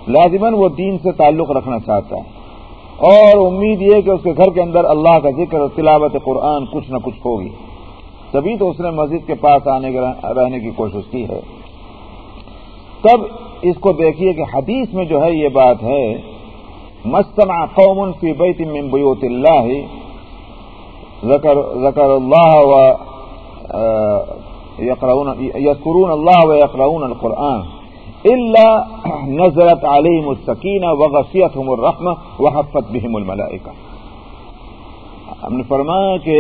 لازمن وہ دین سے تعلق رکھنا چاہتا ہے۔ اور امید یہ کہ اس کے گھر کے اندر اللہ کا ذکر اور تلاوت قرآن کچھ نہ کچھ ہوگی۔ تبھی تو اس نے مسجد کے پاس آنے رہنے کی کوشش کی ہے۔ تب اس کو دیکھیے کہ حدیث میں جو ہے یہ بات ہے، مستمع قوم فی بیت من بیوت اللہ ذکر ذکر اللہ و یقرون اللہ و یقرون القرآن. اللہ نظرت علیم السکینہ وغفیت ہم الرحم و حفت الملائکہ. ہم نے فرمایا کہ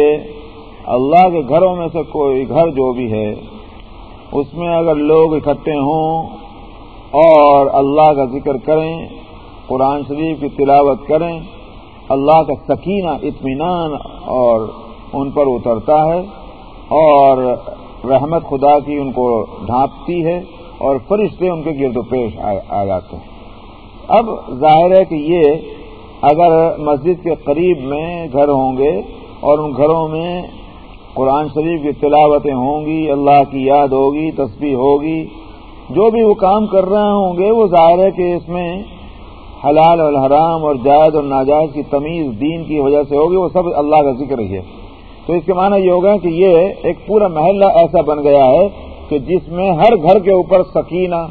اللہ کے گھروں میں سے کوئی گھر جو بھی ہے، اس میں اگر لوگ اکٹھے ہوں اور اللہ کا ذکر کریں، قرآن شریف کی تلاوت کریں اللہ کا سکینہ، اطمینان اور ان پر اترتا ہے اور رحمت خدا کی ان کو ڈھانپتی ہے اور فرشتے ان کے گرد و پیش آ جاتے ہیں۔ اب ظاہر ہے کہ یہ اگر مسجد کے قریب میں گھر ہوں گے اور ان گھروں میں قرآن شریف کی تلاوتیں ہوں گی، اللہ کی یاد ہوگی، تسبیح ہوگی، جو بھی وہ کام کر رہے ہوں گے، وہ ظاہر ہے کہ اس میں حلال الحرام اور جائز اور ناجائز کی تمیز دین کی وجہ سے ہوگی، وہ سب اللہ کا ذکر ہی ہے۔ تو اس کے معنی یہ ہوگا کہ یہ ایک پورا محلہ ایسا بن گیا ہے کہ جس میں ہر گھر کے اوپر سکینہ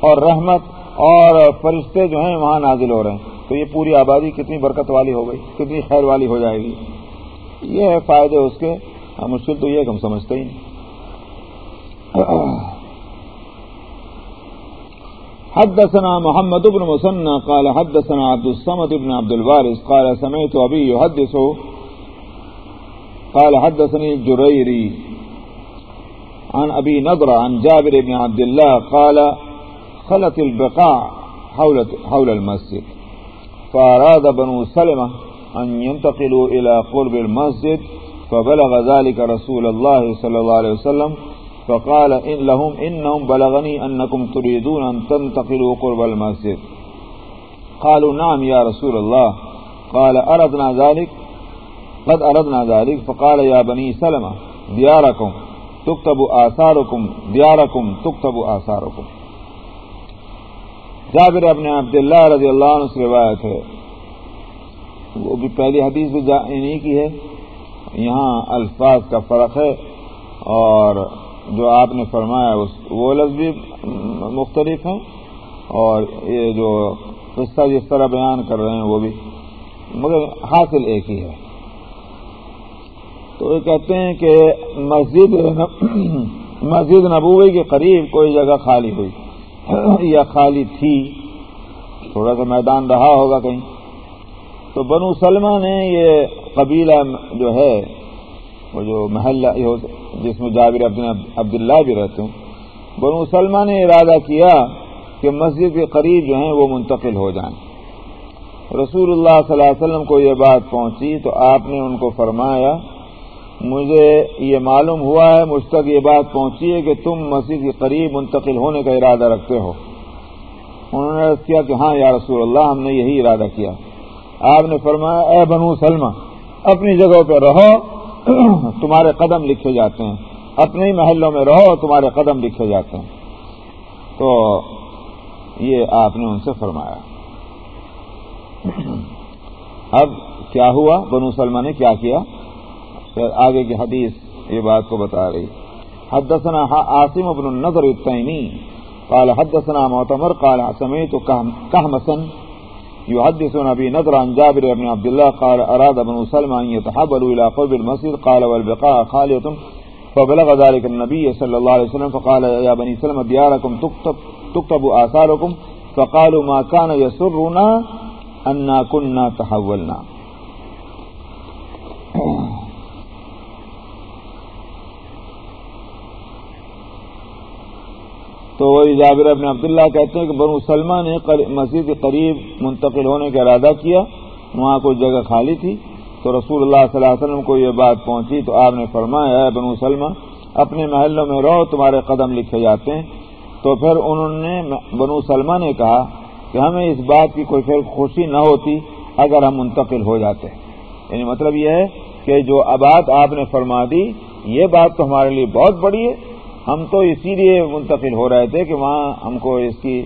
اور رحمت اور فرشتے جو ہیں وہاں نازل ہو رہے ہیں۔ تو یہ پوری آبادی کتنی برکت والی ہو گئی، کتنی خیر والی ہو جائے گی۔ یہ ہے فائدے اس کے ہاں، مشکل تو یہ کہ ہم سمجھتے ہی حدثنا محمد بن مسنى قال حدثنا عبد الصمد بن عبد الوارث قال سمعت أبي يحدث قال حدثني الجريري عن أبي نضر عن جابر بن عبد الله قال خلت البقاع حول, حول المسجد فأراد بنو سلمة أن ينتقلوا إلى قرب المسجد فبلغ ذلك رسول الله صلى الله عليه وسلم فقال إن لهم إنهم بلغني أنكم تريدون أن تنتقلوا قرب المسجد. قالوا نعم يا رسول الله. قال أردنا ذلك؟ قد أردنا ذلك. فقال يا بني سلمة، دياركم تكتب آثاركم، دياركم تكتب آثاركم. جابر ابن عبداللہ رضی اللہ عنہ سے روایت ہے. وہ بھی پہلی حدیث بھی نہیں یعنی کی ہے. یہاں الفاظ کا فرق ہے اور جو آپ نے فرمایا وہ لفظ بھی مختلف ہیں اور یہ جو قصہ جس طرح بیان کر رہے ہیں وہ بھی مگر حاصل ایک ہی ہے۔ تو یہ کہتے ہیں کہ مسجد مسجد نبوی کے قریب کوئی جگہ خالی ہوئی۔ یا خالی تھی۔ تھوڑا سا میدان رہا ہوگا کہیں۔ تو بنو سلمہ نے یہ قبیلہ جو ہے، وہ جو محلہ جس میں جابر عبداللہ بھی رہتے ہیں بنو سلمہ نے ارادہ کیا کہ مسجد کے قریب جو ہیں وہ منتقل ہو جائیں۔ رسول اللہ صلی اللہ علیہ وسلم کو یہ بات پہنچی تو آپ نے ان کو فرمایا، مجھے یہ معلوم ہوا ہے، مجھ تک یہ بات پہنچی ہے کہ تم مسجد کے قریب منتقل ہونے کا ارادہ رکھتے ہو۔ انہوں نے کیا کہ ہاں یا رسول اللہ، ہم نے یہی ارادہ کیا۔ آپ نے فرمایا، اے بنو سلمہ، اپنی جگہ پہ رہو تمہارے قدم لکھے جاتے ہیں۔ اپنے ہی محلوں میں رہو، تمہارے قدم لکھے جاتے ہیں۔ تو یہ آپ نے ان سے فرمایا۔ اب کیا ہوا؟ بنو سلمہ نے کیا کیا؟ آگے کی حدیث یہ بات کو بتا رہی۔ حدثنا عاصم بن النظر التیمی۔ قال حدثنا معتمر، قال سمعت كهمسا يحدثنا به نظر عن جابر بن عبد الله قال أراد بن سلمى أن يتحبلوا إلى قرب المسجد، قال والبقاء خالية. فبلغ ذلك النبي صلى الله عليه وسلم فقال يا بني سلمى دياركم تكتب تكتب آثاركم. فقالوا ما كان يسرنا أننا كنا تحولنا. تو وہی جابر ابن عبداللہ کہتے ہیں کہ بنو سلمہ نے مسجد کے قریب منتقل ہونے کا ارادہ کیا، وہاں کوئی جگہ خالی تھی۔ تو رسول اللہ صلی اللہ علیہ وسلم کو یہ بات پہنچی، تو آپ نے فرمایا ہے بنو سلمہ، اپنے محلوں میں رہو، تمہارے قدم لکھے جاتے ہیں۔ تو پھر انہوں نے بنو سلمہ نے کہا کہ ہمیں اس بات کی کوئی پھر خوشی نہ ہوتی اگر ہم منتقل ہو جاتے۔ یعنی مطلب یہ ہے کہ جو بات آپ نے فرما دی، یہ بات تو ہمارے لیے بہت بڑی ہے۔ ہم تو اسی لیے منتقل ہو رہے تھے کہ وہاں ہم کو اس کی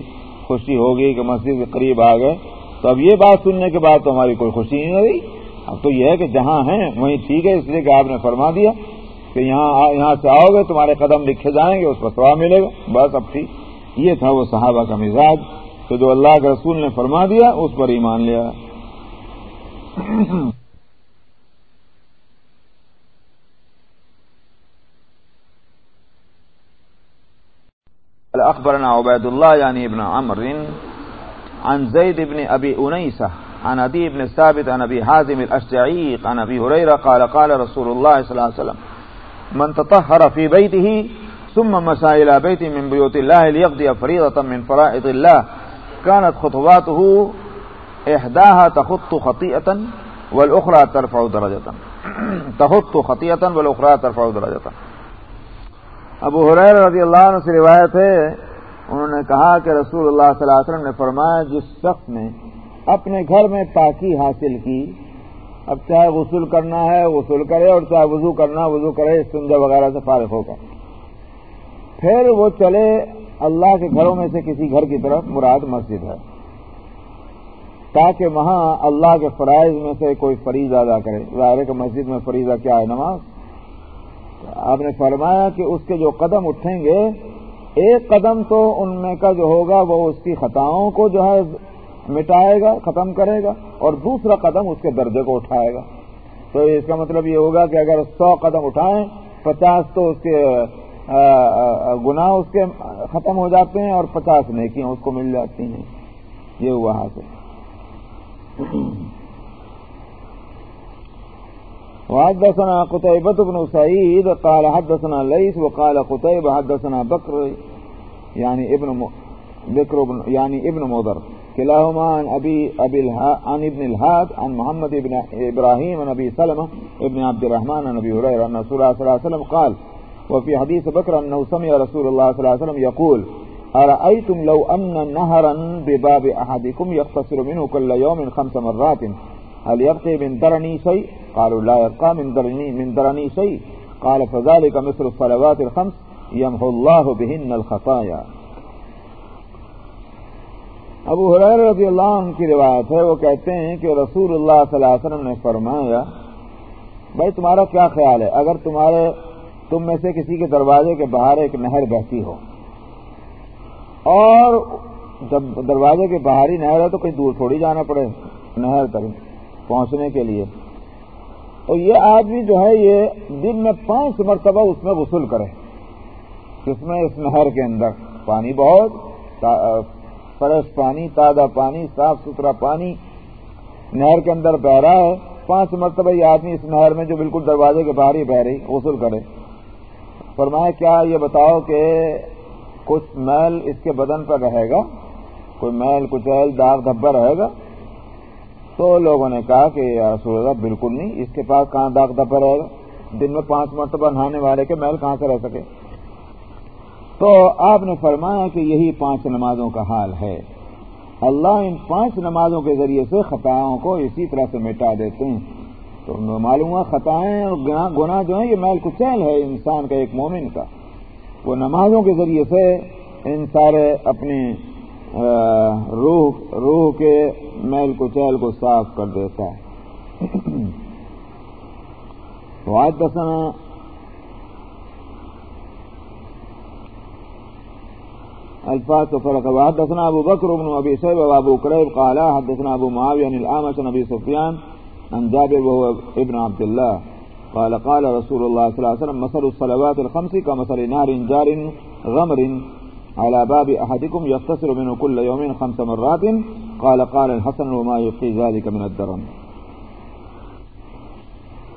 خوشی ہوگی کہ مسجد کے قریب آ گئے۔ تو اب یہ بات سننے کے بعد تو ہماری کوئی خوشی نہیں رہی اب تو یہ ہے کہ جہاں ہیں وہیں ٹھیک ہے، اس لیے کہ آپ نے فرما دیا کہ یہاں یہاں سے آؤ گے، تمہارے قدم لکھے جائیں گے، اس پر سواب ملے گا۔ بس اب ٹھیک۔ یہ تھا وہ صحابہ کا مزاج۔ کہ جو اللہ کے رسول نے فرما دیا، اس پر ایمان لیا۔ أخبرنا عبيد الله يعني یعنی ابن عمر عن زيد بن أبي أنيسة عن أبي بن ثابت عن أبي حازم الأشجعي عن أبي هريرة قال قال رسول الله صلى الله عليه وسلم، من تطهر في بيته ثم مسا إلى بيت من بيوت الله ليقضي فريضة من فرائض الله كانت خطواته إحداها تخط خطيئة والأخرى ترفع درجة تخط خطيئة والأخرى ترفع درجة ابو حریر رضی اللہ عنہ سے روایت ہے، انہوں نے کہا کہ رسول اللہ صلی اللہ علیہ وسلم نے فرمایا، جس شخص نے اپنے گھر میں پاکی حاصل کی، اب چاہے غسل کرنا ہے، غسل کرے اور چاہے وضو کرنا وضو کرے سنجا وغیرہ سے فارغ ہوگا پھر وہ چلے اللہ کے گھروں میں سے کسی گھر کی طرف، مراد مسجد ہے۔ تاکہ وہاں اللہ کے فرائض میں سے کوئی فریض ادا کرے۔ ظاہر کہ مسجد میں فریضہ کیا ہے، نماز؟ آپ نے فرمایا کہ اس کے جو قدم اٹھیں گے، ایک قدم تو ان میں کا جو ہوگا وہ اس کی خطاؤں کو جو ہے مٹائے گا، ختم کرے گا، اور دوسرا قدم اس کے درجے کو اٹھائے گا۔ تو اس کا مطلب یہ ہوگا کہ اگر سو قدم اٹھائیں، پچاس تو اس کے گناہ اس کے ختم ہو جاتے ہیں اور پچاس نیکیاں اس کو مل جاتی ہیں۔ یہ ہوا حاصل۔ وحدثنا قتيبة بن سعيد قال حدثنا ليس وقال قتيبة حدثنا بكر يعني ابن بكر بن يعني ابن مضر. كلاهما عن أبي, أبي الها... عن ابن الهاد عن محمد بن إبراهيم عن أبي سلمة ابن عبد الرحمن عن أبي هريرة أن رسول الله صلى الله عليه وسلم قال وفي حديث بكر أنه سمع رسول الله صلى الله عليه وسلم يقول أرأيتم لو أن نهرا بباب أحدكم يختصر منه كل يوم خمس مرات هل يبقي من درني شيء؟ قالوا لا يبقى من درني من درني شيء. قال فذلك مثل الصلوات الخمس يمحو الله بهن الخطايا. ابو حریر رضی اللہ عنہ کی روایت ہے، وہ کہتے ہیں کہ رسول اللہ صلی اللہ علیہ وسلم نے فرمایا، بھائی تمہارا کیا خیال ہے؟ اگر تمہارے تم میں سے کسی کے دروازے کے باہر ایک نہر بہتی ہو، اور جب دروازے کے باہر ہی نہر ہے تو کہیں دور تھوڑی جانا پڑے نہر تک پہنچنے کے لیے۔ تو یہ آدمی جو ہے یہ دن میں پانچ مرتبہ اس میں غسل کرے۔ جس میں؟ اس نہر کے اندر۔ پانی بہت فریش پانی، تازہ پانی، صاف ستھرا پانی۔ نہر کے اندر بہ رہا ہے۔ پانچ مرتبہ یہ آدمی اس نہر میں جو بالکل دروازے کے باہر ہی بہ رہی، غسل کرے۔ فرمایا، کیا یہ بتاؤ کہ کچھ میل اس کے بدن پر رہے گا؟ کوئی میل کچھ داغ، دھبا رہے گا؟ تو لوگوں نے کہا کہ رسول اللہ، بالکل نہیں، اس کے پاس کہاں داغ دبا رہے گا؟ دن میں پانچ مرتبہ نہانے والے کے محل کہاں سے رہ سکے؟ تو آپ نے فرمایا کہ یہی پانچ نمازوں کا حال ہے۔ اللہ ان پانچ نمازوں کے ذریعے سے خطاؤں کو اسی طرح سے مٹا دیتے ہیں۔ تو معلوم ہوا خطائیں اور گناہ جو ہیں، یہ میل کچیل ہے انسان کا، ایک مومن کا۔ وہ نمازوں کے ذریعے سے ان سارے اپنی روح روح کے میل کچیل کو صاف کر دیتا ہے۔ آج دسنا الفاظ تو فرق ہے۔ حدثنا ابو بکر بن ابي شيبه وابو كريب قال حدثنا ابو معاويه عن الاعمش عن ابي سفيان عن جابر وهو ابن عبد الله قال قال رسول الله صلى الله عليه وسلم، مثل الصلوات الخمس كمثل نار جار غمر۔ على باب احدكم يختصر منه كل يوم خمس مرات، قال قال الحسن وما يقي ذلك من الدرن.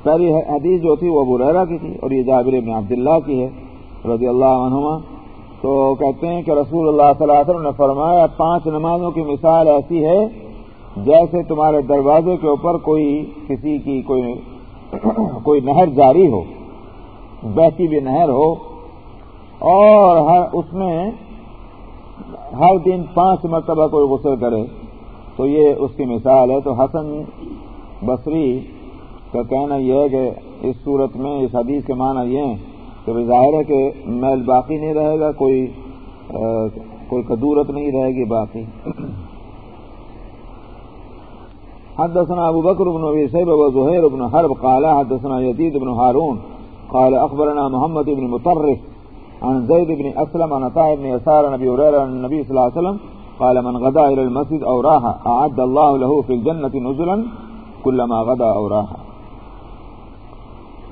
پہلی حدیث جو تھی وہ ابو ریرا کی تھی اور یہ جابر ابن عبداللہ کی ہے، رضی اللہ عنہما۔ تو کہتے ہیں کہ رسول اللہ صلی اللہ علیہ وسلم نے فرمایا، پانچ نمازوں کی مثال ایسی ہے، جیسے تمہارے دروازے کے اوپر کوئی کسی کی کوئی کوئی نہر جاری ہو بہتی بھی نہر ہو، اور ہر اس میں ہر دن پانچ مرتبہ کوئی غسل کرے تو یہ اس کی مثال ہے تو حسن بصری کا کہنا یہ ہے کہ اس صورت میں، اس حدیث کے معنی یہ ہیں تو ظاہر ہے کہ میل باقی نہیں رہے گا، کوئی کوئی قدورت نہیں رہے گی باقی۔ حدثنا ابو بکر بن ابي شيبه وزهير بن حرب قال حدثنا يزيد بن هارون قال اخبرنا محمد بن مطرف عن زيد بن اسلم عن عطاء بن يسار نبي هريره عن النبي صلى الله عليه وسلم قال من غدا الى المسجد او راح اعد الله له في الجنه نزلا كلما غدا او راح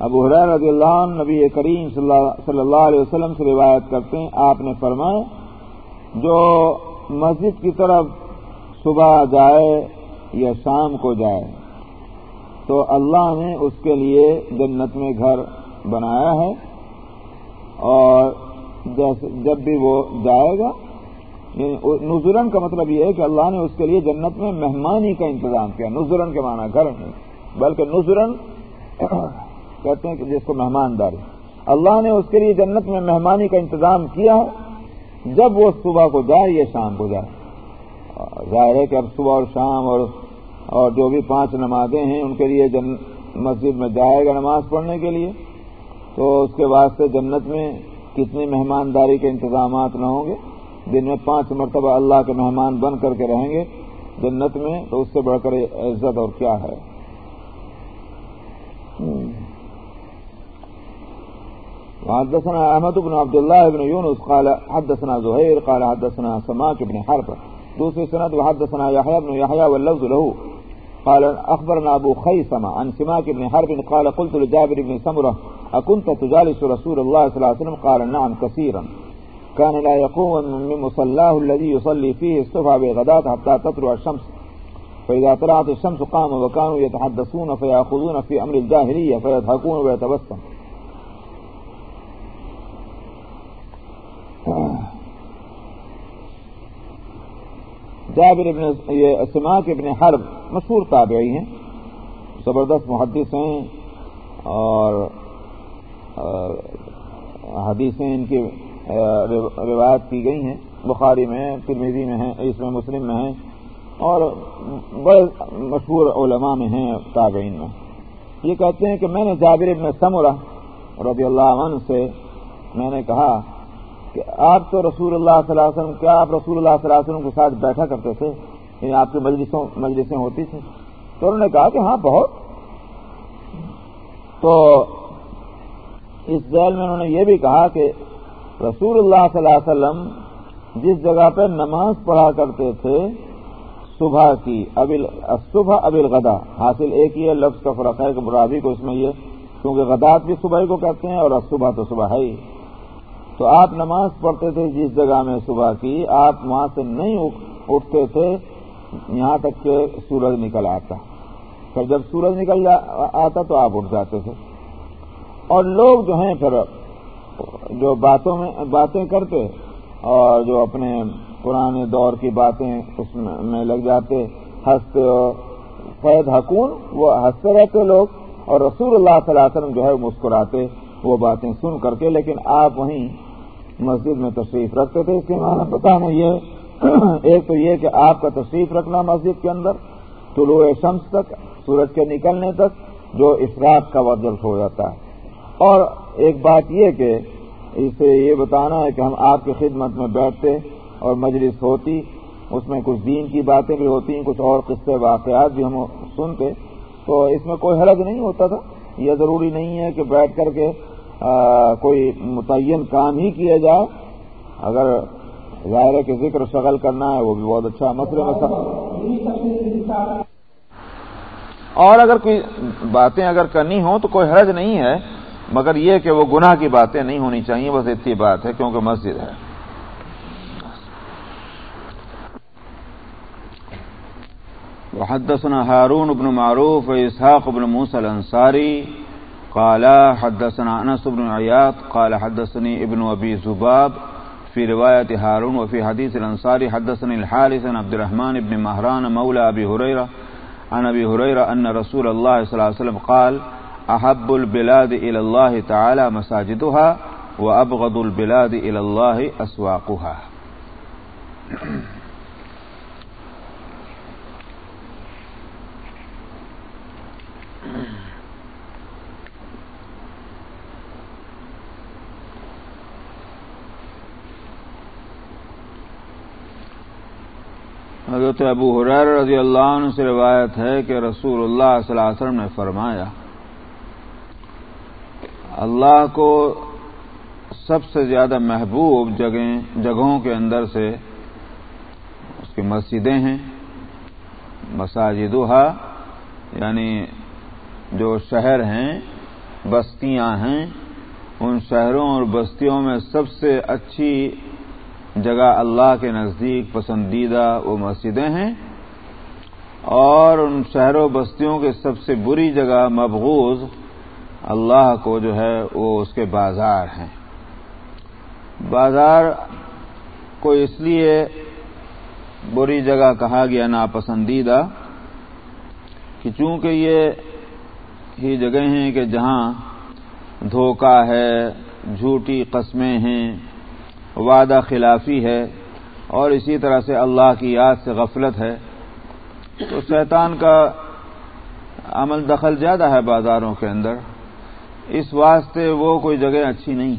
ابو حریر رضی اللہ عنہ نبی کریم صلی اللہ علیہ وسلم سے روایت کرتے ہیں، آپ نے فرمایا، جو مسجد کی طرف صبح جائے یا شام کو جائے، تو اللہ نے اس کے لیے جنت میں گھر بنایا ہے۔ اور جب بھی وہ جائے گا یعنی نظرن کا مطلب یہ ہے کہ اللہ نے اس کے لیے جنت میں مہمانی کا انتظام کیا نظرن کے معنی گھر نہیں بلکہ نظرن کہتے ہیں کہ جس کو مہمانداری۔ اللہ نے اس کے لیے جنت میں مہمانی کا انتظام کیا ہے۔ جب وہ صبح کو جائے یا شام کو جائے۔ ظاہر ہے کہ اب صبح اور شام اور اور جو بھی پانچ نمازیں ہیں، ان کے لیے جن مسجد میں جائے گا نماز پڑھنے کے لیے۔ تو اس کے واسطے جنت میں کتنی مہمانداری کے انتظامات نہ ہوں گے۔ دن میں پانچ مرتبہ اللہ کے مہمان بن کر کے رہیں گے۔ جنت میں تو اس سے بڑھ کر عزت اور کیا ہے۔ حدثنا احمد بن عبد الله بن يونس قال حدثنا زهير قال حدثنا سماك بن حرب۔ دوسری سند وحدثنا يحيى بن يحيى واللفظ له۔ قال اخبرنا ابو خيثمة عن سماك بن حرب قال قلت لجابر بن سمرة اكنت تجالس رسول الله صلى الله عليه وسلم؟ قال، نعم، كثيرا. كان لا يقوم من مصلاه الذي يصلي فيه الصبح بغداة حتى تطلع الشمس. فإذا طلعت الشمس قام وكانوا يتحدثون فيأخذون في أمر الجاهلية فيضحكون ويتبسم. جابر ابن یہ سماک ابن حرب، مشہور تابعی ہیں، زبردست محدث ہیں، اور حدیثیں ان کی روایت کی گئی ہیں۔ بخاری میں ترمیزی میں ہیں اس میں، مسلم میں ہیں۔ اور بڑے مشہور علماء میں ہیں، تابعین میں۔ یہ کہتے ہیں کہ میں نے جابر ابن سمرہ رضی اللہ عنہ سے میں نے کہا کہ آپ تو رسول اللہ صلی اللہ علیہ وسلم، کیا آپ رسول اللہ صلی اللہ علیہ وسلم کے ساتھ بیٹھا کرتے تھے؟ یعنی آپ کی مجلسوں، مجلسیں ہوتی تھیں۔ تو انہوں نے کہا کہ ہاں بہت۔ تو اس ذیل میں انہوں نے یہ بھی کہا کہ رسول اللہ صلی اللہ علیہ وسلم جس جگہ پہ نماز پڑھا کرتے تھے، صبح کی، ابل، صبح ابل غدا حاصل ایک ہی ہے، لفظ کا فرق ہے کہ برابی کو اس میں یہ، کیونکہ غدات بھی صبح کو کہتے ہیں اور صبح تو صبح ہے ہی۔ تو آپ نماز پڑھتے تھے جس جگہ میں صبح کی، آپ وہاں سے نہیں اٹھتے تھے، یہاں تک کہ سورج نکل آتا۔ پھر جب سورج نکل آتا تو آپ اٹھ جاتے تھے۔ اور لوگ جو ہیں پھر جو باتوں میں باتیں کرتے اور جو اپنے پرانے دور کی باتیں اس میں لگ جاتے، ہنستے فید حکون، وہ ہنستے رہتے لوگ اور رسول اللہ صلی اللہ علیہ وسلم جو ہے مسکراتے، وہ باتیں سن کر کے، لیکن آپ وہیں مسجد میں تشریف رکھتے تھے۔ اس کے معنی پتا نہیں یہ ایک تو یہ کہ آپ کا تشریف رکھنا مسجد کے اندر، طلوع شمس تک، سورج کے نکلنے تک، جو افراد کا وجل ہو جاتا ہے۔ اور ایک بات یہ کہ اسے یہ بتانا ہے کہ ہم آپ کی خدمت میں بیٹھتے اور مجلس ہوتی، اس میں کچھ دین کی باتیں بھی ہوتی ہیں کچھ اور قصے، واقعات بھی ہم سنتے، تو اس میں کوئی حرج نہیں ہوتا تھا۔ یہ ضروری نہیں ہے کہ بیٹھ کر کے کوئی متعین کام ہی کیا جائے۔ اگر ظاہر کے ذکر شغل کرنا ہے، وہ بھی بہت اچھا مسئلے میں اور اگر کوئی باتیں اگر کرنی ہوں تو کوئی حرج نہیں ہے۔ مگر یہ کہ وہ گناہ کی باتیں نہیں ہونی چاہیے، بس اتنی بات ہے، کیونکہ مسجد ہے۔ وحدثنا هارون بن معروف وإسحاق بن موسى الأنصاري قال، حدثنا أنس بن عياط قال حدثني ابن أبي زباب في رواية هارون وفي حديث الأنصاري حدثني الحارث عبد الرحمن بن مهران مولى أبي هريرة عن أبي هريرة أن رسول الله صلى الله عليه وسلم قال أحب البلاد إلى الله تعالى مساجدها وأبغض البلاد إلى الله أسواقها. حضرت ابو حریر رضی اللہ عنہ سے روایت ہے کہ رسول اللہ صلی اللہ علیہ وسلم نے فرمایا اللہ کو سب سے زیادہ محبوب جگہیں جگہوں کے اندر سے اس کی مسجدیں ہیں۔ مساجدہ یعنی جو شہر ہیں، بستیاں ہیں۔ ان شہروں اور بستیوں میں سب سے اچھی جگہ اللہ کے نزدیک پسندیدہ وہ مسجدیں ہیں۔ اور ان شہر و بستیوں کے سب سے بری جگہ مبغوض اللہ کو جو ہے وہ اس کے بازار ہیں۔ بازار کو اس لیے بری جگہ کہا گیا ناپسندیدہ کہ چونکہ یہ ہی جگہ ہیں کہ جہاں دھوکہ ہے، جھوٹی قسمیں ہیں، وعدہ خلافی ہے اور اسی طرح سے اللہ کی یاد سے غفلت ہے، تو شیطان کا عمل دخل زیادہ ہے بازاروں کے اندر۔ اس واسطے وہ کوئی جگہ اچھی نہیں۔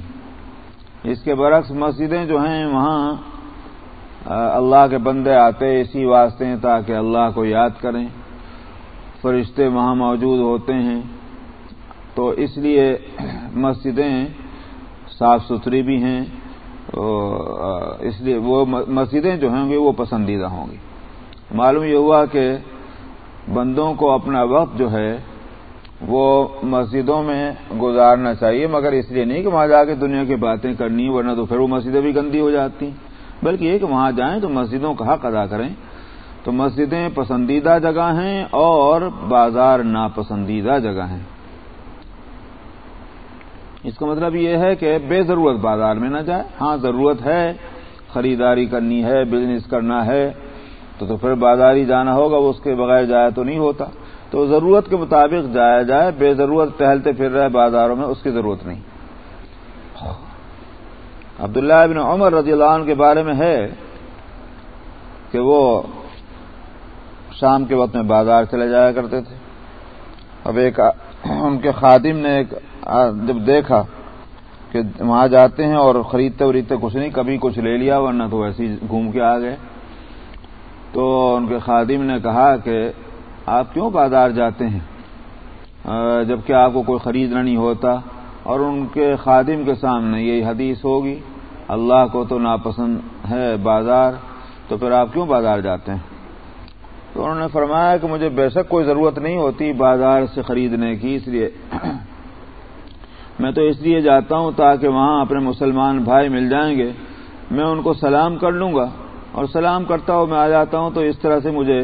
اس کے برعکس مسجدیں جو ہیں، وہاں اللہ کے بندے آتے اسی واسطے ہیں تاکہ اللہ کو یاد کریں۔ فرشتے وہاں موجود ہوتے ہیں۔ تو اس لیے مسجدیں صاف ستھری بھی ہیں۔ اس لیے وہ مسجدیں جو ہوں گی وہ پسندیدہ ہوں گی۔ معلوم یہ ہوا کہ بندوں کو اپنا وقت جو ہے وہ مسجدوں میں گزارنا چاہیے، مگر اس لیے نہیں کہ وہاں جا کے دنیا کی باتیں کرنی ورنہ تو پھر وہ مسجدیں بھی گندی ہو جاتی بلکہ یہ کہ وہاں جائیں تو مسجدوں کا حق ادا کریں۔ تو مسجدیں پسندیدہ جگہ ہیں اور بازار ناپسندیدہ جگہ ہیں۔ اس کا مطلب یہ ہے کہ بے ضرورت بازار میں نہ جائے ہاں ضرورت ہے، خریداری کرنی ہے بزنس کرنا ہے، تو تو پھر بازاری جانا ہوگا وہ اس کے بغیر جائے تو نہیں ہوتا۔ تو ضرورت کے مطابق جایا جائے، بے ضرورت ٹہلتے پھر رہے بازاروں میں، اس کی ضرورت نہیں۔ عبداللہ ابن عمر رضی اللہ عنہ کے بارے میں ہے کہ وہ شام کے وقت میں بازار چلے جایا کرتے تھے۔ اب ایک ان کے خادم نے ایک جب دیکھا کہ وہاں جاتے ہیں اور خریدتے وریدتے کچھ نہیں، کبھی کچھ لے لیا، ورنہ تو ویسے ہی گھوم کے آ گئے۔ تو ان کے خادم نے کہا کہ آپ کیوں بازار جاتے ہیں؟ جبکہ آپ کو کوئی خریدنا نہیں ہوتا اور ان کے خادم کے سامنے یہی حدیث ہوگی، اللہ کو تو ناپسند ہے بازار، تو پھر آپ کیوں بازار جاتے ہیں؟ تو انہوں نے فرمایا کہ مجھے بے شک کوئی ضرورت نہیں ہوتی بازار سے خریدنے کی، اس لیے میں تو اس لیے جاتا ہوں تاکہ وہاں اپنے مسلمان بھائی مل جائیں گے، میں ان کو سلام کر لوں گا اور سلام کرتا ہوں، میں آ جاتا ہوں تو اس طرح سے مجھے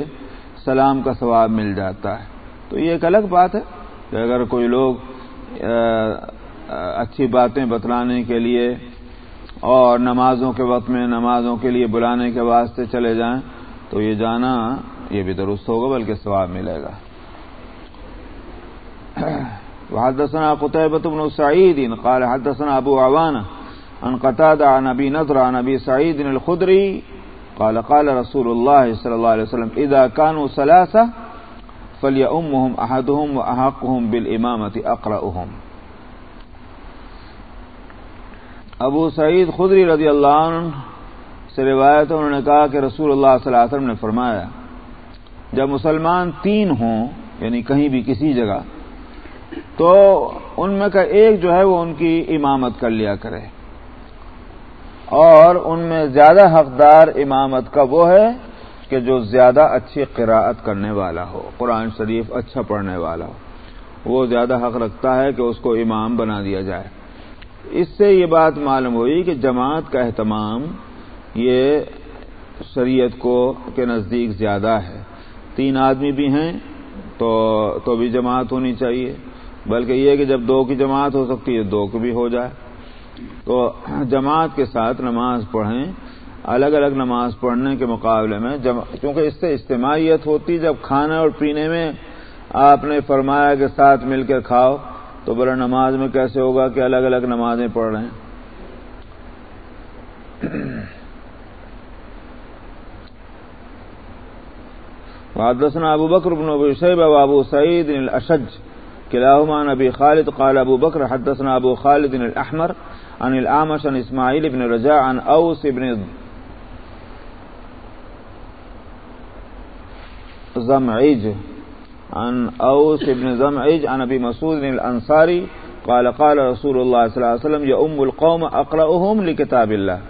سلام کا ثواب مل جاتا ہے۔ تو یہ ایک الگ بات ہے کہ اگر کوئی لوگ اچھی باتیں بتلانے کے لیے اور نمازوں کے وقت میں نمازوں کے لیے بلانے کے واسطے چلے جائیں، تو یہ جانا، یہ بھی درست ہوگا، بلکہ ثواب ملے گا۔ وحدثنا قتيبة بن سعيد، قال حدثنا أبو عوانة، عن قتادة عن أبي نضر عن أبي سعيد الخدري قال قال رسول الله صلى الله عليه وسلم إذا كانوا ثلاثة فلی ام احدہم و احقہم ابو سعید خدری رضی اللہ عنہ سے روایت انہوں نے کہا کہ رسول اللہ صلی اللہ علیہ وسلم نے فرمایا، جب مسلمان تین ہوں یعنی کہیں بھی کسی جگہ، تو ان میں کا ایک جو ہے وہ ان کی امامت کر لیا کرے۔ اور ان میں زیادہ حقدار امامت کا وہ ہے کہ جو زیادہ اچھی قراءت کرنے والا ہو، قرآن شریف اچھا پڑھنے والا ہو۔ وہ زیادہ حق رکھتا ہے کہ اس کو امام بنا دیا جائے۔ اس سے یہ بات معلوم ہوئی کہ جماعت کا اہتمام یہ شریعت کو کے نزدیک زیادہ ہے۔ تین آدمی بھی ہیں تو تو بھی جماعت ہونی چاہیے۔ بلکہ یہ کہ جب دو کی جماعت ہو سکتی ہے، دو کی بھی ہو جائے۔ تو جماعت کے ساتھ نماز پڑھیں، الگ الگ نماز پڑھنے کے مقابلے میں کیونکہ اس سے اجتماعیت ہوتی، جب کھانا اور پینے میں آپ نے فرمایا کہ ساتھ مل کر کھاؤ، تو بڑا نماز میں کیسے ہوگا کہ الگ الگ نمازیں پڑھ رہے ہیں؟ وحدثنا ابو بكر بن ابي شيبه وابو سعيد الاشج كلاهما عن ابي خالد قال ابو بكر حدثنا ابو خالد الاحمر عن الاعمش عن اسماعيل بن رجاء عن اوس بن زمعج. عن اوس بن زمعج عن ابي مسعود الانصاري قال قال رسول الله صلى الله عليه وسلم يا ام القوم اقراهم لكتاب الله.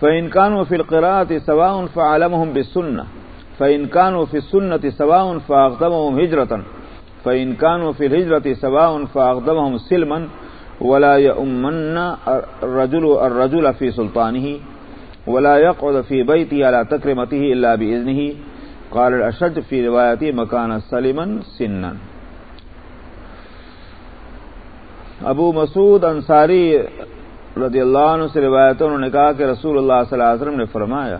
فان كانوا في القراءه سواء فعلمهم بالسنه فإن كانوا في السنة سواء فأقدمهم هجرة. فإن كانوا في الهجرة سواء فأقدمهم سلما. ولا يؤمن الرجل الرجل في سلطانه ولا يقعد في بيته على تكرمته إلا بإذنه. قال الأشج في روايته مكان سلما سنا. ابو مسعود انصاری رضی اللہ عنہ سے روایت انہوں نے کہا کہ رسول اللہ صلی اللہ علیہ وسلم نے فرمایا،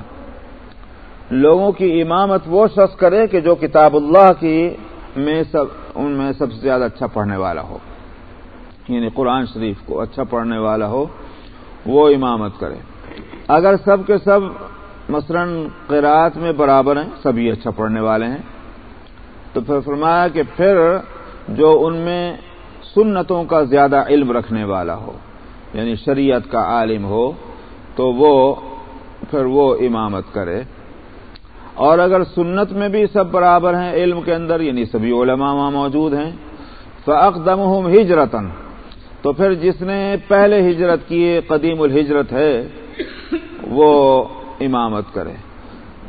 لوگوں کی امامت وہ شخص کرے کہ جو کتاب اللہ کی میں سب ان میں سب سے زیادہ اچھا پڑھنے والا ہو۔ یعنی قرآن شریف کو اچھا پڑھنے والا ہو، وہ امامت کرے۔ اگر سب کے سب مثلا قرآت میں برابر ہیں سبھی اچھا پڑھنے والے ہیں، تو پھر فرمایا کہ پھر جو ان میں سنتوں کا زیادہ علم رکھنے والا ہو یعنی شریعت کا عالم ہو، تو وہ پھر وہ امامت کرے۔ اور اگر سنت میں بھی سب برابر ہیں علم کے اندر یعنی سبھی علماء وہاں موجود ہیں فقدم ہوں ہجرتن تو پھر جس نے پہلے ہجرت کیے، قدیم الحجرت ہے، وہ امامت کرے۔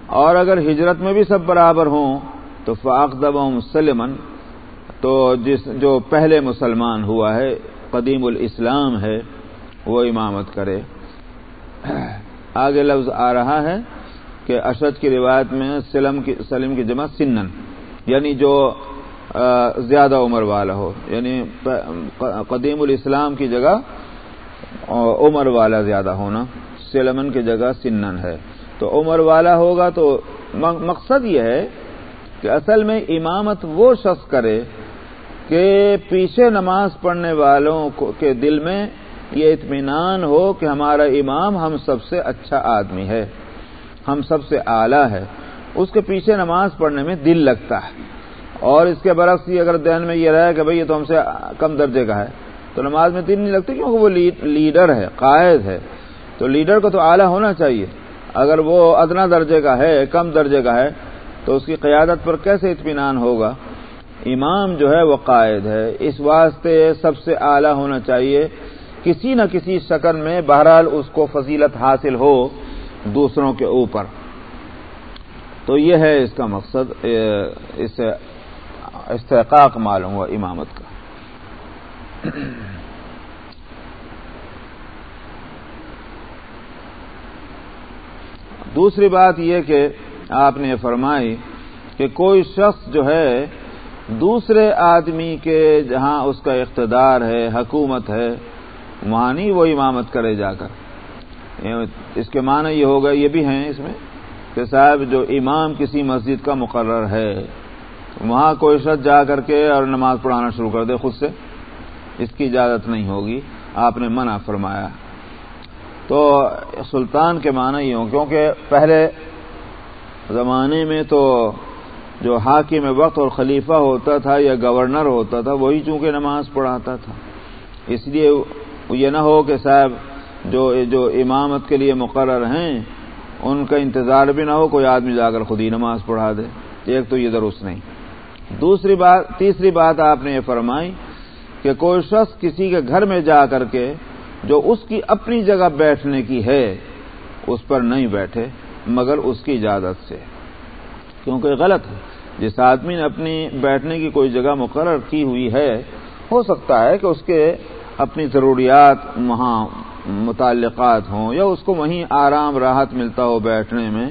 اور اگر ہجرت میں بھی سب برابر ہوں، تو فاقدم سلمن تو جس جو پہلے مسلمان ہوا ہے، قدیم الاسلام ہے، وہ امامت کرے۔ آگے لفظ آ رہا ہے کہ اشد کی روایت میں سلم کی سلم کی جمع سنن یعنی جو زیادہ عمر والا ہو۔ یعنی قدیم الاسلام کی جگہ عمر والا زیادہ ہونا سلمن کی جگہ سنن ہے۔ تو عمر والا ہوگا تو مقصد یہ ہے کہ اصل میں امامت وہ شخص کرے کہ پیچھے نماز پڑھنے والوں کے دل میں یہ اطمینان ہو کہ ہمارا امام ہم سب سے اچھا آدمی ہے، ہم سب سے اعلیٰ ہے۔ اس کے پیچھے نماز پڑھنے میں دل لگتا ہے۔ اور اس کے برعکس یہ اگر دہن میں یہ رہے کہ بھئی یہ تو ہم سے کم درجے کا ہے، تو نماز میں دل نہیں لگتی کیونکہ وہ لیڈر ہے، قائد ہے۔ تو لیڈر کو تو اعلیٰ ہونا چاہیے۔ اگر وہ ادنا درجے کا ہے، کم درجے کا ہے، تو اس کی قیادت پر کیسے اطمینان ہوگا؟ امام جو ہے وہ قائد ہے۔ اس واسطے سب سے اعلیٰ ہونا چاہیے۔ کسی نہ کسی شکل میں بہرحال اس کو فضیلت حاصل ہو دوسروں کے اوپر۔ تو یہ ہے اس کا مقصد اس سے استحقاق معلوم ہوا امامت کا۔ دوسری بات یہ کہ آپ نے فرمائی کہ کوئی شخص جو ہے دوسرے آدمی کے جہاں اس کا اقتدار ہے، حکومت ہے، وہاں نہیں وہ امامت کرے جا کر۔ اس کے معنی یہ ہوگا، یہ بھی ہیں اس میں کہ صاحب جو امام کسی مسجد کا مقرر ہے وہاں کوئی شخص جا کر کے اور نماز پڑھانا شروع کر دے خود سے، اس کی اجازت نہیں ہوگی۔ آپ نے منع فرمایا۔ تو سلطان کے معنی یہ ہوں، کیونکہ پہلے زمانے میں تو جو حاکم وقت اور خلیفہ ہوتا تھا یا گورنر ہوتا تھا، وہی چونکہ نماز پڑھاتا تھا۔ اس لیے یہ نہ ہو کہ صاحب جو جو امامت کے لیے مقرر ہیں، ان کا انتظار بھی نہ ہو، کوئی آدمی جا کر خود ہی نماز پڑھا دے۔ ایک تو یہ درست نہیں۔ دوسری بات تیسری بات آپ نے یہ فرمائی کہ کوئی شخص کسی کے گھر میں جا کر کے جو اس کی اپنی جگہ بیٹھنے کی ہے، اس پر نہیں بیٹھے، مگر اس کی اجازت سے۔ کیونکہ غلط ہے۔ جس آدمی نے اپنی بیٹھنے کی کوئی جگہ مقرر کی ہوئی ہے، ہو سکتا ہے کہ اس کے اپنی ضروریات وہاں متعلقات ہوں یا اس کو وہیں آرام راحت ملتا ہو بیٹھنے میں،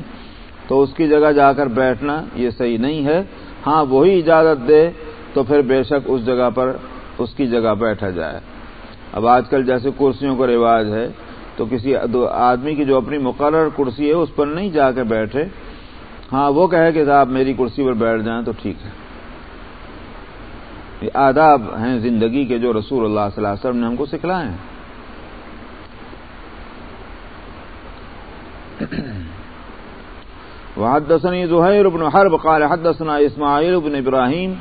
تو اس کی جگہ جا کر بیٹھنا یہ صحیح نہیں ہے۔ ہاں وہی اجازت دے تو پھر بے شک اس جگہ پر، اس کی جگہ بیٹھا جائے۔ اب آج کل جیسے کرسیوں کا رواج ہے، تو کسی آدمی کی جو اپنی مقرر کرسی ہے، اس پر نہیں جا کے بیٹھے۔ ہاں وہ کہے کہ صاحب، میری کرسی پر بیٹھ جائیں تو ٹھیک ہے۔ یہ آداب ہیں زندگی کے جو رسول اللہ صلی اللہ علیہ وسلم نے ہم کو سکھلائے ہیں۔ وحدثني زهير بن حرب قال حدثنا إسماعيل بن إبراهيم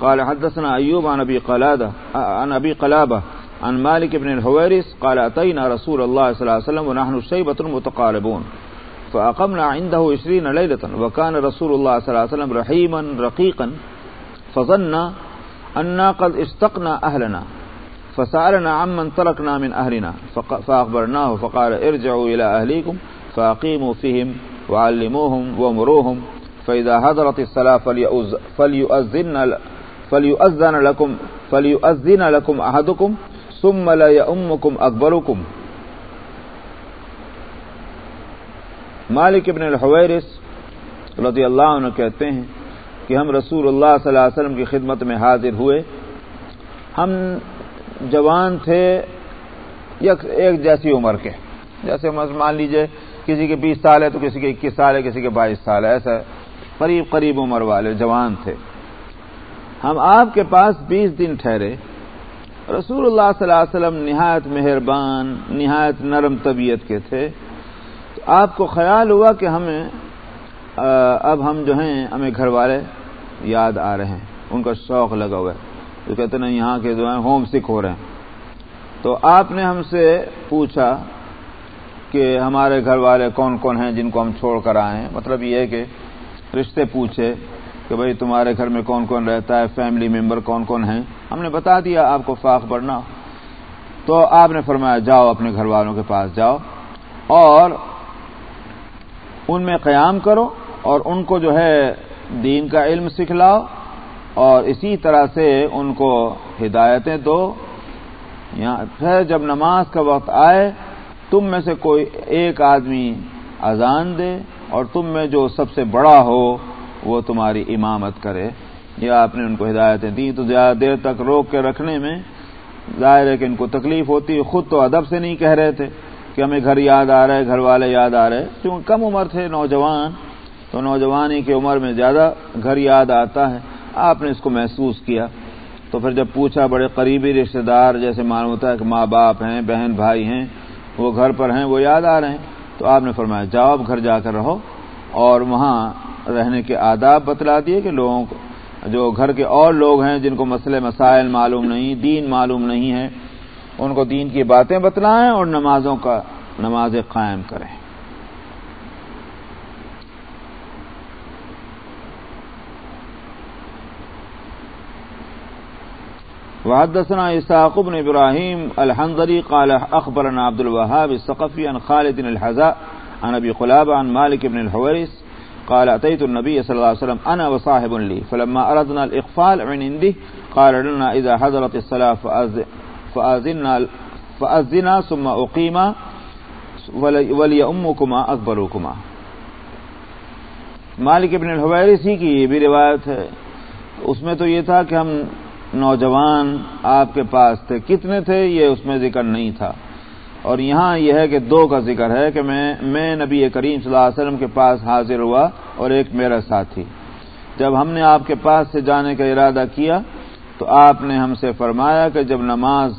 قال حدثنا أيوب عن أبي قلادة، عن أبي قلابة عن مالك بن الحويرس قال أتينا رسول الله صلى الله عليه وسلم ونحن شيبة متقاربون، فأقمنا عنده عشرين ليلة وكان رسول الله صلى الله عليه وسلم رحيما رقيقا، فظن أننا قد اشتقنا أهلنا، فسألنا عمن تركنا من أهلنا فأخبرناه فقال ارجعوا إلى أهليكم، فأقيموا فيهم وعلموهم ومروهم فإذا حضرت الصلاة فليؤذن فليؤذن لكم فليؤذن لكم أحدكم ثم لا يؤمكم أكبركم. مالک ابن الحویرس رضی اللہ عنہ کہتے ہیں کہ ہم رسول اللہ صلی اللہ علیہ وسلم کی خدمت میں حاضر ہوئے۔ ہم جوان تھے ایک جیسی عمر کے۔ جیسے مان لیجیے کسی کے بیس سال ہے تو کسی کے اکیس سال ہے، کسی کے بائیس سال ہے، ایسا قریب قریب عمر والے جوان تھے۔ ہم آپ کے پاس بیس دن ٹھہرے۔ رسول اللہ صلی اللہ علیہ وسلم نہایت مہربان، نہایت نرم طبیعت کے تھے۔ تو آپ کو خیال ہوا کہ ہمیں اب ہم جو ہیں، ہمیں گھر والے یاد آ رہے ہیں۔ ان کا شوق لگا ہوا ہے۔ جو کہتے ہیں یہاں کے جو ہیں ہوم سکھ ہو رہے ہیں۔ تو آپ نے ہم سے پوچھا کہ ہمارے گھر والے کون کون ہیں جن کو ہم چھوڑ کر آئے ہیں؟ مطلب یہ ہے کہ رشتے پوچھے کہ بھئی تمہارے گھر میں کون کون رہتا ہے؟ فیملی ممبر کون کون ہیں؟ ہم نے بتا دیا آپ کو فاق بڑھنا۔ تو آپ نے فرمایا جاؤ اپنے گھر والوں کے پاس جاؤ اور ان میں قیام کرو اور ان کو جو ہے دین کا علم سکھلاؤ اور اسی طرح سے ان کو ہدایتیں دو۔ پھر جب نماز کا وقت آئے تم میں سے کوئی ایک آدمی اذان دے اور تم میں جو سب سے بڑا ہو وہ تمہاری امامت کرے۔ یا آپ نے ان کو ہدایتیں دی تو زیادہ دیر تک روک کے رکھنے میں ظاہر ہے کہ ان کو تکلیف ہوتی، خود تو ادب سے نہیں کہہ رہے تھے کہ ہمیں گھر یاد آ رہے گھر والے یاد آ رہے کیونکہ کم عمر تھے نوجوان، تو نوجوانی کی عمر میں زیادہ گھر یاد آتا ہے۔ آپ نے اس کو محسوس کیا۔ تو پھر جب پوچھا بڑے قریبی رشتہ دار، جیسے معلوم ہوتا ہے کہ ماں باپ ہیں، بہن بھائی ہیں وہ گھر پر ہیں، وہ یاد آ رہے ہیں۔ تو آپ نے فرمایا، جاؤ اب گھر جا کر رہو اور وہاں رہنے کے آداب بتلا دیے کہ لوگوں کو، جو گھر کے اور لوگ ہیں جن کو مسئلے مسائل معلوم نہیں، دین معلوم نہیں ہے، ان کو دین کی باتیں بتلائیں اور نمازوں کا نمازیں قائم کریں۔ وحدثنا إساق بن إبراهيم الحنظري قال أخبرنا عبد الوهاب السقفي عن خالد الحزاء عن أبي قلاب عن مالك بن الحويرس قال أتيت النبي صلى الله عليه وسلم أنا وصاحب لي فلما أردنا الإقفال من عنده قال لنا إذا حضرت الصلاة فأذنا, فأذنا ثم اقيم أقيما وليأمكما أكبركما مالک ابن الحویرسی کی یہ بھی روایت ہے اس میں تو یہ تھا کہ ہم نوجوان آپ کے پاس تھے۔ کتنے تھے یہ اس میں ذکر نہیں تھا۔ اور یہاں یہ ہے کہ دو کا ذکر ہے کہ میں میں نبی کریم صلی اللہ علیہ وسلم کے پاس حاضر ہوا اور ایک میرا ساتھی۔ جب ہم نے آپ کے پاس سے جانے کا ارادہ کیا تو آپ نے ہم سے فرمایا کہ جب نماز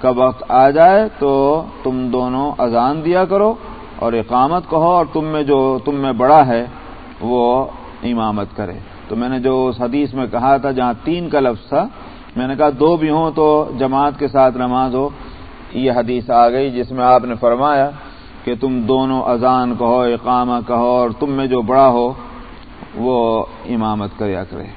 کا وقت آ جائے تو تم دونوں اذان دیا کرو اور اقامت کہو اور تم میں جو، تم میں بڑا ہے وہ امامت کرے۔ تو میں نے جو اس حدیث میں کہا تھا جہاں تین کا لفظ تھا، میں نے کہا دو بھی ہوں تو جماعت کے ساتھ نماز ہو، یہ حدیث آ گئی جس میں آپ نے فرمایا کہ تم دونوں اذان کہو، اقامہ کہو اور تم میں جو بڑا ہو، وہ امامت کریا کرے۔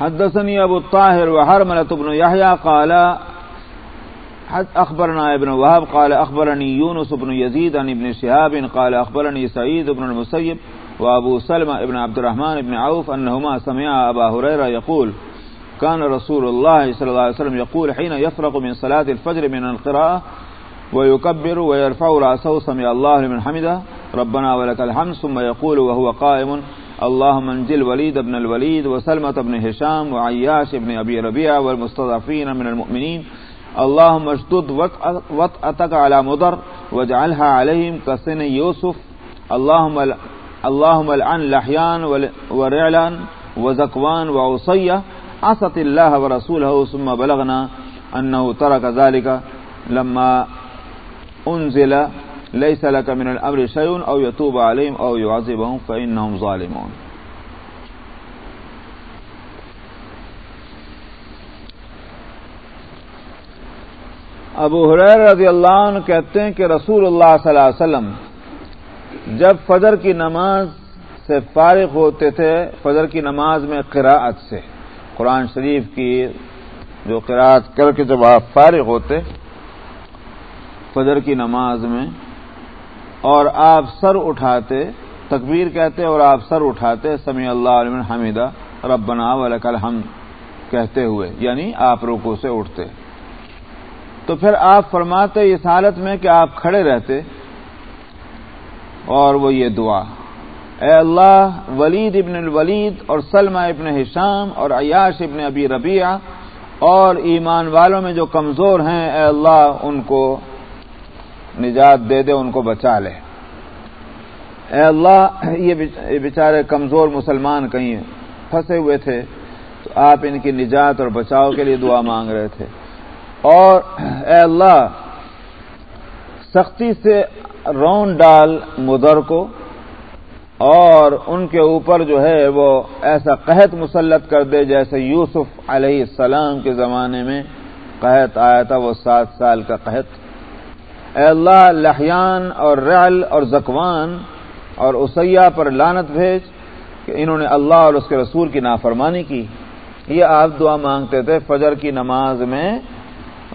حدثني أبو الطاهر وحرملة بن يحيى قال أخبرنا ابن وهب قال أخبرني يونس بن يزيد عن ابن شهاب قال أخبرني سعيد بن المسيب وأبو سلمة ابن عبد الرحمن بن عوف أنهما سمعا أبا هريرة يقول كان رسول الله صلى الله عليه وسلم يقول حين يفرق من صلاة الفجر من القراءة ويكبر ويرفع رأسه سمع الله لمن حمده ربنا ولك الحمد ثم يقول وهو قائم اللهم انجل وليد بن الوليد وسلمة بن هشام وعياش بن أبي ربيع والمستضعفين من المؤمنين اللهم اشدد وطأتك على مضر واجعلها عليهم كسن يوسف. اللهم اللهم العن لحيان ورعلان وزكوان وعصية. عصت الله ورسوله ثم بلغنا أنه ترك ذلك. لما أنزل ليس لك من الأمر شيء أو يتوب عليهم أو يعذبهم فإنهم ظالمون. ابو حریر رضی اللہ عنہ کہتے ہیں کہ رسول اللہ صلی اللہ علیہ وسلم جب فجر کی نماز سے فارغ ہوتے تھے، فجر کی نماز میں قراءت سے، قرآن شریف کی جو قراءت کر کے جب آپ فارغ ہوتے، فجر کی نماز میں اور آپ سر اٹھاتے، تکبیر کہتے اور آپ سر اٹھاتے سمی اللہ علیہ حمیدہ، ربنا ولک الحمد کہتے ہوئے یعنی آپ روکو سے اٹھتے۔ تو پھر آپ فرماتے اس حالت میں کہ آپ کھڑے رہتے اور وہ یہ دعا۔ اے اللہ، ولید ابن الولید اور سلمہ ابن ہشام اور عیاش ابن ابی ربیہ اور ایمان والوں میں جو کمزور ہیں، اے اللہ، ان کو نجات دے دے، ان کو بچا لے۔ اے اللہ یہ بیچارے کمزور مسلمان کہیں پھنسے ہوئے تھے، تو آپ ان کی نجات اور بچاؤ کے لیے دعا مانگ رہے تھے۔ اور اے اللہ، سختی سے رون ڈال مدر کو، اور ان کے اوپر جو ہے وہ ایسا قحط مسلط کر دے جیسے یوسف علیہ السلام کے زمانے میں قحط آیا تھا، وہ سات سال کا قحط۔ اے اللہ لہیان اور رعل اور زکوان اور اسیہ پر لانت بھیج کہ انہوں نے اللہ اور اس کے رسول کی نافرمانی کی۔ یہ آپ دعا مانگتے تھے، فجر کی نماز میں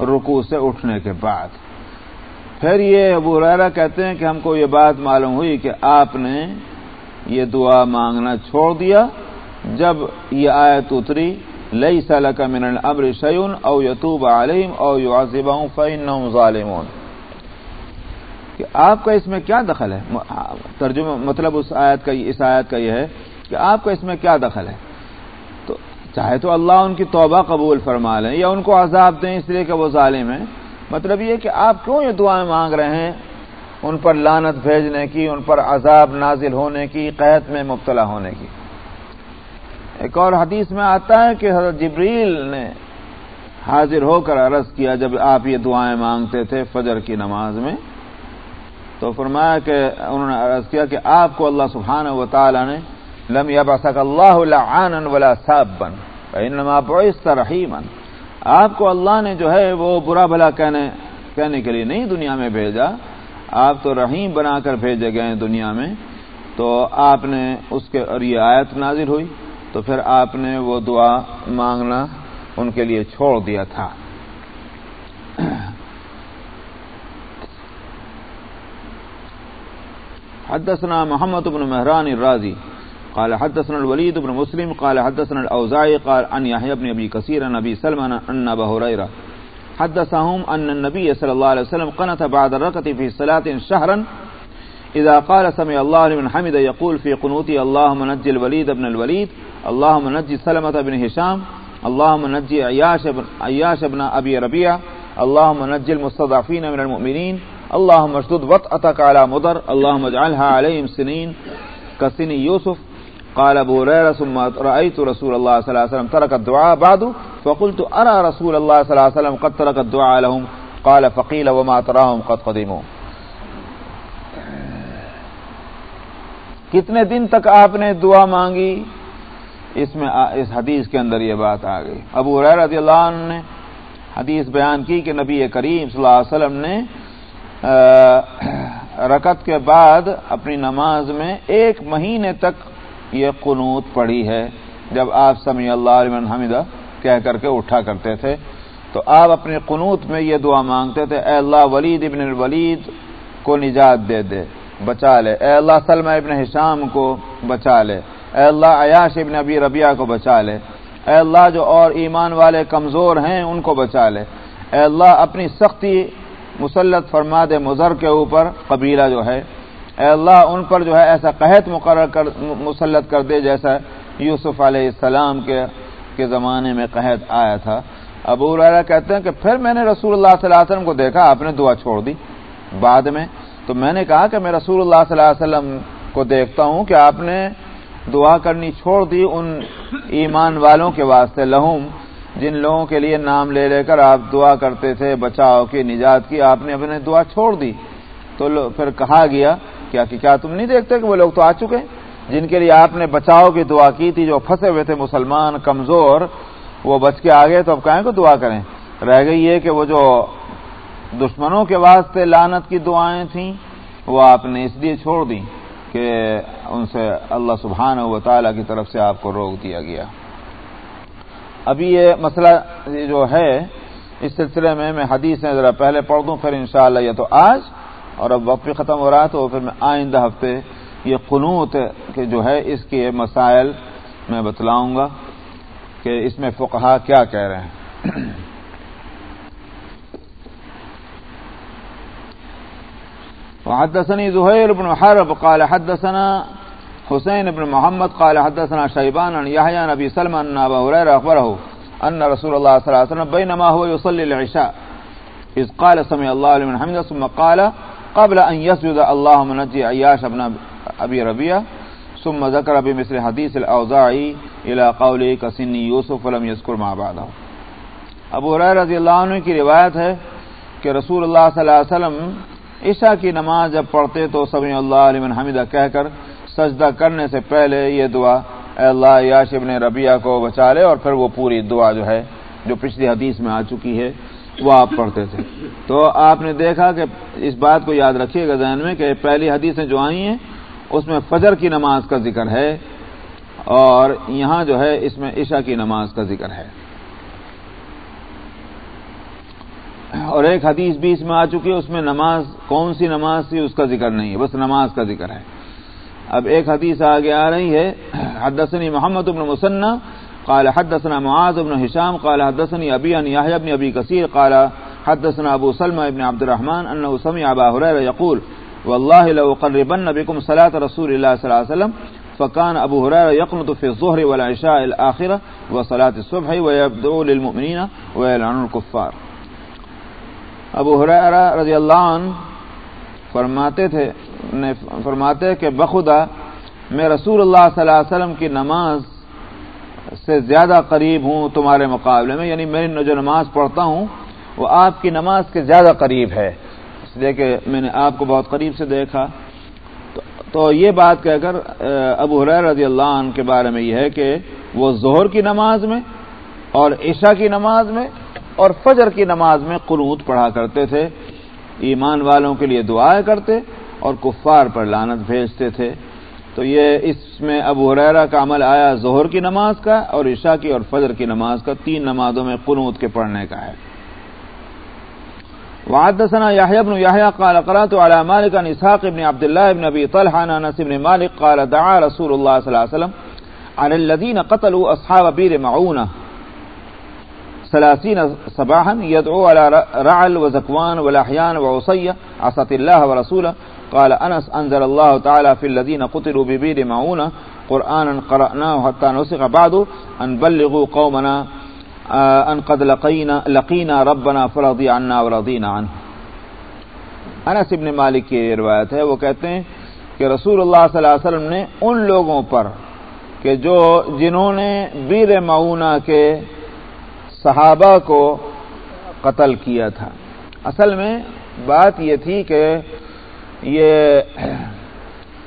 رکو سے اٹھنے کے بعد۔ پھر یہ ابو ریرا کہتے ہیں کہ ہم کو یہ بات معلوم ہوئی کہ آپ نے یہ دعا مانگنا چھوڑ دیا۔ جب یہ آیت اتری لئی سال کا من ابر شعین او یتوب عالم او یو فین ظالمون۔ کہ آپ کا اس میں کیا دخل ہے؟ ترجمہ مطلب اس آیت کا، اس آیت کا یہ ہے کہ آپ کا اس میں کیا دخل ہے؟ چاہے تو اللہ ان کی توبہ قبول فرما لیں یا ان کو عذاب دیں، اس لیے کہ وہ ظالم ہیں۔ مطلب یہ کہ آپ کیوں یہ دعائیں مانگ رہے ہیں؟ ان پر لانت بھیجنے کی، ان پر عذاب نازل ہونے کی قید میں مبتلا ہونے کی۔ ایک اور حدیث میں آتا ہے کہ حضرت جبریل نے حاضر ہو کر عرض کیا جب آپ یہ دعائیں مانگتے تھے فجر کی نماز میں، تو فرمایا کہ انہوں نے عرض کیا کہ آپ کو اللہ سبحانہ و تعالی نے لم يبعثك اللہ لعانا ولا سابا فانما بعثت رحیما آپ کو اللہ نے جو ہے وہ برا بھلا کہنے کہنے کے لیے نہیں دنیا میں بھیجا۔ آپ تو رحیم بنا کر بھیجے گئے ہیں دنیا میں۔ تو آپ نے اس کے، اور یہ آیت نازل ہوئی۔ تو پھر آپ نے وہ دعا مانگنا ان کے لیے چھوڑ دیا تھا۔ حدثنا محمد بن مهران الرازي قال حدثنا الوليد بن مسلم قال حدثنا الأوزاعي قال عن يحيى بن أبي كثير عن أبي سلمان أن أبا هريرة حدثهم أن النبي صلى الله عليه وسلم قنت بعد الركعة في صلاة شهرا إذا قال سمع الله لمن حمد يقول في قنوتي اللهم نجي الوليد بن الوليد اللهم نجي سلمة بن هشام اللهم نجي عياش بن, عياش بن أبي ربيع اللهم نجي المستضعفين من المؤمنين اللهم اشدد وطأتك على مضر اللهم اجعلها عليهم سنين كسن يوسف قال ابو هريره ثم رايت رسول الله صلى الله عليه وسلم ترك الدعاء بعد، فقلت ارى رسول الله صلى الله عليه وسلم قد ترك الدعاء لهم؟ قال فقيل وما تراهم قد قدموا. کتنے دن تک آپ نے دعا مانگی؟ اس میں اس حدیث کے اندر یہ بات آ گئی۔ ابو رضی اللہ عنہ نے حدیث بیان کی کہ نبی کریم صلی اللہ علیہ وسلم نے رکت کے بعد اپنی نماز میں ایک مہینے تک یہ قنوت پڑھی ہے جب آپ سمی اللہ علیہ حمیدہ کہہ کر کے اٹھا کرتے تھے تو آپ اپنی قنوت میں یہ دعا مانگتے تھے، اے اللہ ولید ابن الولید کو نجات دے دے، بچا لے۔ اے اللہ سلمہ ابن حشام کو بچا لے۔ اے اللہ عیاش ابن ابی ربیہ کو بچا لے۔ اے اللہ جو اور ایمان والے کمزور ہیں ان کو بچا لے۔ اے اللہ اپنی سختی مسلط فرما دے مضر کے اوپر، قبیلہ جو ہے اے اللہ ان پر جو ہے ایسا قحط مقرر کر مسلط کر دے جیسا یوسف علیہ السلام کے کے زمانے میں قحط آیا تھا۔ ابو ریرا کہتے ہیں کہ پھر میں نے رسول اللہ صلی اللہ علیہ وسلم کو دیکھا، آپ نے دعا چھوڑ دی بعد میں۔ تو میں نے کہا کہ میں رسول اللہ صلی اللہ علیہ وسلم کو دیکھتا ہوں کہ آپ نے دعا کرنی چھوڑ دی ان ایمان والوں کے واسطے لہوم جن لوگوں کے لیے نام لے لے کر آپ دعا کرتے تھے، بچاؤ کی، نجات کی، آپ نے اپنے دعا چھوڑ دی۔ تو پھر کہا گیا کیا کہ کیا تم نہیں دیکھتے کہ وہ لوگ تو آ چکے جن کے لیے آپ نے بچاؤ کی دعا کی تھی، جو پھنسے ہوئے تھے، مسلمان، کمزور، وہ بچ کے آگے تو اب کہیں کو دعا کریں؟ رہ گئی یہ کہ وہ جو دشمنوں کے واسطے لانت کی دعائیں تھیں، وہ آپ نے اس لیے چھوڑ دی کہ ان سے اللہ سبحانہ و تعالی کی طرف سے آپ کو روک دیا گیا۔ ابھی یہ مسئلہ جو ہے، اس سلسلے میں میں حدیث ذرا پہلے پڑھ دوں، پھر انشاءاللہ یہ تو آج اور اب وقت ختم ہو رہا تو پھر میں آئندہ ہفتے یہ قنوت کے جو ہے اس کے مسائل میں بتلاؤں گا کہ اس میں فقہا کیا کہہ رہے ہیں۔ وحدثني زهير بن حرب قال حدثنا حسين بن محمد قال حدثنا شيبان عن يحيى نبي سلمى أن أبا هريرة أخبره أن رسول الله صلى الله عليه وسلم بينما هو يصلي العشاء. إذ قال سمع الله لمن حمده ثم قال قبل أن يسجد اللهم نجي عياش بن أبي ربيع ثم ذكر بمثل حديث الأوزاعي إلى قوله كسني يوسف ولم يذكر مع بعضه ابو حریر رضی اللہ عنہ کی روایت ہے کہ رسول اللہ صلی اللہ علیہ وسلم عشاء کی نماز جب پڑھتے تو سمی اللہ علیہ حمیدہ کہہ کر سجدہ کرنے سے پہلے یہ دعا، اے اللہ یاش ابن ربیہ کو بچا لے اور پھر وہ پوری دعا جو ہے، جو پچھلی حدیث میں آ چکی ہے وہ آپ پڑھتے تھے۔ تو آپ نے دیکھا کہ اس بات کو یاد رکھیے گا ذہن میں کہ پہلی حدیثیں جو آئی ہیں، اس میں فجر کی نماز کا ذکر ہے اور یہاں جو ہے، اس میں عشاء کی نماز کا ذکر ہے۔ اور ایک حدیث بھی اس میں آ چکی ہے اس میں نماز، کون سی نماز تھی، اس کا ذکر نہیں ہے، بس نماز کا ذکر ہے۔ اب ایک حدیث آگے آ رہی ہے حدثني محمد بن مسنہ قال حدثنا معاذ بن هشام، قال حدثني ابي ان يحيى بن ابي كثير، قال حدثنا ابو سلمى بن عبد الرحمن انه سمع ابا هريره يقول والله لو قربن بكم صلاه رسول الله صلى الله عليه وسلم، فكان ابو هريره يقنط في الظهر والعشاء الاخره وصلاه الصبح ويبدو للمؤمنين ويلعن الكفار. ابو حرا رضی اللہ عنہ فرماتے تھے فرماتے کہ بخدا میں رسول اللہ صلی اللہ علیہ وسلم کی نماز سے زیادہ قریب ہوں تمہارے مقابلے میں یعنی میں جو نماز پڑھتا ہوں، وہ آپ کی نماز کے زیادہ قریب ہے۔ اس لیے کہ میں نے آپ کو بہت قریب سے دیکھا۔ تو یہ بات کہہ کر ابو حریر رضی اللہ عنہ کے بارے میں یہ ہے کہ وہ ظہر کی نماز میں اور عشاء کی نماز میں اور فجر کی نماز میں قنوت پڑھا کرتے تھے۔ ایمان والوں کے لیے دعائیں کرتے اور کفار پر لانت بھیجتے تھے۔ تو یہ اس میں ابو حریرا کا عمل آیا ظہر کی نماز کا اور عشاء کی اور فجر کی نماز کا، تین نمازوں میں قنوت کے پڑھنے کا ہے۔ وحدثنا يحيى بن يحيى قال قرات على مالك عن اسحاق بن عبد الله بن ابي طلحه عن انس بن مالك قال دعا رسول الله صلى الله عليه وسلم على الذين قتلوا اصحاب بير معونه ثلاثين صباحا يدعو على رعل وزكوان والأحيان وعصية عصت الله ورسوله قال أنس أنزل الله تعالى في الذين قتلوا ببير معونة قرآنا قرأناه حتى نسخ بعد أن بلغوا قومنا أن قد لقينا, لقينا ربنا فرضي عنا ورضينا عنه انس ابن مالک کی روایت ہے وہ کہتے ہیں کہ رسول اللہ صلی اللہ علیہ وسلم نے ان لوگوں پر کہ جو جنہوں نے بیر معونہ کے صحابہ کو قتل کیا تھا۔ اصل میں بات یہ تھی کہ یہ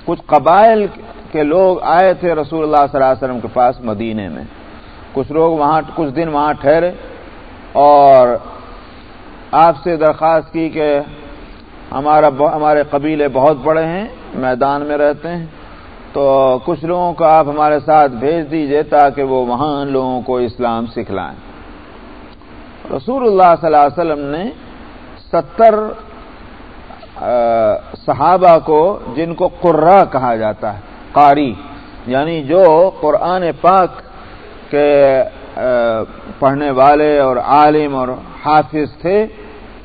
کچھ قبائل کے لوگ آئے تھے رسول اللہ صلی اللہ علیہ وسلم کے پاس مدینے میں۔ کچھ لوگ وہاں، کچھ دن وہاں ٹھہرے اور آپ سے درخواست کی کہ ہمارا ہمارے قبیلے بہت بڑے ہیں، میدان میں رہتے ہیں۔ تو کچھ لوگوں کو آپ ہمارے ساتھ بھیج دیجیے تاکہ وہ وہاں لوگوں کو اسلام سکھلائیں۔ رسول اللہ صلی اللہ علیہ وسلم نے ستر صحابہ کو جن کو قرا کہا جاتا ہے، قاری یعنی جو قرآن پاک کے پڑھنے والے اور عالم اور حافظ تھے،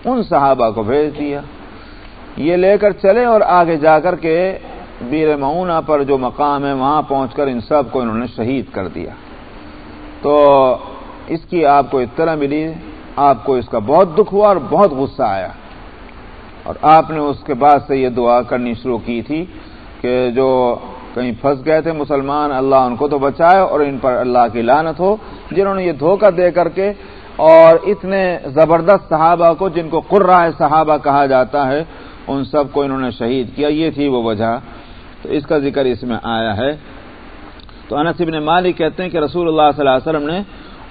ان صحابہ کو بھیج دیا۔ یہ لے کر چلے اور آگے جا کر کے بیر معونہ پر جو مقام ہے، وہاں پہنچ کر ان سب کو انہوں نے شہید کر دیا۔ تو اس کی آپ کو اطلاع ملی، آپ کو اس کا بہت دکھ ہوا اور بہت غصہ آیا۔ اور آپ نے اس کے بعد سے یہ دعا کرنی شروع کی تھی کہ جو کہیں پھنس گئے تھے مسلمان، اللہ ان کو تو بچائے اور ان پر اللہ کی لانت ہو، جنہوں نے یہ دھوکہ دے کر کے اور اتنے زبردست صحابہ کو جن کو قرائے صحابہ کہا جاتا ہے، ان سب کو انہوں نے شہید کیا، یہ تھی وہ وجہ۔ تو اس کا ذکر اس میں آیا ہے۔ تو انس ابن مالک کہتے ہیں کہ رسول اللہ صلی اللہ علیہ وسلم نے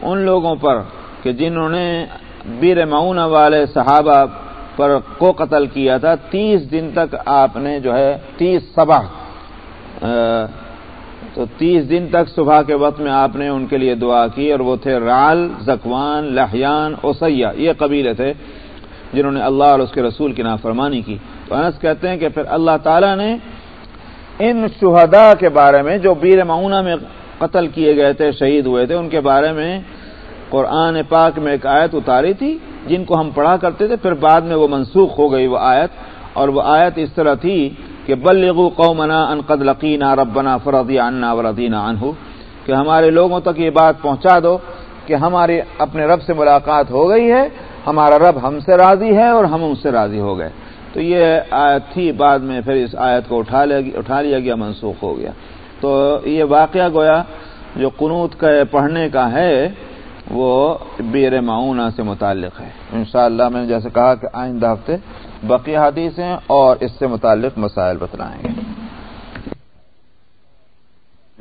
ان لوگوں پر کہ جنہوں نے بیر معاون والے صحابہ پر کو قتل کیا تھا، تیس دن تک آپ نے جو ہے، تیس صبح تو تیس دن تک صبح کے وقت میں آپ نے ان کے لیے دعا کی اور وہ تھے رال، زکوان لہیان اوسیا یہ قبیلے تھے جنہوں نے اللہ اور اس کے رسول کی نافرمانی کی۔ تو انس کہتے ہیں کہ پھر اللہ تعالیٰ نے ان شہداء کے بارے میں جو بیر معونہ میں قتل کیے گئے تھے، شہید ہوئے تھے، ان کے بارے میں قرآن پاک میں ایک آیت اتاری تھی۔ جن کو ہم پڑھا کرتے تھے، پھر بعد میں وہ منسوخ ہو گئی وہ آیت، اور وہ آیت اس طرح تھی کہ بلغو قومنا ان قد لقینا ربنا فرضی عنا وردینا عنہ، کہ ہمارے لوگوں تک یہ بات پہنچا دو کہ ہماری اپنے رب سے ملاقات ہو گئی ہے، ہمارا رب ہم سے راضی ہے اور ہم ان سے راضی ہو گئے۔ تو یہ آیت تھی، بعد میں پھر اس آیت کو اٹھا لیا اٹھا لیا گیا، منسوخ ہو گیا۔ تو یہ واقعہ گویا جو قنوت کا پڑھنے کا ہے وہ بیر معاونہ سے متعلق ہے۔ انشاءاللہ میں نے جیسے کہا کہ آئندہ ہفتے بقی حدیث ہیں اور اس سے متعلق مسائل بتلائیں گے۔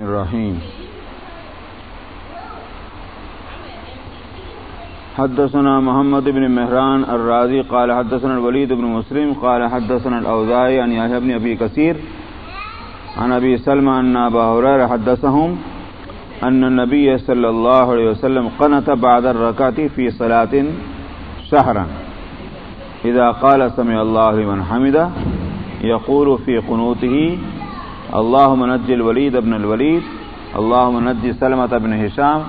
رحیم حدثنا محمد بن مهران الرازي قال حدثنا الوليد بن مسلم، قال حدثنا الأوزاعي عن يحيى بن أبي كثير عن أبي سلمى أن أبا هريرة حدثهم أن النبي صلى الله عليه وسلم قنت بعد الركعة في صلاة شهرا إذا قال سمع الله لمن حمده يقول في قنوته اللهم نجي الوليد بن الوليد اللهم نجي سلمة بن هشام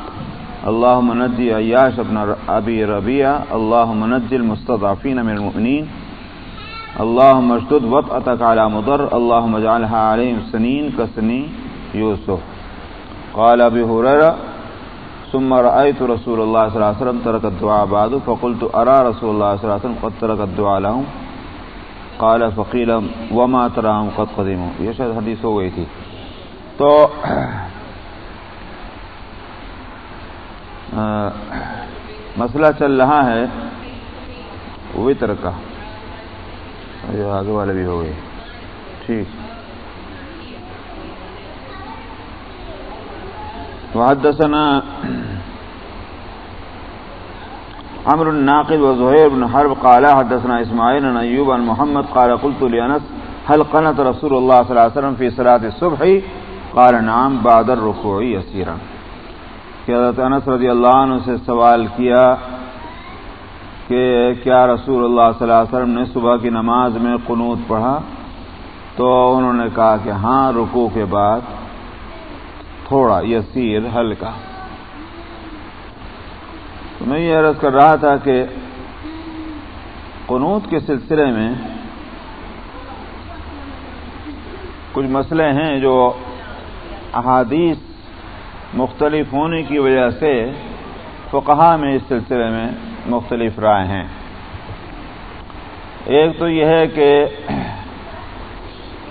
اللهم نجي عياش بن أبي ربيع اللهم نجي المستضعفين من المؤمنين اللهم اشتد وطأتك على مضر اللهم اجعلها عليهم سنين كسني يوسف قال أبي هريرة ثم رأيت رسول الله صلى الله عليه وسلم ترك الدعاء بعد، فقلت أرى رسول الله صلى الله عليه وسلم قد ترك الدعاء لهم؟ قال فقيل وما تراهم قد قدموا. یہ شاید حدیث ہو گئی تھی. تو مسئلہ چل رہا ہے وطر کا. آگے والے بھی ہو گئے. ٹھیک. وحدثنا عمر الناقد وزهير بن حرب قال حدثنا اسماعيل بن ايوب عن محمد قال قلت لانس هل قنت رسول الله صلى الله عليه وسلم في صلاه الصبح؟ قال نعم، بعد الركوع يسيرا. حضرت انس رضی اللہ عنہ سے سوال کیا کہ کیا رسول اللہ صلی اللہ علیہ وسلم نے صبح کی نماز میں قنوت پڑھا؟ تو انہوں نے کہا کہ ہاں رکو کے بعد۔ تھوڑا یسیر ہلکا۔ تو میں یہ عرض کر رہا تھا کہ قنوت کے سلسلے میں کچھ مسئلے ہیں جو احادیث مختلف ہونے کی وجہ سے فقہا میں اس سلسلے میں مختلف رائے ہیں۔ ایک تو یہ ہے کہ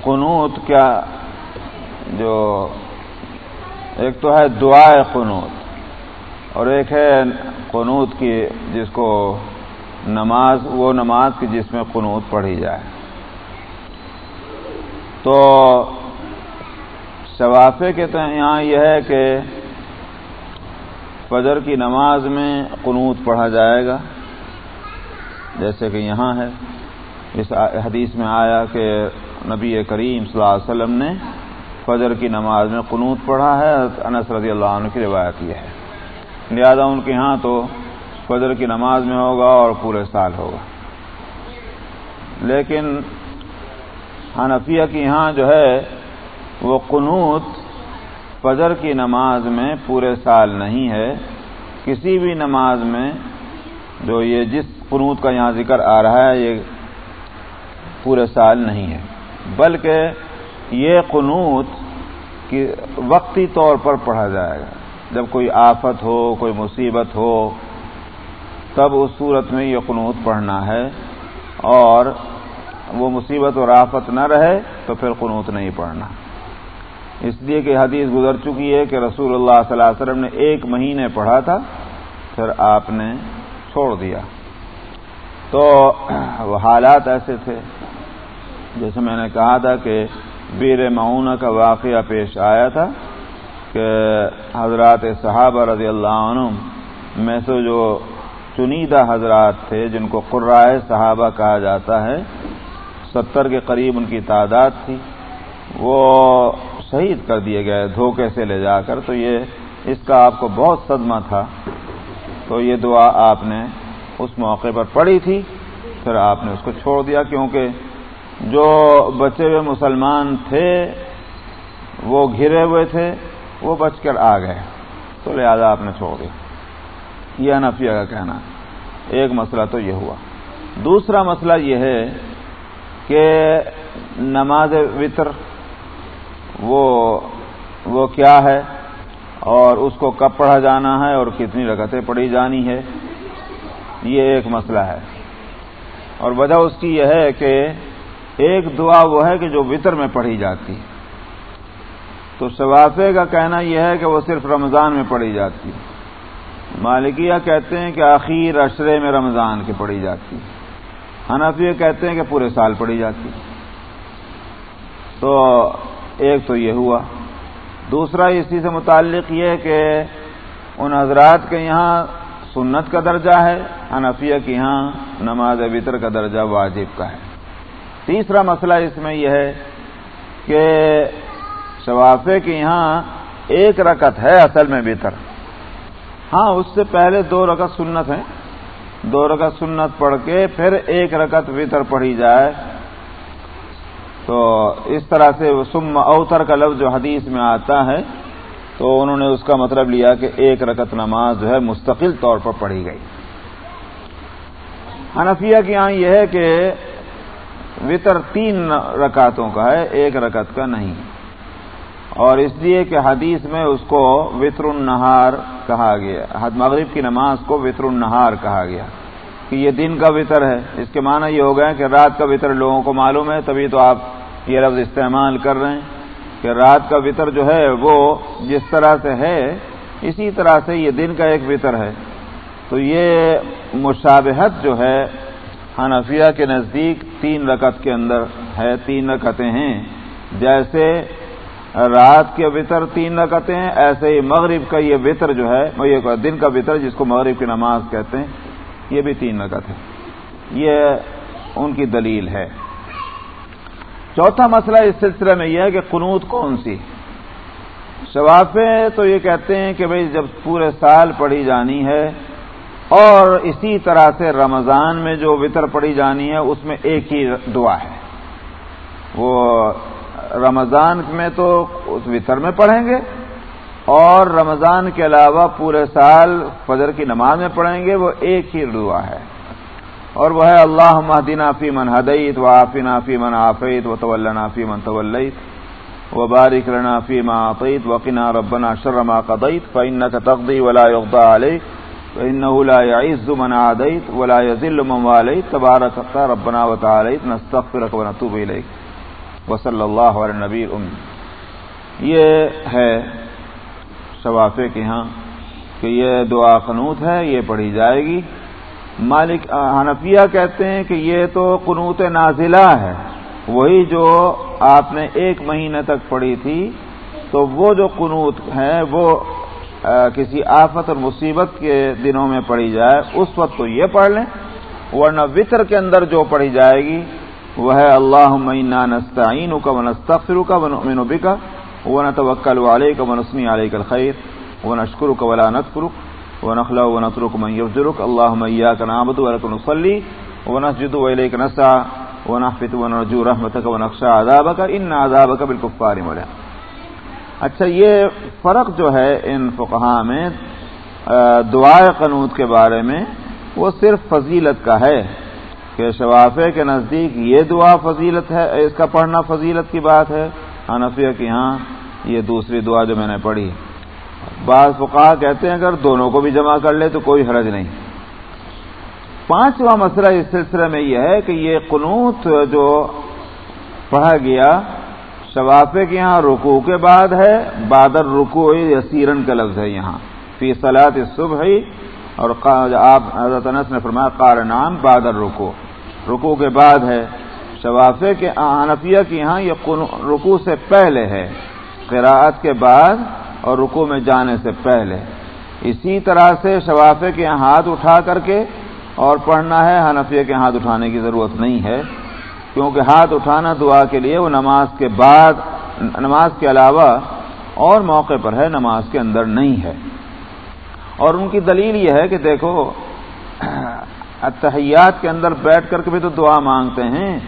قنوت کیا جو ایک تو ہے دعائے قنوت اور ایک ہے قنوت کی جس کو نماز، وہ نماز کی جس میں قنوت پڑھی جائے۔ تو شوافے کے تو یہاں یہ ہے کہ فجر کی نماز میں قنوت پڑھا جائے گا۔ جیسے کہ یہاں ہے۔ اس حدیث میں آیا کہ نبی کریم صلی اللہ علیہ وسلم نے فجر کی نماز میں قنوت پڑھا ہے، انس رضی اللہ عنہ کی روایت یہ ہے۔ لہذا ان کے ہاں تو فجر کی نماز میں ہوگا اور پورے سال ہوگا۔ لیکن حنفیہ کی یہاں جو ہے، وہ قنوت فجر کی نماز میں پورے سال نہیں ہے۔ کسی بھی نماز میں جو یہ جس قنوت کا یہاں ذکر آ رہا ہے، یہ پورے سال نہیں ہے۔ بلکہ یہ قنوت وقتی طور پر پڑھا جائے گا۔ جب کوئی آفت ہو، کوئی مصیبت ہو، تب اس صورت میں یہ قنوت پڑھنا ہے اور وہ مصیبت اور آفت نہ رہے تو پھر قنوت نہیں پڑھنا۔ اس لیے کہ حدیث گزر چکی ہے کہ رسول اللہ صلی اللہ علیہ وسلم نے ایک مہینے پڑھا تھا، پھر آپ نے چھوڑ دیا۔ تو وہ حالات ایسے تھے، جیسے میں نے کہا تھا کہ بیر معاون کا واقعہ پیش آیا تھا کہ حضرات صحابہ رضی اللہ عنہ میں سے جو چنیدہ حضرات تھے جن کو قرائے صحابہ کہا جاتا ہے، ستر کے قریب ان کی تعداد تھی، وہ شہید کر دیے گئے دھوکے سے لے جا کر۔ تو یہ اس کا آپ کو بہت صدمہ تھا۔ تو یہ دعا آپ نے اس موقع پر پڑھی تھی، پھر آپ نے اس کو چھوڑ دیا کیونکہ جو بچے ہوئے مسلمان تھے، وہ گھرے ہوئے تھے، وہ بچ کر آ گئے۔ تو لہٰذا آپ نے چھوڑ دیا۔ یہ انفیہ کا کہنا ایک مسئلہ تو یہ ہوا۔ دوسرا مسئلہ یہ ہے کہ نماز وطر وہ وہ کیا ہے؟ اور اس کو کب پڑھا جانا ہے اور کتنی رکتیں پڑھی جانی ہے؟ یہ ایک مسئلہ ہے۔ اور وجہ اس کی یہ ہے کہ ایک دعا وہ ہے کہ جو وطر میں پڑھی جاتی تو شوافے کا کہنا یہ ہے کہ وہ صرف رمضان میں پڑھی جاتی مالکیہ کہتے ہیں کہ آخر اشرے میں رمضان کی پڑھی جاتی حنفیہ کہتے ہیں کہ پورے سال پڑھی جاتی تو ایک تو یہ ہوا۔ دوسرا اسی سے متعلق یہ کہ ان حضرات کے یہاں سنت کا درجہ ہے، حنفیہ کے یہاں نماز وطر کا درجہ واجب کا ہے۔ تیسرا مسئلہ اس میں یہ ہے کہ شوافے کے یہاں ایک رکت ہے اصل میں وطر۔ ہاں اس سے پہلے دو رکت سنت ہیں۔ دو رکت سنت پڑھ کے پھر ایک رکت وطر پڑھی جائے۔ تو اس طرح سے سم اوتر کا لفظ جو حدیث میں آتا ہے، تو انہوں نے اس کا مطلب لیا کہ ایک رکت نماز جو ہے مستقل طور پر پڑھی گئی۔ حنفیہ کی یہاں یہ ہے کہ وطر تین رکعتوں کا ہے، ایک رکت کا نہیں۔ اور اس لیے کہ حدیث میں اس کو وطر النہار کہا گیا۔ حد مغرب کی نماز کو وطر النہار کہا گیا۔ کہ یہ دن کا وطر ہے۔ اس کے معنی یہ ہو گیا کہ رات کا وطر لوگوں کو معلوم ہے، تبھی تو آپ یہ لفظ استعمال کر رہے ہیں کہ رات کا وطر جو ہے وہ جس طرح سے ہے، اسی طرح سے یہ دن کا ایک وطر ہے۔ تو یہ مشابہت جو ہے حنفیہ کے نزدیک تین رکت کے اندر ہے، تین رکتیں ہیں۔ جیسے رات کے وطر تین رکتیں ہیں، ایسے ہی مغرب کا یہ وطر جو ہے یہ دن کا وطر جس کو مغرب کی نماز کہتے ہیں، یہ بھی تین رکت ہے یہ ان کی دلیل ہے۔ چوتھا مسئلہ اس سلسلے میں یہ ہے کہ قنوت کون سی؟ شوافے تو یہ کہتے ہیں کہ بھئی جب پورے سال پڑھی جانی ہے اور اسی طرح سے رمضان میں جو وطر پڑھی جانی ہے، اس میں ایک ہی دعا ہے۔ وہ رمضان میں تو اس وطر میں پڑھیں گے اور رمضان کے علاوہ پورے سال فجر کی نماز میں پڑھیں گے، وہ ایک ہی دعا ہے۔ اور وہ ہے اللہ مہدینہ فی من حدیت و آفی نافی من آفیت و طول نافی من طولیت و بارک فی ما عطیت وقنا ربنا شر ما قضیت فإنك تقضی ولا يغضى عليك فإنه لا يعز من عاديت ولا يذل من واليت. تبارك الله ربنا وتعاليت. نستغفرك ونتوب إليك. وصلی اللہ علیہ نبی ام یہ ہے شوافے کے ہاں کہ یہ دعا قنوت ہے، یہ پڑھی جائے گی. مالک حنفیہ کہتے ہیں کہ یہ تو قنوت نازلہ ہے. وہی جو آپ نے ایک مہینے تک پڑھی تھی، تو وہ جو قنوت ہے، وہ کسی آفت اور مصیبت کے دنوں میں پڑھی جائے، اس وقت تو یہ پڑھ لیں، ورنہ وطر کے اندر جو پڑھی جائے گی، وہ ہے اللہ مینا نستعین کا ونستغفر کا ونؤمن بک ونتوکل علیک ونثنی علیک الخیر ونشکرک ولا نذکرک ونخلع ونترك من يفجرك اللهم اياك نعبد ولك نصلي ونسجد واليك نسعى ونحفظ ونرجو رحمتك ونخشى عذابك ان عذابك بالكفار ملح اچھا یہ فرق جو ہے ان فقہا میں دعائے قنوت کے بارے میں، وہ صرف فضیلت کا ہے کہ شوافے کے نزدیک یہ دعا فضیلت ہے، اس کا پڑھنا فضیلت کی بات ہے۔ حنفیہ کی ہاں یہ دوسری دعا جو میں نے پڑھی۔ بعض فقہ کہتے ہیں اگر دونوں کو بھی جمع کر لے تو کوئی حرج نہیں۔ پانچواں مسئلہ اس سلسلے میں یہ ہے کہ یہ قنوت جو پڑھا گیا شوافے کے یہاں رکوع کے بعد ہے، بادر رکو یسیرن کا لفظ ہے یہاں۔ فی صلاحت صبح اور آپ حضرت انس نے فرمایا قار نام بادر رکو رکو کے بعد ہے شوافے کے حنفیہ کی یہاں یہ رکو سے پہلے ہے، قراءت کے بعد اور رکو میں جانے سے پہلے۔ اسی طرح سے شوافے کے ہاتھ اٹھا کر کے اور پڑھنا ہے، حنفیہ کے ہاتھ اٹھانے کی ضرورت نہیں ہے۔ کیونکہ ہاتھ اٹھانا دعا کے لیے وہ نماز کے بعد، نماز کے علاوہ اور موقع پر ہے، نماز کے اندر نہیں ہے۔ اور ان کی دلیل یہ ہے کہ دیکھو اتحیات کے اندر بیٹھ کر کے بھی تو دعا مانگتے ہیں،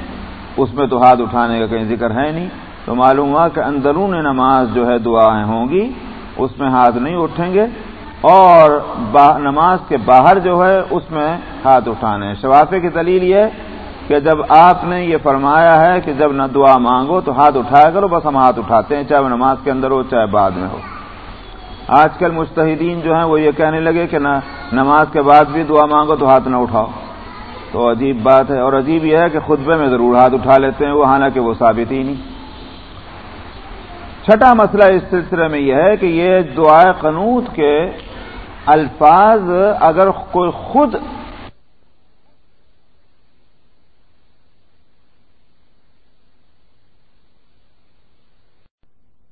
اس میں تو ہاتھ اٹھانے کا کہیں ذکر ہے نہیں۔ تو معلوم ہوا کہ اندرون نماز جو ہے دعائیں ہوں گی، اس میں ہاتھ نہیں اٹھیں گے۔ اور نماز کے باہر جو ہے، اس میں ہاتھ اٹھانے شوافے کی دلیل یہ کہ جب آپ نے یہ فرمایا ہے کہ جب نہ دعا مانگو تو ہاتھ اٹھایا کرو، بس ہم ہاتھ اٹھاتے ہیں، چاہے وہ نماز کے اندر ہو، چاہے بعد میں ہو۔ آج کل مشتحدین جو ہیں وہ یہ کہنے لگے کہ نہ نماز کے بعد بھی دعا مانگو تو ہاتھ نہ اٹھاؤ۔ تو عجیب بات ہے، اور عجیب یہ ہے کہ خطبے میں ضرور ہاتھ اٹھا لیتے ہیں، وہ حالانکہ وہ ثابت ہی نہیں۔ چھٹا مسئلہ اس سلسلے میں یہ ہے کہ یہ دعائے قنوت کے الفاظ اگر کوئی خود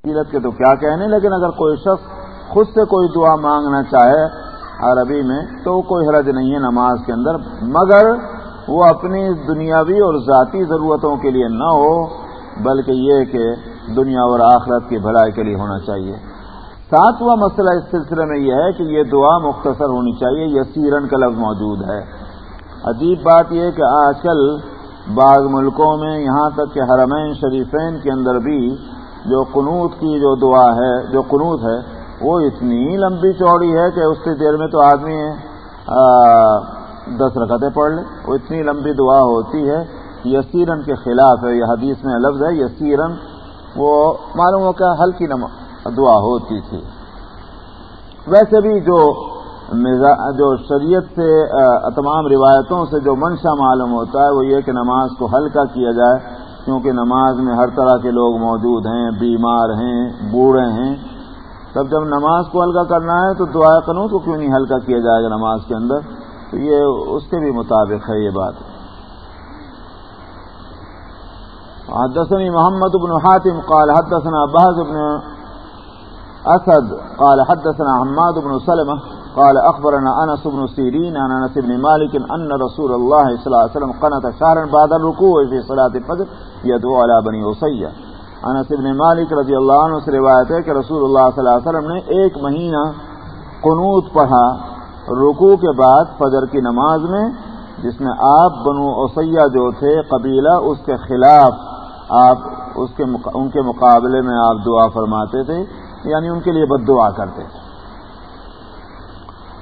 سیرت کے تو کیا کہنے؟ لیکن اگر کوئی شخص خود سے کوئی دعا مانگنا چاہے عربی میں، تو کوئی حرج نہیں ہے نماز کے اندر، مگر وہ اپنی دنیاوی اور ذاتی ضرورتوں کے لیے نہ ہو، بلکہ یہ کہ دنیا اور آخرت کی بھلائی کے لیے ہونا چاہیے۔ ساتواں مسئلہ اس سلسلے میں یہ ہے کہ یہ دعا مختصر ہونی چاہیے یہ سیرن کا لفظ موجود ہے۔ عجیب بات یہ کہ آج کل بعض ملکوں میں یہاں تک کہ حرمین شریفین کے اندر بھی جو قنوت کی جو دعا ہے، جو قنوت ہے، وہ اتنی لمبی چوڑی ہے کہ اس کی دیر میں تو آدمی دس رکعتیں پڑھ لے وہ اتنی لمبی دعا ہوتی ہے، یسیرن کے خلاف ہے، یہ حدیث میں لفظ ہے، یسیرن، وہ معلوم ہو کیا ہلکی دعا ہوتی تھی۔ ویسے بھی جو جو شریعت سے تمام روایتوں سے جو منشا معلوم ہوتا ہے، وہ یہ کہ نماز کو ہلکا کیا جائے کیونکہ نماز میں ہر طرح کے لوگ موجود ہیں، بیمار ہیں، بوڑھے ہیں۔ تب جب نماز کو ہلکا کرنا ہے تو دعا قنوت کو کیوں نہیں ہلکا کیا جائے گا نماز کے اندر؟ تو یہ اس کے بھی مطابق ہے یہ بات۔ حدثني محمد بن حاتم قال حدثنا بهز بن اسد قال حدثنا حماد بن سلمة قال اخبرنا انس بن سيرين عن انس بن مالك ان رسول الله صلى الله عليه وسلم قنت شهرا بعد الركوع في صلاه الفجر يدعو على بني عصيه انس بن مالک رضی اللہ عنہ سے روایت ہے کہ رسول اللہ صلی اللہ علیہ وسلم نے ایک مہینہ قنوت پڑھا رکوع کے بعد فجر کی نماز میں، جس میں آپ بنو اوسیہ جو تھے قبیلہ، اس کے خلاف آپ، اس کے ان کے مقابلے میں آپ دعا فرماتے تھے یعنی ان کے لیے بد دعا کرتے تھے۔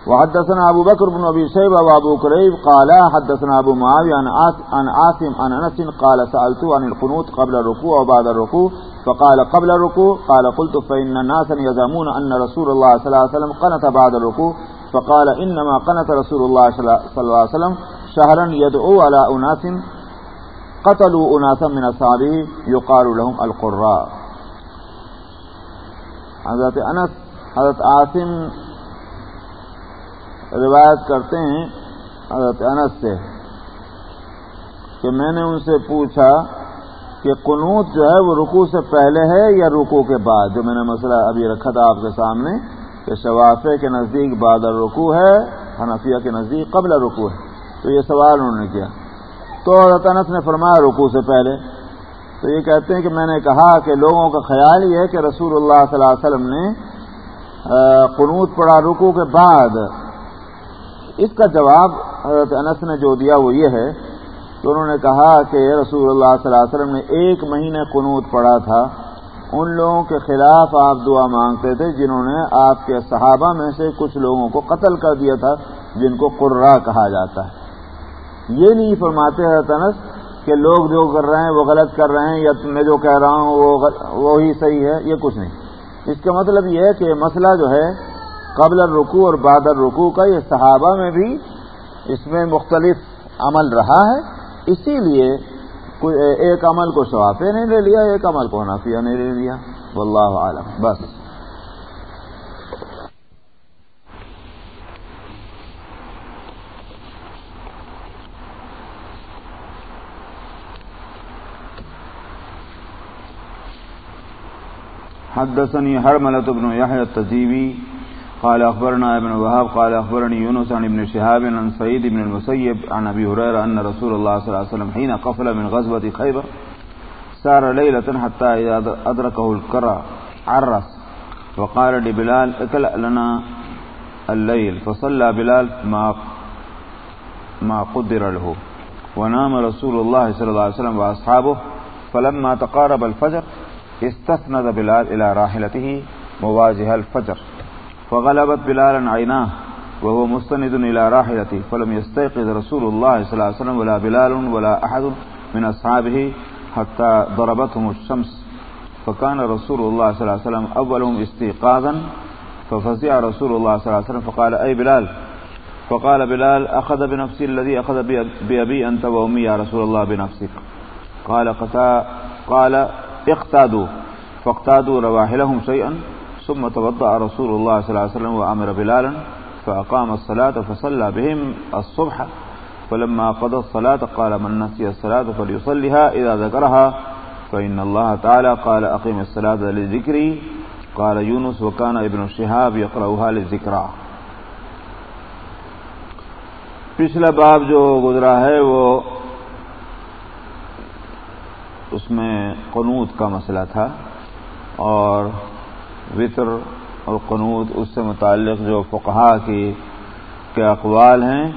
وحدثنا ابو بكر بن ابي شيبه وابو كريب قال حدثنا ابو معاويه عن عاصم عن انس قال سالت عن القنوت قبل الركوع وبعد الركوع فقال قبل الركوع قال قلت فان الناس يزعمون ان رسول الله صلى الله عليه وسلم قنت بعد الركوع فقال انما قنت رسول الله صلى الله عليه وسلم شهرا يدعو على اناس قتلوا اناسا من اصحابه يقال لهم القراء. حضرت انس حضرت عاصم روایت کرتے ہیں حضرت انس سے کہ میں نے ان سے پوچھا کہ قنوت جو ہے وہ رکو سے پہلے ہے یا رکو کے بعد؟ جو میں نے مسئلہ ابھی رکھا تھا آپ کے سامنے کہ شوافے کے نزدیک بادر رکو ہے، حنفیہ کے نزدیک قبل رکو ہے۔ تو یہ سوال انہوں نے کیا۔ تو حضرت انس نے فرمایا رکو سے پہلے۔ تو یہ کہتے ہیں کہ میں نے کہا کہ لوگوں کا خیال یہ ہے کہ رسول اللہ صلی اللہ علیہ وسلم نے قنوت پڑا رکو کے بعد۔ اس کا جواب حضرت انس نے جو دیا وہ یہ ہے تو انہوں نے کہا کہ رسول اللہ صلی اللہ علیہ وسلم نے ایک مہینے قنوت پڑا تھا، ان لوگوں کے خلاف آپ دعا مانگتے تھے جنہوں نے آپ کے صحابہ میں سے کچھ لوگوں کو قتل کر دیا تھا، جن کو قرا کہا جاتا ہے۔ یہ نہیں فرماتے ہیں تنس کہ لوگ جو کر رہے ہیں وہ غلط کر رہے ہیں یا میں جو کہہ رہا ہوں وہ وہی صحیح ہے، یہ کچھ نہیں۔ اس کا مطلب یہ ہے کہ مسئلہ جو ہے قبل رکو اور بادر رکو کا یہ صحابہ میں بھی اس میں مختلف عمل رہا ہے، اسی لیے ایک عمل کو شوافے نہیں لے لیا، ایک عمل کو نافیہ نہیں لے لیا۔ واللہ عالم۔ بس۔ حدثني حرملة بن يحيى التزيبي قال أخبرنا ابن وهاب، قال أخبرني يونس عن ابن شهاب، عن سعيد بن المسيب، عن أبي هريرة أن رسول الله صلى الله عليه وسلم حين قفل من غزوة خيبر سار ليلة حتى إذا أدركه الكرى عرس وقال لبلال اكلأ لنا الليل، فصلى بلال ما ما قدر له. ونام رسول الله صلى الله عليه وسلم وأصحابه، فلما تقارب الفجر استثند بلال إلى راحلته مواجه الفجر. فغلبت بلالا عيناه وهو مستند إلى راحلته فلم يستيقظ رسول الله صلى الله عليه وسلم ولا بلال ولا أحد من أصحابه حتى ضربتهم الشمس. فكان رسول الله صلى الله عليه وسلم أولهم استيقاظا، ففزع رسول الله صلى الله عليه وسلم فقال أي بلال؟ فقال بلال أخذ بنفسي الذي أخذ بأبي أنت وأمي يا رسول الله بنفسك. قال قتا قال اقتادوا. فاقتادوا رواحلهم شيئا ثم توضأ رسول الله صلى الله عليه وسلم وأمر بلالا، فأقام الصلاة فصلى بهم الصبح. فلما قضى الصلاة قال من نسي الصلاة فليصلها إذا ذكرها فإن الله تعالى قال أقيم الصلاة لذكري. قال يونس وكان ابن الشهاب يقرأها للذكرى. پچھلا باب جو گزرا ہے وہ اس میں قنوت کا مسئلہ تھا اور وطر اور قنوت، اس سے متعلق جو فقہا کی کے اقوال ہیں،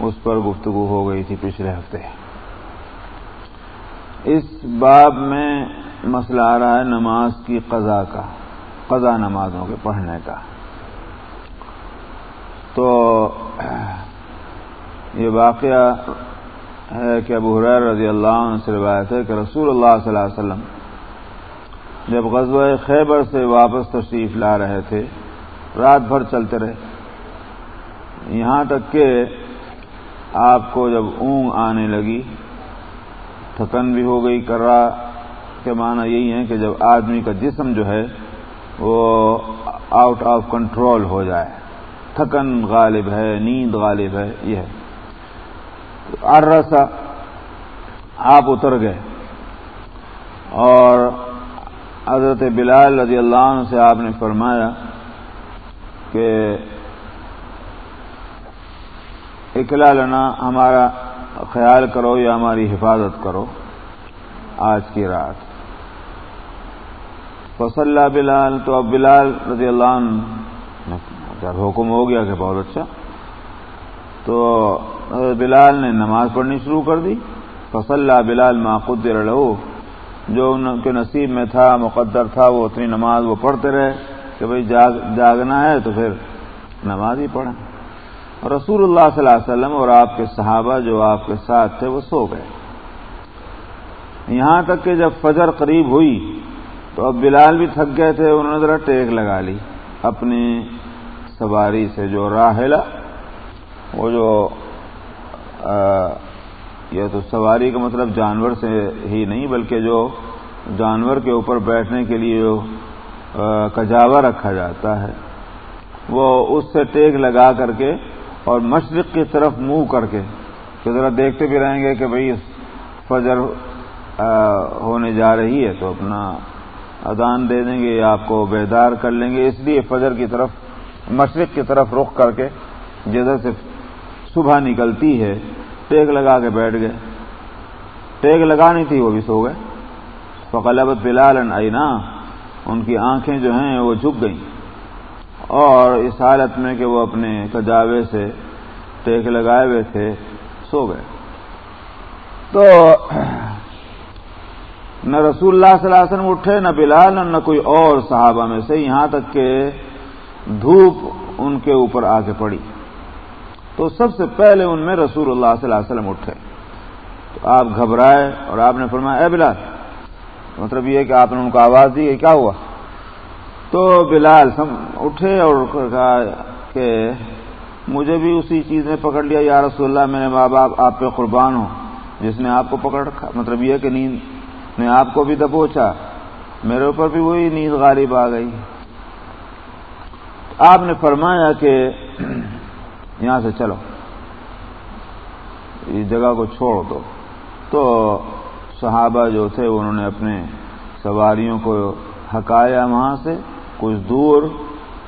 اس پر گفتگو ہو گئی تھی پچھلے ہفتے۔ اس باب میں مسئلہ آ رہا ہے نماز کی قضا کا قضا نمازوں کے پڑھنے کا۔ تو یہ واقعہ ہے کہ ابو حریر رضی اللہ عنہ سے روایت ہے کہ رسول اللہ صلی اللہ علیہ وسلم جب غزوہ خیبر سے واپس تشریف لا رہے تھے، رات بھر چلتے رہے۔ یہاں تک کہ آپ کو جب اونگ آنے لگی، تھکن بھی ہو گئی۔ کرا کے معنی یہی ہے کہ جب آدمی کا جسم جو ہے، وہ آؤٹ آف کنٹرول ہو جائے۔ تھکن غالب ہے، نیند غالب ہے، یہ ہے۔ ارسا آپ اتر گئے اور حضرت بلال رضی اللہ عنہ سے آپ نے فرمایا کہ اکلا لنا، ہمارا خیال کرو یا ہماری حفاظت کرو آج کی رات۔ فصلہ بلال، تو اب بلال رضی اللہ عنہ جب حکم ہو گیا کہ بہت اچھا تو بلال نے نماز پڑھنی شروع کر دی۔ فصلہ بلال ما قدر لہو جو ان کے نصیب میں تھا، مقدر تھا، وہ اتنی نماز وہ پڑھتے رہے کہ بھائی جاگ، جاگنا ہے تو پھر نماز ہی پڑھیں۔ رسول اللہ صلی اللہ علیہ وسلم اور آپ کے صحابہ جو آپ کے ساتھ تھے وہ سو گئے۔ یہاں تک کہ جب فجر قریب ہوئی تو اب بلال بھی تھک گئے تھے، انہوں نے ذرا ٹیک لگا لی۔ اپنی سواری سے جو راہلا وہ جو یہ تو سواری کا مطلب جانور سے ہی نہیں، بلکہ جو جانور کے اوپر بیٹھنے کے لیے جو کجاوا رکھا جاتا ہے، وہ اس سے ٹیک لگا کر کے اور مشرق کی طرف منہ کر کے، کہ ذرا دیکھتے بھی رہیں گے کہ بھئی فجر ہونے جا رہی ہے، تو اپنا اذان دے دیں گے یا آپ کو بیدار کر لیں گے، اس لیے فجر کی طرف، مشرق کی طرف رخ کر کے، جدھر سے صبح نکلتی ہے ٹیک لگا کے بیٹھ گئے۔ ٹیک لگانی تھی، وہ بھی سو گئے۔ فقلبت بلال اینا ان کی آنکھیں جو ہیں وہ جھک گئیں۔ اور اس حالت میں کہ وہ اپنے کجاوے سے ٹیک لگائے ہوئے تھے، سو گئے۔ تو نہ رسول اللہ صلی اللہ علیہ وسلم اٹھے، نہ بلال، نہ کوئی اور صحابہ میں سے، یہاں تک کہ دھوپ ان کے اوپر آ کے پڑی۔ تو سب سے پہلے ان میں رسول اللہ صلی اللہ علیہ وسلم اٹھے۔ تو آپ گھبرائے اور آپ نے فرمایا، اے بلال مطلب یہ کہ آپ نے ان کو آواز دی کیا ہوا؟ تو بلال سم اٹھے اور کہا کہ، مجھے بھی اسی چیز نے پکڑ لیا، یا رسول اللہ، میرے ماں باپ، آپ پہ قربان ہو جس نے آپ کو پکڑ رکھا مطلب یہ کہ نیند نے آپ کو بھی دبوچا۔ میرے اوپر بھی وہی نیند غالب آ گئی۔ آپ نے فرمایا کہ یہاں سے چلو۔ اس جگہ کو چھوڑ دو تو صحابہ جو تھے انہوں نے اپنے سواریوں کو ہکایا وہاں سے، کچھ دور۔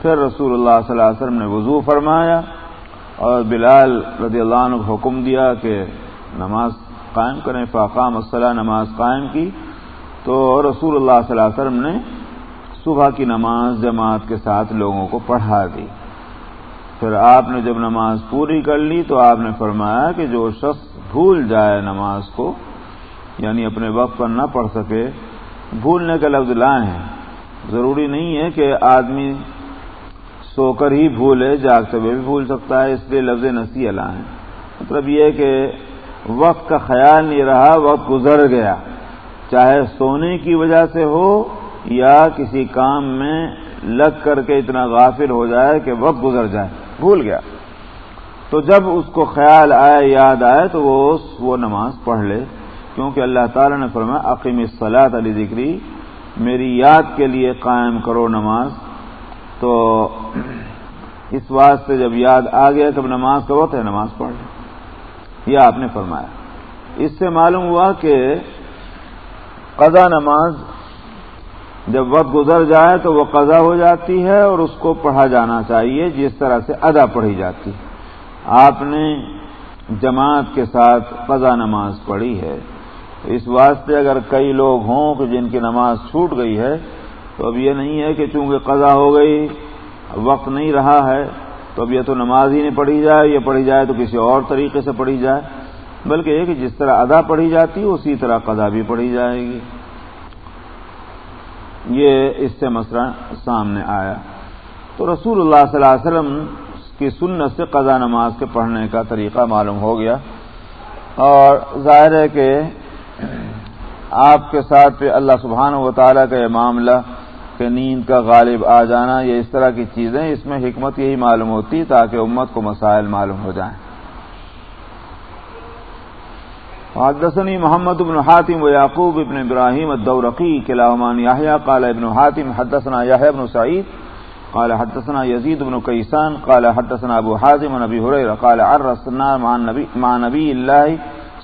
پھر رسول اللہ صلی اللہ علیہ وسلم نے وضو فرمایا اور بلال رضی اللہ عنہ کو حکم دیا کہ نماز قائم کریں، فاقام الصلاح نماز قائم کی۔ تو رسول اللہ صلی اللہ علیہ وسلم نے صبح کی نماز جماعت کے ساتھ لوگوں کو پڑھا دی۔ پھر آپ نے جب نماز پوری کر لی تو آپ نے فرمایا کہ جو شخص بھول جائے نماز کو یعنی اپنے وقت پر نہ پڑھ سکے، بھولنے کا لفظ لائے ہیں۔ ضروری نہیں ہے کہ آدمی سو کر ہی بھولے جاگتے ہوئے بھی بھول سکتا ہے، اس لیے لفظ نسی لائیں مطلب یہ کہ وقت کا خیال نہیں رہا، وقت گزر گیا۔ چاہے سونے کی وجہ سے ہو یا کسی کام میں لگ کر کے اتنا غافل ہو جائے کہ وقت گزر جائے۔ بھول گیا۔ تو جب اس کو خیال آئے یاد آئے تو وہ وہ نماز پڑھ لے۔ کیونکہ اللہ تعالی نے فرمایا عقیم اصلاط علی ذکری میری یاد کے لیے قائم کرو نماز۔ تو اس واسطے جب یاد آ گیا، تب نماز کا وقت ہے، نماز پڑھ لیں یہ آپ نے فرمایا۔ اس سے معلوم ہوا کہ قضا نماز جب وقت گزر جائے تو وہ قضا ہو جاتی ہے اور اس کو پڑھا جانا چاہیے، جس طرح سے ادا پڑھی جاتی۔ آپ نے جماعت کے ساتھ قضا نماز پڑھی ہے۔ اس واسطے اگر کئی لوگ ہوں کہ جن کی نماز چھوٹ گئی ہے، تو اب یہ نہیں ہے کہ چونکہ قضا ہو گئی، وقت نہیں رہا ہے، تو اب یہ تو نماز ہی نہیں پڑھی جائے، یہ پڑھی جائے تو کسی اور طریقے سے پڑھی جائے۔ بلکہ یہ کہ جس طرح ادا پڑھی جاتی ہے اسی طرح قضا بھی پڑھی جائے گی۔ یہ اس سے مسئلہ سامنے آیا۔ تو رسول اللہ صلی اللہ علیہ وسلم کی سنت سے قضا نماز کے پڑھنے کا طریقہ معلوم ہو گیا۔ اور ظاہر ہے کہ آپ کے ساتھ پہ اللہ سبحانہ و تعالیٰ کا یہ معاملہ کہ نیند کا غالب آ جانا، یہ اس طرح کی چیزیں، اس میں حکمت یہی معلوم ہوتی تاکہ امت کو مسائل معلوم ہو جائیں۔ حدثني محمد بن حاتم ويعقوب بن ابراهيم الدورقي كلاهما يحيى قال ابن حاتم حدثنا يحيى بن سعيد قال حدثنا يزيد بن كيسان قال حدثنا ابو حازم ابي هريره قال عرسنا مع النبي مع نبي الله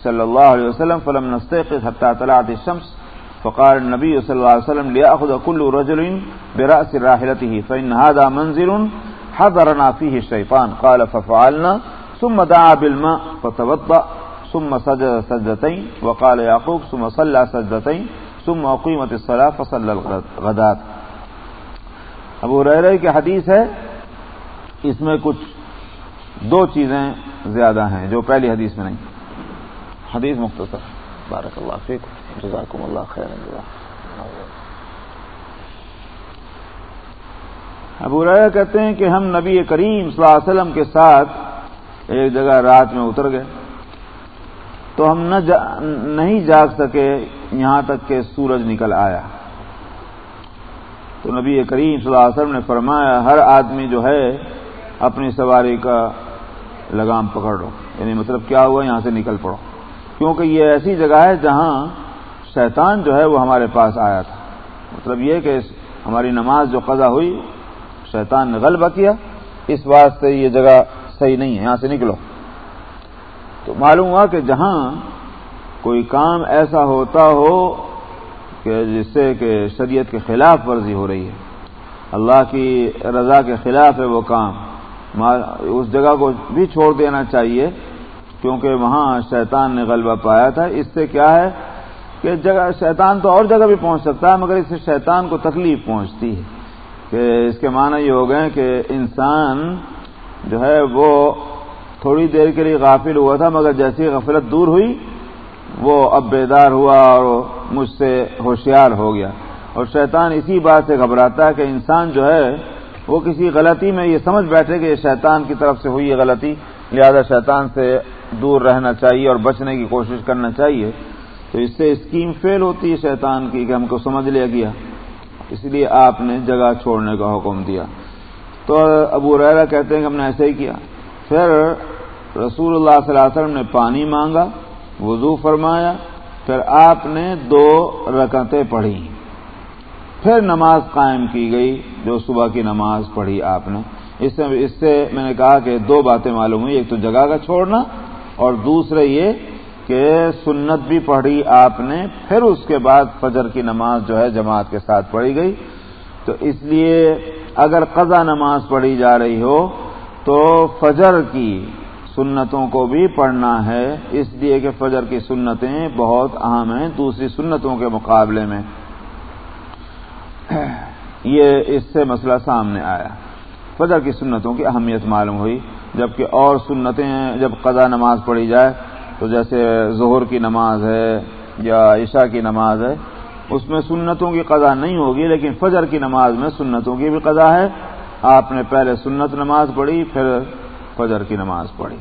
صلى الله عليه وسلم فلم نستيقظ حتى طلعت الشمس فقال النبي صلى الله عليه وسلم ليأخذ كل رجل برأس راحلته فإن هذا منزل حضرنا فيه الشيطان قال ففعلنا ثم دعا بالماء فتوضأ ثم سجد سجدتين، وقال يعقوب ثم صلى سجدتين، ثم أقيمت الصلاة فصلى الغدات ابو ریرے کی حدیث ہے، اس میں کچھ دو چیزیں زیادہ ہیں جو پہلی حدیث میں نہیں۔ حدیث مختصر۔ بارک اللہ فیک جزاکم اللہ خیر ابو ریرا کہتے ہیں کہ ہم نبی کریم صلی اللہ علیہ وسلم کے ساتھ ایک جگہ رات میں اتر گئے۔ تو ہم نہ جا نہیں جاگ سکے یہاں تک کہ سورج نکل آیا۔ تو نبی کریم صلی اللہ علیہ وسلم نے فرمایا، ہر آدمی جو ہے، اپنی سواری کا لگام پکڑ لو۔ یعنی مطلب کیا ہوا؟ یہاں سے نکل پڑو۔ کیونکہ یہ ایسی جگہ ہے جہاں شیطان جو ہے وہ ہمارے پاس آیا تھا۔ مطلب یہ کہ ہماری نماز جو قضا ہوئی، شیطان نے غلبہ کیا۔ اس واسطے یہ جگہ صحیح نہیں ہے۔ یہاں سے نکلو۔ تو معلوم ہوا کہ جہاں کوئی کام ایسا ہوتا ہو کہ جس سے کہ شریعت کے خلاف ورزی ہو رہی ہے، اللہ کی رضا کے خلاف ہے وہ کام اس جگہ کو بھی چھوڑ دینا چاہیے، کیونکہ وہاں شیطان نے غلبہ پایا تھا۔ اس سے کیا ہے کہ جگہ، شیطان تو اور جگہ بھی پہنچ سکتا ہے، مگر اس سے شیطان کو تکلیف پہنچتی ہے۔ کہ اس کے معنی یہ ہو گئے کہ انسان جو ہے وہ تھوڑی دیر کے لیے غافل ہوا تھا، مگر جیسی غفلت دور ہوئی، وہ اب بیدار ہوا اور مجھ سے ہوشیار ہو گیا۔ اور شیطان اسی بات سے گھبراتا ہے کہ انسان جو ہے، وہ کسی غلطی میں یہ سمجھ بیٹھے کہ یہ شیطان کی طرف سے ہوئی یہ غلطی، لہذا شیطان سے دور رہنا چاہیے اور بچنے کی کوشش کرنا چاہیے۔ تو اس سے اسکیم فیل ہوتی ہے شیطان کی کہ ہم کو سمجھ لیا گیا۔ اس لیے آپ نے جگہ چھوڑنے کا حکم دیا۔ تو ابو ریرا کہتے ہیں کہ ہم نے ایسے ہی کیا۔ پھر رسول اللہ صلی اللہ علیہ وسلم نے پانی مانگا، وضو فرمایا، پھر آپ نے دو رکعتیں پڑھی۔ پھر نماز قائم کی گئی، جو صبح کی نماز پڑھی آپ نے۔ اس سے اس سے میں نے کہا کہ دو باتیں معلوم ہوئی، ایک تو جگہ کا چھوڑنا اور دوسرے یہ کہ سنت بھی پڑھی آپ نے، پھر اس کے بعد فجر کی نماز جو ہے جماعت کے ساتھ پڑھی گئی۔ تو اس لیے اگر قضا نماز پڑھی جا رہی ہو تو فجر کی سنتوں کو بھی پڑھنا ہے۔ اس لیے کہ فجر کی سنتیں بہت اہم ہیں دوسری سنتوں کے مقابلے میں۔ یہ اس سے مسئلہ سامنے آیا۔ فجر کی سنتوں کی اہمیت معلوم ہوئی۔ جبکہ اور سنتیں جب قضا نماز پڑھی جائے تو جیسے ظہر کی نماز ہے یا عشاء کی نماز ہے، اس میں سنتوں کی قضا نہیں ہوگی، لیکن فجر کی نماز میں سنتوں کی بھی قضا ہے۔ آپ نے پہلے سنت نماز پڑھی، پھر فجر کی نماز پڑھی۔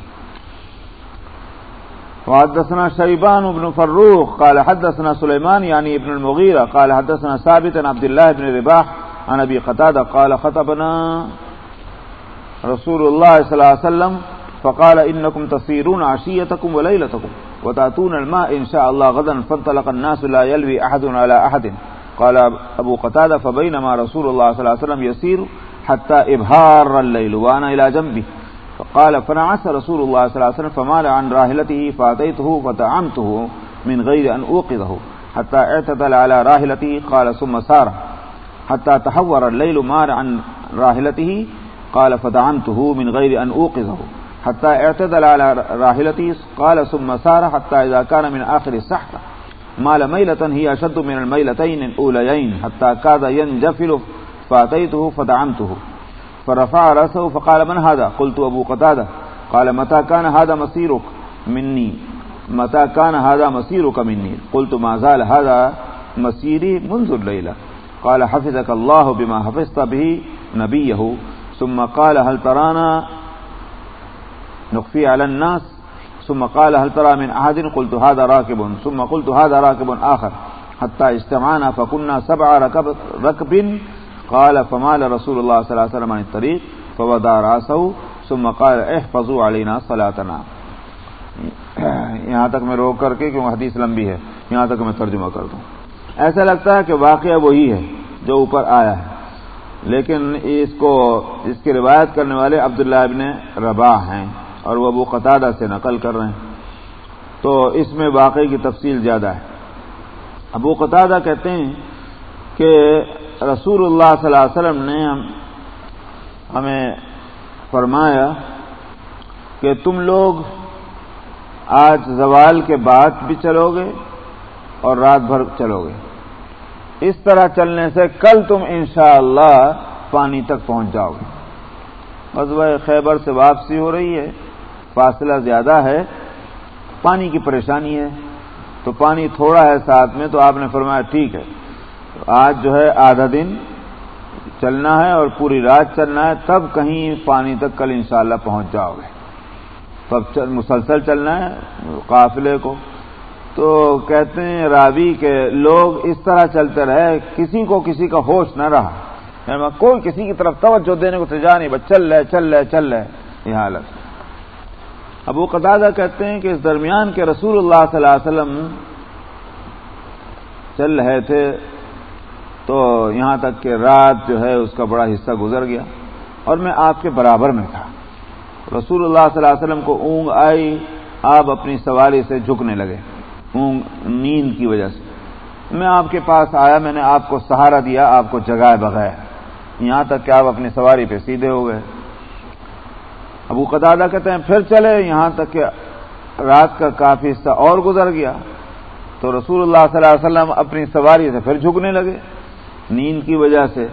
وحدثنا شيبان بن فروخ، قال حدثنا سليمان يعني یعنی ابن المغيرة قال حدثنا ثابت عن عبد الله بن رباح عن أبي قتادة قال خطبنا رسول الله صلى الله عليه وسلم فقال إنكم تصيرون عشيتكم وليلتكم وتأتون الماء إن شاء الله غدا فانطلق الناس لا يلوي أحد على أحد قال أبو قتادة فبينما رسول الله صلى الله عليه وسلم يسير حتى إبهار الليل وأنا إلى جنبه. فقال فنعس رسول الله صلى الله عليه وسلم فمال عن راحلته فأتيته فتعمته من غير أن أوقظه، حتى اعتدل على راحلته قال ثم سار. حتى تحور الليل مار عن راحلته قال فدعمته من غير أن أوقظه. حتى اعتدل على راحلته قال ثم سار حتى إذا كان من آخر السحرة. مال ميلة هي أشد من الميلتين الأوليين، حتى كاد ينجفل فأتيته فدعمته فرفع رأسه فقال من هذا؟ قلت أبو قتادة. قال متى كان هذا مصيرك؟ مني. متى كان هذا مصيرك مني؟ قلت ما زال هذا مسيري منذ الليلة. قال حفظك الله بما حفظت به نبيه. ثم قال هل ترانا؟ نخفي على الناس. ثم قال هل ترى من أحد؟ قلت هذا راكب. ثم قلت هذا راكب آخر. حتى اجتمعنا فكنا سبع ركب, ركب قال فمال رسول الله صلى الله عليه وسلم عن الطريق فوضع راسه ثم قال احفظوا علينا صلاتنا. یہاں تک میں روک کر کے کیوں حدیث لمبی ہے، یہاں تک میں ترجمہ کر دوں۔ ایسا لگتا ہے کہ واقعہ وہی ہے جو اوپر آیا ہے۔ لیکن اس کو، اس کی روایت کرنے والے عبداللہ ابن رباح ہیں اور وہ ابو قطادہ سے نقل کر رہے ہیں۔ تو اس میں واقعی کی تفصیل زیادہ ہے۔ ابو قطادہ کہتے ہیں کہ رسول اللہ صلی اللہ علیہ وسلم نے ہمیں فرمایا کہ تم لوگ آج زوال کے بعد بھی چلو گے اور رات بھر چلو گے اس طرح چلنے سے کل تم انشاءاللہ اللہ پانی تک پہنچ جاؤ گے۔ غزوہ خیبر سے واپسی ہو رہی ہے۔ فاصلہ زیادہ ہے۔ پانی کی پریشانی ہے۔ تو پانی تھوڑا ہے ساتھ میں تو آپ نے فرمایا ٹھیک ہے۔ آج جو ہے آدھا دن چلنا ہے اور پوری رات چلنا ہے، تب کہیں پانی تک کل انشاءاللہ پہنچ جاؤ گے۔ تب مسلسل چلنا ہے، قافلے کو۔ تو کہتے ہیں راوی کے لوگ اس طرح چلتے رہے، کسی کو کسی کا ہوش نہ رہا۔ کوئی کسی کی طرف توجہ دینے کو تجا نہیں، بس چل رہے چل رہے چل رہے، یہ حالت۔ ابو قطادہ کہتے ہیں کہ اس درمیان کے رسول اللہ صلی اللہ علیہ وسلم چل رہے تھے۔ تو یہاں تک کہ رات جو ہے اس کا بڑا حصہ گزر گیا اور میں آپ کے برابر میں تھا۔ رسول اللہ صلی اللہ علیہ وسلم کو اونگ آئی، آپ اپنی سواری سے جھکنے لگے۔ اونگ نیند کی وجہ سے۔ میں آپ کے پاس آیا، میں نے آپ کو سہارا دیا، آپ کو جگائے بغیر۔ یہاں تک کہ آپ اپنی سواری پہ سیدھے ہو گئے۔ ابو قدادہ کہتے ہیں، پھر چلے، یہاں تک کہ رات کا کافی حصہ اور گزر گیا۔ تو رسول اللہ صلی اللہ علیہ وسلم اپنی سواری سے پھر جھکنے لگے۔ نیند کی وجہ سے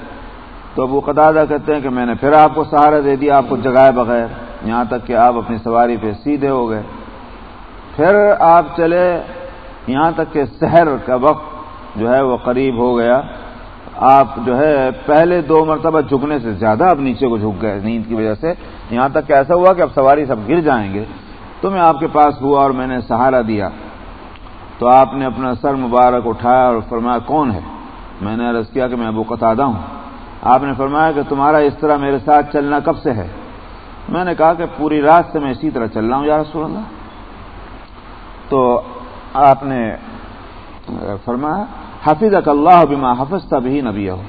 تو ابو قدادہ کہتے ہیں کہ میں نے پھر آپ کو سہارا دے دیا، آپ کو جگائے بغیر، یہاں تک کہ آپ اپنی سواری پہ سیدھے ہو گئے۔ پھر آپ چلے، یہاں تک کہ شہر کا وقت جو ہے وہ قریب ہو گیا۔ آپ جو ہے پہلے دو مرتبہ جھکنے سے زیادہ اب نیچے کو جھک گئے نیند کی وجہ سے۔ یہاں تک کہ ایسا ہوا کہ اب سواری سب گر جائیں گے۔ تو میں آپ کے پاس ہوا اور میں نے سہارا دیا۔ تو آپ نے اپنا سر مبارک اٹھایا اور فرمایا، کون ہے؟ میں نے عرض کیا کہ میں ابو قطادہ ہوں۔ آپ نے فرمایا کہ تمہارا اس طرح میرے ساتھ چلنا کب سے ہے؟ میں نے کہا کہ پوری رات سے میں اسی طرح چل رہا ہوں، یا رسول اللہ۔ تو آپ نے فرمایا حافظ اللہ بما حفظ تبھی نبی ہو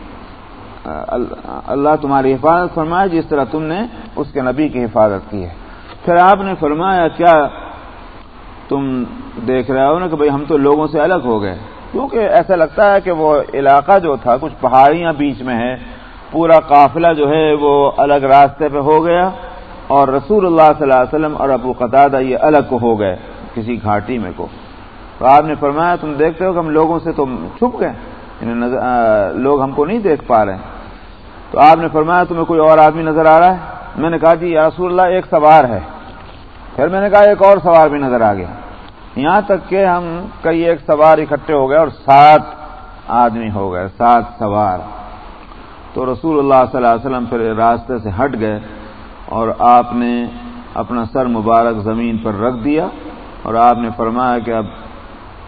اللہ تمہاری حفاظت فرمایا، جس طرح تم نے اس کے نبی کی حفاظت کی ہے۔ پھر آپ نے فرمایا، کیا تم دیکھ رہے ہو نا کہ بھائی ہم تو لوگوں سے الگ ہو گئے؟ کیونکہ ایسا لگتا ہے کہ وہ علاقہ جو تھا، کچھ پہاڑیاں بیچ میں ہے پورا قافلہ جو ہے وہ الگ راستے پہ ہو گیا اور رسول اللہ صلی اللہ علیہ وسلم اور ابو قطع یہ الگ کو ہو گئے کسی گھاٹی میں کو۔ تو آپ نے فرمایا، تم دیکھتے ہو کہ ہم لوگوں سے تو چھپ گئے یعنی لوگ ہم کو نہیں دیکھ پا رہے۔ تو آپ نے فرمایا، تمہیں کوئی اور آدمی نظر آ رہا ہے؟ میں نے کہا جی یا رسول اللہ، ایک سوار ہے۔ پھر میں نے کہا، ایک اور سوار بھی نظر آ گیا۔ یہاں تک کہ ہم کئی ایک سوار اکٹھے ہو گئے اور سات آدمی ہو گئے، سات سوار۔ تو رسول اللہ صلی اللہ علیہ وسلم پھر راستے سے ہٹ گئے اور آپ نے اپنا سر مبارک زمین پر رکھ دیا اور آپ نے فرمایا کہ اب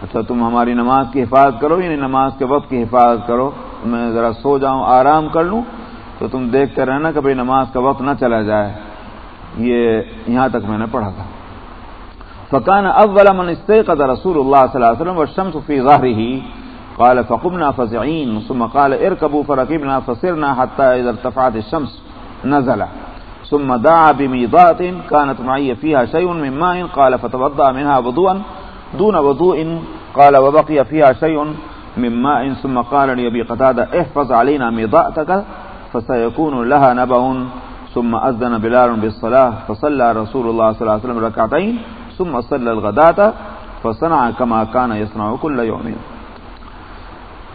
اچھا تم ہماری نماز کی حفاظت کرو یعنی نماز کے وقت کی حفاظت کرو، میں ذرا سو جاؤں، آرام کر لوں۔ تو تم دیکھتے رہنا کہ بھائی نماز کا وقت نہ چلا جائے۔ یہ یہاں تک میں نے پڑھا تھا۔ فقان اول من استيقظ رسول الله صلى الله عليه وسلم والشمس في ظهره. قال فقمنا فزعين ثم قال اركبوا فركبنا فسرنا حتى اذا ارتفعت الشمس نزل ثم دعا بميضات كانت معي فيها شيء من ماء، قال فتوضا منها وضوءا. دون وضوء، قال وبقي فيها شيء من ماء، ثم قال لأبي قتادة احفظ علينا ميضاتك فسيكون لها نبأ. ثم أذن بلال بالصلاة، فصلى رسول الله صلى الله عليه وسلم ركعتين. ثم صلى الغداة فصنع كما كان يصنع كل يوم.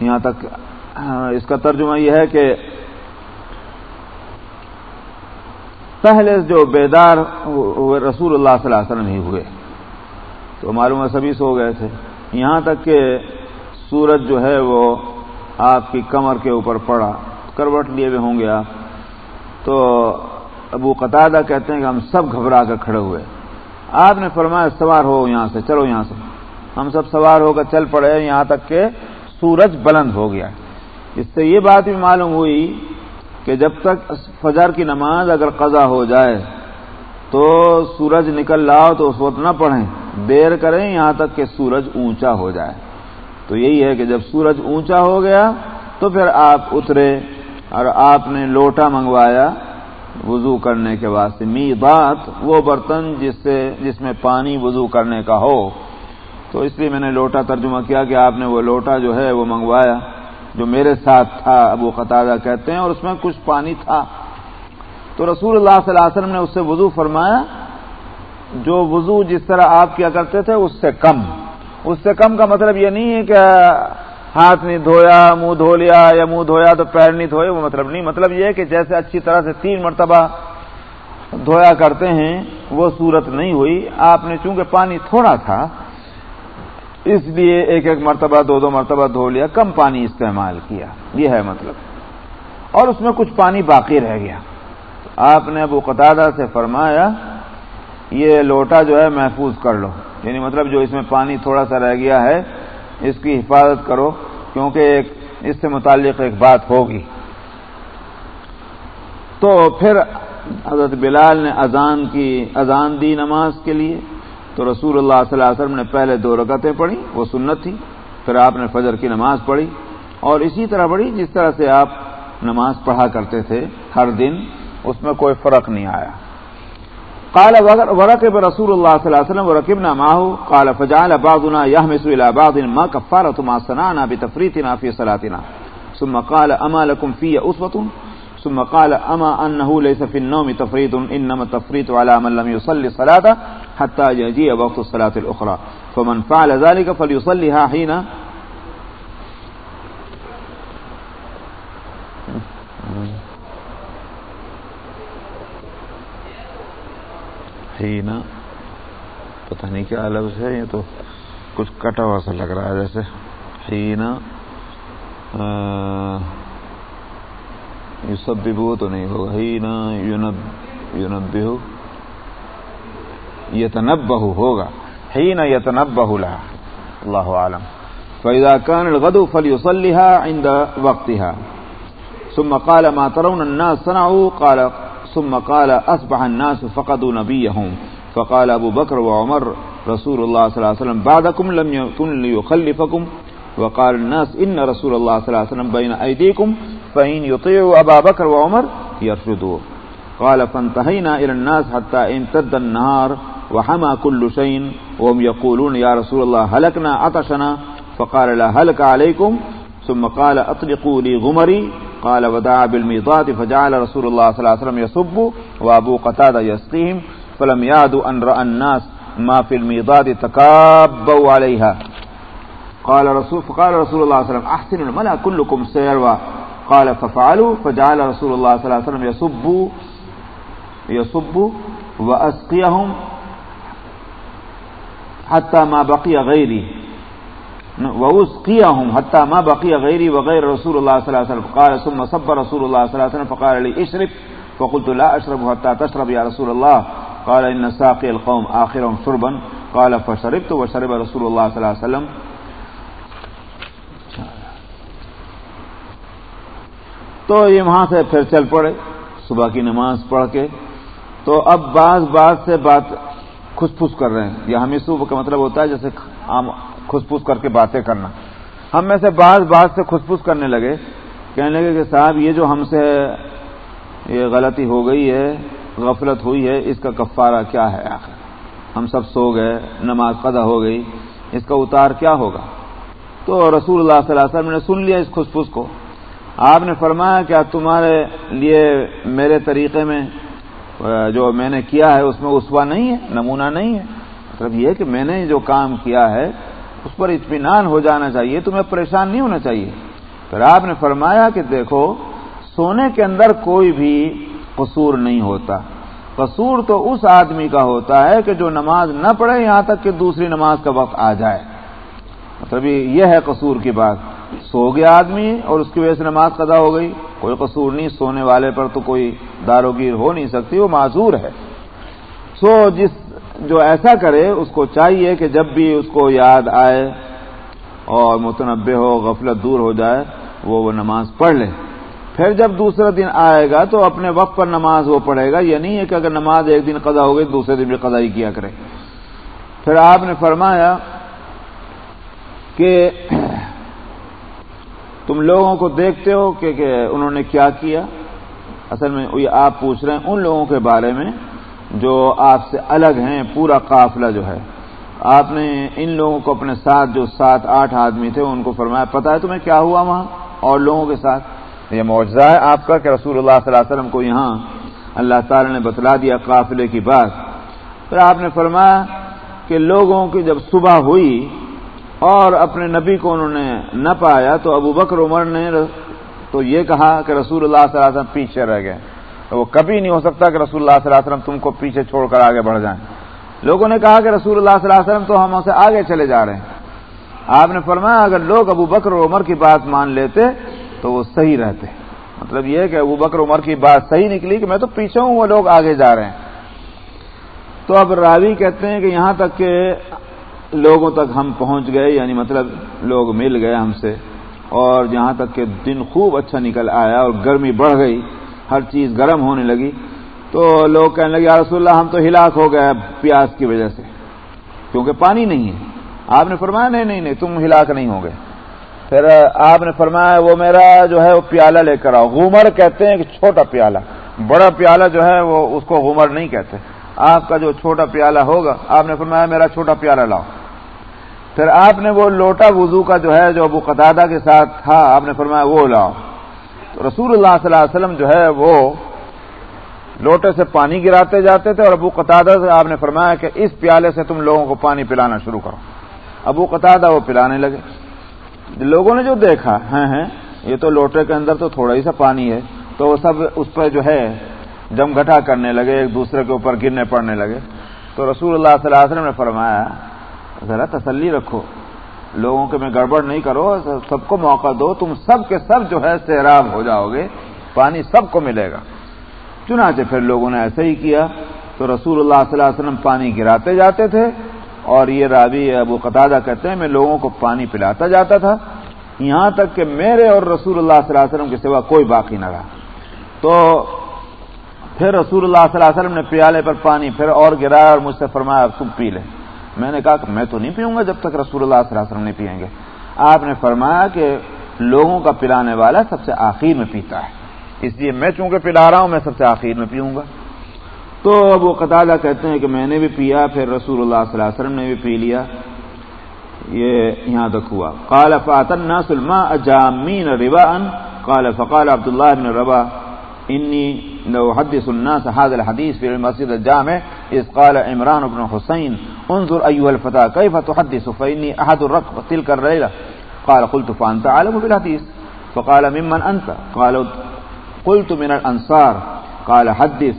یہاں تک، اس کا ترجمہ یہ ہے کہ پہلے جو بیدار رسول اللہ صلی اللہ علیہ وسلم ہی ہوئے۔ تو معلوم ہے سبھی سو گئے تھے۔ یہاں تک کہ سورج جو ہے وہ آپ کی کمر کے اوپر پڑا، کروٹ لیے ہوئے ہوں گے آپ۔ تو ابو قطادہ کہتے ہیں کہ ہم سب گھبرا کر کھڑے ہوئے۔ آپ نے فرمایا سوار ہو یہاں سے، چلو یہاں سے۔ ہم سب سوار ہو کر چل پڑے یہاں تک کہ سورج بلند ہو گیا۔ اس سے یہ بات بھی معلوم ہوئی کہ جب تک فجر کی نماز اگر قضا ہو جائے تو سورج نکل رہا ہو تو اس وقت نہ پڑھیں۔ دیر کریں یہاں تک کہ سورج اونچا ہو جائے۔ تو یہی ہے کہ جب سورج اونچا ہو گیا تو پھر آپ اترے اور آپ نے لوٹا منگوایا۔ وضو کرنے کے واسطے می بات وہ برتن جس سے جس میں پانی وضو کرنے کا ہو۔ تو اس لیے میں نے لوٹا ترجمہ کیا کہ آپ نے وہ لوٹا جو ہے وہ منگوایا، جو میرے ساتھ تھا، ابو قطادہ کہتے ہیں، اور اس میں کچھ پانی تھا۔ تو رسول اللہ صلی اللہ علیہ وسلم نے اس سے وضو فرمایا۔ جو وضو جس طرح آپ کیا کرتے تھے، اس سے کم۔ اس سے کم کا مطلب یہ نہیں ہے کہ ہاتھ نہیں دھویا، منہ دھو لیا یا منہ دھویا تو پیر نہیں دھوئے، وہ مطلب نہیں۔ مطلب یہ ہے کہ جیسے اچھی طرح سے تین مرتبہ دھویا کرتے ہیں، وہ صورت نہیں ہوئی۔ آپ نے چونکہ پانی تھوڑا تھا، اس لیے ایک ایک مرتبہ، دو دو مرتبہ دھو لیا، کم پانی استعمال کیا۔ یہ ہے مطلب۔ اور اس میں کچھ پانی باقی رہ گیا۔ آپ نے ابو قطادہ سے فرمایا، یہ لوٹا جو ہے محفوظ کر لو۔ یعنی مطلب جو اس میں پانی تھوڑا سا رہ گیا ہے اس کی حفاظت کرو، کیونکہ ایک اس سے متعلق ایک بات ہوگی۔ تو پھر حضرت بلال نے اذان کی اذان دی نماز کے لیے۔ تو رسول اللہ صلی اللہ علیہ وسلم نے پہلے دو رکعتیں پڑھی، وہ سنت تھی۔ پھر آپ نے فجر کی نماز پڑھی۔ اور اسی طرح پڑھی، جس طرح سے آپ نماز پڑھا کرتے تھے ہر دن، اس میں کوئی فرق نہیں آیا۔ قال ورقب رسول الله صلى الله عليه وسلم وركبنا معه. قال فجعل بعضنا يهمس إلى بعض ما كفارة ما صنعنا بتفريطنا في صلاتنا. ثم قال أما لكم في أسوة؟ ثم قال أما أنه ليس في النوم تفريط، إنما التفريط على من لم يصلي صلاة حتى يجيء وقت الصلاة الأخرى. فمن فعل ذلك فليصليها حين Mm-hmm. حين پتہ نہیں کیا لفظ ہے، یہ تو کچھ کٹا ہوا سا لگ رہا ہے جیسے۔ حین یسببو تو نہیں ہوگا۔ حینا یونب یونب حین یونبہو یتنبہ ہوگا حین یتنبہ لها اللہ عالم۔ فإذا كان الغدو فليصليها عند وقتها۔ ثم قال ما ترون الناس صنعوا۔ قال ثم قال أصبح الناس فقدوا نبيهم. فقال أبو بكر وعمر رسول الله صلى الله عليه وسلم بعدكم لم يكن ليخلفكم. وقال الناس إن رسول الله صلى الله عليه وسلم بين أيديكم فإن يطيعوا أبا بكر وعمر يرفضوه قال فانتهينا إلى الناس حتى امتد النهار وحمى كل شيء وهم يقولون يا رسول الله هلكنا عطشنا. فقال لا هلك عليكم. ثم قال أطلقوا لي غمري. قال ودعا بالميضات فجعل رسول الله صلى الله عليه وسلم يصب وأبو قتادة يسقيهم فلم يعدوا أن رأى الناس ما في الميضات تكابوا عليها. قال رسول فقال رسول الله صلى الله عليه وسلم، أحسن الملا كلكم سيروى. قال، ففعلوا، فجعل رسول الله صلى الله عليه وسلم يصب يصب وأسقيهم حتى ما بقي غيري وأسقيهم حتى ما بقي غيري وغير رسول الله صلى الله عليه وسلم قال ثم صب رسول الله صلى الله عليه وسلم فقال لي اشرب فقلت لا أشرب حتى تشرب يا رسول الله قال إن ساقي القوم آخرهم شربا قال فشربت وشرب رسول الله صلى الله عليه وسلم تو یہ وہاں سے پھر چل پڑے صبح کی نماز پڑھ کے تو اب بعض بعض سے بات کھس پھس کر رہے ہیں۔ یہ ہمیں صبح کا مطلب ہوتا ہے جیسے کھس پھس کر کے باتیں کرنا۔ ہم میں سے بعض بعض سے کھس کرنے لگے، کہنے لگے کہ صاحب یہ جو ہم سے یہ غلطی ہو گئی ہے، غفلت ہوئی ہے، اس کا کفارہ کیا ہے آخر؟ ہم سب سو گئے، نماز قدا ہو گئی، اس کا اتار کیا ہوگا؟ تو رسول اللہ صلی اللہ علیہ وسلم نے سن لیا اس کھس کو۔ آپ نے فرمایا، کیا تمہارے لیے میرے طریقے میں جو میں نے کیا ہے، اس میں اسوا نہیں ہے، نمونہ نہیں ہے؟ مطلب یہ کہ میں نے جو کام کیا ہے اس پر اطمینان ہو جانا چاہیے، تمہیں پریشان نہیں ہونا چاہیے۔ پھر آپ نے فرمایا کہ دیکھو، سونے کے اندر کوئی بھی قصور نہیں ہوتا۔ قصور تو اس آدمی کا ہوتا ہے کہ جو نماز نہ پڑھے یہاں تک کہ دوسری نماز کا وقت آ جائے۔ مطلب یہ ہے قصور کی بات۔ سو گیا آدمی اور اس کی وجہ سے نماز قدا ہو گئی۔ کوئی قصور نہیں، سونے والے پر تو کوئی داروگیر ہو نہیں سکتی، وہ معذور ہے۔ سو جس جو ایسا کرے اس کو چاہیے کہ جب بھی اس کو یاد آئے اور متنبع ہو غفلت دور ہو جائے وہ وہ نماز پڑھ لے۔ پھر جب دوسرا دن آئے گا تو اپنے وقت پر نماز وہ پڑھے گا۔ یہ نہیں ہے کہ اگر نماز ایک دن قضا ہو گئی دوسرے دن بھی قضا ہی کیا کرے۔ پھر آپ نے فرمایا کہ تم لوگوں کو دیکھتے ہو کہ, کہ انہوں نے کیا کیا۔ اصل میں آپ پوچھ رہے ہیں ان لوگوں کے بارے میں جو آپ سے الگ ہیں، پورا قافلہ جو ہے۔ آپ نے ان لوگوں کو اپنے ساتھ، جو سات آٹھ آدمی تھے، ان کو فرمایا پتا ہے تمہیں کیا ہوا وہاں؟ اور لوگوں کے ساتھ؟ یہ معجزہ ہے آپ کا کہ رسول اللہ صلی اللہ علیہ وسلم کو یہاں اللہ تعالی نے بتلا دیا قافلے کی بات۔ پھر آپ نے فرمایا کہ لوگوں کی جب صبح ہوئی اور اپنے نبی کو انہوں نے نہ پایا تو ابو بکر، عمر نے تو یہ کہا کہ رسول اللہ صلی اللہ علیہ وسلم پیچھے رہ گئے۔ وہ کبھی نہیں ہو سکتا کہ رسول اللہ صلی اللہ علیہ وسلم تم کو پیچھے چھوڑ کر آگے بڑھ جائیں۔ لوگوں نے کہا کہ رسول اللہ صلی اللہ علیہ وسلم تو ہم سے آگے چلے جا رہے ہیں۔ آپ نے فرمایا اگر لوگ ابو بکر عمر کی بات مان لیتے تو وہ صحیح رہتے۔ مطلب یہ کہ ابو بکر عمر کی بات صحیح نکلی کہ میں تو پیچھے ہوں، وہ لوگ آگے جا رہے ہیں۔ تو اب راوی کہتے ہیں کہ یہاں تک کہ لوگوں تک ہم پہنچ گئے یعنی مطلب لوگ مل گئے ہم سے۔ اور جہاں تک کہ دن خوب اچھا نکل آیا اور گرمی بڑھ گئی۔ ہر چیز گرم ہونے لگی تو لوگ کہنے لگے، یا رسول اللہ، ہم تو ہلاک ہو گئے پیاس کی وجہ سے۔ کیونکہ پانی نہیں ہے۔ آپ نے فرمایا، نہیں نہیں نہیں، تم ہلاک نہیں ہو گئے۔ پھر آپ نے فرمایا، وہ میرا جو ہے، وہ پیالہ لے کر آؤ۔ غمر کہتے ہیں کہ چھوٹا پیالہ۔ بڑا پیالہ جو ہے، وہ اس کو غمر نہیں کہتے۔ آپ کا جو چھوٹا پیالہ ہوگا، آپ نے فرمایا، میرا چھوٹا پیالہ لاؤ۔ پھر آپ نے وہ لوٹا وضو کا جو ہے، جو ابو قطادہ کے ساتھ تھا، آپ نے فرمایا، وہ لاؤ۔ رسول اللہ صلی اللہ علیہ وسلم جو ہے وہ لوٹے سے پانی گراتے جاتے تھے اور ابو قطادہ سے آپ نے فرمایا کہ اس پیالے سے تم لوگوں کو پانی پلانا شروع کرو۔ ابو قطادہ وہ پلانے لگے۔ لوگوں نے جو دیکھا ہیں ہیں یہ تو لوٹے کے اندر تو تھوڑا ہی سا پانی ہے، تو وہ سب اس پہ جو ہے جم گٹھا کرنے لگے، ایک دوسرے کے اوپر گرنے پڑنے لگے۔ تو رسول اللہ صلی اللہ علیہ وسلم نے فرمایا، ذرا تسلی رکھو۔ لوگوں کے میں گڑبڑ نہیں کرو، سب کو موقع دو، تم سب کے سب جو ہے سیراب ہو جاؤ گے، پانی سب کو ملے گا۔ چنانچہ پھر لوگوں نے ایسا ہی کیا، تو رسول اللہ صلی اللہ علیہ وسلم پانی گراتے جاتے تھے، اور یہ رابی ابو قطادہ کہتے ہیں، میں لوگوں کو پانی پلاتا جاتا تھا۔ یہاں تک کہ میرے اور رسول اللہ صلی اللہ علیہ وسلم کے سوا کوئی باقی نہ رہا۔ تو پھر رسول اللہ صلی اللہ علیہ وسلم نے پیالے پر پانی پھر اور گرایا اور مجھ سے فرمایا تم پی لے۔ میں نے کہا کہ میں تو نہیں پیوں گا جب تک رسول اللہ صلی اللہ علیہ وسلم نہیں پیئیں گے۔ آپ نے فرمایا کہ لوگوں کا پلانے والا سب سے آخر میں پیتا ہے۔ اس لیے میں چونکہ پلا رہا ہوں، میں سب سے آخر میں پیوں گا۔ تو اب وہ قطع کہتے ہیں کہ میں نے بھی پیا، پھر رسول اللہ صلی اللہ علیہ وسلم نے بھی پی لیا۔ یہ یہاں تک ہوا۔ قال فاتن سلما اجامین ربا ان قال فقال عبد اللہ بن ربا انی لو حدث الناس هذا الحديث في المسجد الجامع، اذ قال عمران بن حسين انظر ايها الفتى كيف تحدث فاني احد الركب، تلك الليله قال، قلت فانت عالم بالحديث. فقال، ممن انت قال، قلت، من الانصار قال، حدث.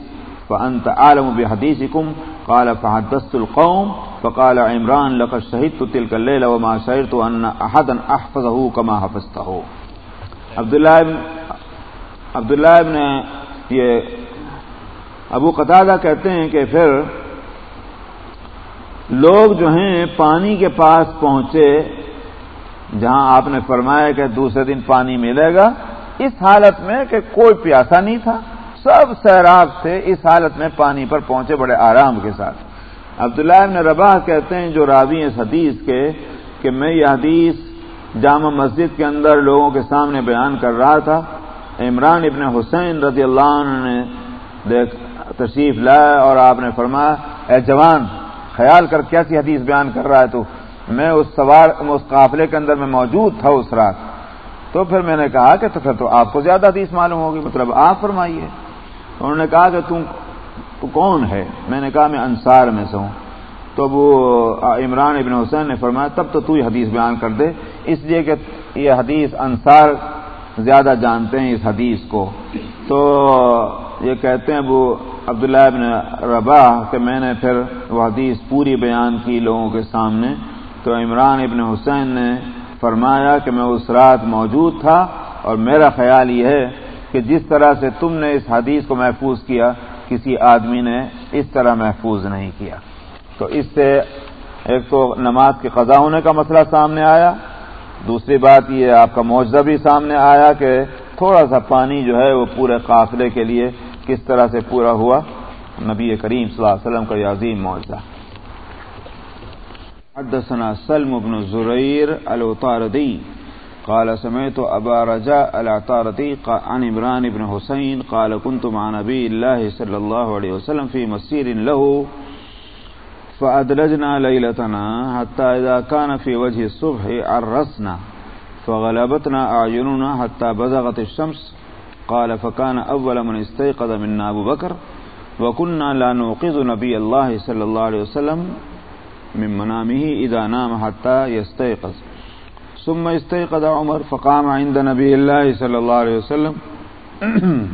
فانت عالم بحديثكم؟ قال، فحدثت القوم. فقال، عمران، لقد شهدت تلك الليله وما شعرت ان احدا احفظه كما حفظته. عبد الله عبداللہ ابن یہ ابو قطادہ کہتے ہیں کہ پھر لوگ جو ہیں پانی کے پاس پہنچے، جہاں آپ نے فرمایا کہ دوسرے دن پانی ملے گا، اس حالت میں کہ کوئی پیاسا نہیں تھا۔ سب سیراب سے اس حالت میں پانی پر پہنچے بڑے آرام کے ساتھ۔ عبداللہ ابن رباح کہتے ہیں، جو راوی اس حدیث کے، کہ میں یہ حدیث جامع مسجد کے اندر لوگوں کے سامنے بیان کر رہا تھا۔ عمران ابن حسین رضی اللہ عنہ نے تشریف لایا اور آپ نے فرمایا، اے جوان خیال کر کیسی حدیث بیان کر رہا ہے تو میں اس سوار اس قافلے کے اندر میں موجود تھا اس رات۔ تو پھر میں نے کہا کہ تو پھر تو آپ کو زیادہ حدیث معلوم ہوگی۔ مطلب آپ فرمائیے۔ انہوں نے کہا کہ تم تو کون ہے؟ میں نے کہا میں انصار میں سے ہوں۔ تو وہ عمران ابن حسین نے فرمایا، تب تو تو ہی حدیث بیان کر دے۔ اس لیے کہ یہ حدیث انصار زیادہ جانتے ہیں اس حدیث کو۔ تو یہ کہتے ہیں وہ عبداللہ ابن ربا کہ میں نے پھر وہ حدیث پوری بیان کی لوگوں کے سامنے۔ تو عمران ابن حسین نے فرمایا کہ میں اس رات موجود تھا اور میرا خیال یہ ہے کہ جس طرح سے تم نے اس حدیث کو محفوظ کیا، کسی آدمی نے اس طرح محفوظ نہیں کیا۔ تو اس سے ایک تو نماز کے قضا ہونے کا مسئلہ سامنے آیا۔ دوسری بات یہ آپ کا معاوضہ بھی سامنے آیا کہ تھوڑا سا پانی جو ہے وہ پورے قافلے کے لیے کس طرح سے پورا ہوا؟ نبی کریم صلی اللہ علیہ وسلم کا یہ عظیم معاوضہ حدثنا سلم بن زرير الوطاردي قال سمعت أبا رجاء العطاردي عن عمران بن حسين قال كنت مع نبي الله صلى الله عليه وسلم في مسير له فأدلجنا ليلتنا حتى إذا كان في وجه الصبح عرسنا فغلبتنا أعيننا حتى بزغت الشمس. قال فكان أول من استيقظ منا أبو بكر. وكنا لا نوقظ نبي الله صلى الله عليه وسلم من منامه إذا نام حتى يستيقظ. ثم استيقظ عمر فقام عند نبي الله صلى الله عليه وسلم.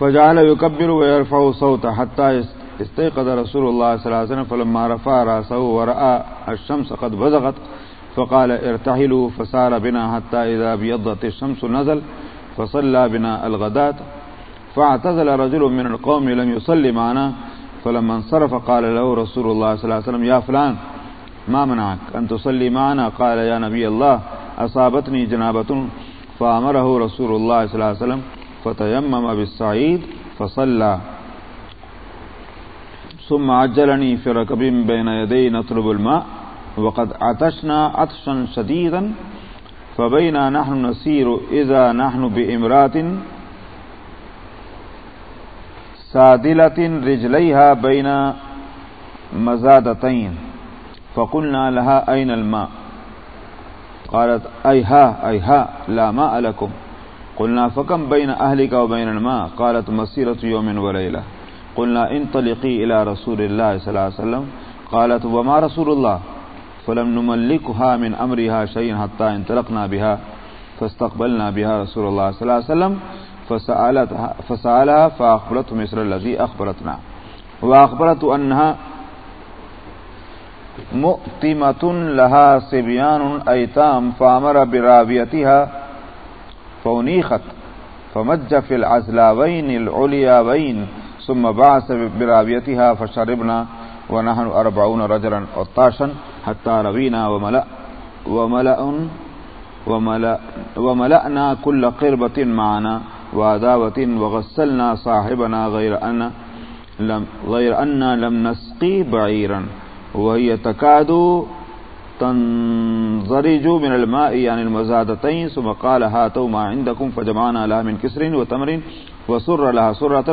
فجعل يكبر ويرفع صوته حتى يستيقظ استيقظ رسول الله صلى الله عليه وسلم، فلما رفع رأسه ورأى الشمس قد بزغت، فقال ارتحلوا فسار بنا حتى إذا بيضت الشمس نزل، فصلى بنا الغداة، فاعتزل رجل من القوم لم يصلي معنا، فلما انصرف قال له رسول الله صلى الله عليه وسلم، يا فلان، ما منعك أن تصلي معنا؟ قال، يا نبي الله، أصابتني جنابة فأمره رسول الله صلى الله عليه وسلم، فتيمم بالسعيد فصلى ثم عجلني في ركب بين يدي نطلب الماء، وقد عطشنا عطشا شديدا، فبينا نحن نسير إذا نحن بإمرات سادلة رجليها بين مزادتين، فقلنا لها أين الماء؟ قالت أيها أيها، لا ماء لكم. قلنا فكم بين أهلك وبين الماء؟ قالت مسيرة يوم وليلة. قلنا انطلقي إلى رسول الله صلى الله عليه وسلم. قالت، وما رسول الله؟ فلم نملكها من أمرها شيء حتى انطلقنا بها، فاستقبلنا بها رسول الله صلى الله عليه وسلم، فسألتها، فسألها فأخبرته مصر الذي أخبرتنا. وأخبرت أنها مؤتمة لها صبيان أيتام، فأمر برابيتها فونيخت فمج في العزلاوين العلياوين ثم بعث برابيتها فشربنا ونحن أربعون رجلا عطاشا حتى روينا وملأ وملأ وملأ، وملأنا كل قربة معنا وعداوة وغسلنا صاحبنا غير أن لم، غير أن لم نسقي بعيرا وهي تكاد تنضرج من الماء يعني المزادتين ثم قال هاتوا ما عندكم فجمعنا لها من كسر وتمر وسر لها سرة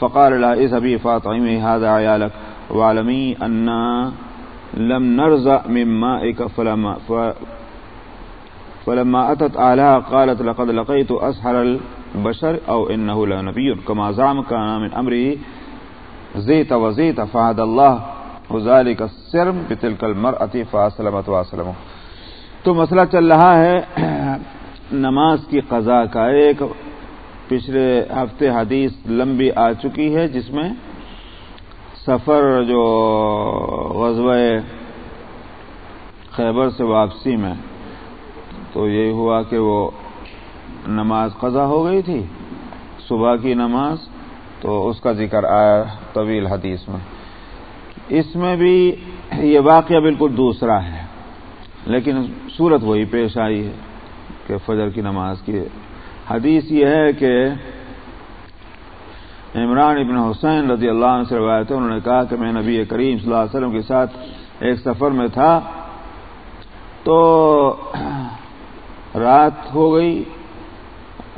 فقال لها اذهبي فاطعمي هذا عيالك واعلمي أن لم نرزع من مائك فلما ف فلما أتت آلها قالت لقد لقيت أسحر البشر أو إنه لنبي كما زعم كان من أمره زيت وزيت فهد الله وذلك السرم بتلك المرأة فاسلمت واسلموا تو مسئلہ چل رہا ہے نماز کی قضا کا ایک پچھلے ہفتے حدیث لمبی آ چکی ہے جس میں سفر جو غزوہ خیبر سے واپسی میں تو یہی ہوا کہ وہ نماز قضا ہو گئی تھی، صبح کی نماز، تو اس کا ذکر آیا طویل حدیث میں۔ اس میں بھی یہ واقعہ بالکل دوسرا ہے، لیکن صورت وہی پیش آئی ہے کہ فجر کی نماز کی حدیث یہ ہے کہ عمران ابن حسین رضی اللہ عنہ سے روایت انہوں نے کہا کہ میں نبی کریم صلی اللہ علیہ وسلم کے ساتھ ایک سفر میں تھا تو رات ہو گئی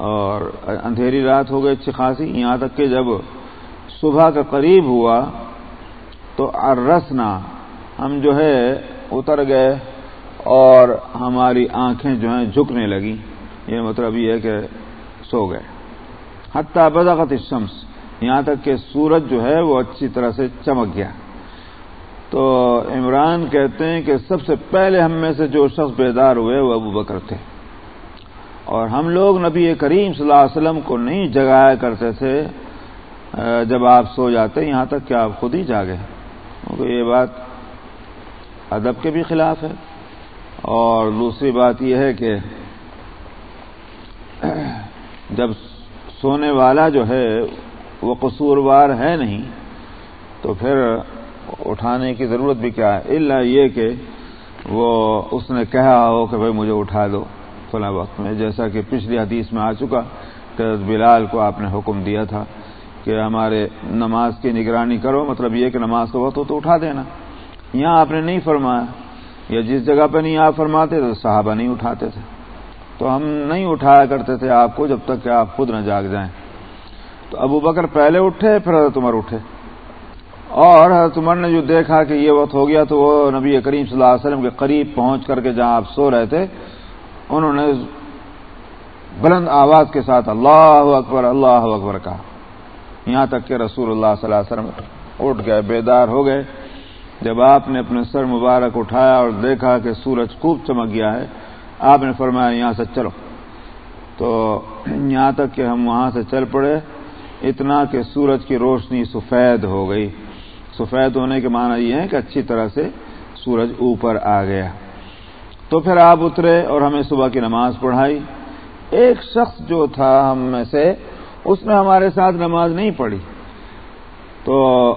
اور اندھیری رات ہو گئی اچھی خاصی، یہاں تک کہ جب صبح کا قریب ہوا تو ارسنا ہم جو ہے اتر گئے اور ہماری آنکھیں جو ہیں جھکنے لگی یہ مطلب یہ ہے کہ سو گئے۔ حتیٰ بداقت الشمس، یہاں تک کہ سورج جو ہے وہ اچھی طرح سے چمک گیا۔ تو عمران کہتے ہیں کہ سب سے پہلے ہم میں سے جو شخص بیدار ہوئے وہ ابو بکر تھے۔ اور ہم لوگ نبی کریم صلی اللہ علیہ وسلم کو نہیں جگایا کرتے تھے۔ جب آپ سو جاتے یہاں تک کہ آپ خود ہی جاگے۔ کیونکہ یہ بات ادب کے بھی خلاف ہے۔ اور دوسری بات یہ ہے کہ جب سونے والا جو ہے وہ قصوروار ہے نہیں، تو پھر اٹھانے کی ضرورت بھی کیا ہے؟ اللہ یہ کہ وہ اس نے کہا ہو کہ بھائی مجھے اٹھا دو فلاں وقت میں۔ جیسا کہ پچھلی حدیث میں آ چکا کہ بلال کو آپ نے حکم دیا تھا کہ ہمارے نماز کی نگرانی کرو مطلب یہ کہ نماز کا وقت ہو تو اٹھا دینا۔ یہاں آپ نے نہیں فرمایا، یا جس جگہ پہ نہیں آپ فرماتے تو صحابہ نہیں اٹھاتے تھے۔ تو ہم نہیں اٹھایا کرتے تھے آپ کو جب تک کہ آپ خود نہ جاگ جائیں۔ تو ابو بکر پہلے اٹھے، پھر حضرت عمر اٹھے۔ اور حضرت عمر نے جو دیکھا کہ یہ وقت ہو گیا تو وہ نبی کریم صلی اللہ علیہ وسلم کے قریب پہنچ کر کے جہاں آپ سو رہے تھے، انہوں نے بلند آواز کے ساتھ اللہ اکبر اللہ اکبر کہا۔ یہاں تک کہ رسول اللہ صلی اللہ علیہ وسلم اٹھ گئے، بیدار ہو گئے۔ جب آپ نے اپنے سر مبارک اٹھایا اور دیکھا کہ سورج خوب چمک گیا ہے آپ نے فرمایا یہاں سے چلو۔ تو یہاں تک کہ ہم وہاں سے چل پڑے۔ اتنا کہ سورج کی روشنی سفید ہو گئی۔ سفید ہونے کے معنی یہ ہے کہ اچھی طرح سے سورج اوپر آ گیا۔ تو پھر آپ اترے اور ہمیں صبح کی نماز پڑھائی۔ ایک شخص جو تھا ہم میں سے، اس نے ہمارے ساتھ نماز نہیں پڑھی۔ تو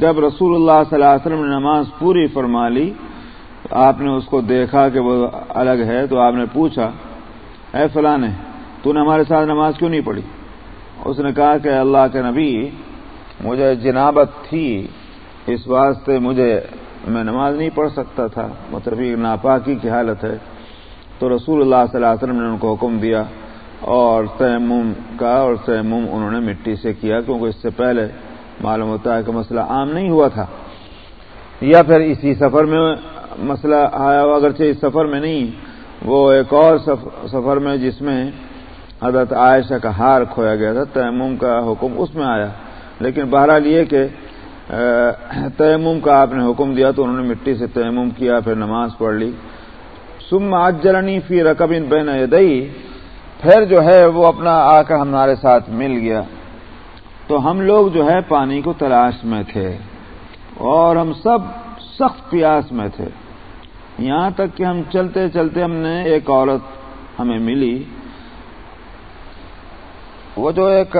جب رسول اللہ صلی اللہ علیہ وسلم نے نماز پوری فرما لی آپ نے اس کو دیکھا کہ وہ الگ ہے تو آپ نے پوچھا، اے فلاں تو نے ہمارے ساتھ نماز کیوں نہیں پڑھی؟ اس نے کہا کہ اللہ کے نبی مجھے جنابت تھی، اس واسطے مجھے میں نماز نہیں پڑھ سکتا تھا۔ مطلب یہ ناپاکی کی حالت ہے۔ تو رسول اللہ صلی اللہ علیہ وسلم نے ان کو حکم دیا اور تیمم کا اور تیمم انہوں نے مٹی سے کیا، کیونکہ اس سے پہلے معلوم ہوتا ہے کہ مسئلہ عام نہیں ہوا تھا۔ یا پھر اسی سفر میں مسئلہ آیا ہوا، اگرچہ اس سفر میں نہیں، وہ ایک اور سفر میں جس میں حضرت عائشہ کا ہار کھویا گیا تھا، تیمم کا حکم اس میں آیا۔ لیکن بہرحال یہ کہ تیمم کا آپ نے حکم دیا تو انہوں نے مٹی سے تیمم کیا، پھر نماز پڑھ لی۔ سم آج جلنی فی رقب ان بین دئی پھر جو ہے وہ اپنا آ کر ہمارے ساتھ مل گیا۔ تو ہم لوگ جو ہے، پانی کو تلاش میں تھے اور ہم سب سخت پیاس میں تھے۔ یہاں تک کہ ہم چلتے چلتے ہم نے ایک عورت ہمیں ملی۔ وہ جو ایک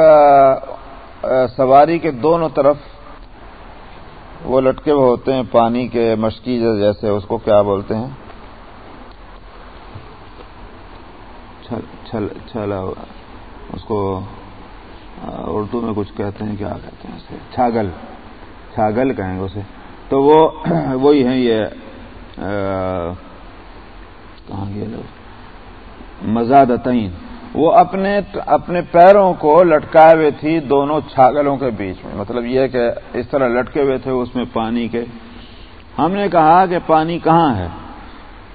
سواری کے دونوں طرف وہ لٹکے ہوئے ہوتے ہیں، پانی کے مشکی جیسے، اس کو کیا بولتے ہیں؟ چھلا اس کو اردو میں کچھ کہتے ہیں، کیا کہتے ہیں اسے؟ چھاگل چھاگل کہیں گے اسے۔ تو وہ، وہی ہیں، یہ کہاں گئے لوگ مزاد تعین وہ اپنے اپنے پیروں کو لٹکائے ہوئے تھی دونوں چھاگلوں کے بیچ میں۔ مطلب یہ کہ اس طرح لٹکے ہوئے تھے اس میں پانی کے۔ ہم نے کہا کہ پانی کہاں ہے؟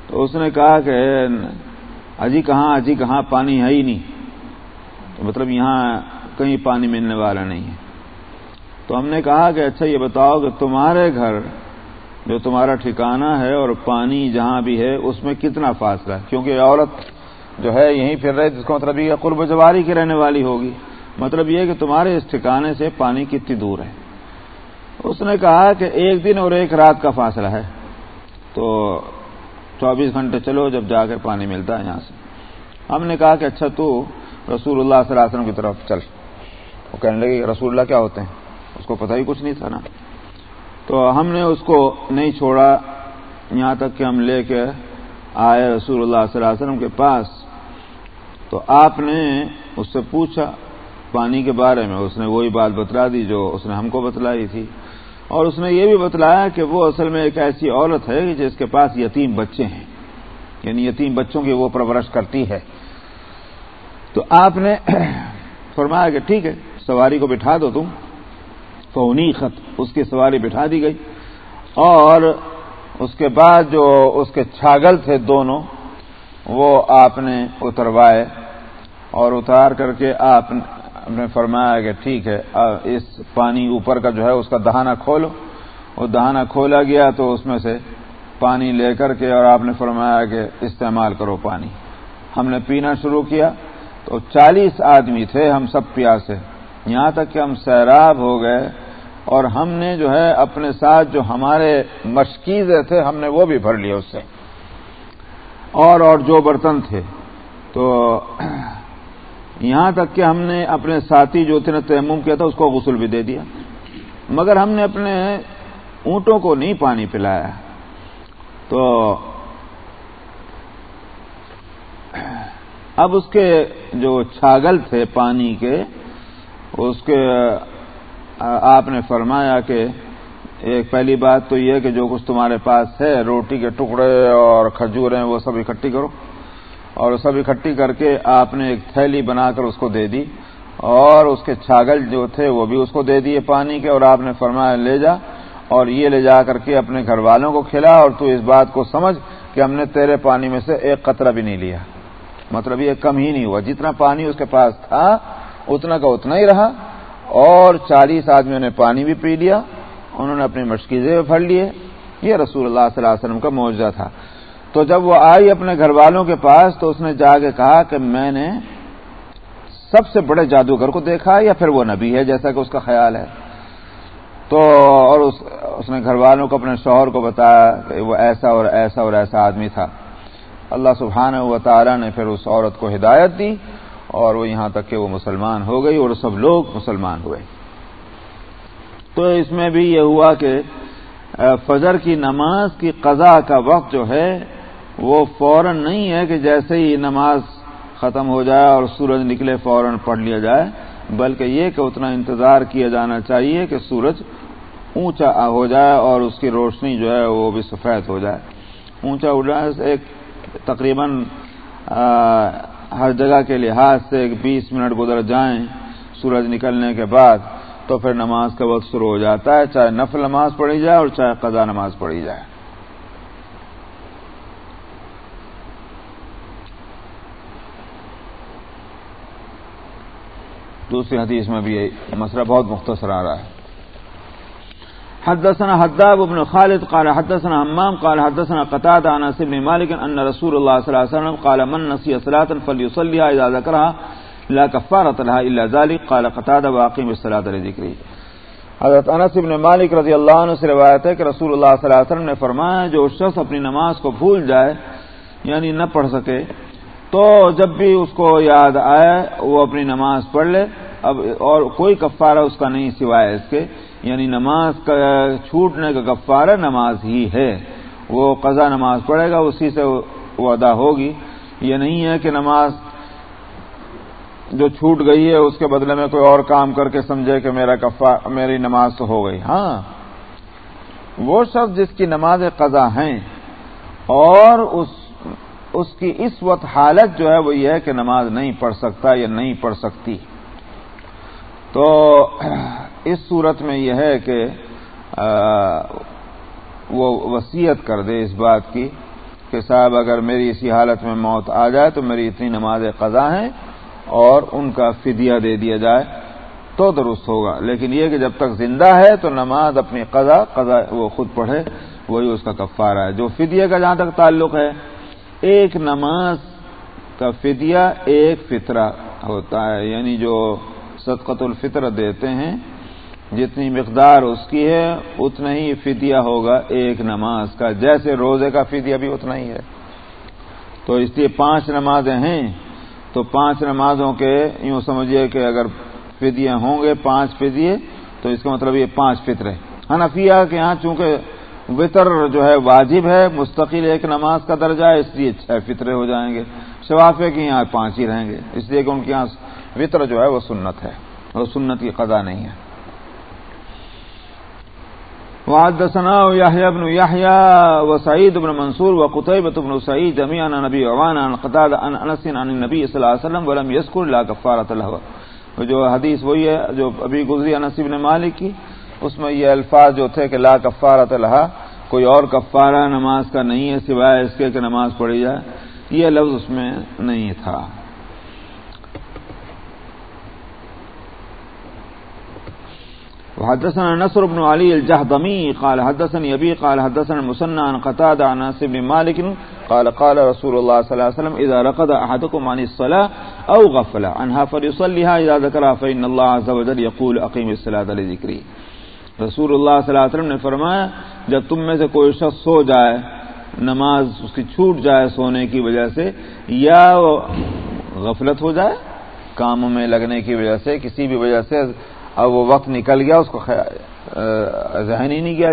تو اس نے کہا کہ اجی کہاں اجی کہاں پانی ہے ہی نہیں۔ تو مطلب یہاں کہیں پانی ملنے والا نہیں ہے۔ تو ہم نے کہا کہ اچھا یہ بتاؤ کہ تمہارے گھر جو تمہارا ٹھکانہ ہے اور پانی جہاں بھی ہے، اس میں کتنا فاصلہ ہے؟ کیونکہ عورت جو ہے، یہیں پھر رہے، جس کا مطلب یہ قرب جواری کی رہنے والی ہوگی۔ مطلب یہ کہ تمہارے اس ٹھکانے سے پانی کتنی دور ہے۔ اس نے کہا کہ ایک دن اور ایک رات کا فاصلہ ہے۔ تو چوبیس گھنٹے چلو، جب جا کر پانی ملتا ہے یہاں سے۔ ہم نے کہا کہ اچھا تو رسول اللہ صلی اللہ علیہ وسلم کی طرف چل۔ وہ کہنے لگے رسول اللہ کیا ہوتے ہیں؟ اس کو پتہ ہی کچھ نہیں تھا نا۔ تو ہم نے اس کو نہیں چھوڑا، یہاں تک کہ ہم لے کے آئے رسول اللہ صلی اللہ علیہ وسلم کے پاس۔ تو آپ نے اس سے پوچھا پانی کے بارے میں، اس نے وہی بات بتلا دی جو اس نے ہم کو بتلائی تھی۔ اور اس نے یہ بھی بتلایا کہ وہ اصل میں ایک ایسی عورت ہے جس کے پاس یتیم بچے ہیں یعنی یتیم بچوں کی وہ پرورش کرتی ہے۔ تو آپ نے فرمایا کہ ٹھیک ہے، سواری کو بٹھا دو تم۔ فونی خط، اس کی سواری بٹھا دی گئی۔ اور اس کے بعد جو اس کے چھاگل تھے دونوں، وہ آپ نے اتروائے اور اتار کر کے آپ نے فرمایا کہ ٹھیک ہے اس پانی اوپر کا جو ہے، اس کا دہانہ کھولو۔ وہ دہانہ کھولا گیا تو اس میں سے پانی لے کر کے اور آپ نے فرمایا کہ استعمال کرو پانی۔ ہم نے پینا شروع کیا۔ تو چالیس آدمی تھے ہم سب پیاسے یہاں تک کہ ہم سیراب ہو گئے۔ اور ہم نے جو ہے اپنے ساتھ جو ہمارے مشکیزیں تھے، ہم نے وہ بھی بھر لیے اس سے۔ اور اور جو برتن تھے۔ تو یہاں تک کہ ہم نے اپنے ساتھی جو تھے، تیمم کیا تھا، اس کو غسل بھی دے دیا۔ مگر ہم نے اپنے اونٹوں کو نہیں پانی پلایا۔ تو اب اس کے جو چھاگل تھے پانی کے، اس کے آپ نے فرمایا کہ ایک پہلی بات تو یہ کہ جو کچھ تمہارے پاس ہے، روٹی کے ٹکڑے اور کھجور ہیں وہ سب اکٹھی کرو۔ اور سب اکٹھی کر کے آپ نے ایک تھیلی بنا کر اس کو دے دی۔ اور اس کے چھاگل جو تھے، وہ بھی اس کو دے دیے پانی کے۔ اور آپ نے فرمایا، لے جا اور یہ لے جا کر کے اپنے گھر والوں کو کھلا۔ اور تو اس بات کو سمجھ کہ ہم نے تیرے پانی میں سے ایک قطرہ بھی نہیں لیا۔ مطلب یہ کم ہی نہیں ہوا۔ جتنا پانی اس کے پاس تھا، اتنا کا اتنا ہی رہا۔ اور چالیس آدمیوں نے پانی بھی پی لیا، انہوں نے اپنی مشکیزیں بھی پھڑ لیے۔ یہ رسول اللہ صلی اللہ علیہ وسلم کا معاوضہ تھا۔ تو جب وہ آئی اپنے گھر والوں کے پاس، تو اس نے جا کے کہا کہ میں نے سب سے بڑے جادوگر کو دیکھا یا پھر وہ نبی ہے، جیسا کہ اس کا خیال ہے۔ تو اور اس اس نے گھر والوں کو اپنے شوہر کو بتایا کہ وہ ایسا اور ایسا اور ایسا آدمی تھا۔ اللہ سبحانہ و تعالیٰ نے پھر اس عورت کو ہدایت دی۔ اور وہ یہاں تک کہ وہ مسلمان ہو گئی اور سب لوگ مسلمان ہوئے۔ تو اس میں بھی یہ ہوا کہ فجر کی نماز کی قضا کا وقت جو ہے، وہ فوراً نہیں ہے کہ جیسے ہی نماز ختم ہو جائے اور سورج نکلے فوراً پڑھ لیا جائے، بلکہ یہ کہ اتنا انتظار کیا جانا چاہیے کہ سورج اونچا ہو جائے اور اس کی روشنی جو ہے وہ بھی سفید ہو جائے۔ اونچا اٹھ جائے ایک تقریباً ہر جگہ کے لحاظ سے بیس منٹ گزر جائیں سورج نکلنے کے بعد، تو پھر نماز کا وقت شروع ہو جاتا ہے، چاہے نفل نماز پڑھی جائے اور چاہے قضا نماز پڑھی جائے۔ دوسری حدیث میں بھی یہ مسئلہ بہت مختصر آ رہا ہے۔ حدثنا حداب بن خالد قال حدثنا حمام قال حدثنا قتادة عن انس بن مالك ان رسول الله صلى الله عليه وسلم قال من نسي صلاه فليصليها اذا ذكرها لا كفاره لها الا ذلك. قال قتادة واقيم الصلاه لذكره. حضرت انس بن مالک رضی اللہ عنہ سے روایت ہے کہ رسول اللہ صلی اللہ علیہ وسلم نے فرمایا جو شخص اپنی نماز کو بھول جائے یعنی نہ پڑھ سکے، تو جب بھی اس کو یاد آئے، وہ اپنی نماز پڑھ لے، اب اور کوئی کفارہ اس کا نہیں سوائے اس کے۔ یعنی نماز کا چھوٹنے کا کفارہ نماز ہی ہے۔ وہ قضا نماز پڑھے گا، اسی سے وہ ادا ہوگی۔ یہ نہیں ہے کہ نماز جو چھوٹ گئی ہے، اس کے بدلے میں کوئی اور کام کر کے سمجھے کہ میرا کفا، میری نماز تو ہو گئی۔ ہاں۔ وہ شخص جس کی نماز قضا ہیں، اور اس اس کی اس وقت حالت جو ہے، وہ یہ ہے کہ نماز نہیں پڑھ سکتا یا نہیں پڑھ سکتی۔ تو اس صورت میں یہ ہے کہ وہ وسیعت کر دے اس بات کی کہ صاحب اگر میری اسی حالت میں موت آ جائے تو میری اتنی نماز قضا ہیں اور ان کا فدیہ دے دیا جائے تو درست ہوگا۔ لیکن یہ کہ جب تک زندہ ہے تو نماز اپنی قضا قضا وہ خود پڑھے، وہی اس کا کفارہ ہے۔ جو فدیہ کا جہاں تک تعلق ہے، ایک نماز کا فدیہ ایک فطرہ ہوتا ہے۔ یعنی جو صدقت الفطر دیتے ہیں، جتنی مقدار اس کی ہے، اتنا ہی فدیہ ہوگا ایک نماز کا۔ جیسے روزے کا فدیہ بھی اتنا ہی ہے۔ تو اس لیے پانچ نمازیں ہیں۔ تو پانچ نمازوں کے یوں سمجھیے کہ اگر فدیے ہوں گے پانچ فدیے، تو اس کا مطلب یہ پانچ فطرے۔ حنفیہ کے یہاں چونکہ وطر جو ہے واجب ہے، مستقل ایک نماز کا درجہ ہے، اس لیے چھ فطرے ہو جائیں گے۔ شفافے کے یہاں پانچ ہی رہیں گے۔ اس لیے کہ ان کے یہاں وطر جو ہے وہ سنت ہے، وہ سنت کی قضا نہیں ہے۔ وحدثنا يحيى بن يحيى وسعيد بن منصور وقتيبة بن سعيد جميعا نبي عوان عن قتادة عن انس عن النبي صلى الله عليه وسلم ولم يذكر لا كفارة له جو حدیث وہی ہے، جو ابھی گزری انس بن مالک کی، اس میں یہ الفاظ جو تھے کہ لا کفارت لہا، کوئی اور کفارہ نماز کا نہیں ہے سوائے اس کے کہ نماز پڑھی جائے، یہ لفظ اس میں نہیں تھا۔ وحدثنا نصر بن علي الجهضمي قال حدثني ابي قال حدثنا المسنى عن قتادة عن انس بن مالك قال قال رسول الله صلى الله عليه وسلم اذا رقد احدكم عن الصلاه او غفل عنها فليصليها اذا ذكرها فان الله عز وجل يقول اقيم الصلاه لذكري رسول اللہ صلی اللہ علیہ وسلم نے فرمایا، جب تم میں سے کوئی شخص سو جائے، نماز اس کی چھوٹ جائے سونے کی وجہ سے، یا غفلت ہو جائے، کاموں میں لگنے کی وجہ سے، کسی بھی وجہ سے اب وہ وقت نکل گیا اس کو ذہن ہی نہیں گیا